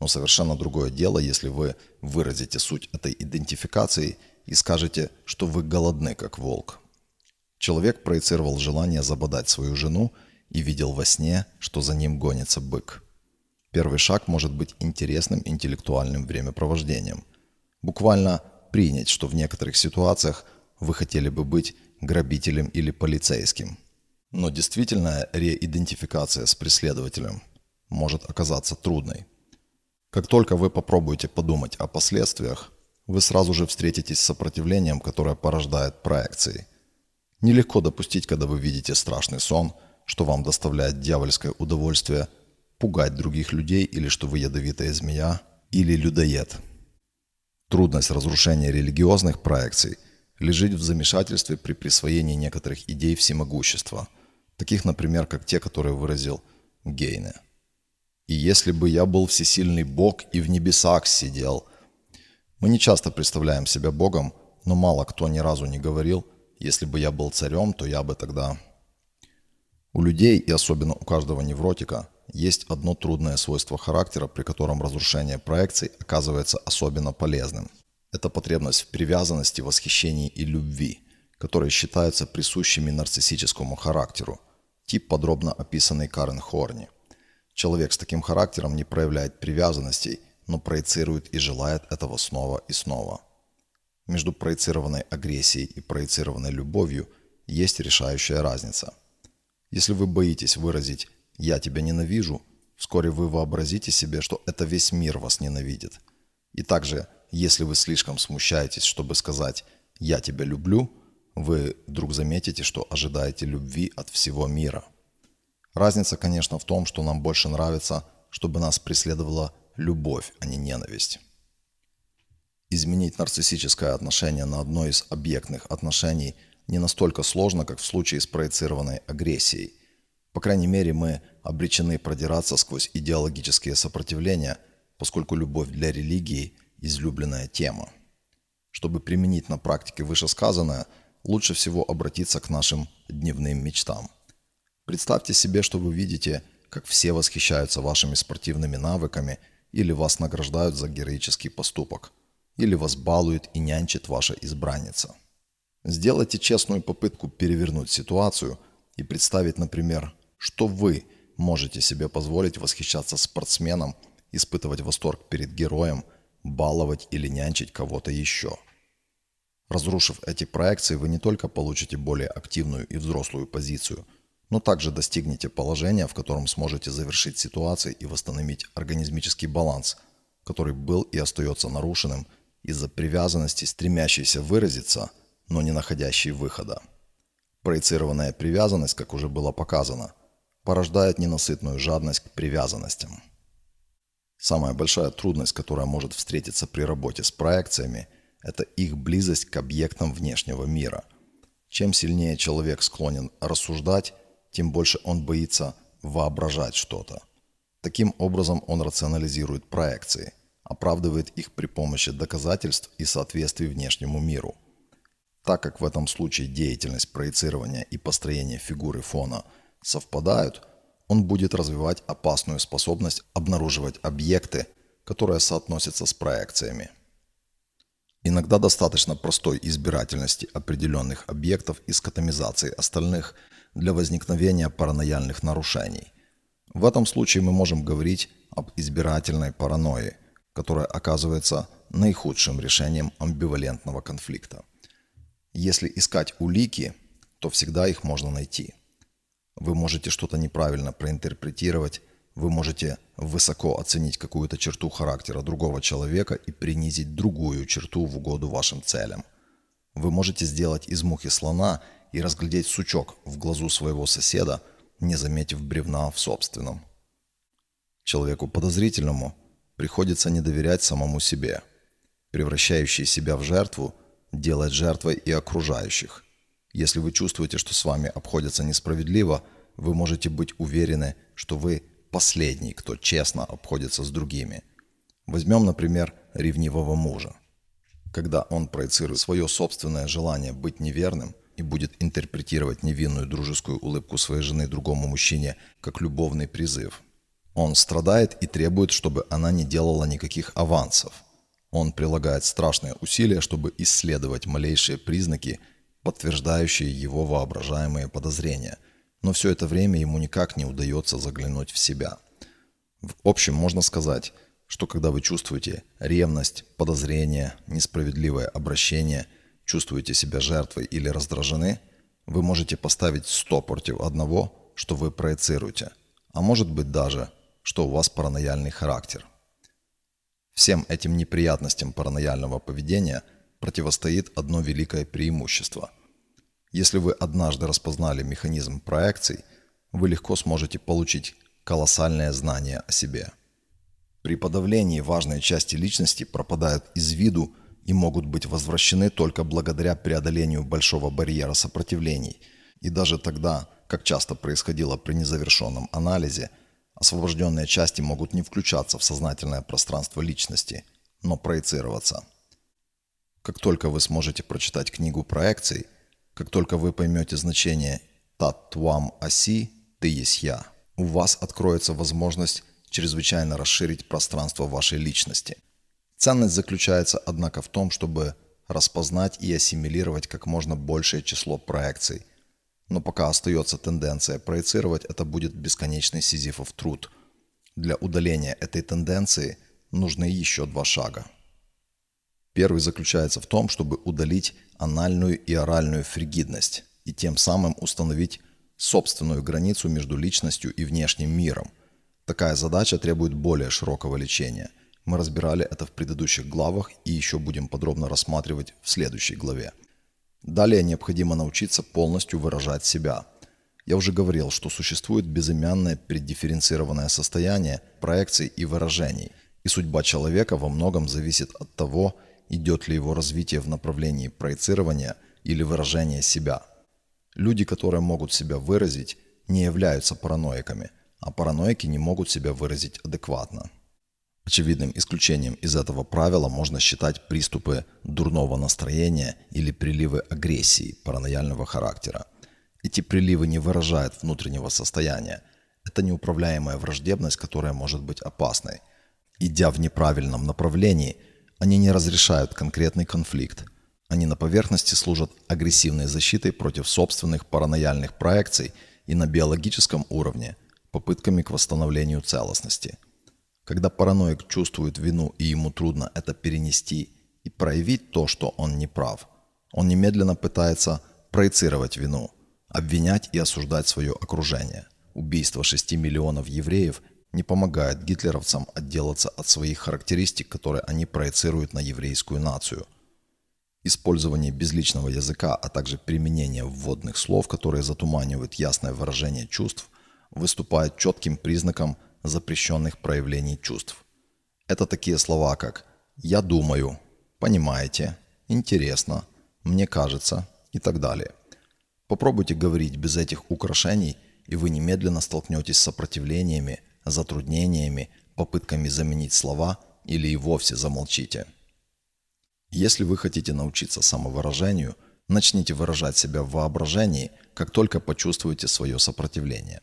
Но совершенно другое дело, если вы выразите суть этой идентификации и скажете, что вы голодны как волк. Человек проецировал желание забодать свою жену – и видел во сне, что за ним гонится бык. Первый шаг может быть интересным интеллектуальным времяпровождением. Буквально принять, что в некоторых ситуациях вы хотели бы быть грабителем или полицейским. Но действительная реидентификация с преследователем может оказаться трудной. Как только вы попробуете подумать о последствиях, вы сразу же встретитесь с сопротивлением, которое порождает проекции. Нелегко допустить, когда вы видите страшный сон, что вам доставляет дьявольское удовольствие пугать других людей или что вы ядовитая змея или людоед. Трудность разрушения религиозных проекций лежит в замешательстве при присвоении некоторых идей всемогущества, таких, например, как те, которые выразил Гейне. «И если бы я был всесильный Бог и в небесах сидел», мы не часто представляем себя Богом, но мало кто ни разу не говорил, если бы я был царем, то я бы тогда... У людей, и особенно у каждого невротика, есть одно трудное свойство характера, при котором разрушение проекций оказывается особенно полезным. Это потребность в привязанности, восхищении и любви, которые считаются присущими нарциссическому характеру, тип подробно описанный Карен Хорни. Человек с таким характером не проявляет привязанностей, но проецирует и желает этого снова и снова. Между проецированной агрессией и проецированной любовью есть решающая разница. Если вы боитесь выразить «я тебя ненавижу», вскоре вы вообразите себе, что это весь мир вас ненавидит. И также, если вы слишком смущаетесь, чтобы сказать «я тебя люблю», вы вдруг заметите, что ожидаете любви от всего мира. Разница, конечно, в том, что нам больше нравится, чтобы нас преследовала любовь, а не ненависть. Изменить нарциссическое отношение на одно из объектных отношений не настолько сложно, как в случае с проецированной агрессией. По крайней мере, мы обречены продираться сквозь идеологические сопротивления, поскольку любовь для религии – излюбленная тема. Чтобы применить на практике вышесказанное, лучше всего обратиться к нашим дневным мечтам. Представьте себе, что вы видите, как все восхищаются вашими спортивными навыками или вас награждают за героический поступок, или вас балует и нянчит ваша избранница. Сделайте честную попытку перевернуть ситуацию и представить, например, что вы можете себе позволить восхищаться спортсменом, испытывать восторг перед героем, баловать или нянчить кого-то еще. Разрушив эти проекции, вы не только получите более активную и взрослую позицию, но также достигнете положения, в котором сможете завершить ситуацию и восстановить организмический баланс, который был и остается нарушенным из-за привязанности, стремящейся выразиться, но не находящей выхода. Проецированная привязанность, как уже было показано, порождает ненасытную жадность к привязанностям. Самая большая трудность, которая может встретиться при работе с проекциями, это их близость к объектам внешнего мира. Чем сильнее человек склонен рассуждать, тем больше он боится воображать что-то. Таким образом он рационализирует проекции, оправдывает их при помощи доказательств и соответствий внешнему миру. Так как в этом случае деятельность проецирования и построения фигуры фона – совпадают, он будет развивать опасную способность обнаруживать объекты, которые соотносятся с проекциями. Иногда достаточно простой избирательности определенных объектов и скотомизации остальных для возникновения паранояльных нарушений. В этом случае мы можем говорить об избирательной паранойи, которая оказывается наихудшим решением амбивалентного конфликта. Если искать улики, то всегда их можно найти. Вы можете что-то неправильно проинтерпретировать, вы можете высоко оценить какую-то черту характера другого человека и принизить другую черту в угоду вашим целям. Вы можете сделать из мухи слона и разглядеть сучок в глазу своего соседа, не заметив бревна в собственном. Человеку подозрительному приходится не доверять самому себе. Превращающий себя в жертву делает жертвой и окружающих. Если вы чувствуете, что с вами обходятся несправедливо, вы можете быть уверены, что вы последний, кто честно обходится с другими. Возьмем, например, ревнивого мужа. Когда он проецирует свое собственное желание быть неверным и будет интерпретировать невинную дружескую улыбку своей жены другому мужчине как любовный призыв, он страдает и требует, чтобы она не делала никаких авансов. Он прилагает страшные усилия, чтобы исследовать малейшие признаки подтверждающие его воображаемые подозрения, но все это время ему никак не удается заглянуть в себя. В общем, можно сказать, что когда вы чувствуете ревность, подозрение, несправедливое обращение, чувствуете себя жертвой или раздражены, вы можете поставить 100 против одного, что вы проецируете, а может быть даже, что у вас паранояльный характер. Всем этим неприятностям паранояльного поведения противостоит одно великое преимущество. Если вы однажды распознали механизм проекций, вы легко сможете получить колоссальное знание о себе. При подавлении важные части личности пропадают из виду и могут быть возвращены только благодаря преодолению большого барьера сопротивлений. И даже тогда, как часто происходило при незавершенном анализе, освобожденные части могут не включаться в сознательное пространство личности, но проецироваться. Как только вы сможете прочитать книгу проекций, как только вы поймете значение «тат твам оси» «ты есть я», у вас откроется возможность чрезвычайно расширить пространство вашей личности. Ценность заключается, однако, в том, чтобы распознать и ассимилировать как можно большее число проекций. Но пока остается тенденция проецировать, это будет бесконечный сизифов труд. Для удаления этой тенденции нужны еще два шага. Первый заключается в том, чтобы удалить анальную и оральную фригидность и тем самым установить собственную границу между личностью и внешним миром. Такая задача требует более широкого лечения. Мы разбирали это в предыдущих главах и еще будем подробно рассматривать в следующей главе. Далее необходимо научиться полностью выражать себя. Я уже говорил, что существует безымянное преддифференцированное состояние проекций и выражений, и судьба человека во многом зависит от того, идет ли его развитие в направлении проецирования или выражения себя – Люди, которые могут себя выразить, не являются параноиками, а параноики не могут себя выразить адекватно. Очевидным исключением из этого правила можно считать приступы дурного настроения или приливы агрессии паранояльного характера. Эти приливы не выражают внутреннего состояния. Это неуправляемая враждебность, которая может быть опасной. Идя в неправильном направлении, они не разрешают конкретный конфликт – они на поверхности служат агрессивной защитой против собственных паранояльных проекций и на биологическом уровне – попытками к восстановлению целостности. Когда параноик чувствует вину и ему трудно это перенести и проявить то, что он не прав, он немедленно пытается проецировать вину, обвинять и осуждать свое окружение. Убийство 6 миллионов евреев не помогает гитлеровцам отделаться от своих характеристик, которые они проецируют на еврейскую нацию – Использование безличного языка, а также применение вводных слов, которые затуманивают ясное выражение чувств, выступает четким признаком запрещенных проявлений чувств. Это такие слова, как «я думаю», «понимаете», «интересно», «мне кажется» и так далее. Попробуйте говорить без этих украшений, и вы немедленно столкнетесь с сопротивлениями, затруднениями, попытками заменить слова или и вовсе замолчите. Если вы хотите научиться самовыражению, начните выражать себя в воображении, как только почувствуете свое сопротивление.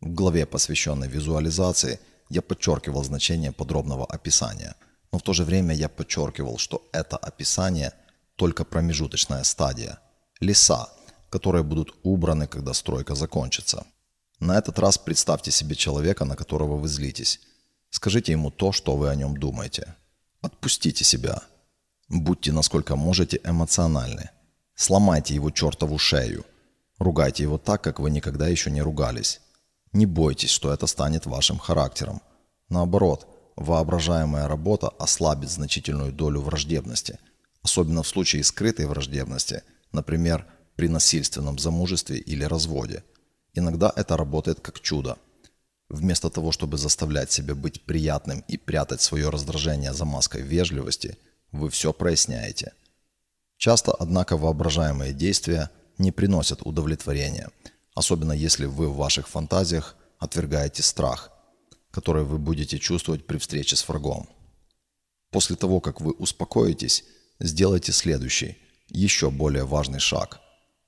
В главе, посвященной визуализации, я подчеркивал значение подробного описания, но в то же время я подчеркивал, что это описание только промежуточная стадия. Леса, которые будут убраны, когда стройка закончится. На этот раз представьте себе человека, на которого вы злитесь. Скажите ему то, что вы о нем думаете. Отпустите себя – Будьте насколько можете эмоциональны. Сломайте его чертову шею. Ругайте его так, как вы никогда еще не ругались. Не бойтесь, что это станет вашим характером. Наоборот, воображаемая работа ослабит значительную долю враждебности, особенно в случае скрытой враждебности, например, при насильственном замужестве или разводе. Иногда это работает как чудо. Вместо того, чтобы заставлять себя быть приятным и прятать свое раздражение за маской вежливости – вы все проясняете. Часто, однако, воображаемые действия не приносят удовлетворения, особенно если вы в ваших фантазиях отвергаете страх, который вы будете чувствовать при встрече с врагом. После того, как вы успокоитесь, сделайте следующий, еще более важный шаг.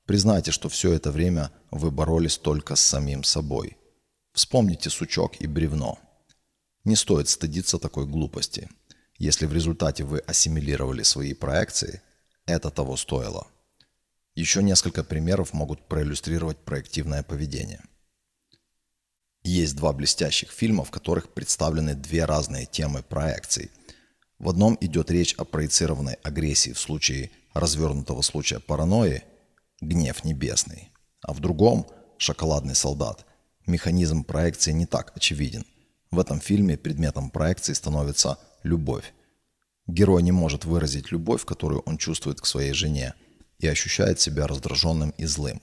Признайте, что все это время вы боролись только с самим собой. Вспомните сучок и бревно. Не стоит стыдиться такой глупости – если в результате вы ассимилировали свои проекции, это того стоило. Еще несколько примеров могут проиллюстрировать проективное поведение. Есть два блестящих фильма, в которых представлены две разные темы проекций. В одном идет речь о проецированной агрессии в случае развернутого случая паранойи – гнев небесный. А в другом – шоколадный солдат – механизм проекции не так очевиден. В этом фильме предметом проекции становится любовь. Герой не может выразить любовь, которую он чувствует к своей жене, и ощущает себя раздраженным и злым.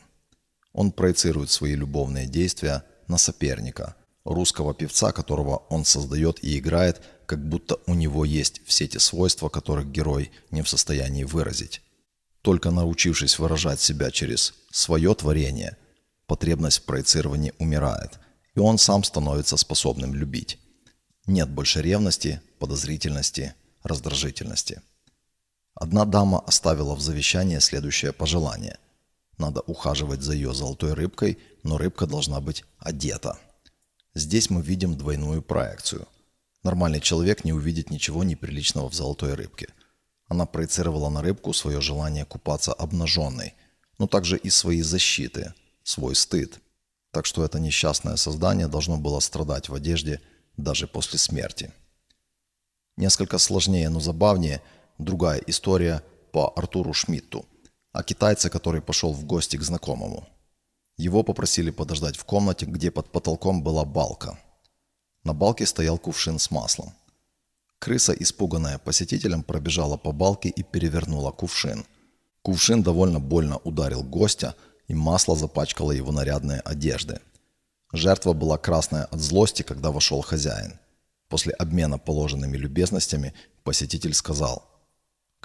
Он проецирует свои любовные действия на соперника, русского певца, которого он создает и играет, как будто у него есть все те свойства, которых герой не в состоянии выразить. Только научившись выражать себя через свое творение, потребность в проецировании умирает, и он сам становится способным любить. Нет больше ревности, подозрительности, раздражительности. Одна дама оставила в завещание следующее пожелание. Надо ухаживать за ее золотой рыбкой, но рыбка должна быть одета. Здесь мы видим двойную проекцию. Нормальный человек не увидит ничего неприличного в золотой рыбке. Она проецировала на рыбку свое желание купаться обнаженной, но также и свои защиты, свой стыд. Так что это несчастное создание должно было страдать в одежде даже после смерти. Несколько сложнее, но забавнее другая история по Артуру Шмидту, о китайце, который пошел в гости к знакомому. Его попросили подождать в комнате, где под потолком была балка. На балке стоял кувшин с маслом. Крыса, испуганная посетителем, пробежала по балке и перевернула кувшин. Кувшин довольно больно ударил гостя, и масло запачкало его нарядные одежды. Жертва была красная от злости, когда вошел хозяин. После обмена положенными любезностями посетитель сказал,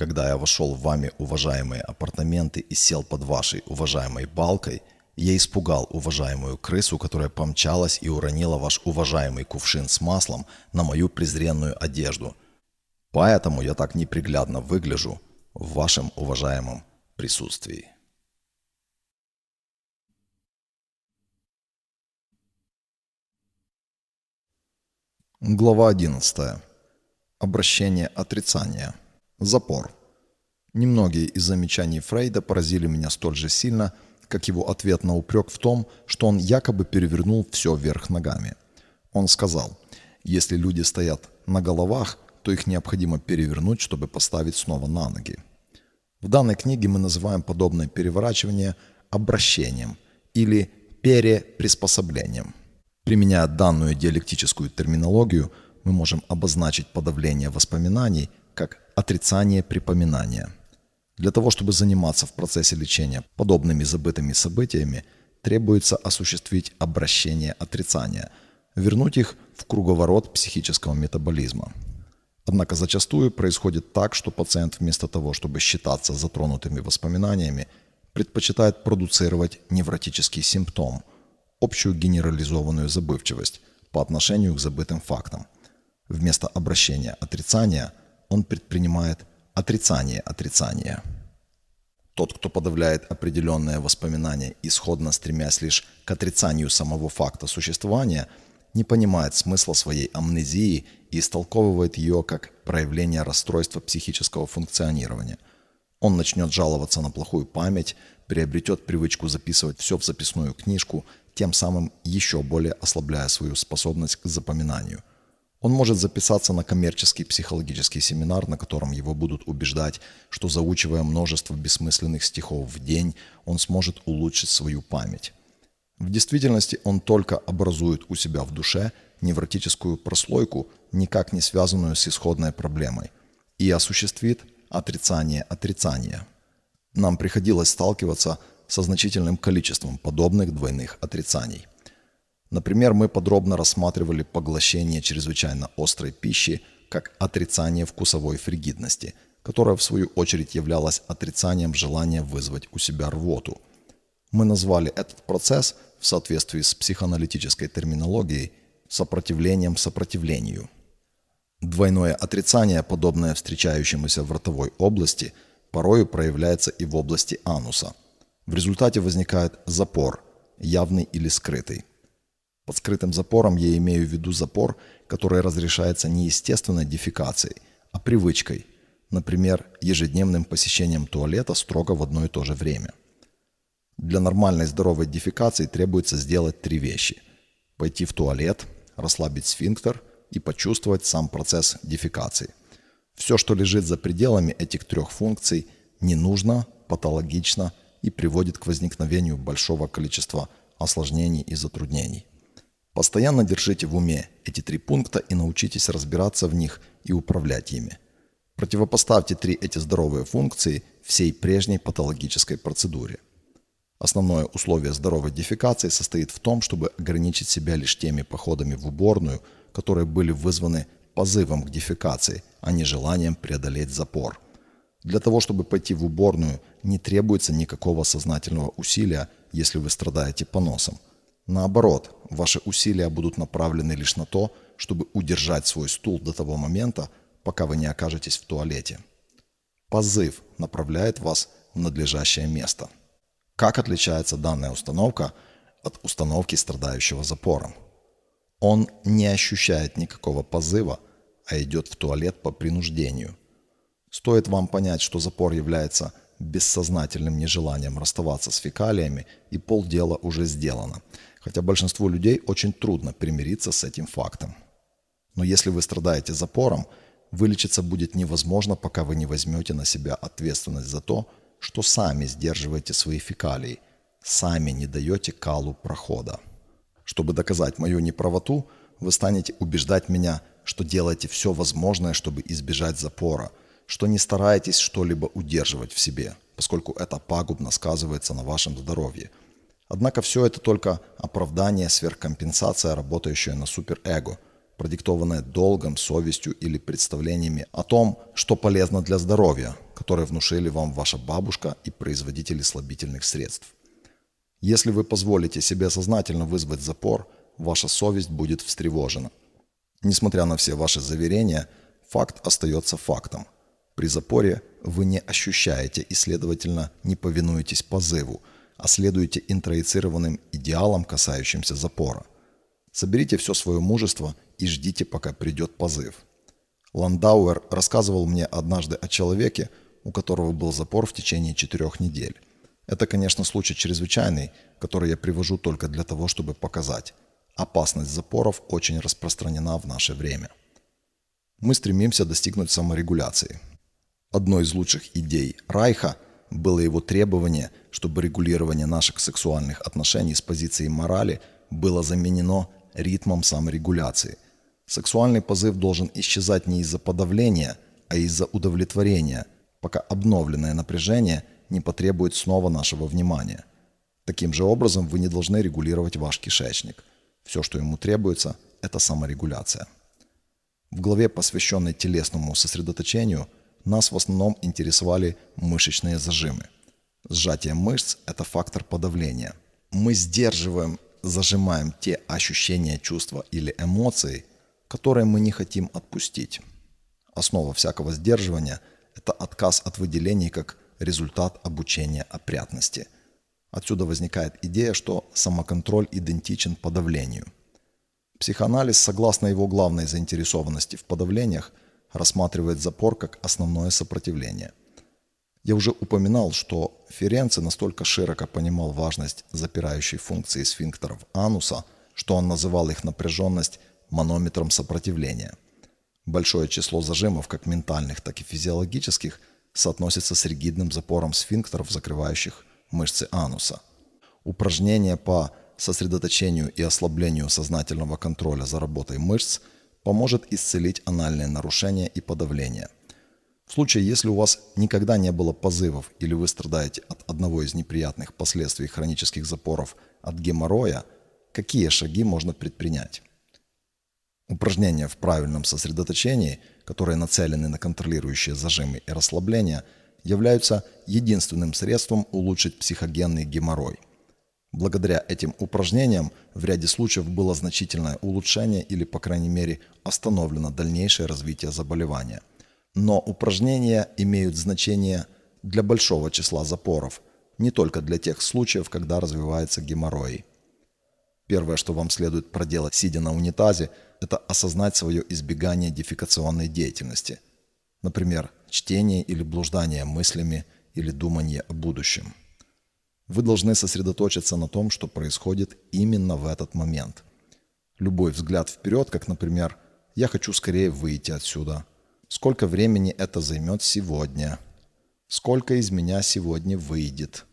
«Когда я вошел в вами уважаемые апартаменты и сел под вашей уважаемой балкой, я испугал уважаемую крысу, которая помчалась и уронила ваш уважаемый кувшин с маслом на мою презренную одежду. Поэтому я так неприглядно выгляжу в вашем уважаемом присутствии». Глава 11. Обращение отрицания. Запор. Немногие из замечаний Фрейда поразили меня столь же сильно, как его ответ на упрек в том, что он якобы перевернул все вверх ногами. Он сказал, если люди стоят на головах, то их необходимо перевернуть, чтобы поставить снова на ноги. В данной книге мы называем подобное переворачивание обращением или переприспособлением. Применяя данную диалектическую терминологию, мы можем обозначить подавление воспоминаний как отрицание припоминания. Для того, чтобы заниматься в процессе лечения подобными забытыми событиями, требуется осуществить обращение отрицания, вернуть их в круговорот психического метаболизма. Однако зачастую происходит так, что пациент вместо того, чтобы считаться затронутыми воспоминаниями, предпочитает продуцировать невротический симптом – общую генерализованную забывчивость по отношению к забытым фактам. Вместо обращения отрицания он предпринимает отрицание отрицания. Тот, кто подавляет определенное воспоминание, исходно стремясь лишь к отрицанию самого факта существования, не понимает смысла своей амнезии и истолковывает ее как проявление расстройства психического функционирования. Он начнет жаловаться на плохую память, приобретет привычку записывать все в записную книжку – тем самым еще более ослабляя свою способность к запоминанию. Он может записаться на коммерческий психологический семинар, на котором его будут убеждать, что заучивая множество бессмысленных стихов в день, он сможет улучшить свою память. В действительности он только образует у себя в душе невротическую прослойку, никак не связанную с исходной проблемой, и осуществит отрицание отрицания. Нам приходилось сталкиваться со значительным количеством подобных двойных отрицаний. Например, мы подробно рассматривали поглощение чрезвычайно острой пищи как отрицание вкусовой фригидности, которая в свою очередь являлась отрицанием желания вызвать у себя рвоту. Мы назвали этот процесс в соответствии с психоаналитической терминологией сопротивлением сопротивлению. Двойное отрицание, подобное встречающемуся в ротовой области, порою проявляется и в области ануса – в результате возникает запор, явный или скрытый. Под скрытым запором я имею в виду запор, который разрешается не естественной дефекацией, а привычкой, например, ежедневным посещением туалета строго в одно и то же время. Для нормальной здоровой дефекации требуется сделать три вещи. Пойти в туалет, расслабить сфинктер и почувствовать сам процесс дефекации. Все, что лежит за пределами этих трех функций, не нужно, патологично и приводит к возникновению большого количества осложнений и затруднений. Постоянно держите в уме эти три пункта и научитесь разбираться в них и управлять ими. Противопоставьте три эти здоровые функции всей прежней патологической процедуре. Основное условие здоровой дефекации состоит в том, чтобы ограничить себя лишь теми походами в уборную, которые были вызваны позывом к дефекации, а не желанием преодолеть запор. Для того, чтобы пойти в уборную, не требуется никакого сознательного усилия, если вы страдаете поносом – Наоборот, ваши усилия будут направлены лишь на то, чтобы удержать свой стул до того момента, пока вы не окажетесь в туалете. Позыв направляет вас в надлежащее место. Как отличается данная установка от установки страдающего запором? Он не ощущает никакого позыва, а идет в туалет по принуждению. Стоит вам понять, что запор является бессознательным нежеланием расставаться с фекалиями, и полдела уже сделано – хотя большинству людей очень трудно примириться с этим фактом. Но если вы страдаете запором, вылечиться будет невозможно, пока вы не возьмете на себя ответственность за то, что сами сдерживаете свои фекалии, сами не даете калу прохода. Чтобы доказать мою неправоту, вы станете убеждать меня, что делаете все возможное, чтобы избежать запора, что не стараетесь что-либо удерживать в себе, поскольку это пагубно сказывается на вашем здоровье – Однако все это только оправдание, сверхкомпенсация, работающая на суперэго, продиктованная долгом, совестью или представлениями о том, что полезно для здоровья, которые внушили вам ваша бабушка и производители слабительных средств. Если вы позволите себе сознательно вызвать запор, ваша совесть будет встревожена. Несмотря на все ваши заверения, факт остается фактом. При запоре вы не ощущаете и, следовательно, не повинуетесь позыву – а следуете интроицированным идеалам, касающимся запора. Соберите все свое мужество и ждите, пока придет позыв. Ландауэр рассказывал мне однажды о человеке, у которого был запор в течение четырех недель. Это, конечно, случай чрезвычайный, который я привожу только для того, чтобы показать. Опасность запоров очень распространена в наше время. Мы стремимся достигнуть саморегуляции. Одной из лучших идей Райха – было его требование, чтобы регулирование наших сексуальных отношений с позиции морали было заменено ритмом саморегуляции. Сексуальный позыв должен исчезать не из-за подавления, а из-за удовлетворения, пока обновленное напряжение не потребует снова нашего внимания. Таким же образом вы не должны регулировать ваш кишечник. Все, что ему требуется, это саморегуляция. В главе, посвященной телесному сосредоточению – нас в основном интересовали мышечные зажимы. Сжатие мышц – это фактор подавления. Мы сдерживаем, зажимаем те ощущения, чувства или эмоции, которые мы не хотим отпустить. Основа всякого сдерживания – это отказ от выделений как результат обучения опрятности. Отсюда возникает идея, что самоконтроль идентичен подавлению. Психоанализ, согласно его главной заинтересованности в подавлениях, рассматривает запор как основное сопротивление. Я уже упоминал, что Ференци настолько широко понимал важность запирающей функции сфинктеров ануса, что он называл их напряженность манометром сопротивления. Большое число зажимов, как ментальных, так и физиологических, соотносится с ригидным запором сфинктеров, закрывающих мышцы ануса. Упражнения по сосредоточению и ослаблению сознательного контроля за работой мышц – поможет исцелить анальные нарушения и подавление. В случае, если у вас никогда не было позывов или вы страдаете от одного из неприятных последствий хронических запоров от геморроя, какие шаги можно предпринять? Упражнения в правильном сосредоточении, которые нацелены на контролирующие зажимы и расслабление, являются единственным средством улучшить психогенный геморрой – Благодаря этим упражнениям в ряде случаев было значительное улучшение или, по крайней мере, остановлено дальнейшее развитие заболевания. Но упражнения имеют значение для большого числа запоров, не только для тех случаев, когда развивается геморрой. Первое, что вам следует проделать, сидя на унитазе, это осознать свое избегание дефекационной деятельности. Например, чтение или блуждание мыслями или думание о будущем. Вы должны сосредоточиться на том, что происходит именно в этот момент. Любой взгляд вперед, как, например, «я хочу скорее выйти отсюда», «сколько времени это займет сегодня», Сколько из меня сегодня выйдет?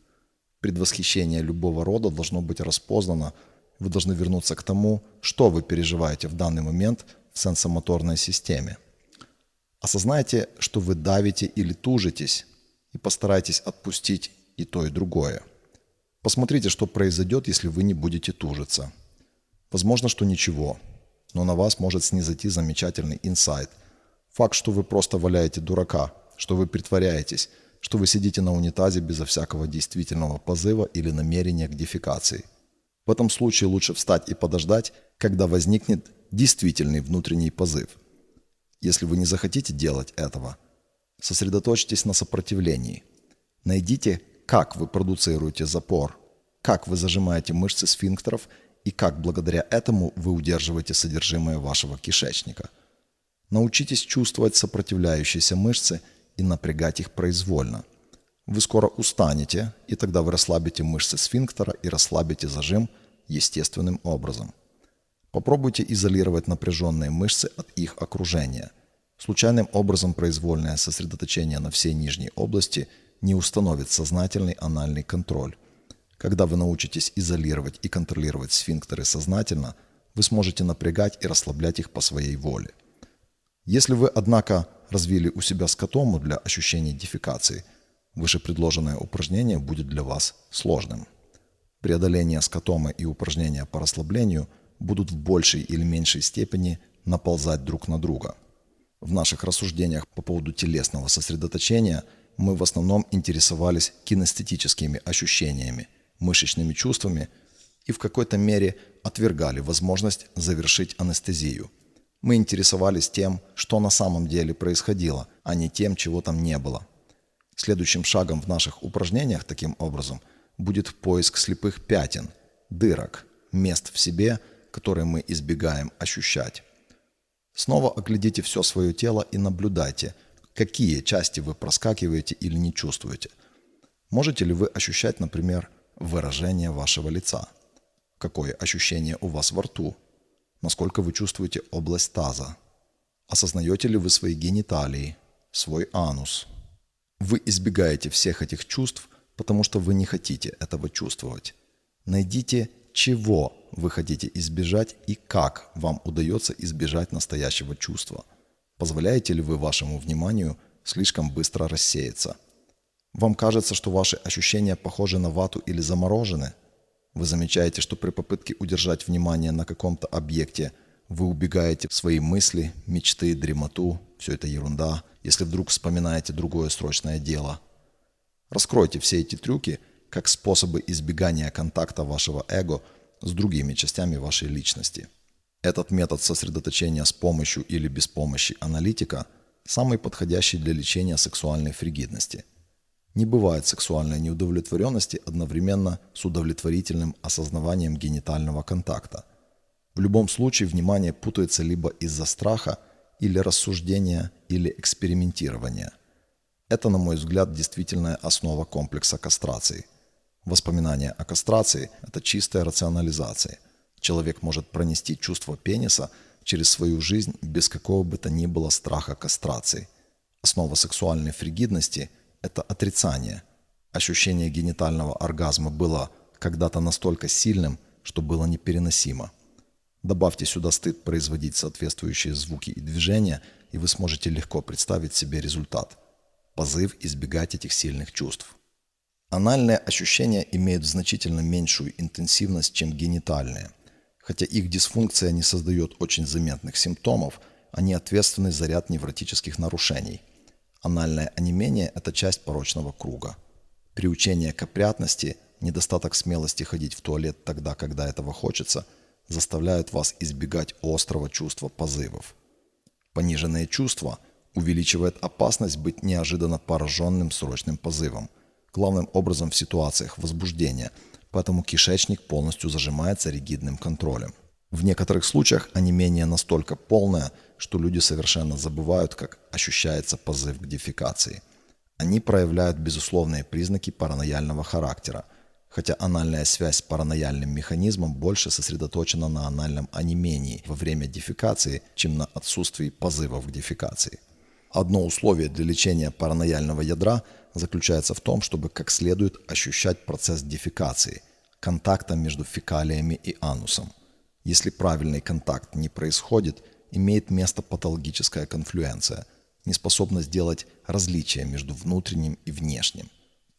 Предвосхищение любого рода должно быть распознано. Вы должны вернуться к тому, что вы переживаете в данный момент в сенсомоторной системе. Осознайте, что вы давите или тужитесь, и постарайтесь отпустить и то, и другое. Посмотрите, что произойдет, если вы не будете тужиться. Возможно, что ничего, но на вас может снизойти замечательный инсайт. Факт, что вы просто валяете дурака, что вы притворяетесь, что вы сидите на унитазе безо всякого действительного позыва или намерения к дефекации. В этом случае лучше встать и подождать, когда возникнет действительный внутренний позыв. Если вы не захотите делать этого, сосредоточьтесь на сопротивлении. Найдите, как вы продуцируете запор, как вы зажимаете мышцы сфинктеров и как благодаря этому вы удерживаете содержимое вашего кишечника. Научитесь чувствовать сопротивляющиеся мышцы – и напрягать их произвольно. Вы скоро устанете, и тогда вы расслабите мышцы сфинктера и расслабите зажим естественным образом. Попробуйте изолировать напряженные мышцы от их окружения. Случайным образом произвольное сосредоточение на всей нижней области не установит сознательный анальный контроль. Когда вы научитесь изолировать и контролировать сфинктеры сознательно, вы сможете напрягать и расслаблять их по своей воле. Если вы, однако, развили у себя скотому для ощущения дефекации, выше предложенное упражнение будет для вас сложным. Преодоление скотомы и упражнения по расслаблению будут в большей или меньшей степени наползать друг на друга. В наших рассуждениях по поводу телесного сосредоточения мы в основном интересовались кинестетическими ощущениями, мышечными чувствами и в какой-то мере отвергали возможность завершить анестезию – мы интересовались тем, что на самом деле происходило, а не тем, чего там не было. Следующим шагом в наших упражнениях таким образом будет поиск слепых пятен, дырок, мест в себе, которые мы избегаем ощущать. Снова оглядите все свое тело и наблюдайте, какие части вы проскакиваете или не чувствуете. Можете ли вы ощущать, например, выражение вашего лица? Какое ощущение у вас во рту? насколько вы чувствуете область таза. Осознаете ли вы свои гениталии, свой анус? Вы избегаете всех этих чувств, потому что вы не хотите этого чувствовать. Найдите, чего вы хотите избежать и как вам удается избежать настоящего чувства. Позволяете ли вы вашему вниманию слишком быстро рассеяться? Вам кажется, что ваши ощущения похожи на вату или заморожены – вы замечаете, что при попытке удержать внимание на каком-то объекте вы убегаете в свои мысли, мечты, дремоту, все это ерунда, если вдруг вспоминаете другое срочное дело. Раскройте все эти трюки как способы избегания контакта вашего эго с другими частями вашей личности. Этот метод сосредоточения с помощью или без помощи аналитика самый подходящий для лечения сексуальной фригидности – не бывает сексуальной неудовлетворенности одновременно с удовлетворительным осознаванием генитального контакта. В любом случае внимание путается либо из-за страха, или рассуждения, или экспериментирования. Это, на мой взгляд, действительная основа комплекса кастрации. Воспоминания о кастрации – это чистая рационализация. Человек может пронести чувство пениса через свою жизнь без какого бы то ни было страха кастрации. Основа сексуальной фригидности – это отрицание. Ощущение генитального оргазма было когда-то настолько сильным, что было непереносимо. Добавьте сюда стыд производить соответствующие звуки и движения, и вы сможете легко представить себе результат. Позыв избегать этих сильных чувств. Анальные ощущения имеют значительно меньшую интенсивность, чем генитальные. Хотя их дисфункция не создает очень заметных симптомов, они ответственны за ряд невротических нарушений – Анальное онемение – это часть порочного круга. Приучение к опрятности, недостаток смелости ходить в туалет тогда, когда этого хочется, заставляют вас избегать острого чувства позывов. Пониженное чувство увеличивает опасность быть неожиданно пораженным срочным позывом, главным образом в ситуациях возбуждения, поэтому кишечник полностью зажимается ригидным контролем. В некоторых случаях онемение настолько полное, что люди совершенно забывают, как ощущается позыв к дефекации. Они проявляют безусловные признаки паранояльного характера, хотя анальная связь с паранояльным механизмом больше сосредоточена на анальном онемении во время дефекации, чем на отсутствии позывов к дефекации. Одно условие для лечения паранояльного ядра заключается в том, чтобы как следует ощущать процесс дефекации, контакта между фекалиями и анусом. Если правильный контакт не происходит, имеет место патологическая конфлюенция, неспособность сделать различия между внутренним и внешним.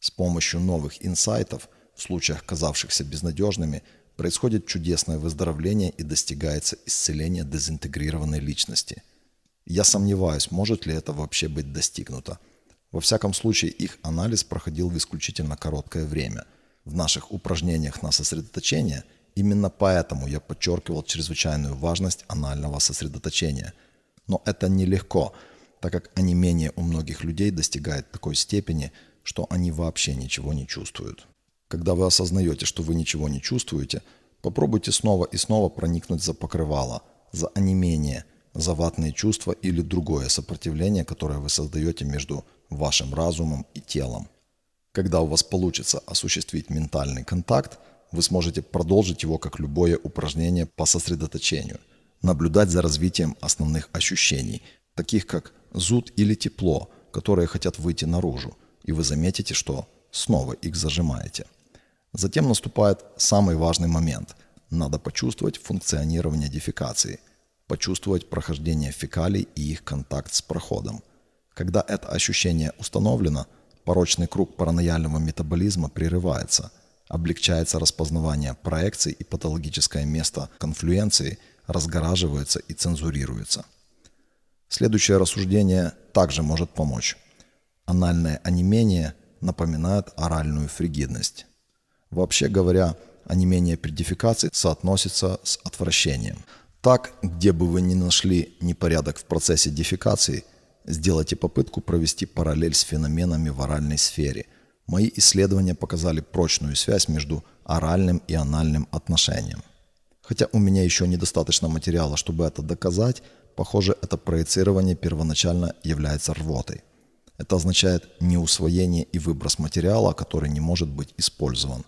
С помощью новых инсайтов, в случаях казавшихся безнадежными, происходит чудесное выздоровление и достигается исцеление дезинтегрированной личности. Я сомневаюсь, может ли это вообще быть достигнуто. Во всяком случае, их анализ проходил в исключительно короткое время. В наших упражнениях на сосредоточение именно поэтому я подчеркивал чрезвычайную важность анального сосредоточения. Но это нелегко, так как онемение у многих людей достигает такой степени, что они вообще ничего не чувствуют. Когда вы осознаете, что вы ничего не чувствуете, попробуйте снова и снова проникнуть за покрывало, за онемение, за ватные чувства или другое сопротивление, которое вы создаете между вашим разумом и телом. Когда у вас получится осуществить ментальный контакт, вы сможете продолжить его как любое упражнение по сосредоточению, наблюдать за развитием основных ощущений, таких как зуд или тепло, которые хотят выйти наружу, и вы заметите, что снова их зажимаете. Затем наступает самый важный момент. Надо почувствовать функционирование дефекации, почувствовать прохождение фекалий и их контакт с проходом. Когда это ощущение установлено, порочный круг паранояльного метаболизма прерывается, облегчается распознавание проекций и патологическое место конфлюенции разгораживается и цензурируется. Следующее рассуждение также может помочь. Анальное онемение напоминает оральную фригидность. Вообще говоря, онемение при дефекации соотносится с отвращением. Так, где бы вы ни нашли непорядок в процессе дефекации, сделайте попытку провести параллель с феноменами в оральной сфере. Мои исследования показали прочную связь между оральным и анальным отношением. Хотя у меня еще недостаточно материала, чтобы это доказать, похоже, это проецирование первоначально является рвотой. Это означает неусвоение и выброс материала, который не может быть использован.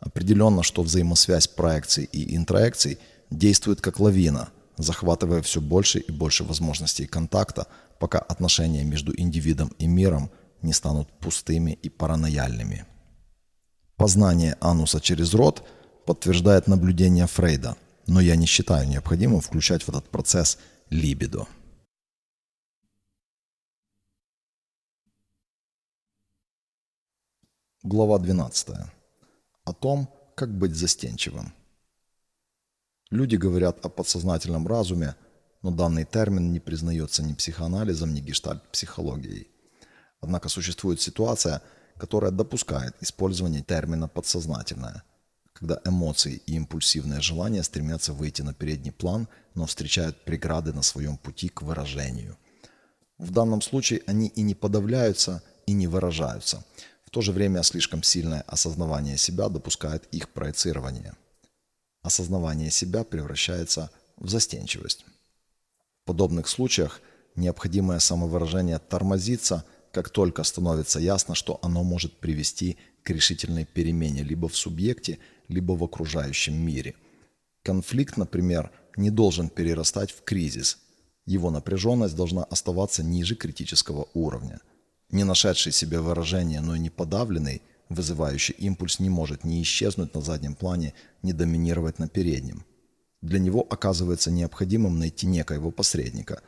Определенно, что взаимосвязь проекций и интроекций действует как лавина, захватывая все больше и больше возможностей контакта, пока отношения между индивидом и миром не станут пустыми и паранояльными. Познание ануса через рот подтверждает наблюдение Фрейда, но я не считаю необходимым включать в этот процесс либидо. Глава 12 о том, как быть застенчивым. Люди говорят о подсознательном разуме, но данный термин не признается ни психоанализом, ни гештальт-психологией. Однако существует ситуация, которая допускает использование термина «подсознательное», когда эмоции и импульсивное желание стремятся выйти на передний план, но встречают преграды на своем пути к выражению. В данном случае они и не подавляются, и не выражаются – в то же время слишком сильное осознавание себя допускает их проецирование. Осознавание себя превращается в застенчивость. В подобных случаях необходимое самовыражение тормозится, как только становится ясно, что оно может привести к решительной перемене либо в субъекте, либо в окружающем мире. Конфликт, например, не должен перерастать в кризис. Его напряженность должна оставаться ниже критического уровня – не нашедший себе выражение, но и не подавленный, вызывающий импульс не может ни исчезнуть на заднем плане, ни доминировать на переднем. Для него оказывается необходимым найти некоего посредника.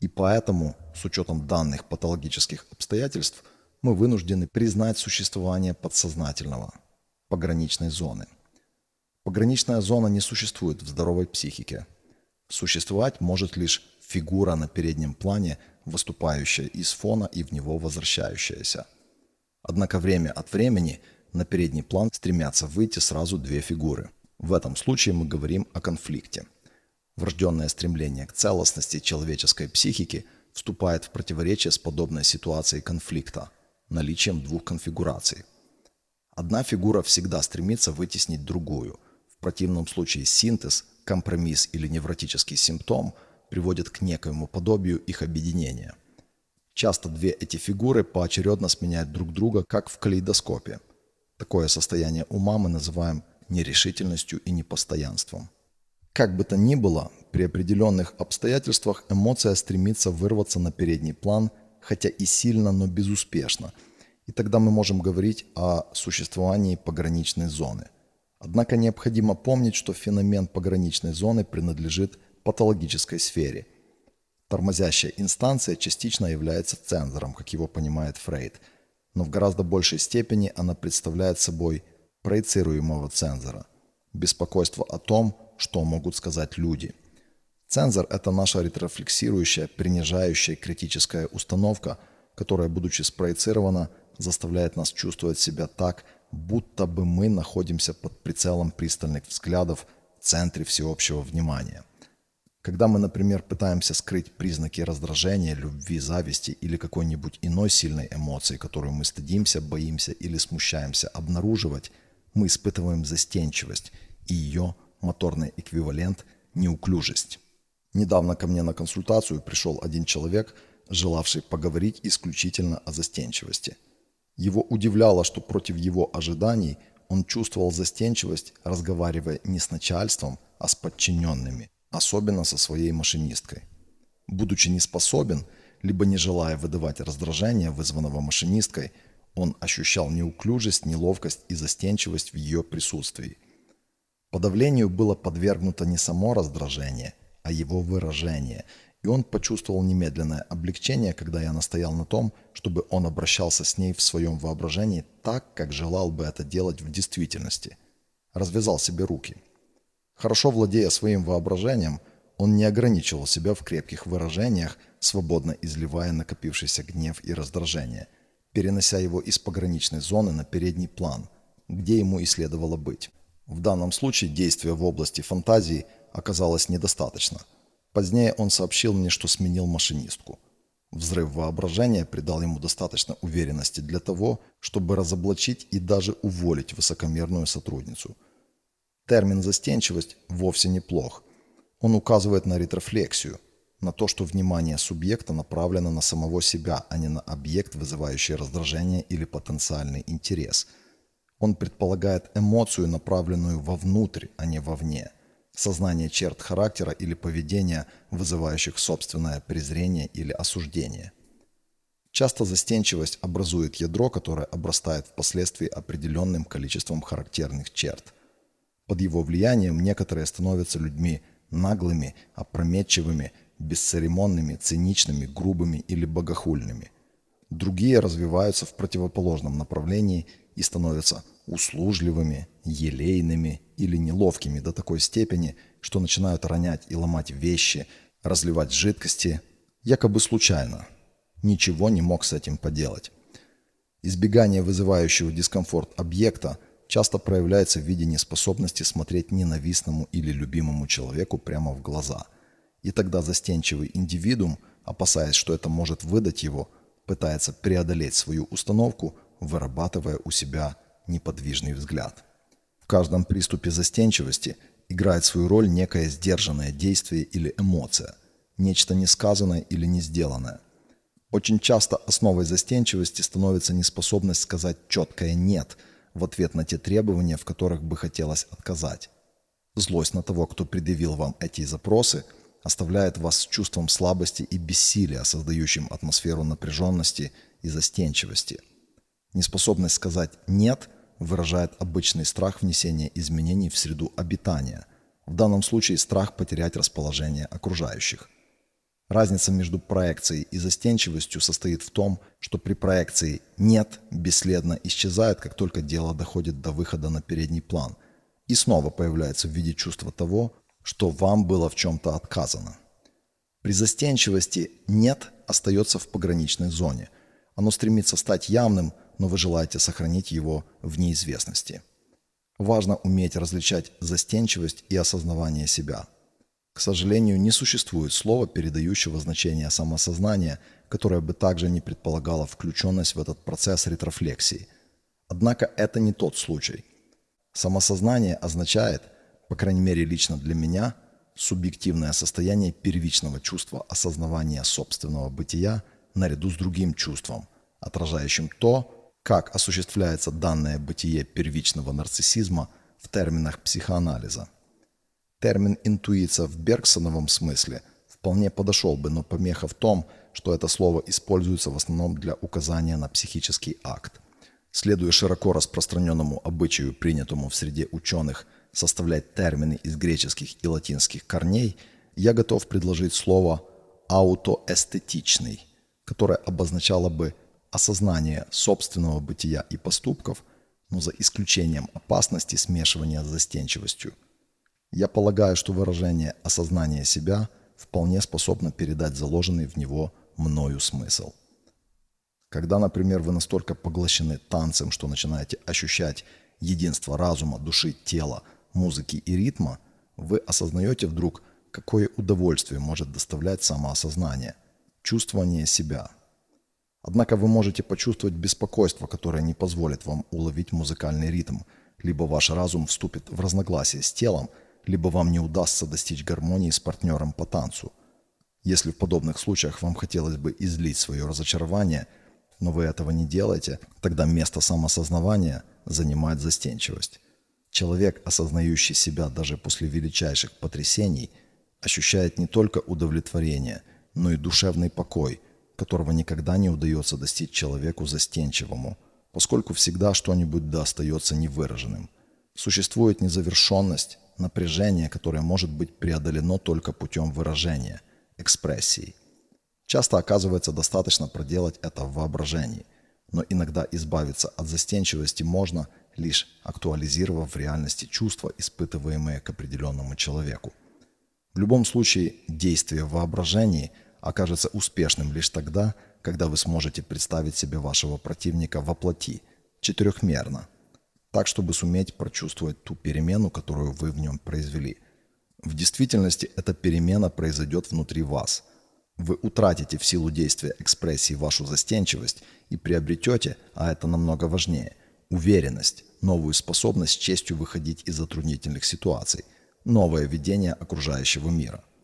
И поэтому, с учетом данных патологических обстоятельств, мы вынуждены признать существование подсознательного, пограничной зоны. Пограничная зона не существует в здоровой психике. Существовать может лишь фигура на переднем плане – выступающая из фона и в него возвращающаяся. Однако время от времени на передний план стремятся выйти сразу две фигуры. В этом случае мы говорим о конфликте. Врожденное стремление к целостности человеческой психики вступает в противоречие с подобной ситуацией конфликта, наличием двух конфигураций. Одна фигура всегда стремится вытеснить другую. В противном случае синтез, компромисс или невротический симптом – приводит к некоему подобию их объединения. Часто две эти фигуры поочередно сменяют друг друга, как в калейдоскопе. Такое состояние ума мы называем нерешительностью и непостоянством. Как бы то ни было, при определенных обстоятельствах эмоция стремится вырваться на передний план хотя и сильно, но безуспешно. И тогда мы можем говорить о существовании пограничной зоны. Однако необходимо помнить, что феномен пограничной зоны принадлежит патологической сфере. Тормозящая инстанция частично является цензором, как его понимает Фрейд, но в гораздо большей степени она представляет собой проецируемого цензора. Беспокойство о том, что могут сказать люди – Цензор – это наша ретрофлексирующая, принижающая критическая установка, которая, будучи спроецирована, заставляет нас чувствовать себя так, будто бы мы находимся под прицелом пристальных взглядов в центре всеобщего внимания. Когда мы, например, пытаемся скрыть признаки раздражения, любви, зависти или какой-нибудь иной сильной эмоции, которую мы стыдимся, боимся или смущаемся обнаруживать, мы испытываем застенчивость и ее моторный эквивалент – неуклюжесть. Недавно ко мне на консультацию пришел один человек, желавший поговорить исключительно о застенчивости. Его удивляло, что против его ожиданий он чувствовал застенчивость, разговаривая не с начальством, а с подчиненными, особенно со своей машинисткой. Будучи не способен, либо не желая выдавать раздражение, вызванного машинисткой, он ощущал неуклюжесть, неловкость и застенчивость в ее присутствии. Подавлению было подвергнуто не само раздражение – а его выражение. И он почувствовал немедленное облегчение, когда я настоял на том, чтобы он обращался с ней в своем воображении так, как желал бы это делать в действительности. Развязал себе руки. Хорошо владея своим воображением, он не ограничивал себя в крепких выражениях, свободно изливая накопившийся гнев и раздражение, перенося его из пограничной зоны на передний план, где ему и следовало быть. В данном случае действие в области фантазии – оказалось недостаточно. Позднее он сообщил мне, что сменил машинистку. Взрыв воображения придал ему достаточно уверенности для того, чтобы разоблачить и даже уволить высокомерную сотрудницу. Термин «застенчивость» вовсе неплох. Он указывает на ретрофлексию, на то, что внимание субъекта направлено на самого себя, а не на объект, вызывающий раздражение или потенциальный интерес. Он предполагает эмоцию, направленную вовнутрь, а не вовне – сознание черт характера или поведения, вызывающих собственное презрение или осуждение. Часто застенчивость образует ядро, которое обрастает впоследствии определенным количеством характерных черт. Под его влиянием некоторые становятся людьми наглыми, опрометчивыми, бесцеремонными, циничными, грубыми или богохульными. Другие развиваются в противоположном направлении и становятся услужливыми, елейными или неловкими до такой степени, что начинают ронять и ломать вещи, разливать жидкости, якобы случайно. Ничего не мог с этим поделать. Избегание вызывающего дискомфорт объекта часто проявляется в виде неспособности смотреть ненавистному или любимому человеку прямо в глаза. И тогда застенчивый индивидуум, опасаясь, что это может выдать его, пытается преодолеть свою установку, вырабатывая у себя неподвижный взгляд. В каждом приступе застенчивости играет свою роль некое сдержанное действие или эмоция, нечто несказанное или не сделанное. Очень часто основой застенчивости становится неспособность сказать четкое «нет» в ответ на те требования, в которых бы хотелось отказать. Злость на того, кто предъявил вам эти запросы, оставляет вас с чувством слабости и бессилия, создающим атмосферу напряженности и застенчивости. Неспособность сказать «нет» выражает обычный страх внесения изменений в среду обитания, в данном случае страх потерять расположение окружающих. Разница между проекцией и застенчивостью состоит в том, что при проекции «нет» бесследно исчезает, как только дело доходит до выхода на передний план, и снова появляется в виде чувства того, что вам было в чем-то отказано. При застенчивости «нет» остается в пограничной зоне. Оно стремится стать явным – но вы желаете сохранить его в неизвестности. Важно уметь различать застенчивость и осознавание себя. К сожалению, не существует слова, передающего значение самосознания, которое бы также не предполагало включенность в этот процесс ретрофлексии. Однако это не тот случай. Самосознание означает, по крайней мере лично для меня, субъективное состояние первичного чувства осознавания собственного бытия наряду с другим чувством, отражающим то, как осуществляется данное бытие первичного нарциссизма в терминах психоанализа. Термин «интуиция» в Бергсоновом смысле вполне подошел бы, но помеха в том, что это слово используется в основном для указания на психический акт. Следуя широко распространенному обычаю, принятому в среде ученых, составлять термины из греческих и латинских корней, я готов предложить слово «аутоэстетичный», которое обозначало бы осознание собственного бытия и поступков, но за исключением опасности смешивания с застенчивостью. Я полагаю, что выражение «осознание себя» вполне способно передать заложенный в него мною смысл. Когда, например, вы настолько поглощены танцем, что начинаете ощущать единство разума, души, тела, музыки и ритма, вы осознаете вдруг, какое удовольствие может доставлять самоосознание, чувствование себя – Однако вы можете почувствовать беспокойство, которое не позволит вам уловить музыкальный ритм. Либо ваш разум вступит в разногласие с телом, либо вам не удастся достичь гармонии с партнером по танцу. Если в подобных случаях вам хотелось бы излить свое разочарование, но вы этого не делаете, тогда место самосознавания занимает застенчивость. Человек, осознающий себя даже после величайших потрясений, ощущает не только удовлетворение, но и душевный покой – которого никогда не удается достичь человеку застенчивому, поскольку всегда что-нибудь да остается невыраженным. Существует незавершенность, напряжение, которое может быть преодолено только путем выражения, экспрессии. Часто оказывается достаточно проделать это в воображении, но иногда избавиться от застенчивости можно, лишь актуализировав в реальности чувства, испытываемые к определенному человеку. В любом случае, действие в воображении – окажется успешным лишь тогда, когда вы сможете представить себе вашего противника во плоти, четырехмерно, так, чтобы суметь прочувствовать ту перемену, которую вы в нем произвели. В действительности эта перемена произойдет внутри вас. Вы утратите в силу действия экспрессии вашу застенчивость и приобретете, а это намного важнее, уверенность, новую способность с честью выходить из затруднительных ситуаций, новое видение окружающего мира –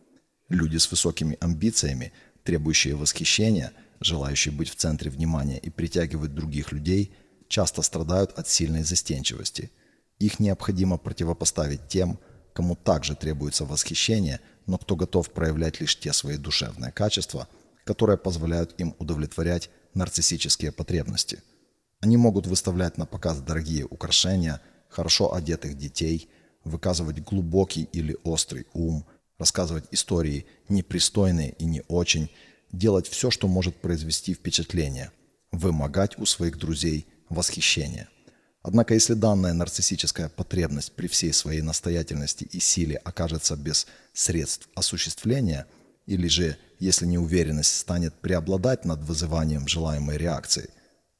Люди с высокими амбициями, требующие восхищения, желающие быть в центре внимания и притягивать других людей, часто страдают от сильной застенчивости. Их необходимо противопоставить тем, кому также требуется восхищение, но кто готов проявлять лишь те свои душевные качества, которые позволяют им удовлетворять нарциссические потребности. Они могут выставлять на показ дорогие украшения, хорошо одетых детей, выказывать глубокий или острый ум – рассказывать истории непристойные и не очень, делать все, что может произвести впечатление, вымогать у своих друзей восхищение. Однако если данная нарциссическая потребность при всей своей настоятельности и силе окажется без средств осуществления, или же если неуверенность станет преобладать над вызыванием желаемой реакции,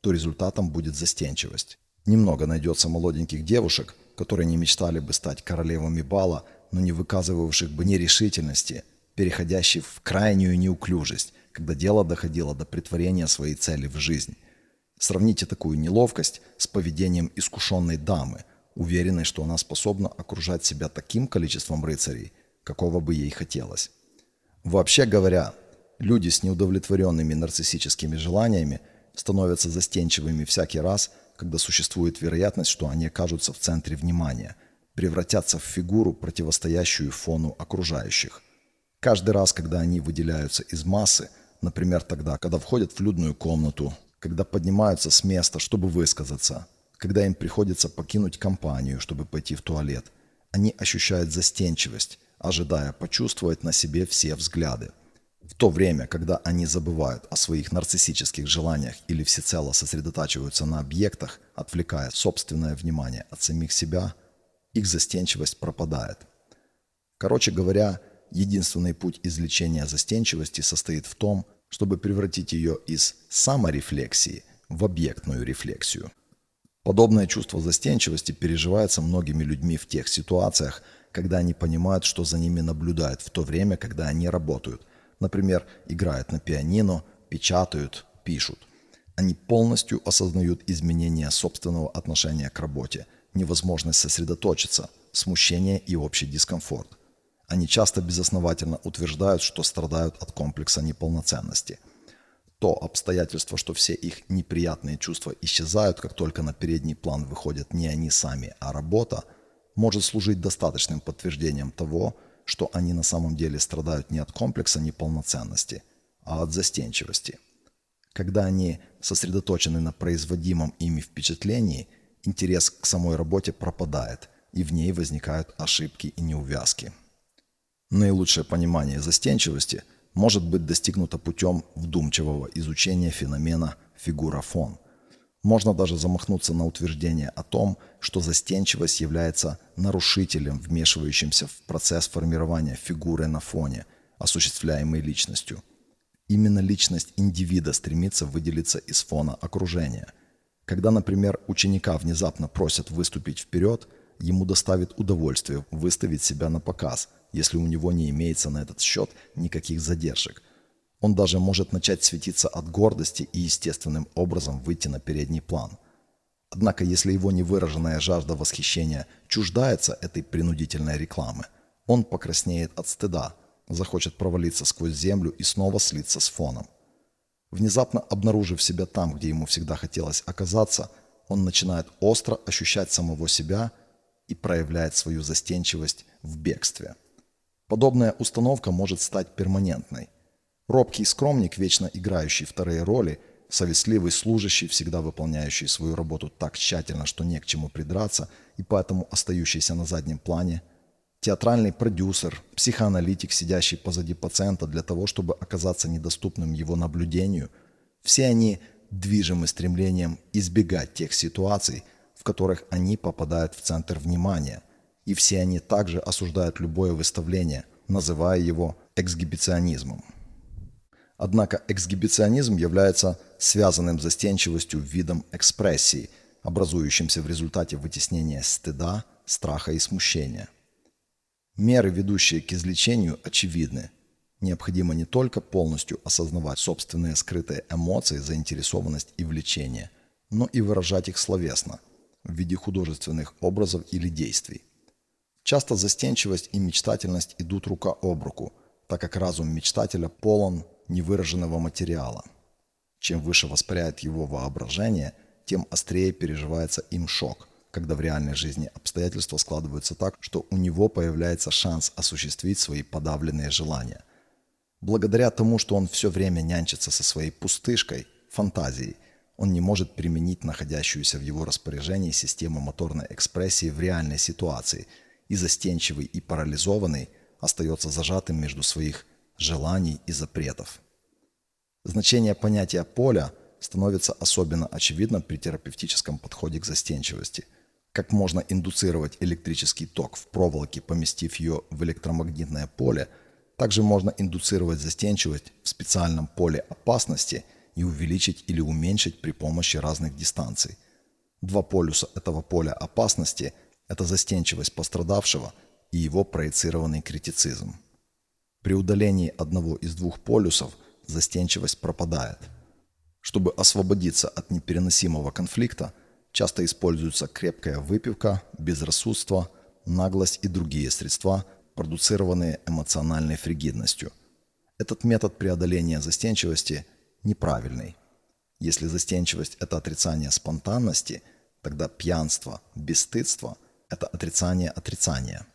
то результатом будет застенчивость. Немного найдется молоденьких девушек, которые не мечтали бы стать королевами бала, но не выказывавших бы нерешительности, переходящей в крайнюю неуклюжесть, когда дело доходило до притворения своей цели в жизнь. Сравните такую неловкость с поведением искушенной дамы, уверенной, что она способна окружать себя таким количеством рыцарей, какого бы ей хотелось. Вообще говоря, люди с неудовлетворенными нарциссическими желаниями становятся застенчивыми всякий раз, когда существует вероятность, что они окажутся в центре внимания – превратятся в фигуру, противостоящую фону окружающих. Каждый раз, когда они выделяются из массы, например, тогда, когда входят в людную комнату, когда поднимаются с места, чтобы высказаться, когда им приходится покинуть компанию, чтобы пойти в туалет, они ощущают застенчивость, ожидая почувствовать на себе все взгляды. В то время, когда они забывают о своих нарциссических желаниях или всецело сосредотачиваются на объектах, отвлекая собственное внимание от самих себя, их застенчивость пропадает. Короче говоря, единственный путь излечения застенчивости состоит в том, чтобы превратить ее из саморефлексии в объектную рефлексию. Подобное чувство застенчивости переживается многими людьми в тех ситуациях, когда они понимают, что за ними наблюдают в то время, когда они работают. Например, играют на пианино, печатают, пишут. Они полностью осознают изменения собственного отношения к работе – невозможность сосредоточиться, смущение и общий дискомфорт. Они часто безосновательно утверждают, что страдают от комплекса неполноценности. То обстоятельство, что все их неприятные чувства исчезают, как только на передний план выходят не они сами, а работа, может служить достаточным подтверждением того, что они на самом деле страдают не от комплекса неполноценности, а от застенчивости. Когда они сосредоточены на производимом ими впечатлении, интерес к самой работе пропадает, и в ней возникают ошибки и неувязки. Наилучшее понимание застенчивости может быть достигнуто путем вдумчивого изучения феномена фигура-фон – можно даже замахнуться на утверждение о том, что застенчивость является нарушителем, вмешивающимся в процесс формирования фигуры на фоне, осуществляемой личностью. Именно личность индивида стремится выделиться из фона окружения. Когда, например, ученика внезапно просят выступить вперед, ему доставит удовольствие выставить себя на показ, если у него не имеется на этот счет никаких задержек – он даже может начать светиться от гордости и естественным образом выйти на передний план. Однако, если его невыраженная жажда восхищения чуждается этой принудительной рекламы, он покраснеет от стыда, захочет провалиться сквозь землю и снова слиться с фоном. Внезапно обнаружив себя там, где ему всегда хотелось оказаться, он начинает остро ощущать самого себя и проявляет свою застенчивость в бегстве. Подобная установка может стать перманентной – Робкий скромник, вечно играющий вторые роли, совестливый служащий, всегда выполняющий свою работу так тщательно, что не к чему придраться, и поэтому остающийся на заднем плане, театральный продюсер, психоаналитик, сидящий позади пациента для того, чтобы оказаться недоступным его наблюдению, все они движимы стремлением избегать тех ситуаций, в которых они попадают в центр внимания, и все они также осуждают любое выставление, называя его эксгибиционизмом. Однако эксгибиционизм является связанным застенчивостью видом экспрессии, образующимся в результате вытеснения стыда, страха и смущения. Меры, ведущие к излечению, очевидны. Необходимо не только полностью осознавать собственные скрытые эмоции, заинтересованность и влечение, но и выражать их словесно, в виде художественных образов или действий. Часто застенчивость и мечтательность идут рука об руку, так как разум мечтателя полон невыраженного материала. Чем выше воспаряет его воображение, тем острее переживается им шок, когда в реальной жизни обстоятельства складываются так, что у него появляется шанс осуществить свои подавленные желания. Благодаря тому, что он все время нянчится со своей пустышкой, фантазией, он не может применить находящуюся в его распоряжении систему моторной экспрессии в реальной ситуации, и застенчивый и парализованный остается зажатым между своих желаний и запретов. Значение понятия поля становится особенно очевидно при терапевтическом подходе к застенчивости. Как можно индуцировать электрический ток в проволоке, поместив ее в электромагнитное поле, также можно индуцировать застенчивость в специальном поле опасности и увеличить или уменьшить при помощи разных дистанций. Два полюса этого поля опасности – это застенчивость пострадавшего и его проецированный критицизм. При удалении одного из двух полюсов застенчивость пропадает. Чтобы освободиться от непереносимого конфликта, часто используются крепкая выпивка, безрассудство, наглость и другие средства, продуцированные эмоциональной фригидностью. Этот метод преодоления застенчивости неправильный. Если застенчивость – это отрицание спонтанности, тогда пьянство, бесстыдство – это отрицание отрицания.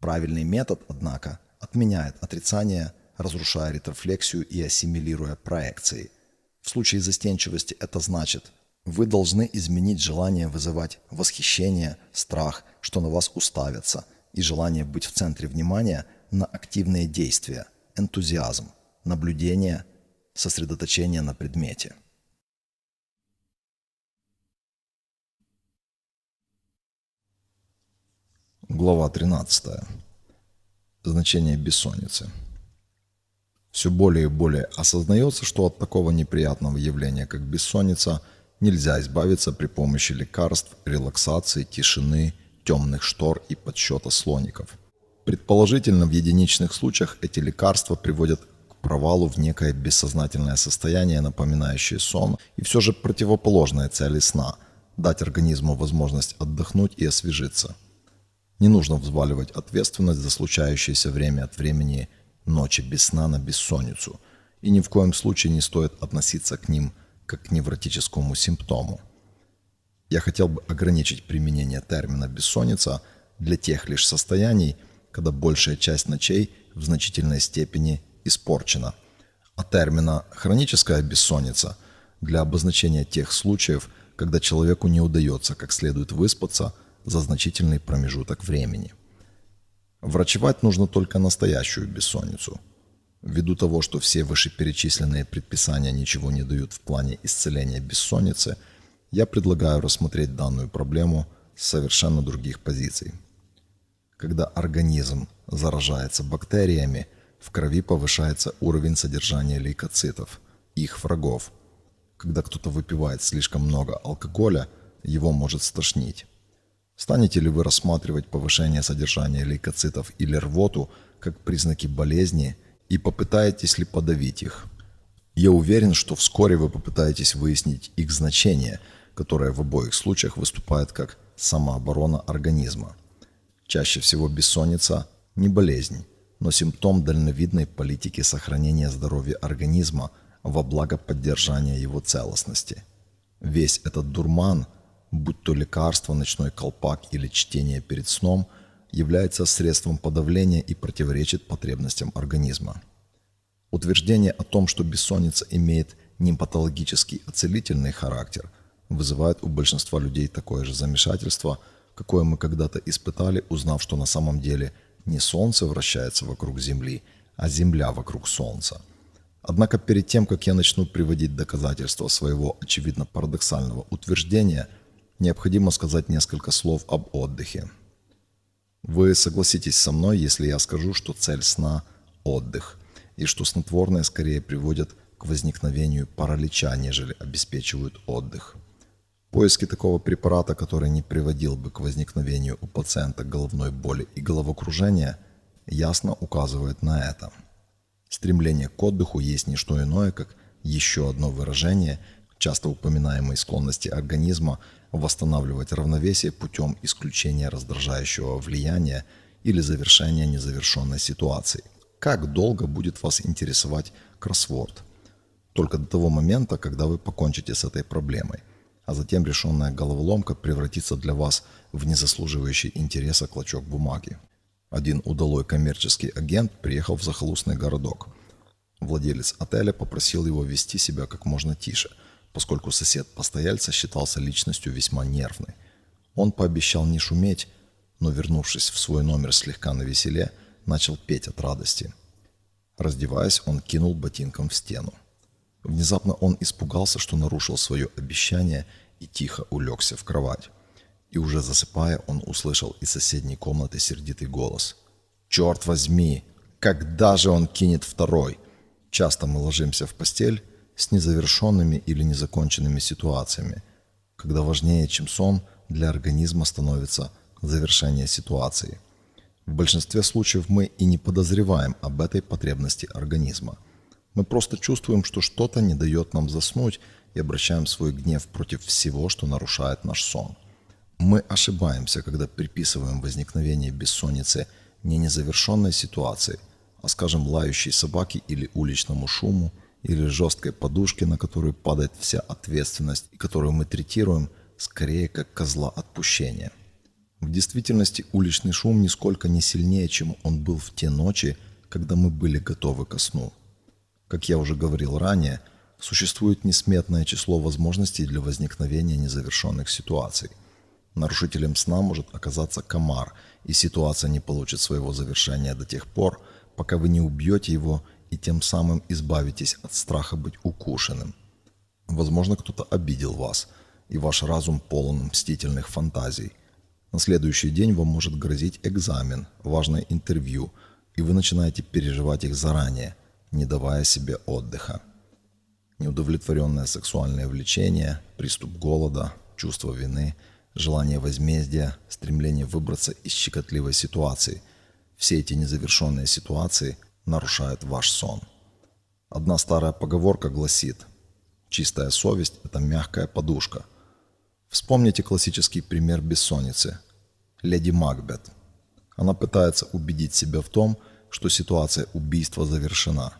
Правильный метод, однако, отменяет отрицание, разрушая ретрофлексию и ассимилируя проекции. В случае застенчивости это значит, вы должны изменить желание вызывать восхищение, страх, что на вас уставятся, и желание быть в центре внимания на активные действия, энтузиазм, наблюдение, сосредоточение на предмете. Глава 13 значение бессонницы. Все более и более осознается, что от такого неприятного явления, как бессонница, нельзя избавиться при помощи лекарств, релаксации, тишины, темных штор и подсчета слоников. Предположительно, в единичных случаях эти лекарства приводят к провалу в некое бессознательное состояние, напоминающее сон, и все же противоположная цели сна – дать организму возможность отдохнуть и освежиться – не нужно взваливать ответственность за случающееся время от времени ночи без сна на бессонницу, и ни в коем случае не стоит относиться к ним как к невротическому симптому. Я хотел бы ограничить применение термина «бессонница» для тех лишь состояний, когда большая часть ночей в значительной степени испорчена, а термина «хроническая бессонница» для обозначения тех случаев, когда человеку не удается как следует выспаться за значительный промежуток времени. Врачевать нужно только настоящую бессонницу. Ввиду того, что все вышеперечисленные предписания ничего не дают в плане исцеления бессонницы, я предлагаю рассмотреть данную проблему с совершенно других позиций. Когда организм заражается бактериями, в крови повышается уровень содержания лейкоцитов, их врагов. Когда кто-то выпивает слишком много алкоголя, его может стошнить. Станете ли вы рассматривать повышение содержания лейкоцитов или рвоту как признаки болезни и попытаетесь ли подавить их? Я уверен, что вскоре вы попытаетесь выяснить их значение, которое в обоих случаях выступает как самооборона организма. Чаще всего бессонница – не болезнь, но симптом дальновидной политики сохранения здоровья организма во благо поддержания его целостности. Весь этот дурман – будь то лекарство, ночной колпак или чтение перед сном, является средством подавления и противоречит потребностям организма. Утверждение о том, что бессонница имеет не патологический, а целительный характер, вызывает у большинства людей такое же замешательство, какое мы когда-то испытали, узнав, что на самом деле не Солнце вращается вокруг Земли, а Земля вокруг Солнца. Однако перед тем, как я начну приводить доказательства своего очевидно парадоксального утверждения – необходимо сказать несколько слов об отдыхе. Вы согласитесь со мной, если я скажу, что цель сна – отдых, и что снотворные скорее приводят к возникновению паралича, нежели обеспечивают отдых. Поиски такого препарата, который не приводил бы к возникновению у пациента головной боли и головокружения, ясно указывают на это. Стремление к отдыху есть не что иное, как еще одно выражение часто упоминаемой склонности организма – восстанавливать равновесие путем исключения раздражающего влияния или завершения незавершенной ситуации. Как долго будет вас интересовать кроссворд? Только до того момента, когда вы покончите с этой проблемой, а затем решенная головоломка превратится для вас в незаслуживающий интереса клочок бумаги. Один удалой коммерческий агент приехал в захолустный городок. Владелец отеля попросил его вести себя как можно тише – поскольку сосед постояльца считался личностью весьма нервной. Он пообещал не шуметь, но, вернувшись в свой номер слегка на веселе, начал петь от радости. Раздеваясь, он кинул ботинком в стену. Внезапно он испугался, что нарушил свое обещание и тихо улегся в кровать. И уже засыпая, он услышал из соседней комнаты сердитый голос. «Черт возьми! Когда же он кинет второй?» Часто мы ложимся в постель с незавершенными или незаконченными ситуациями, когда важнее, чем сон, для организма становится завершение ситуации. В большинстве случаев мы и не подозреваем об этой потребности организма. Мы просто чувствуем, что что-то не дает нам заснуть и обращаем свой гнев против всего, что нарушает наш сон. Мы ошибаемся, когда приписываем возникновение бессонницы не незавершенной ситуации, а, скажем, лающей собаке или уличному шуму – или жесткой подушки, на которую падает вся ответственность и которую мы третируем скорее как козла отпущения. В действительности уличный шум нисколько не сильнее, чем он был в те ночи, когда мы были готовы ко сну. Как я уже говорил ранее, существует несметное число возможностей для возникновения незавершенных ситуаций. Нарушителем сна может оказаться комар, и ситуация не получит своего завершения до тех пор, пока вы не убьете его и тем самым избавитесь от страха быть укушенным. Возможно, кто-то обидел вас, и ваш разум полон мстительных фантазий. На следующий день вам может грозить экзамен, важное интервью, и вы начинаете переживать их заранее, не давая себе отдыха. Неудовлетворенное сексуальное влечение, приступ голода, чувство вины, желание возмездия, стремление выбраться из щекотливой ситуации – все эти незавершенные ситуации – нарушает ваш сон. Одна старая поговорка гласит «Чистая совесть – это мягкая подушка». Вспомните классический пример бессонницы. Леди Макбет. Она пытается убедить себя в том, что ситуация убийства завершена.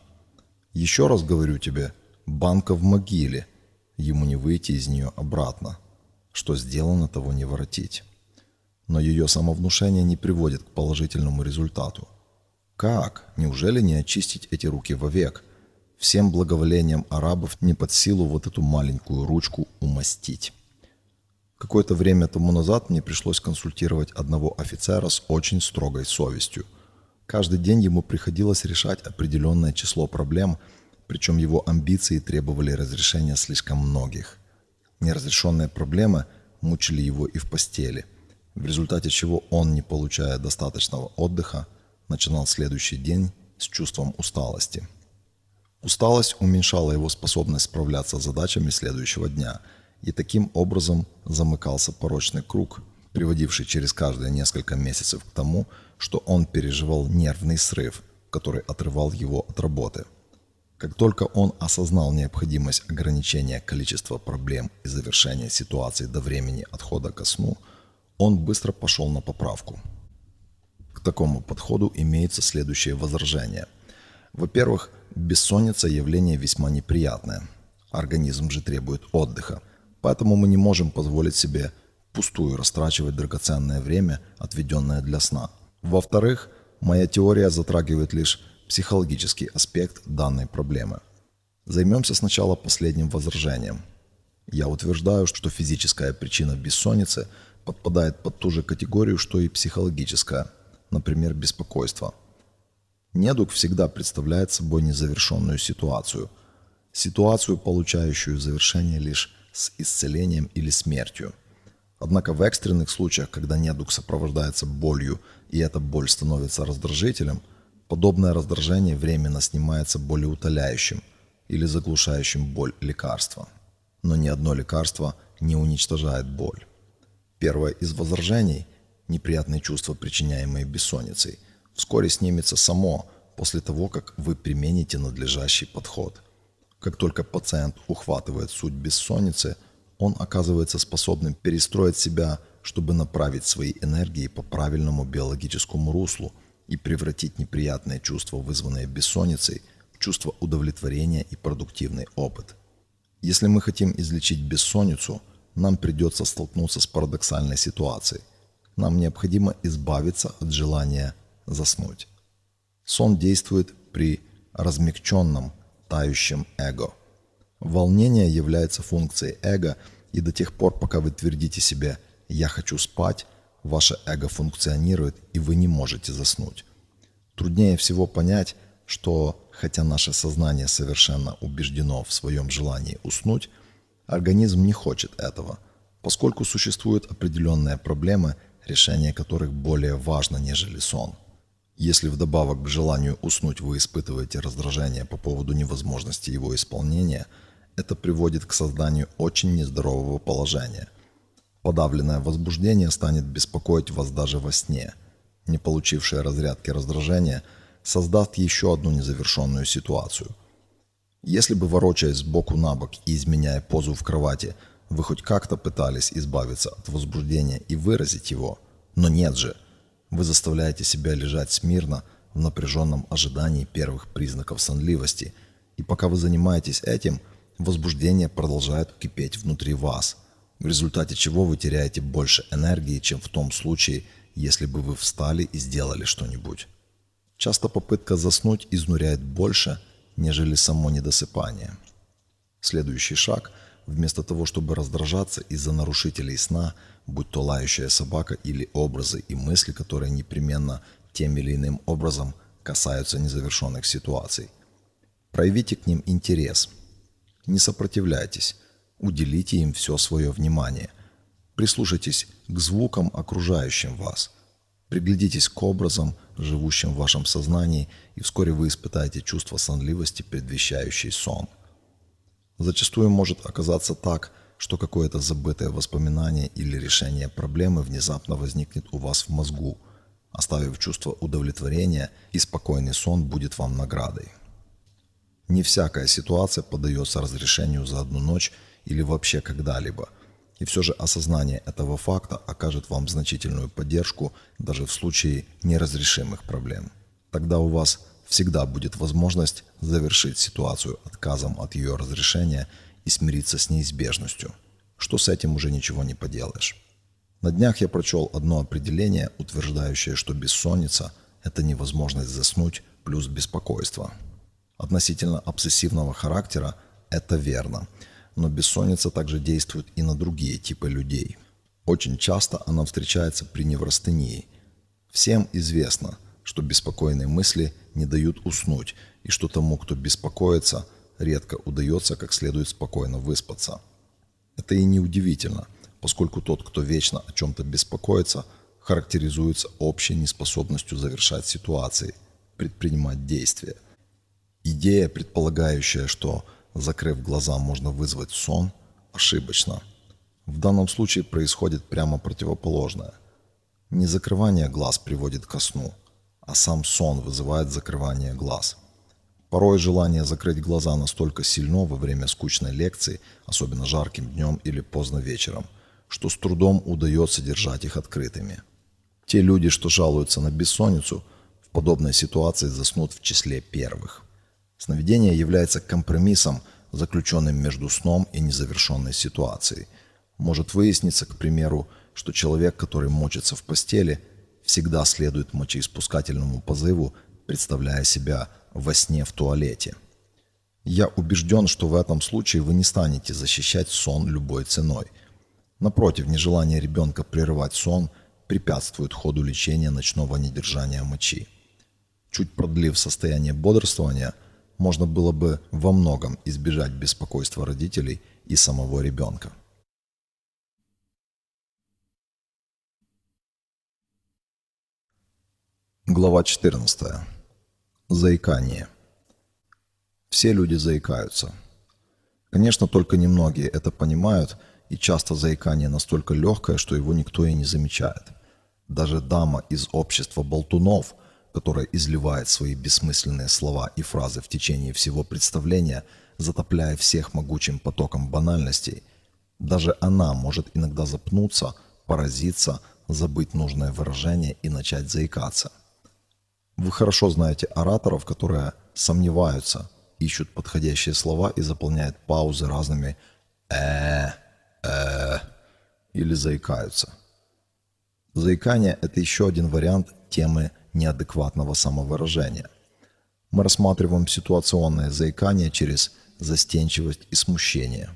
Еще раз говорю тебе, банка в могиле, ему не выйти из нее обратно. Что сделано, того не воротить. но ее самовнушение не приводит к положительному результату. Как? Неужели не очистить эти руки вовек? Всем благоволением арабов не под силу вот эту маленькую ручку умастить. Какое-то время тому назад мне пришлось консультировать одного офицера с очень строгой совестью. Каждый день ему приходилось решать определенное число проблем, причем его амбиции требовали разрешения слишком многих. Неразрешенные проблемы мучили его и в постели, в результате чего он, не получая достаточного отдыха, начинал следующий день с чувством усталости. Усталость уменьшала его способность справляться с задачами следующего дня – и таким образом замыкался порочный круг, приводивший через каждые несколько месяцев к тому, что он переживал нервный срыв, который отрывал его от работы. Как только он осознал необходимость ограничения количества проблем и завершения ситуации до времени отхода ко сну, он быстро пошел на поправку. К такому подходу имеются следующие возражения. Во-первых, бессонница – явление весьма неприятное. Организм же требует отдыха. Поэтому мы не можем позволить себе пустую растрачивать драгоценное время, отведенное для сна. Во-вторых, моя теория затрагивает лишь психологический аспект данной проблемы. Займемся сначала последним возражением. Я утверждаю, что физическая причина бессонницы подпадает под ту же категорию, что и психологическая, например, беспокойство. Недуг всегда представляет собой незавершенную ситуацию. Ситуацию, получающую завершение лишь с исцелением или смертью. Однако в экстренных случаях, когда недуг сопровождается болью и эта боль становится раздражителем, подобное раздражение временно снимается болеутоляющим или заглушающим боль лекарства. Но ни одно лекарство не уничтожает боль. Первое из возражений – неприятные чувства, причиняемые бессонницей, вскоре снимется само после того, как вы примените надлежащий подход – как только пациент ухватывает суть бессонницы, он оказывается способным перестроить себя, чтобы направить свои энергии по правильному биологическому руслу и превратить неприятные чувства, вызванные бессонницей, в чувство удовлетворения и продуктивный опыт. Если мы хотим излечить бессонницу, нам придется столкнуться с парадоксальной ситуацией. Нам необходимо избавиться от желания заснуть. Сон действует при размягченном, тающем эго. Волнение является функцией эго, и до тех пор, пока вы твердите себе «я хочу спать», ваше эго функционирует, и вы не можете заснуть. Труднее всего понять, что, хотя наше сознание совершенно убеждено в своем желании уснуть, организм не хочет этого, поскольку существуют определенные проблемы, решение которых более важно, нежели сон – если вдобавок к желанию уснуть вы испытываете раздражение по поводу невозможности его исполнения, это приводит к созданию очень нездорового положения. Подавленное возбуждение станет беспокоить вас даже во сне. Не получившее разрядки раздражения создаст еще одну незавершенную ситуацию. Если бы, ворочаясь сбоку на бок и изменяя позу в кровати, вы хоть как-то пытались избавиться от возбуждения и выразить его, но нет же – вы заставляете себя лежать смирно в напряженном ожидании первых признаков сонливости, и пока вы занимаетесь этим, возбуждение продолжает кипеть внутри вас, в результате чего вы теряете больше энергии, чем в том случае, если бы вы встали и сделали что-нибудь. Часто попытка заснуть изнуряет больше, нежели само недосыпание. Следующий шаг – Вместо того, чтобы раздражаться из-за нарушителей сна, будь то лающая собака или образы и мысли, которые непременно тем или иным образом касаются незавершенных ситуаций. Проявите к ним интерес. Не сопротивляйтесь. Уделите им все свое внимание. Прислушайтесь к звукам, окружающим вас. Приглядитесь к образам, живущим в вашем сознании, и вскоре вы испытаете чувство сонливости, предвещающий сон. Зачастую может оказаться так, что какое-то забытое воспоминание или решение проблемы внезапно возникнет у вас в мозгу, оставив чувство удовлетворения, и спокойный сон будет вам наградой. Не всякая ситуация поддается разрешению за одну ночь или вообще когда-либо, и все же осознание этого факта окажет вам значительную поддержку даже в случае неразрешимых проблем. Тогда у вас всегда будет возможность завершить ситуацию отказом от ее разрешения и смириться с неизбежностью, что с этим уже ничего не поделаешь. На днях я прочел одно определение, утверждающее, что бессонница – это невозможность заснуть плюс беспокойство. Относительно обсессивного характера это верно, но бессонница также действует и на другие типы людей. Очень часто она встречается при неврастении. Всем известно, что беспокойные мысли не дают уснуть, и что тому, кто беспокоится, редко удается как следует спокойно выспаться. Это и не удивительно, поскольку тот, кто вечно о чем-то беспокоится, характеризуется общей неспособностью завершать ситуации, предпринимать действия. Идея, предполагающая, что закрыв глаза можно вызвать сон, ошибочна. В данном случае происходит прямо противоположное. Не закрывание глаз приводит ко сну, а сам сон вызывает закрывание глаз. Порой желание закрыть глаза настолько сильно во время скучной лекции, особенно жарким днем или поздно вечером, что с трудом удается держать их открытыми. Те люди, что жалуются на бессонницу, в подобной ситуации заснут в числе первых. Сновидение является компромиссом, заключенным между сном и незавершенной ситуацией. Может выясниться, к примеру, что человек, который мочится в постели, всегда следует мочеиспускательному позыву, представляя себя во сне в туалете. Я убежден, что в этом случае вы не станете защищать сон любой ценой. Напротив, нежелание ребенка прерывать сон препятствует ходу лечения ночного недержания мочи. Чуть продлив состояние бодрствования – можно было бы во многом избежать беспокойства родителей и самого ребенка. Глава 14. Заикание. Все люди заикаются. Конечно, только немногие это понимают, и часто заикание настолько легкое, что его никто и не замечает. Даже дама из общества болтунов – которая изливает свои бессмысленные слова и фразы в течение всего представления, затопляя всех могучим потоком банальностей, даже она может иногда запнуться, поразиться, забыть нужное выражение и начать заикаться. Вы хорошо знаете ораторов, которые сомневаются, ищут подходящие слова и заполняют паузы разными э э или заикаются. Заикание – это еще один вариант темы неадекватного самовыражения. Мы рассматриваем ситуационное заикание через застенчивость и смущение.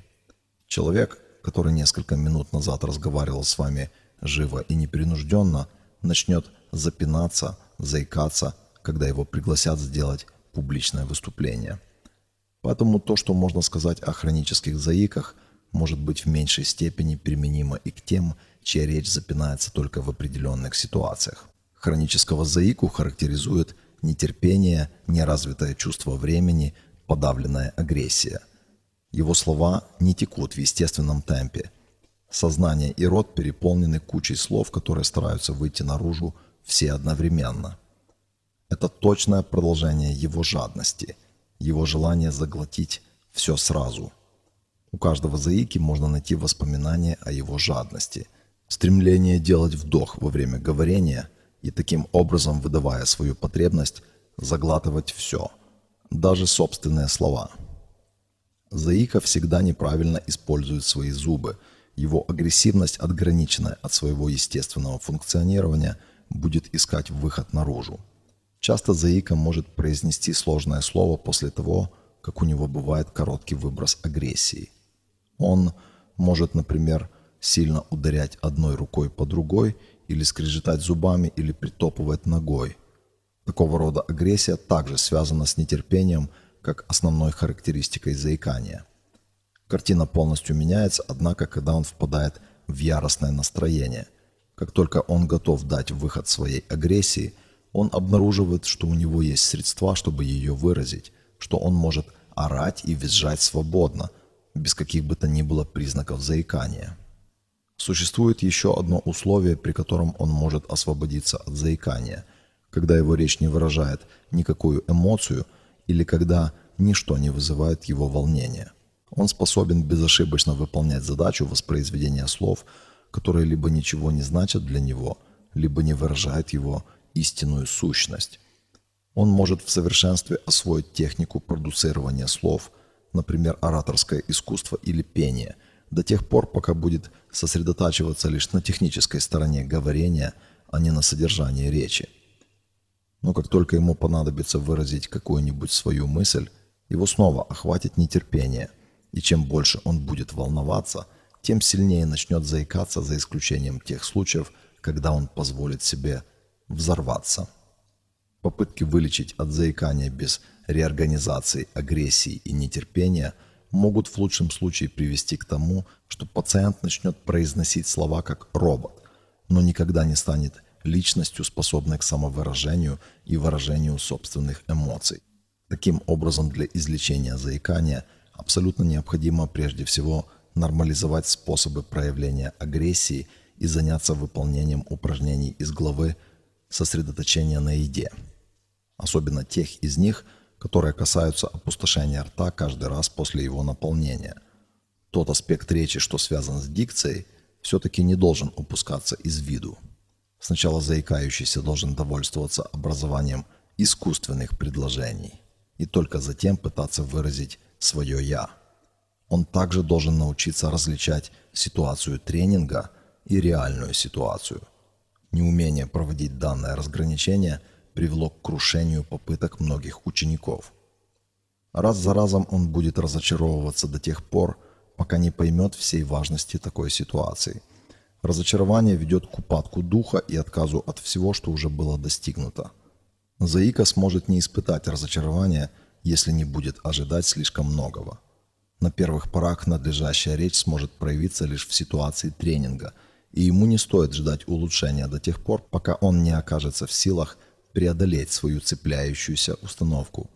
Человек, который несколько минут назад разговаривал с вами живо и непринужденно, начнет запинаться, заикаться, когда его пригласят сделать публичное выступление. Поэтому то, что можно сказать о хронических заиках, может быть в меньшей степени применимо и к тем, чья речь запинается только в определенных ситуациях. Хронического заику характеризует нетерпение, неразвитое чувство времени, подавленная агрессия. Его слова не текут в естественном темпе. Сознание и рот переполнены кучей слов, которые стараются выйти наружу все одновременно. Это точное продолжение его жадности, его желания заглотить все сразу. У каждого заики можно найти воспоминания о его жадности. Стремление делать вдох во время говорения – и таким образом выдавая свою потребность заглатывать все, даже собственные слова. Заика всегда неправильно использует свои зубы, его агрессивность, отграниченная от своего естественного функционирования, будет искать выход наружу. Часто Заика может произнести сложное слово после того, как у него бывает короткий выброс агрессии. Он может, например, сильно ударять одной рукой по другой или скрежетать зубами, или притопывать ногой. Такого рода агрессия также связана с нетерпением, как основной характеристикой заикания. Картина полностью меняется, однако, когда он впадает в яростное настроение. Как только он готов дать выход своей агрессии, он обнаруживает, что у него есть средства, чтобы ее выразить, что он может орать и визжать свободно, без каких бы то ни было признаков заикания. Существует еще одно условие, при котором он может освободиться от заикания, когда его речь не выражает никакую эмоцию или когда ничто не вызывает его волнения. Он способен безошибочно выполнять задачу воспроизведения слов, которые либо ничего не значат для него, либо не выражают его истинную сущность. Он может в совершенстве освоить технику продуцирования слов, например, ораторское искусство или пение – до тех пор, пока будет сосредотачиваться лишь на технической стороне говорения, а не на содержании речи. Но как только ему понадобится выразить какую-нибудь свою мысль, его снова охватит нетерпение, и чем больше он будет волноваться, тем сильнее начнет заикаться за исключением тех случаев, когда он позволит себе взорваться. Попытки вылечить от заикания без реорганизации, агрессии и нетерпения могут в лучшем случае привести к тому, что пациент начнет произносить слова как робот, но никогда не станет личностью, способной к самовыражению и выражению собственных эмоций. Таким образом, для излечения заикания абсолютно необходимо прежде всего нормализовать способы проявления агрессии и заняться выполнением упражнений из главы «Сосредоточение на еде», особенно тех из них, которые касаются опустошения рта каждый раз после его наполнения. Тот аспект речи, что связан с дикцией, все-таки не должен упускаться из виду. Сначала заикающийся должен довольствоваться образованием искусственных предложений и только затем пытаться выразить свое «я». Он также должен научиться различать ситуацию тренинга и реальную ситуацию. Неумение проводить данное разграничение – привело к крушению попыток многих учеников. Раз за разом он будет разочаровываться до тех пор, пока не поймет всей важности такой ситуации. Разочарование ведет к упадку духа и отказу от всего, что уже было достигнуто. Заика сможет не испытать разочарования, если не будет ожидать слишком многого. На первых порах надлежащая речь сможет проявиться лишь в ситуации тренинга, и ему не стоит ждать улучшения до тех пор, пока он не окажется в силах преодолеть свою цепляющуюся установку.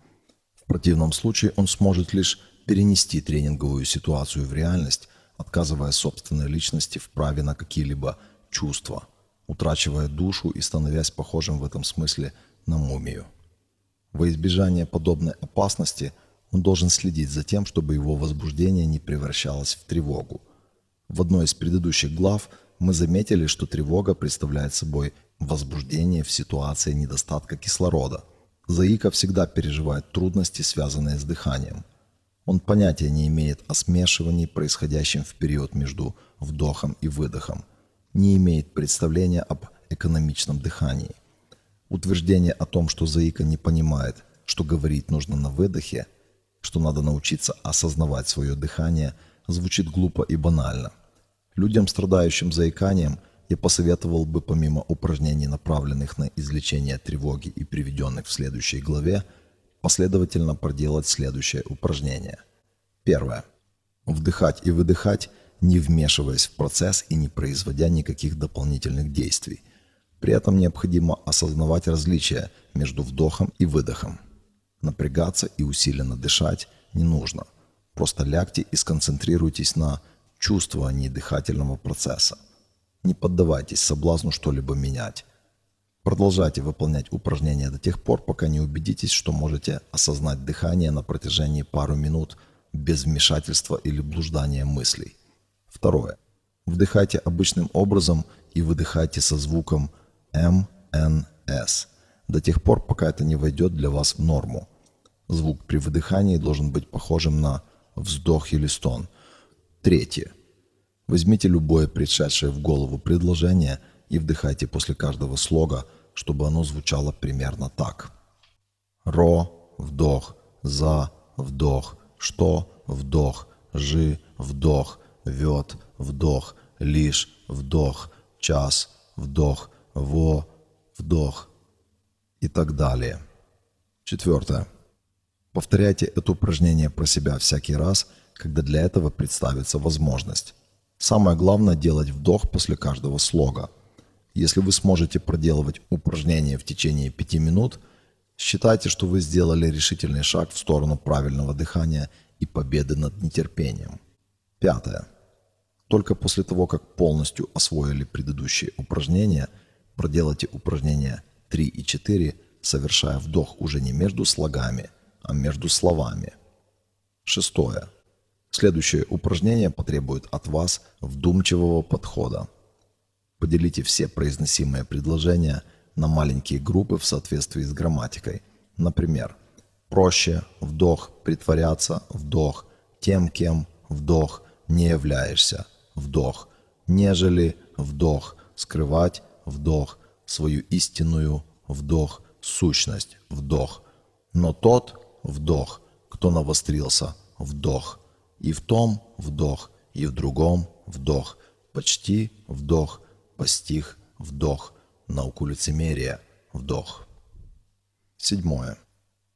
В противном случае он сможет лишь перенести тренинговую ситуацию в реальность, отказывая собственной личности в праве на какие-либо чувства, утрачивая душу и становясь похожим в этом смысле на мумию. Во избежание подобной опасности он должен следить за тем, чтобы его возбуждение не превращалось в тревогу. В одной из предыдущих глав мы заметили, что тревога представляет собой возбуждение в ситуации недостатка кислорода. Заика всегда переживает трудности, связанные с дыханием. Он понятия не имеет о смешивании, происходящем в период между вдохом и выдохом, не имеет представления об экономичном дыхании. Утверждение о том, что Заика не понимает, что говорить нужно на выдохе, что надо научиться осознавать свое дыхание, звучит глупо и банально. Людям, страдающим заиканием, я посоветовал бы помимо упражнений, направленных на излечение тревоги и приведенных в следующей главе, последовательно проделать следующее упражнение. Первое. Вдыхать и выдыхать, не вмешиваясь в процесс и не производя никаких дополнительных действий. При этом необходимо осознавать различия между вдохом и выдохом. Напрягаться и усиленно дышать не нужно. Просто лягте и сконцентрируйтесь на чувствовании дыхательного процесса. Не поддавайтесь соблазну что-либо менять. Продолжайте выполнять упражнения до тех пор, пока не убедитесь, что можете осознать дыхание на протяжении пару минут без вмешательства или блуждания мыслей. Второе. Вдыхайте обычным образом и выдыхайте со звуком М, Н, С до тех пор, пока это не войдет для вас в норму. Звук при выдыхании должен быть похожим на вздох или стон. Третье. Возьмите любое пришедшее в голову предложение и вдыхайте после каждого слога, чтобы оно звучало примерно так. Ро – вдох, за – вдох, что – вдох, жи – вдох, вет – вдох, лишь – вдох, час – вдох, во – вдох и так далее. Четвертое. Повторяйте это упражнение про себя всякий раз, когда для этого представится возможность. Самое главное делать вдох после каждого слога. Если вы сможете проделывать упражнение в течение 5 минут, считайте, что вы сделали решительный шаг в сторону правильного дыхания и победы над нетерпением. Пятое. Только после того, как полностью освоили предыдущие упражнения, проделайте упражнения 3 и 4, совершая вдох уже не между слогами, а между словами. Шестое. Следующее упражнение потребует от вас вдумчивого подхода. Поделите все произносимые предложения на маленькие группы в соответствии с грамматикой. Например, проще, вдох, притворяться, вдох, тем, кем, вдох, не являешься, вдох, нежели, вдох, скрывать, вдох, свою истинную, вдох, сущность, вдох. Но тот, вдох, кто навострился, вдох. И в том вдох, и в другом вдох. Почти вдох, постиг вдох. Науку лицемерия вдох. Седьмое.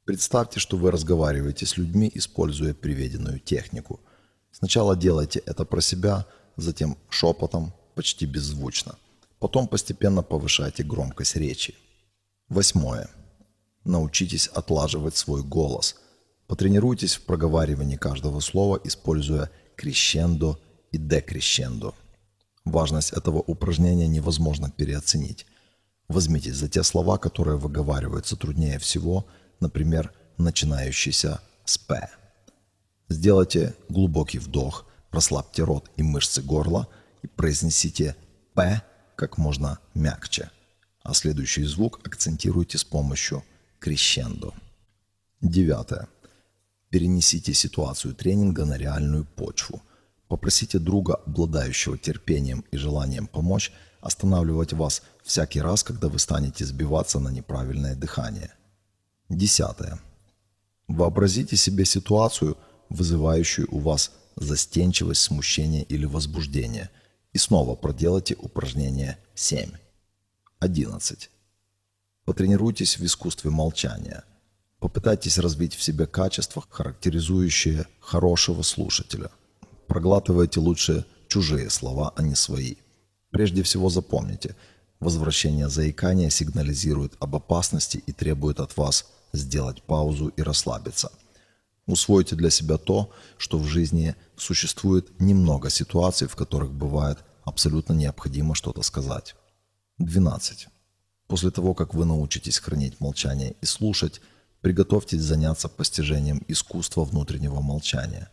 Представьте, что вы разговариваете с людьми, используя приведенную технику. Сначала делайте это про себя, затем шепотом, почти беззвучно. Потом постепенно повышайте громкость речи. Восьмое. Научитесь отлаживать свой голос. Потренируйтесь в проговаривании каждого слова, используя крещендо и декрещендо. Важность этого упражнения невозможно переоценить. Возьмитесь за те слова, которые выговариваются труднее всего, например, начинающийся с «п». Сделайте глубокий вдох, расслабьте рот и мышцы горла и произнесите «п» как можно мягче, а следующий звук акцентируйте с помощью крещендо. Девятое. Перенесите ситуацию тренинга на реальную почву. Попросите друга, обладающего терпением и желанием помочь, останавливать вас всякий раз, когда вы станете сбиваться на неправильное дыхание. Десятое. Вообразите себе ситуацию, вызывающую у вас застенчивость, смущение или возбуждение, и снова проделайте упражнение 7. 11. Потренируйтесь в искусстве молчания. Попытайтесь развить в себе качества, характеризующие хорошего слушателя. Проглатывайте лучше чужие слова, а не свои. Прежде всего запомните, возвращение заикания сигнализирует об опасности и требует от вас сделать паузу и расслабиться. Усвойте для себя то, что в жизни существует немного ситуаций, в которых бывает абсолютно необходимо что-то сказать. 12. После того, как вы научитесь хранить молчание и слушать, приготовьтесь заняться постижением искусства внутреннего молчания.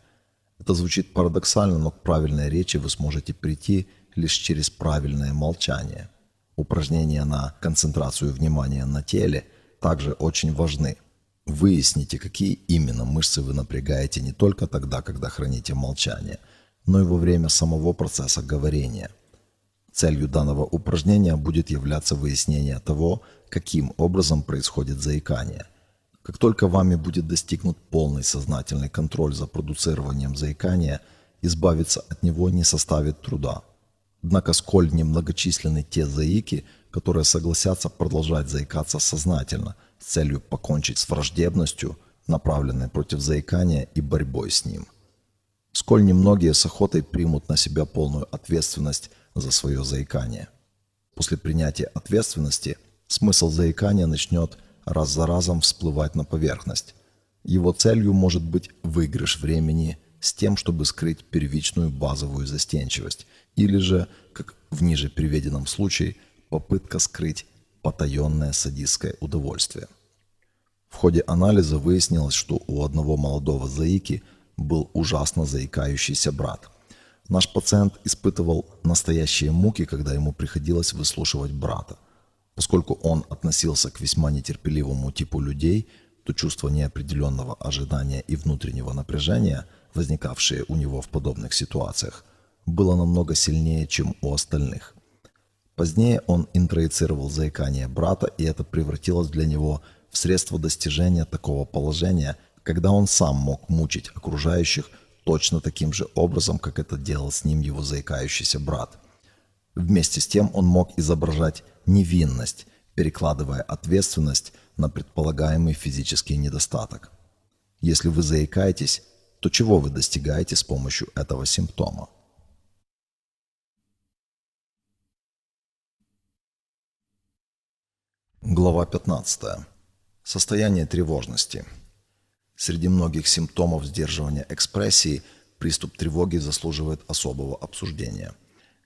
Это звучит парадоксально, но к правильной речи вы сможете прийти лишь через правильное молчание. Упражнения на концентрацию внимания на теле также очень важны. Выясните, какие именно мышцы вы напрягаете не только тогда, когда храните молчание, но и во время самого процесса говорения – Целью данного упражнения будет являться выяснение того, каким образом происходит заикание. Как только вами будет достигнут полный сознательный контроль за продуцированием заикания, избавиться от него не составит труда. Однако сколь немногочисленны те заики, которые согласятся продолжать заикаться сознательно с целью покончить с враждебностью, направленной против заикания и борьбой с ним. Сколь немногие с охотой примут на себя полную ответственность за свое заикание. После принятия ответственности смысл заикания начнет раз за разом всплывать на поверхность. Его целью может быть выигрыш времени с тем, чтобы скрыть первичную базовую застенчивость, или же, как в ниже приведенном случае, попытка скрыть потаенное садистское удовольствие. В ходе анализа выяснилось, что у одного молодого заики был ужасно заикающийся брат – Наш пациент испытывал настоящие муки, когда ему приходилось выслушивать брата. Поскольку он относился к весьма нетерпеливому типу людей, то чувство неопределенного ожидания и внутреннего напряжения, возникавшие у него в подобных ситуациях, было намного сильнее, чем у остальных. Позднее он интроицировал заикание брата, и это превратилось для него в средство достижения такого положения, когда он сам мог мучить окружающих точно таким же образом, как это делал с ним его заикающийся брат. Вместе с тем он мог изображать невинность, перекладывая ответственность на предполагаемый физический недостаток. Если вы заикаетесь, то чего вы достигаете с помощью этого симптома? Глава 15. Состояние тревожности. Среди многих симптомов сдерживания экспрессии приступ тревоги заслуживает особого обсуждения.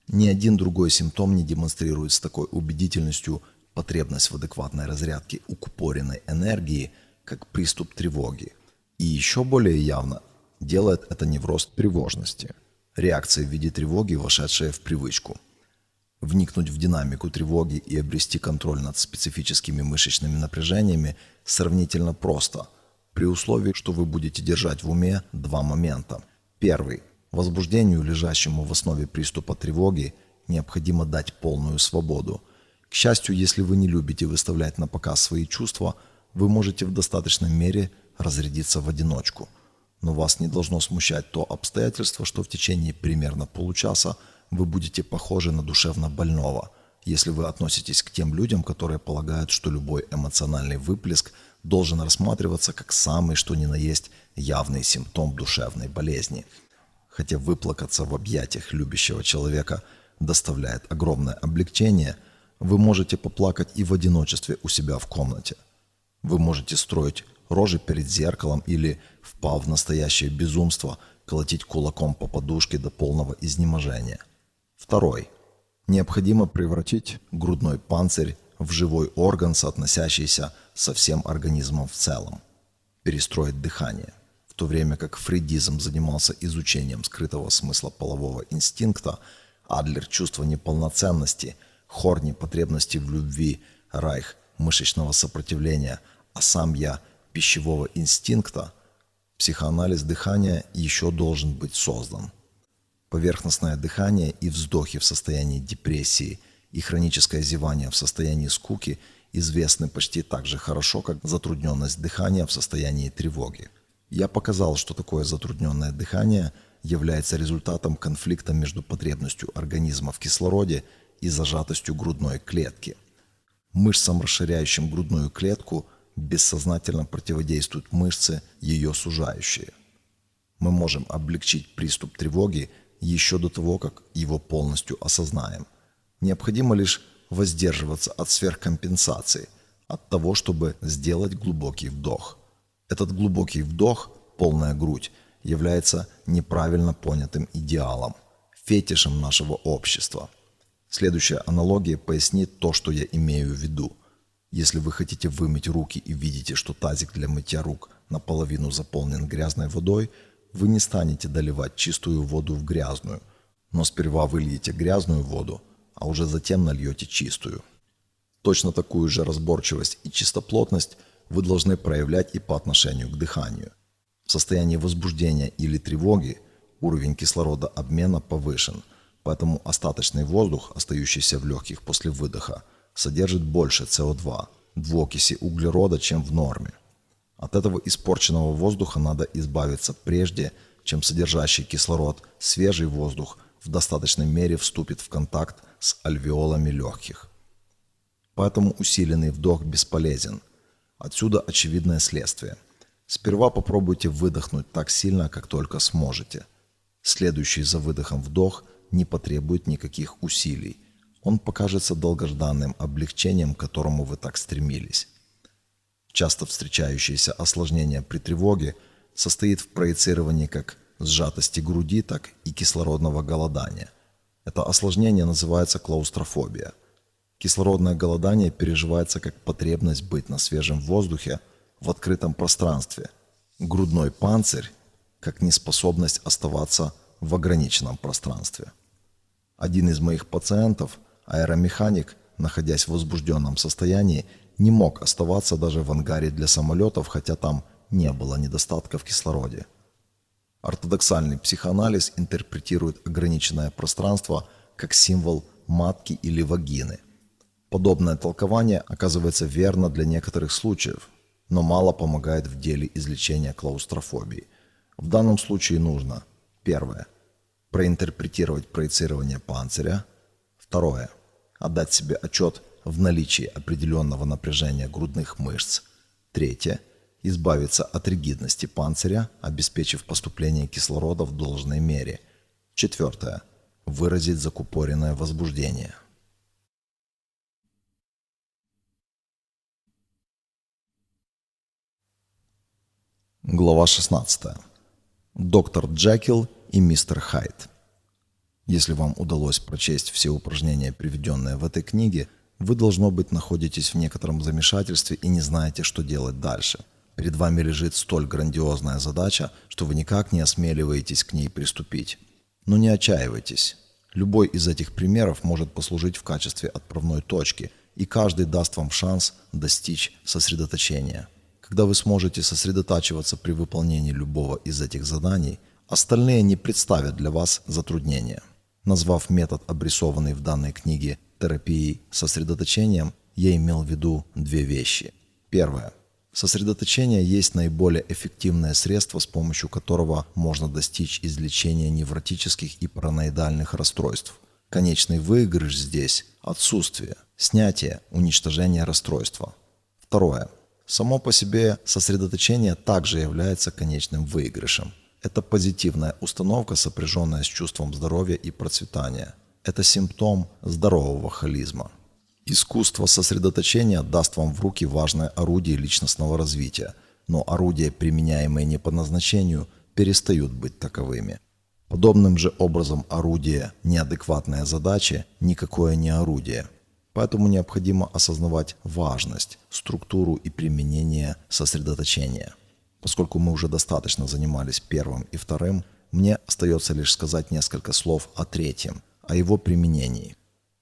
Ни один другой симптом не демонстрирует с такой убедительностью потребность в адекватной разрядке укупоренной энергии, как приступ тревоги. И еще более явно делает это невроз тревожности, реакция в виде тревоги, вошедшая в привычку. Вникнуть в динамику тревоги и обрести контроль над специфическими мышечными напряжениями сравнительно просто – при условии, что вы будете держать в уме два момента. Первый. Возбуждению, лежащему в основе приступа тревоги, необходимо дать полную свободу. К счастью, если вы не любите выставлять на показ свои чувства, вы можете в достаточной мере разрядиться в одиночку. Но вас не должно смущать то обстоятельство, что в течение примерно получаса вы будете похожи на душевно больного, если вы относитесь к тем людям, которые полагают, что любой эмоциональный выплеск должен рассматриваться как самый что ни на есть явный симптом душевной болезни – хотя выплакаться в объятиях любящего человека доставляет огромное облегчение, вы можете поплакать и в одиночестве у себя в комнате. Вы можете строить рожи перед зеркалом или, впав в настоящее безумство, колотить кулаком по подушке до полного изнеможения. Второй. Необходимо превратить грудной панцирь в живой орган, соотносящийся со всем организмом в целом. Перестроить дыхание. В то время как фрейдизм занимался изучением скрытого смысла полового инстинкта, Адлер – чувство неполноценности, Хорни – потребности в любви, Райх – мышечного сопротивления, а сам я – пищевого инстинкта, психоанализ дыхания еще должен быть создан. Поверхностное дыхание и вздохи в состоянии депрессии и хроническое зевание в состоянии скуки известны почти так же хорошо, как затрудненность дыхания в состоянии тревоги. Я показал, что такое затрудненное дыхание является результатом конфликта между потребностью организма в кислороде и зажатостью грудной клетки. Мышцам, расширяющим грудную клетку, бессознательно противодействуют мышцы, ее сужающие. Мы можем облегчить приступ тревоги еще до того, как его полностью осознаем. Необходимо лишь воздерживаться от сверхкомпенсации, от того, чтобы сделать глубокий вдох – этот глубокий вдох, полная грудь, является неправильно понятым идеалом, фетишем нашего общества. Следующая аналогия пояснит то, что я имею в виду. Если вы хотите вымыть руки и видите, что тазик для мытья рук наполовину заполнен грязной водой, вы не станете доливать чистую воду в грязную, но сперва выльете грязную воду, а уже затем нальете чистую. Точно такую же разборчивость и чистоплотность – вы должны проявлять и по отношению к дыханию. В состоянии возбуждения или тревоги уровень кислородообмена повышен, поэтому остаточный воздух, остающийся в легких после выдоха, содержит больше СО2, двуокиси углерода, чем в норме. От этого испорченного воздуха надо избавиться прежде, чем содержащий кислород свежий воздух в достаточной мере вступит в контакт с альвеолами легких. Поэтому усиленный вдох бесполезен – Отсюда очевидное следствие. Сперва попробуйте выдохнуть так сильно, как только сможете. Следующий за выдохом вдох не потребует никаких усилий. Он покажется долгожданным облегчением, к которому вы так стремились. Часто встречающееся осложнение при тревоге состоит в проецировании как сжатости груди, так и кислородного голодания. Это осложнение называется клаустрофобия – Кислородное голодание переживается как потребность быть на свежем воздухе в открытом пространстве. Грудной панцирь как неспособность оставаться в ограниченном пространстве. Один из моих пациентов, аэромеханик, находясь в возбужденном состоянии, не мог оставаться даже в ангаре для самолетов, хотя там не было недостатка в кислороде. Ортодоксальный психоанализ интерпретирует ограниченное пространство как символ матки или вагины – Подобное толкование оказывается верно для некоторых случаев, но мало помогает в деле излечения клаустрофобии. В данном случае нужно первое – проинтерпретировать проецирование панциря, второе – отдать себе отчет в наличии определенного напряжения грудных мышц, третье – избавиться от ригидности панциря, обеспечив поступление кислорода в должной мере, четвертое – выразить закупоренное возбуждение – Глава 16. Доктор Джекил и мистер Хайд. Если вам удалось прочесть все упражнения, приведенные в этой книге, вы, должно быть, находитесь в некотором замешательстве и не знаете, что делать дальше. Перед вами лежит столь грандиозная задача, что вы никак не осмеливаетесь к ней приступить. Но не отчаивайтесь. Любой из этих примеров может послужить в качестве отправной точки, и каждый даст вам шанс достичь сосредоточения. Когда вы сможете сосредотачиваться при выполнении любого из этих заданий, Остальные не представят для вас затруднения. Назвав метод, обрисованный в данной книге терапией сосредоточением, я имел в виду две вещи. Первое. Сосредоточение есть наиболее эффективное средство, с помощью которого можно достичь излечения невротических и параноидальных расстройств. Конечный выигрыш здесь – отсутствие, снятие, уничтожение расстройства. Второе. Само по себе сосредоточение также является конечным выигрышем. Это позитивная установка, сопряженная с чувством здоровья и процветания. Это симптом здорового холизма. Искусство сосредоточения даст вам в руки важное орудие личностного развития, но орудия, применяемые не по назначению, перестают быть таковыми. Подобным же образом орудие неадекватная задача никакое не орудие. Поэтому необходимо осознавать важность, структуру и применение сосредоточения. Поскольку мы уже достаточно занимались первым и вторым, мне остается лишь сказать несколько слов о третьем, о его применении.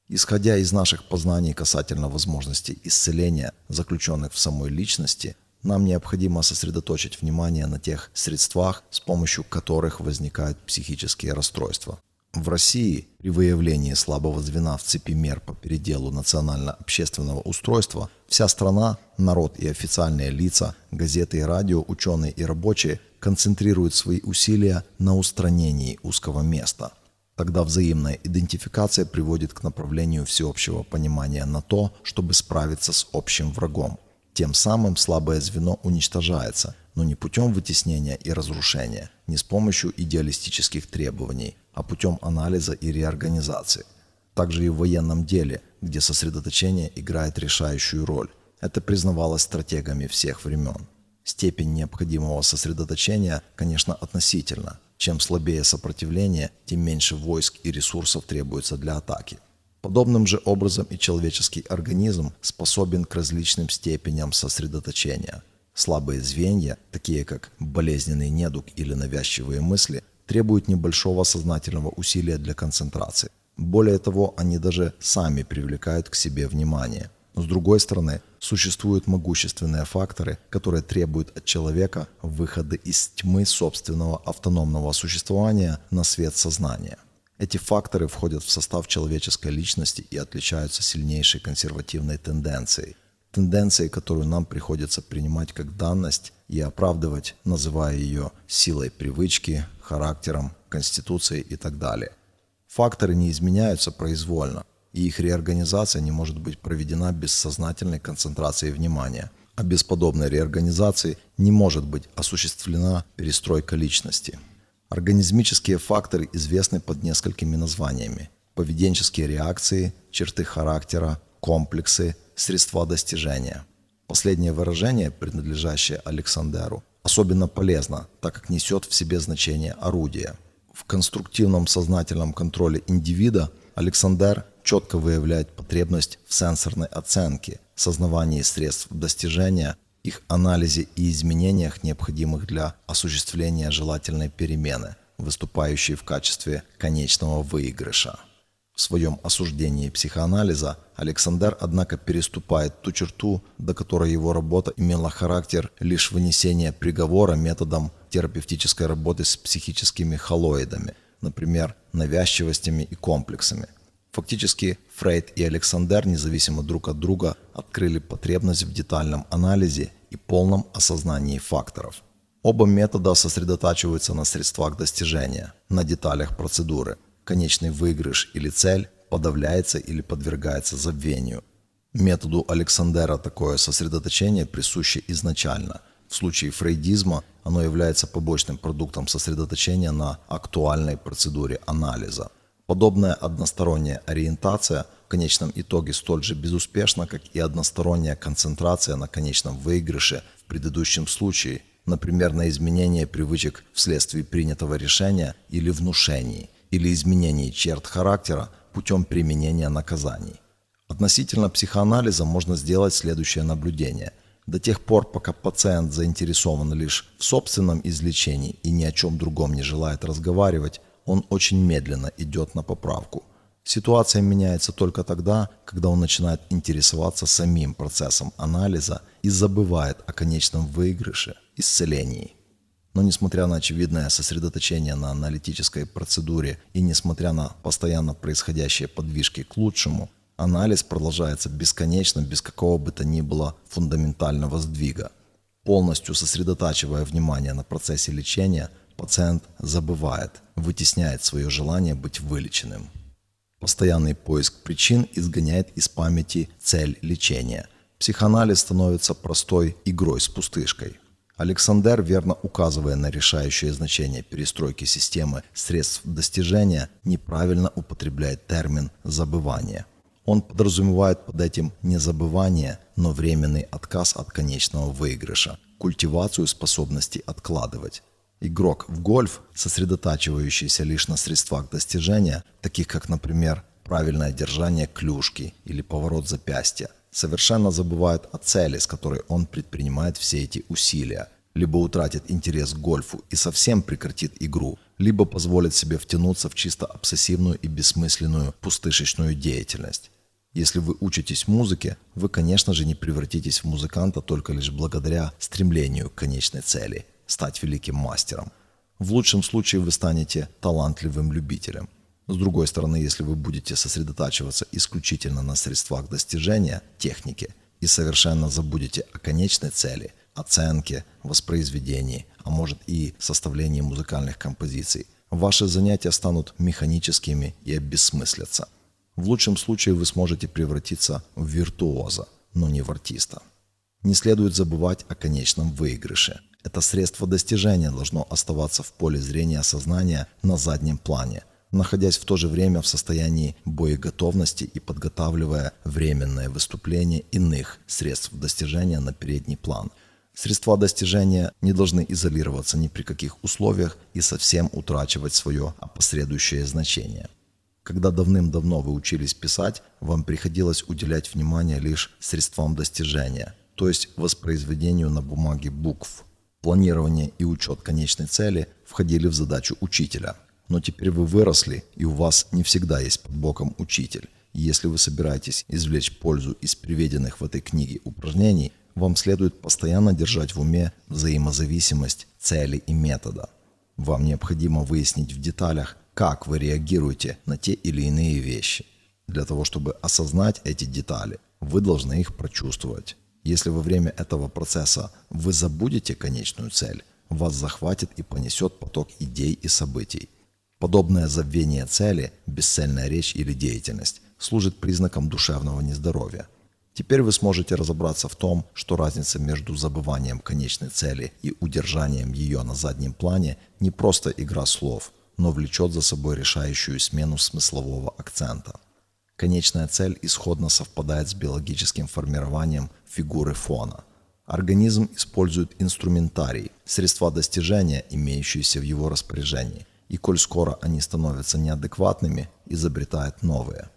Исходя из наших познаний касательно возможностей исцеления, заключенных в самой личности, нам необходимо сосредоточить внимание на тех средствах, с помощью которых возникают психические расстройства. В России при выявлении слабого звена в цепи мер по переделу национально-общественного устройства вся страна, народ и официальные лица, газеты и радио, ученые и рабочие концентрируют свои усилия на устранении узкого места. Тогда взаимная идентификация приводит к направлению всеобщего понимания на то, чтобы справиться с общим врагом – тем самым слабое звено уничтожается, но не путем вытеснения и разрушения, не с помощью идеалистических требований, а путем анализа и реорганизации. Также и в военном деле, где сосредоточение играет решающую роль. Это признавалось стратегами всех времен. Степень необходимого сосредоточения, конечно, относительно. Чем слабее сопротивление, тем меньше войск и ресурсов требуется для атаки. Подобным же образом и человеческий организм способен к различным степеням сосредоточения. Слабые звенья, такие как болезненный недуг или навязчивые мысли, требуют небольшого сознательного усилия для концентрации. Более того, они даже сами привлекают к себе внимание. С другой стороны, существуют могущественные факторы, которые требуют от человека выхода из тьмы собственного автономного существования на свет сознания – эти факторы входят в состав человеческой личности и отличаются сильнейшей консервативной тенденцией. Тенденцией, которую нам приходится принимать как данность и оправдывать, называя ее силой привычки, характером, конституцией и так далее. Факторы не изменяются произвольно, и их реорганизация не может быть проведена без сознательной концентрации внимания, а без подобной реорганизации не может быть осуществлена перестройка личности. Организмические факторы известны под несколькими названиями. Поведенческие реакции, черты характера, комплексы, средства достижения. Последнее выражение, принадлежащее Александеру, особенно полезно, так как несет в себе значение орудия. В конструктивном сознательном контроле индивида Александр четко выявляет потребность в сенсорной оценке, сознавании средств достижения их анализе и изменениях, необходимых для осуществления желательной перемены, выступающей в качестве конечного выигрыша. В своем осуждении психоанализа Александр, однако, переступает ту черту, до которой его работа имела характер лишь вынесения приговора методом терапевтической работы с психическими холоидами, например, навязчивостями и комплексами – Фактически Фрейд и Александр независимо друг от друга открыли потребность в детальном анализе и полном осознании факторов. Оба метода сосредотачиваются на средствах достижения, на деталях процедуры. Конечный выигрыш или цель подавляется или подвергается забвению. Методу Александера такое сосредоточение присуще изначально. В случае фрейдизма оно является побочным продуктом сосредоточения на актуальной процедуре анализа – Подобная односторонняя ориентация в конечном итоге столь же безуспешна, как и односторонняя концентрация на конечном выигрыше в предыдущем случае, например, на изменение привычек вследствие принятого решения или внушений, или изменении черт характера путем применения наказаний. Относительно психоанализа можно сделать следующее наблюдение. До тех пор, пока пациент заинтересован лишь в собственном излечении и ни о чем другом не желает разговаривать, он очень медленно идет на поправку. Ситуация меняется только тогда, когда он начинает интересоваться самим процессом анализа и забывает о конечном выигрыше – исцелении. Но несмотря на очевидное сосредоточение на аналитической процедуре и несмотря на постоянно происходящие подвижки к лучшему, анализ продолжается бесконечно без какого бы то ни было фундаментального сдвига. Полностью сосредотачивая внимание на процессе лечения, пациент забывает, вытесняет свое желание быть вылеченным. Постоянный поиск причин изгоняет из памяти цель лечения. Психоанализ становится простой игрой с пустышкой. Александр, верно указывая на решающее значение перестройки системы средств достижения, неправильно употребляет термин «забывание». Он подразумевает под этим не забывание, но временный отказ от конечного выигрыша, культивацию способности откладывать. Игрок в гольф, сосредотачивающийся лишь на средствах достижения, таких как, например, правильное держание клюшки или поворот запястья, совершенно забывает о цели, с которой он предпринимает все эти усилия, либо утратит интерес к гольфу и совсем прекратит игру, либо позволит себе втянуться в чисто обсессивную и бессмысленную пустышечную деятельность. Если вы учитесь музыке, вы, конечно же, не превратитесь в музыканта только лишь благодаря стремлению к конечной цели – стать великим мастером. В лучшем случае вы станете талантливым любителем – с другой стороны, если вы будете сосредотачиваться исключительно на средствах достижения техники и совершенно забудете о конечной цели, оценке, воспроизведении, а может и составлении музыкальных композиций, ваши занятия станут механическими и обессмыслятся. В лучшем случае вы сможете превратиться в виртуоза, но не в артиста. Не следует забывать о конечном выигрыше. Это средство достижения должно оставаться в поле зрения сознания на заднем плане – находясь в то же время в состоянии боеготовности и подготавливая временное выступление иных средств достижения на передний план. Средства достижения не должны изолироваться ни при каких условиях и совсем утрачивать свое опосредующее значение. Когда давным-давно вы учились писать, вам приходилось уделять внимание лишь средствам достижения, то есть воспроизведению на бумаге букв. Планирование и учет конечной цели входили в задачу учителя – но теперь вы выросли, и у вас не всегда есть под боком учитель. И если вы собираетесь извлечь пользу из приведенных в этой книге упражнений, вам следует постоянно держать в уме взаимозависимость цели и метода. Вам необходимо выяснить в деталях, как вы реагируете на те или иные вещи. Для того, чтобы осознать эти детали, вы должны их прочувствовать. Если во время этого процесса вы забудете конечную цель, вас захватит и понесет поток идей и событий – Подобное забвение цели, бесцельная речь или деятельность служит признаком душевного нездоровья. Теперь вы сможете разобраться в том, что разница между забыванием конечной цели и удержанием ее на заднем плане не просто игра слов, но влечет за собой решающую смену смыслового акцента. Конечная цель исходно совпадает с биологическим формированием фигуры фона. Организм использует инструментарий, средства достижения, имеющиеся в его распоряжении, и коль скоро они становятся неадекватными, изобретает новые.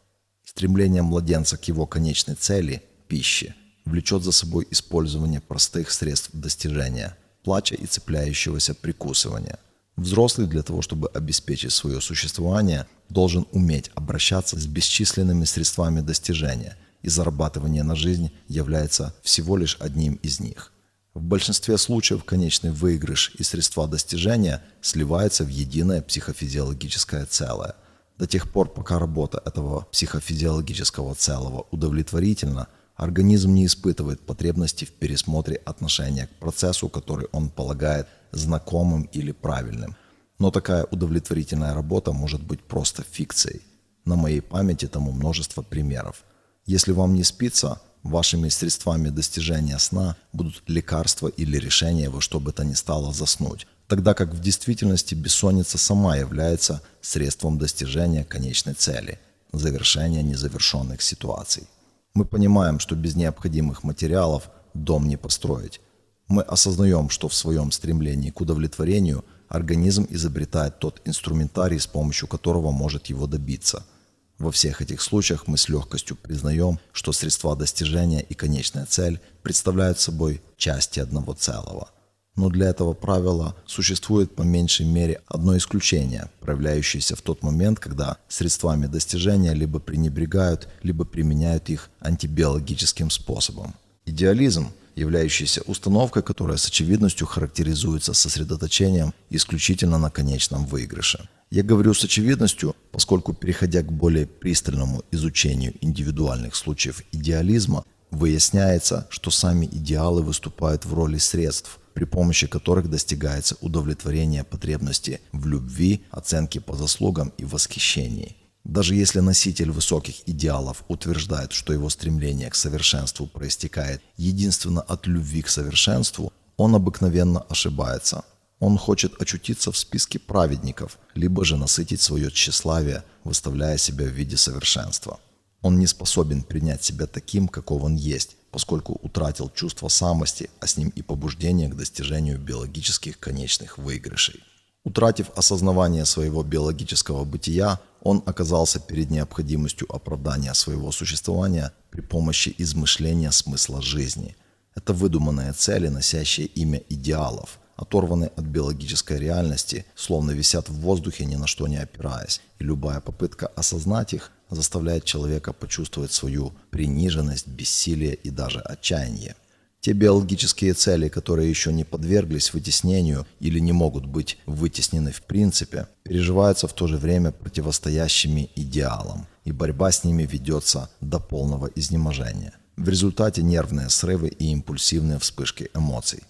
Стремление младенца к его конечной цели – пище – влечет за собой использование простых средств достижения – плача и цепляющегося прикусывания. Взрослый для того, чтобы обеспечить свое существование, должен уметь обращаться с бесчисленными средствами достижения, и зарабатывание на жизнь является всего лишь одним из них. В большинстве случаев конечный выигрыш и средства достижения сливаются в единое психофизиологическое целое. До тех пор, пока работа этого психофизиологического целого удовлетворительна, организм не испытывает потребности в пересмотре отношения к процессу, который он полагает знакомым или правильным. Но такая удовлетворительная работа может быть просто фикцией. На моей памяти тому множество примеров. Если вам не спится, Вашими средствами достижения сна будут лекарства или решения во что бы то ни стало заснуть, тогда как в действительности бессонница сама является средством достижения конечной цели – завершения незавершенных ситуаций. Мы понимаем, что без необходимых материалов дом не построить. Мы осознаем, что в своем стремлении к удовлетворению организм изобретает тот инструментарий, с помощью которого может его добиться – во всех этих случаях мы с легкостью признаем, что средства достижения и конечная цель представляют собой части одного целого. Но для этого правила существует по меньшей мере одно исключение, проявляющееся в тот момент, когда средствами достижения либо пренебрегают, либо применяют их антибиологическим способом. Идеализм являющейся установкой, которая с очевидностью характеризуется сосредоточением исключительно на конечном выигрыше. Я говорю с очевидностью, поскольку переходя к более пристальному изучению индивидуальных случаев идеализма, выясняется, что сами идеалы выступают в роли средств, при помощи которых достигается удовлетворение потребности в любви, оценке по заслугам и восхищении. Даже если носитель высоких идеалов утверждает, что его стремление к совершенству проистекает единственно от любви к совершенству, он обыкновенно ошибается. Он хочет очутиться в списке праведников, либо же насытить свое тщеславие, выставляя себя в виде совершенства. Он не способен принять себя таким, каков он есть, поскольку утратил чувство самости, а с ним и побуждение к достижению биологических конечных выигрышей. Утратив осознавание своего биологического бытия, он оказался перед необходимостью оправдания своего существования при помощи измышления смысла жизни. Это выдуманные цели, носящие имя идеалов, оторванные от биологической реальности, словно висят в воздухе, ни на что не опираясь, и любая попытка осознать их заставляет человека почувствовать свою приниженность, бессилие и даже отчаяние. Те биологические цели, которые еще не подверглись вытеснению или не могут быть вытеснены в принципе, переживаются в то же время противостоящими идеалам, и борьба с ними ведется до полного изнеможения. В результате нервные срывы и импульсивные вспышки эмоций.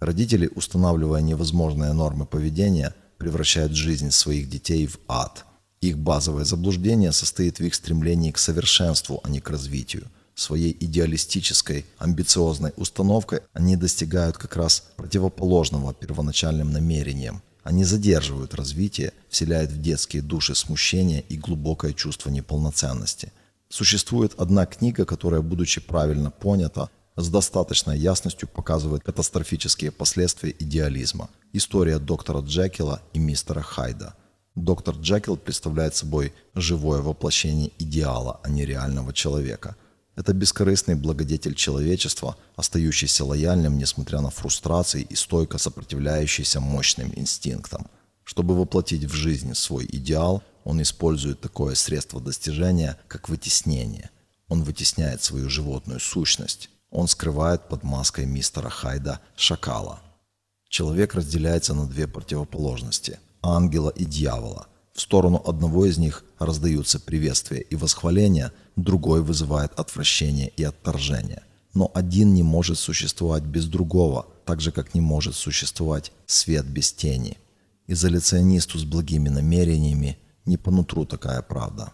Родители, устанавливая невозможные нормы поведения, превращают жизнь своих детей в ад. Их базовое заблуждение состоит в их стремлении к совершенству, а не к развитию – своей идеалистической, амбициозной установкой они достигают как раз противоположного первоначальным намерениям. Они задерживают развитие, вселяют в детские души смущение и глубокое чувство неполноценности. Существует одна книга, которая, будучи правильно понята, с достаточной ясностью показывает катастрофические последствия идеализма. История доктора Джекила и мистера Хайда. Доктор Джекил представляет собой живое воплощение идеала, а не реального человека – это бескорыстный благодетель человечества, остающийся лояльным, несмотря на фрустрации и стойко сопротивляющийся мощным инстинктам. Чтобы воплотить в жизнь свой идеал, он использует такое средство достижения, как вытеснение. Он вытесняет свою животную сущность. Он скрывает под маской мистера Хайда шакала. Человек разделяется на две противоположности – ангела и дьявола. В сторону одного из них раздаются приветствия и восхваления, другой вызывает отвращение и отторжение. Но один не может существовать без другого, так же как не может существовать свет без тени. Изоляционисту с благими намерениями не по нутру такая правда.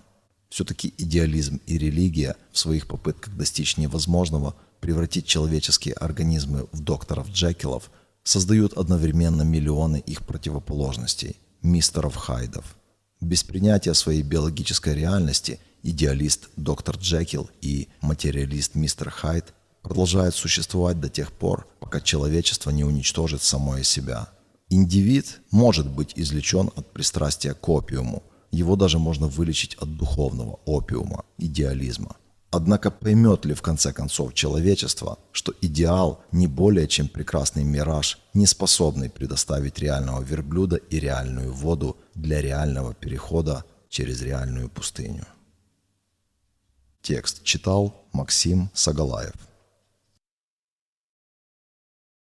Все-таки идеализм и религия в своих попытках достичь невозможного превратить человеческие организмы в докторов Джекилов создают одновременно миллионы их противоположностей, мистеров Хайдов. Без принятия своей биологической реальности идеалист доктор Джекил и материалист мистер Хайд продолжают существовать до тех пор, пока человечество не уничтожит самое себя. Индивид может быть излечен от пристрастия к опиуму. Его даже можно вылечить от духовного опиума, идеализма. Однако поймет ли в конце концов человечество, что идеал не более чем прекрасный мираж, не способный предоставить реального верблюда и реальную воду для реального перехода через реальную пустыню? Текст читал Максим Сагалаев.